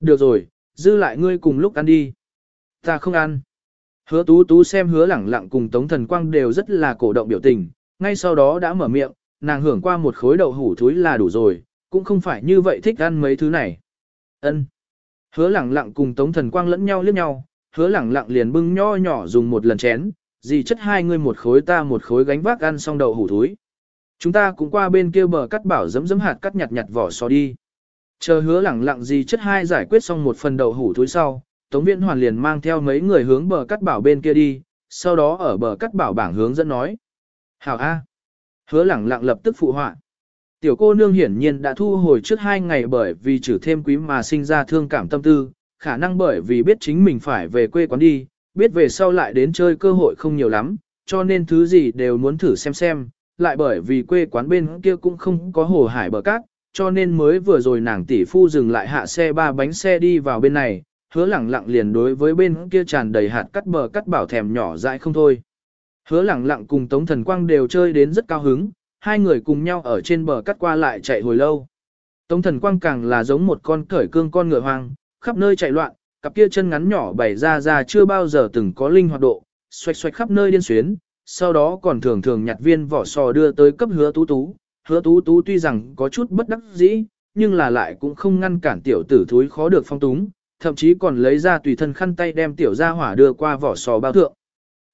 Được rồi, dư lại ngươi cùng lúc ăn đi. Ta không ăn. Hứa tú tú xem hứa lẳng lặng cùng tống thần quang đều rất là cổ động biểu tình, ngay sau đó đã mở miệng, nàng hưởng qua một khối đậu hủ thúi là đủ rồi, cũng không phải như vậy thích ăn mấy thứ này. Ân. Hứa lẳng lặng cùng tống thần quang lẫn nhau liếc nhau, hứa lẳng lặng liền bưng nho nhỏ dùng một lần chén, gì chất hai người một khối ta một khối gánh vác ăn xong đậu hủ thúi. Chúng ta cũng qua bên kia bờ cắt bảo dấm dấm hạt cắt nhặt nhặt vỏ sò đi. Chờ hứa lẳng lặng gì chất hai giải quyết xong một phần đậu hủ thúi sau, Tống Viễn Hoàn liền mang theo mấy người hướng bờ cắt bảo bên kia đi, sau đó ở bờ cắt bảo bảng hướng dẫn nói. Hảo A. Hứa lẳng lặng lập tức phụ họa. Tiểu cô nương hiển nhiên đã thu hồi trước hai ngày bởi vì trừ thêm quý mà sinh ra thương cảm tâm tư, khả năng bởi vì biết chính mình phải về quê quán đi, biết về sau lại đến chơi cơ hội không nhiều lắm, cho nên thứ gì đều muốn thử xem xem, lại bởi vì quê quán bên kia cũng không có hồ hải bờ cát, cho nên mới vừa rồi nàng tỷ phu dừng lại hạ xe ba bánh xe đi vào bên này, hứa lẳng lặng liền đối với bên kia tràn đầy hạt cắt bờ cắt bảo thèm nhỏ dại không thôi. Hứa lẳng lặng cùng Tống Thần Quang đều chơi đến rất cao hứng, hai người cùng nhau ở trên bờ cắt qua lại chạy hồi lâu. Tống Thần Quang càng là giống một con cởi cương con ngựa hoang, khắp nơi chạy loạn, cặp kia chân ngắn nhỏ bày ra ra chưa bao giờ từng có linh hoạt độ, xoạch xoạch khắp nơi điên xuyến, sau đó còn thường thường nhặt viên vỏ sò đưa tới cấp hứa tú tú. Hứa tú tú tuy rằng có chút bất đắc dĩ, nhưng là lại cũng không ngăn cản tiểu tử thúi khó được phong túng, thậm chí còn lấy ra tùy thân khăn tay đem tiểu ra hỏa đưa qua vỏ sò bao thượng.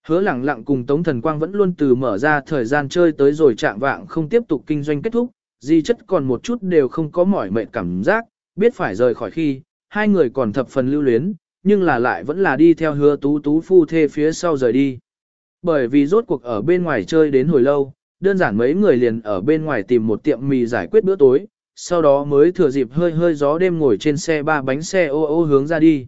Hứa lẳng lặng cùng Tống Thần Quang vẫn luôn từ mở ra thời gian chơi tới rồi chạm vạng không tiếp tục kinh doanh kết thúc, di chất còn một chút đều không có mỏi mệt cảm giác, biết phải rời khỏi khi, hai người còn thập phần lưu luyến, nhưng là lại vẫn là đi theo hứa tú tú phu thê phía sau rời đi. Bởi vì rốt cuộc ở bên ngoài chơi đến hồi lâu, đơn giản mấy người liền ở bên ngoài tìm một tiệm mì giải quyết bữa tối, sau đó mới thừa dịp hơi hơi gió đêm ngồi trên xe ba bánh xe ô ô hướng ra đi.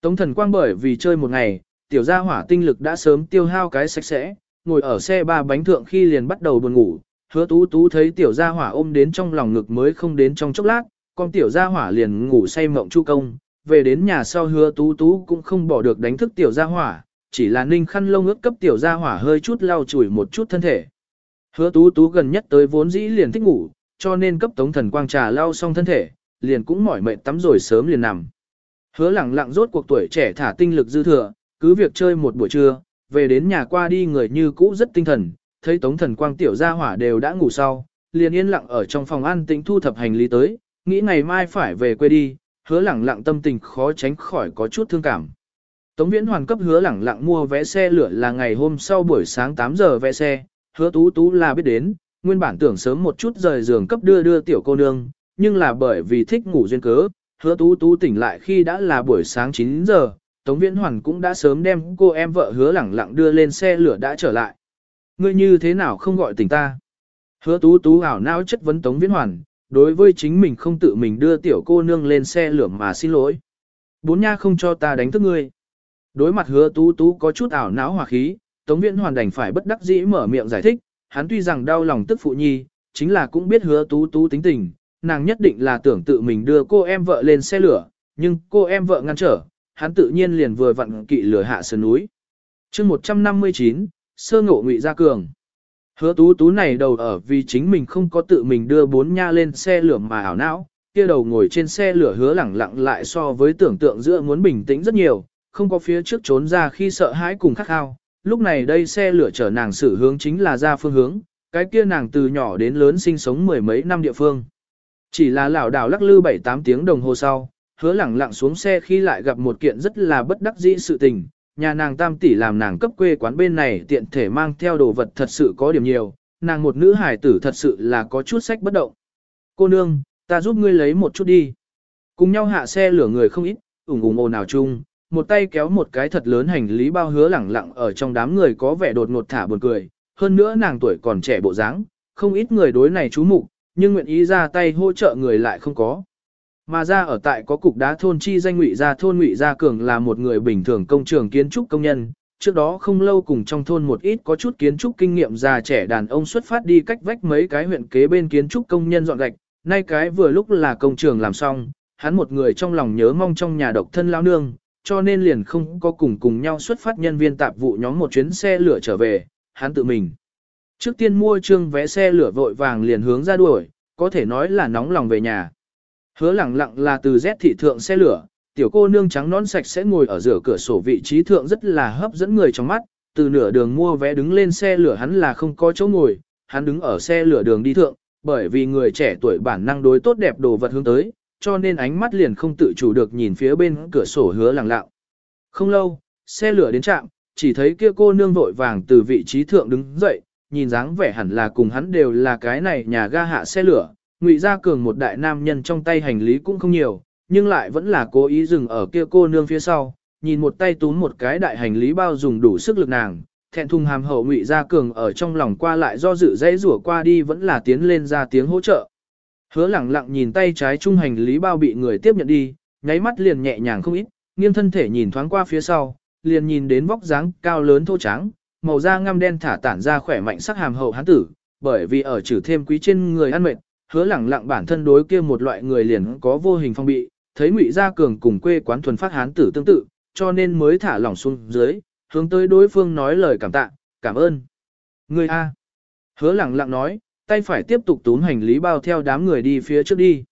Tống thần quang bởi vì chơi một ngày, tiểu gia hỏa tinh lực đã sớm tiêu hao cái sạch sẽ, ngồi ở xe ba bánh thượng khi liền bắt đầu buồn ngủ, hứa tú tú thấy tiểu gia hỏa ôm đến trong lòng ngực mới không đến trong chốc lát, con tiểu gia hỏa liền ngủ say mộng chu công, về đến nhà sau hứa tú tú cũng không bỏ được đánh thức tiểu gia hỏa, chỉ là ninh khăn lông ướt cấp tiểu gia hỏa hơi chút lau chùi một chút thân thể. Hứa tú tú gần nhất tới vốn dĩ liền thích ngủ, cho nên cấp tống thần quang trà lau xong thân thể, liền cũng mỏi mệt tắm rồi sớm liền nằm. Hứa lẳng lặng rốt cuộc tuổi trẻ thả tinh lực dư thừa, cứ việc chơi một buổi trưa, về đến nhà qua đi người như cũ rất tinh thần, thấy tống thần quang tiểu gia hỏa đều đã ngủ sau, liền yên lặng ở trong phòng ăn tĩnh thu thập hành lý tới, nghĩ ngày mai phải về quê đi, hứa lẳng lặng tâm tình khó tránh khỏi có chút thương cảm. Tống Viễn Hoàn cấp hứa lẳng lặng mua vé xe lửa là ngày hôm sau buổi sáng 8 giờ vé xe, hứa tú tú là biết đến, nguyên bản tưởng sớm một chút rời giường cấp đưa đưa tiểu cô nương, nhưng là bởi vì thích ngủ duyên cớ, hứa tú tú tỉnh lại khi đã là buổi sáng 9 giờ, Tống Viễn Hoàn cũng đã sớm đem cô em vợ hứa lẳng lặng đưa lên xe lửa đã trở lại. Ngươi như thế nào không gọi tỉnh ta? Hứa tú tú ảo não chất vấn Tống Viễn Hoàn, đối với chính mình không tự mình đưa tiểu cô nương lên xe lửa mà xin lỗi. Bốn nha không cho ta đánh thức ngươi. Đối mặt hứa tú tú có chút ảo não hòa khí, Tống Viễn Hoàn đành phải bất đắc dĩ mở miệng giải thích, hắn tuy rằng đau lòng tức phụ nhi, chính là cũng biết hứa tú tú tính tình, nàng nhất định là tưởng tự mình đưa cô em vợ lên xe lửa, nhưng cô em vợ ngăn trở, hắn tự nhiên liền vừa vặn kỵ lửa hạ sơn núi. chương 159, sơ ngộ ngụy gia cường. Hứa tú tú này đầu ở vì chính mình không có tự mình đưa bốn nha lên xe lửa mà ảo não, kia đầu ngồi trên xe lửa hứa lẳng lặng lại so với tưởng tượng giữa muốn bình tĩnh rất nhiều, không có phía trước trốn ra khi sợ hãi cùng khắc khao. Lúc này đây xe lửa chở nàng xử hướng chính là ra phương hướng, cái kia nàng từ nhỏ đến lớn sinh sống mười mấy năm địa phương. Chỉ là lảo đảo lắc lư 7-8 tiếng đồng hồ sau, hứa lẳng lặng xuống xe khi lại gặp một kiện rất là bất đắc dĩ sự tình, nhà nàng tam tỷ làm nàng cấp quê quán bên này tiện thể mang theo đồ vật thật sự có điểm nhiều, nàng một nữ hải tử thật sự là có chút sách bất động. Cô nương, ta giúp ngươi lấy một chút đi. Cùng nhau hạ xe lửa người không ít, ủng ủng ồn nào chung, một tay kéo một cái thật lớn hành lý bao hứa lẳng lặng ở trong đám người có vẻ đột ngột thả buồn cười, hơn nữa nàng tuổi còn trẻ bộ dáng, không ít người đối này chú mục, nhưng nguyện ý ra tay hỗ trợ người lại không có. Mà ra ở tại có cục đá thôn chi danh ngụy gia thôn ngụy gia cường là một người bình thường công trường kiến trúc công nhân, trước đó không lâu cùng trong thôn một ít có chút kiến trúc kinh nghiệm già trẻ đàn ông xuất phát đi cách vách mấy cái huyện kế bên kiến trúc công nhân dọn gạch, nay cái vừa lúc là công trường làm xong, hắn một người trong lòng nhớ mong trong nhà độc thân lao nương, cho nên liền không có cùng cùng nhau xuất phát nhân viên tạp vụ nhóm một chuyến xe lửa trở về, hắn tự mình. Trước tiên mua trương vé xe lửa vội vàng liền hướng ra đuổi, có thể nói là nóng lòng về nhà. Hứa lẳng lặng là từ Z thị thượng xe lửa, tiểu cô nương trắng non sạch sẽ ngồi ở giữa cửa sổ vị trí thượng rất là hấp dẫn người trong mắt, từ nửa đường mua vé đứng lên xe lửa hắn là không có chỗ ngồi, hắn đứng ở xe lửa đường đi thượng, bởi vì người trẻ tuổi bản năng đối tốt đẹp đồ vật hướng tới, cho nên ánh mắt liền không tự chủ được nhìn phía bên cửa sổ hứa lẳng lặng. Không lâu, xe lửa đến trạm, chỉ thấy kia cô nương vội vàng từ vị trí thượng đứng dậy, nhìn dáng vẻ hẳn là cùng hắn đều là cái này nhà ga hạ xe lửa, Ngụy Gia Cường một đại nam nhân trong tay hành lý cũng không nhiều, nhưng lại vẫn là cố ý dừng ở kia cô nương phía sau, nhìn một tay túm một cái đại hành lý bao dùng đủ sức lực nàng, thẹn thùng hàm hậu Ngụy Gia Cường ở trong lòng qua lại do dự dãy rủa qua đi vẫn là tiến lên ra tiếng hỗ trợ. Hứa lẳng lặng nhìn tay trái trung hành lý bao bị người tiếp nhận đi, nháy mắt liền nhẹ nhàng không ít, nghiêng thân thể nhìn thoáng qua phía sau, liền nhìn đến vóc dáng cao lớn thô trắng, màu da ngăm đen thả tản ra khỏe mạnh sắc hàm hậu hán tử, bởi vì ở trừ thêm quý trên người ăn mệt, hứa lẳng lặng bản thân đối kia một loại người liền có vô hình phong bị, thấy ngụy gia cường cùng quê quán thuần phát hán tử tương tự, cho nên mới thả lỏng xuống dưới, hướng tới đối phương nói lời cảm tạ, cảm ơn. Người A. Hứa lẳng lặng nói, tay phải tiếp tục túm hành lý bao theo đám người đi phía trước đi.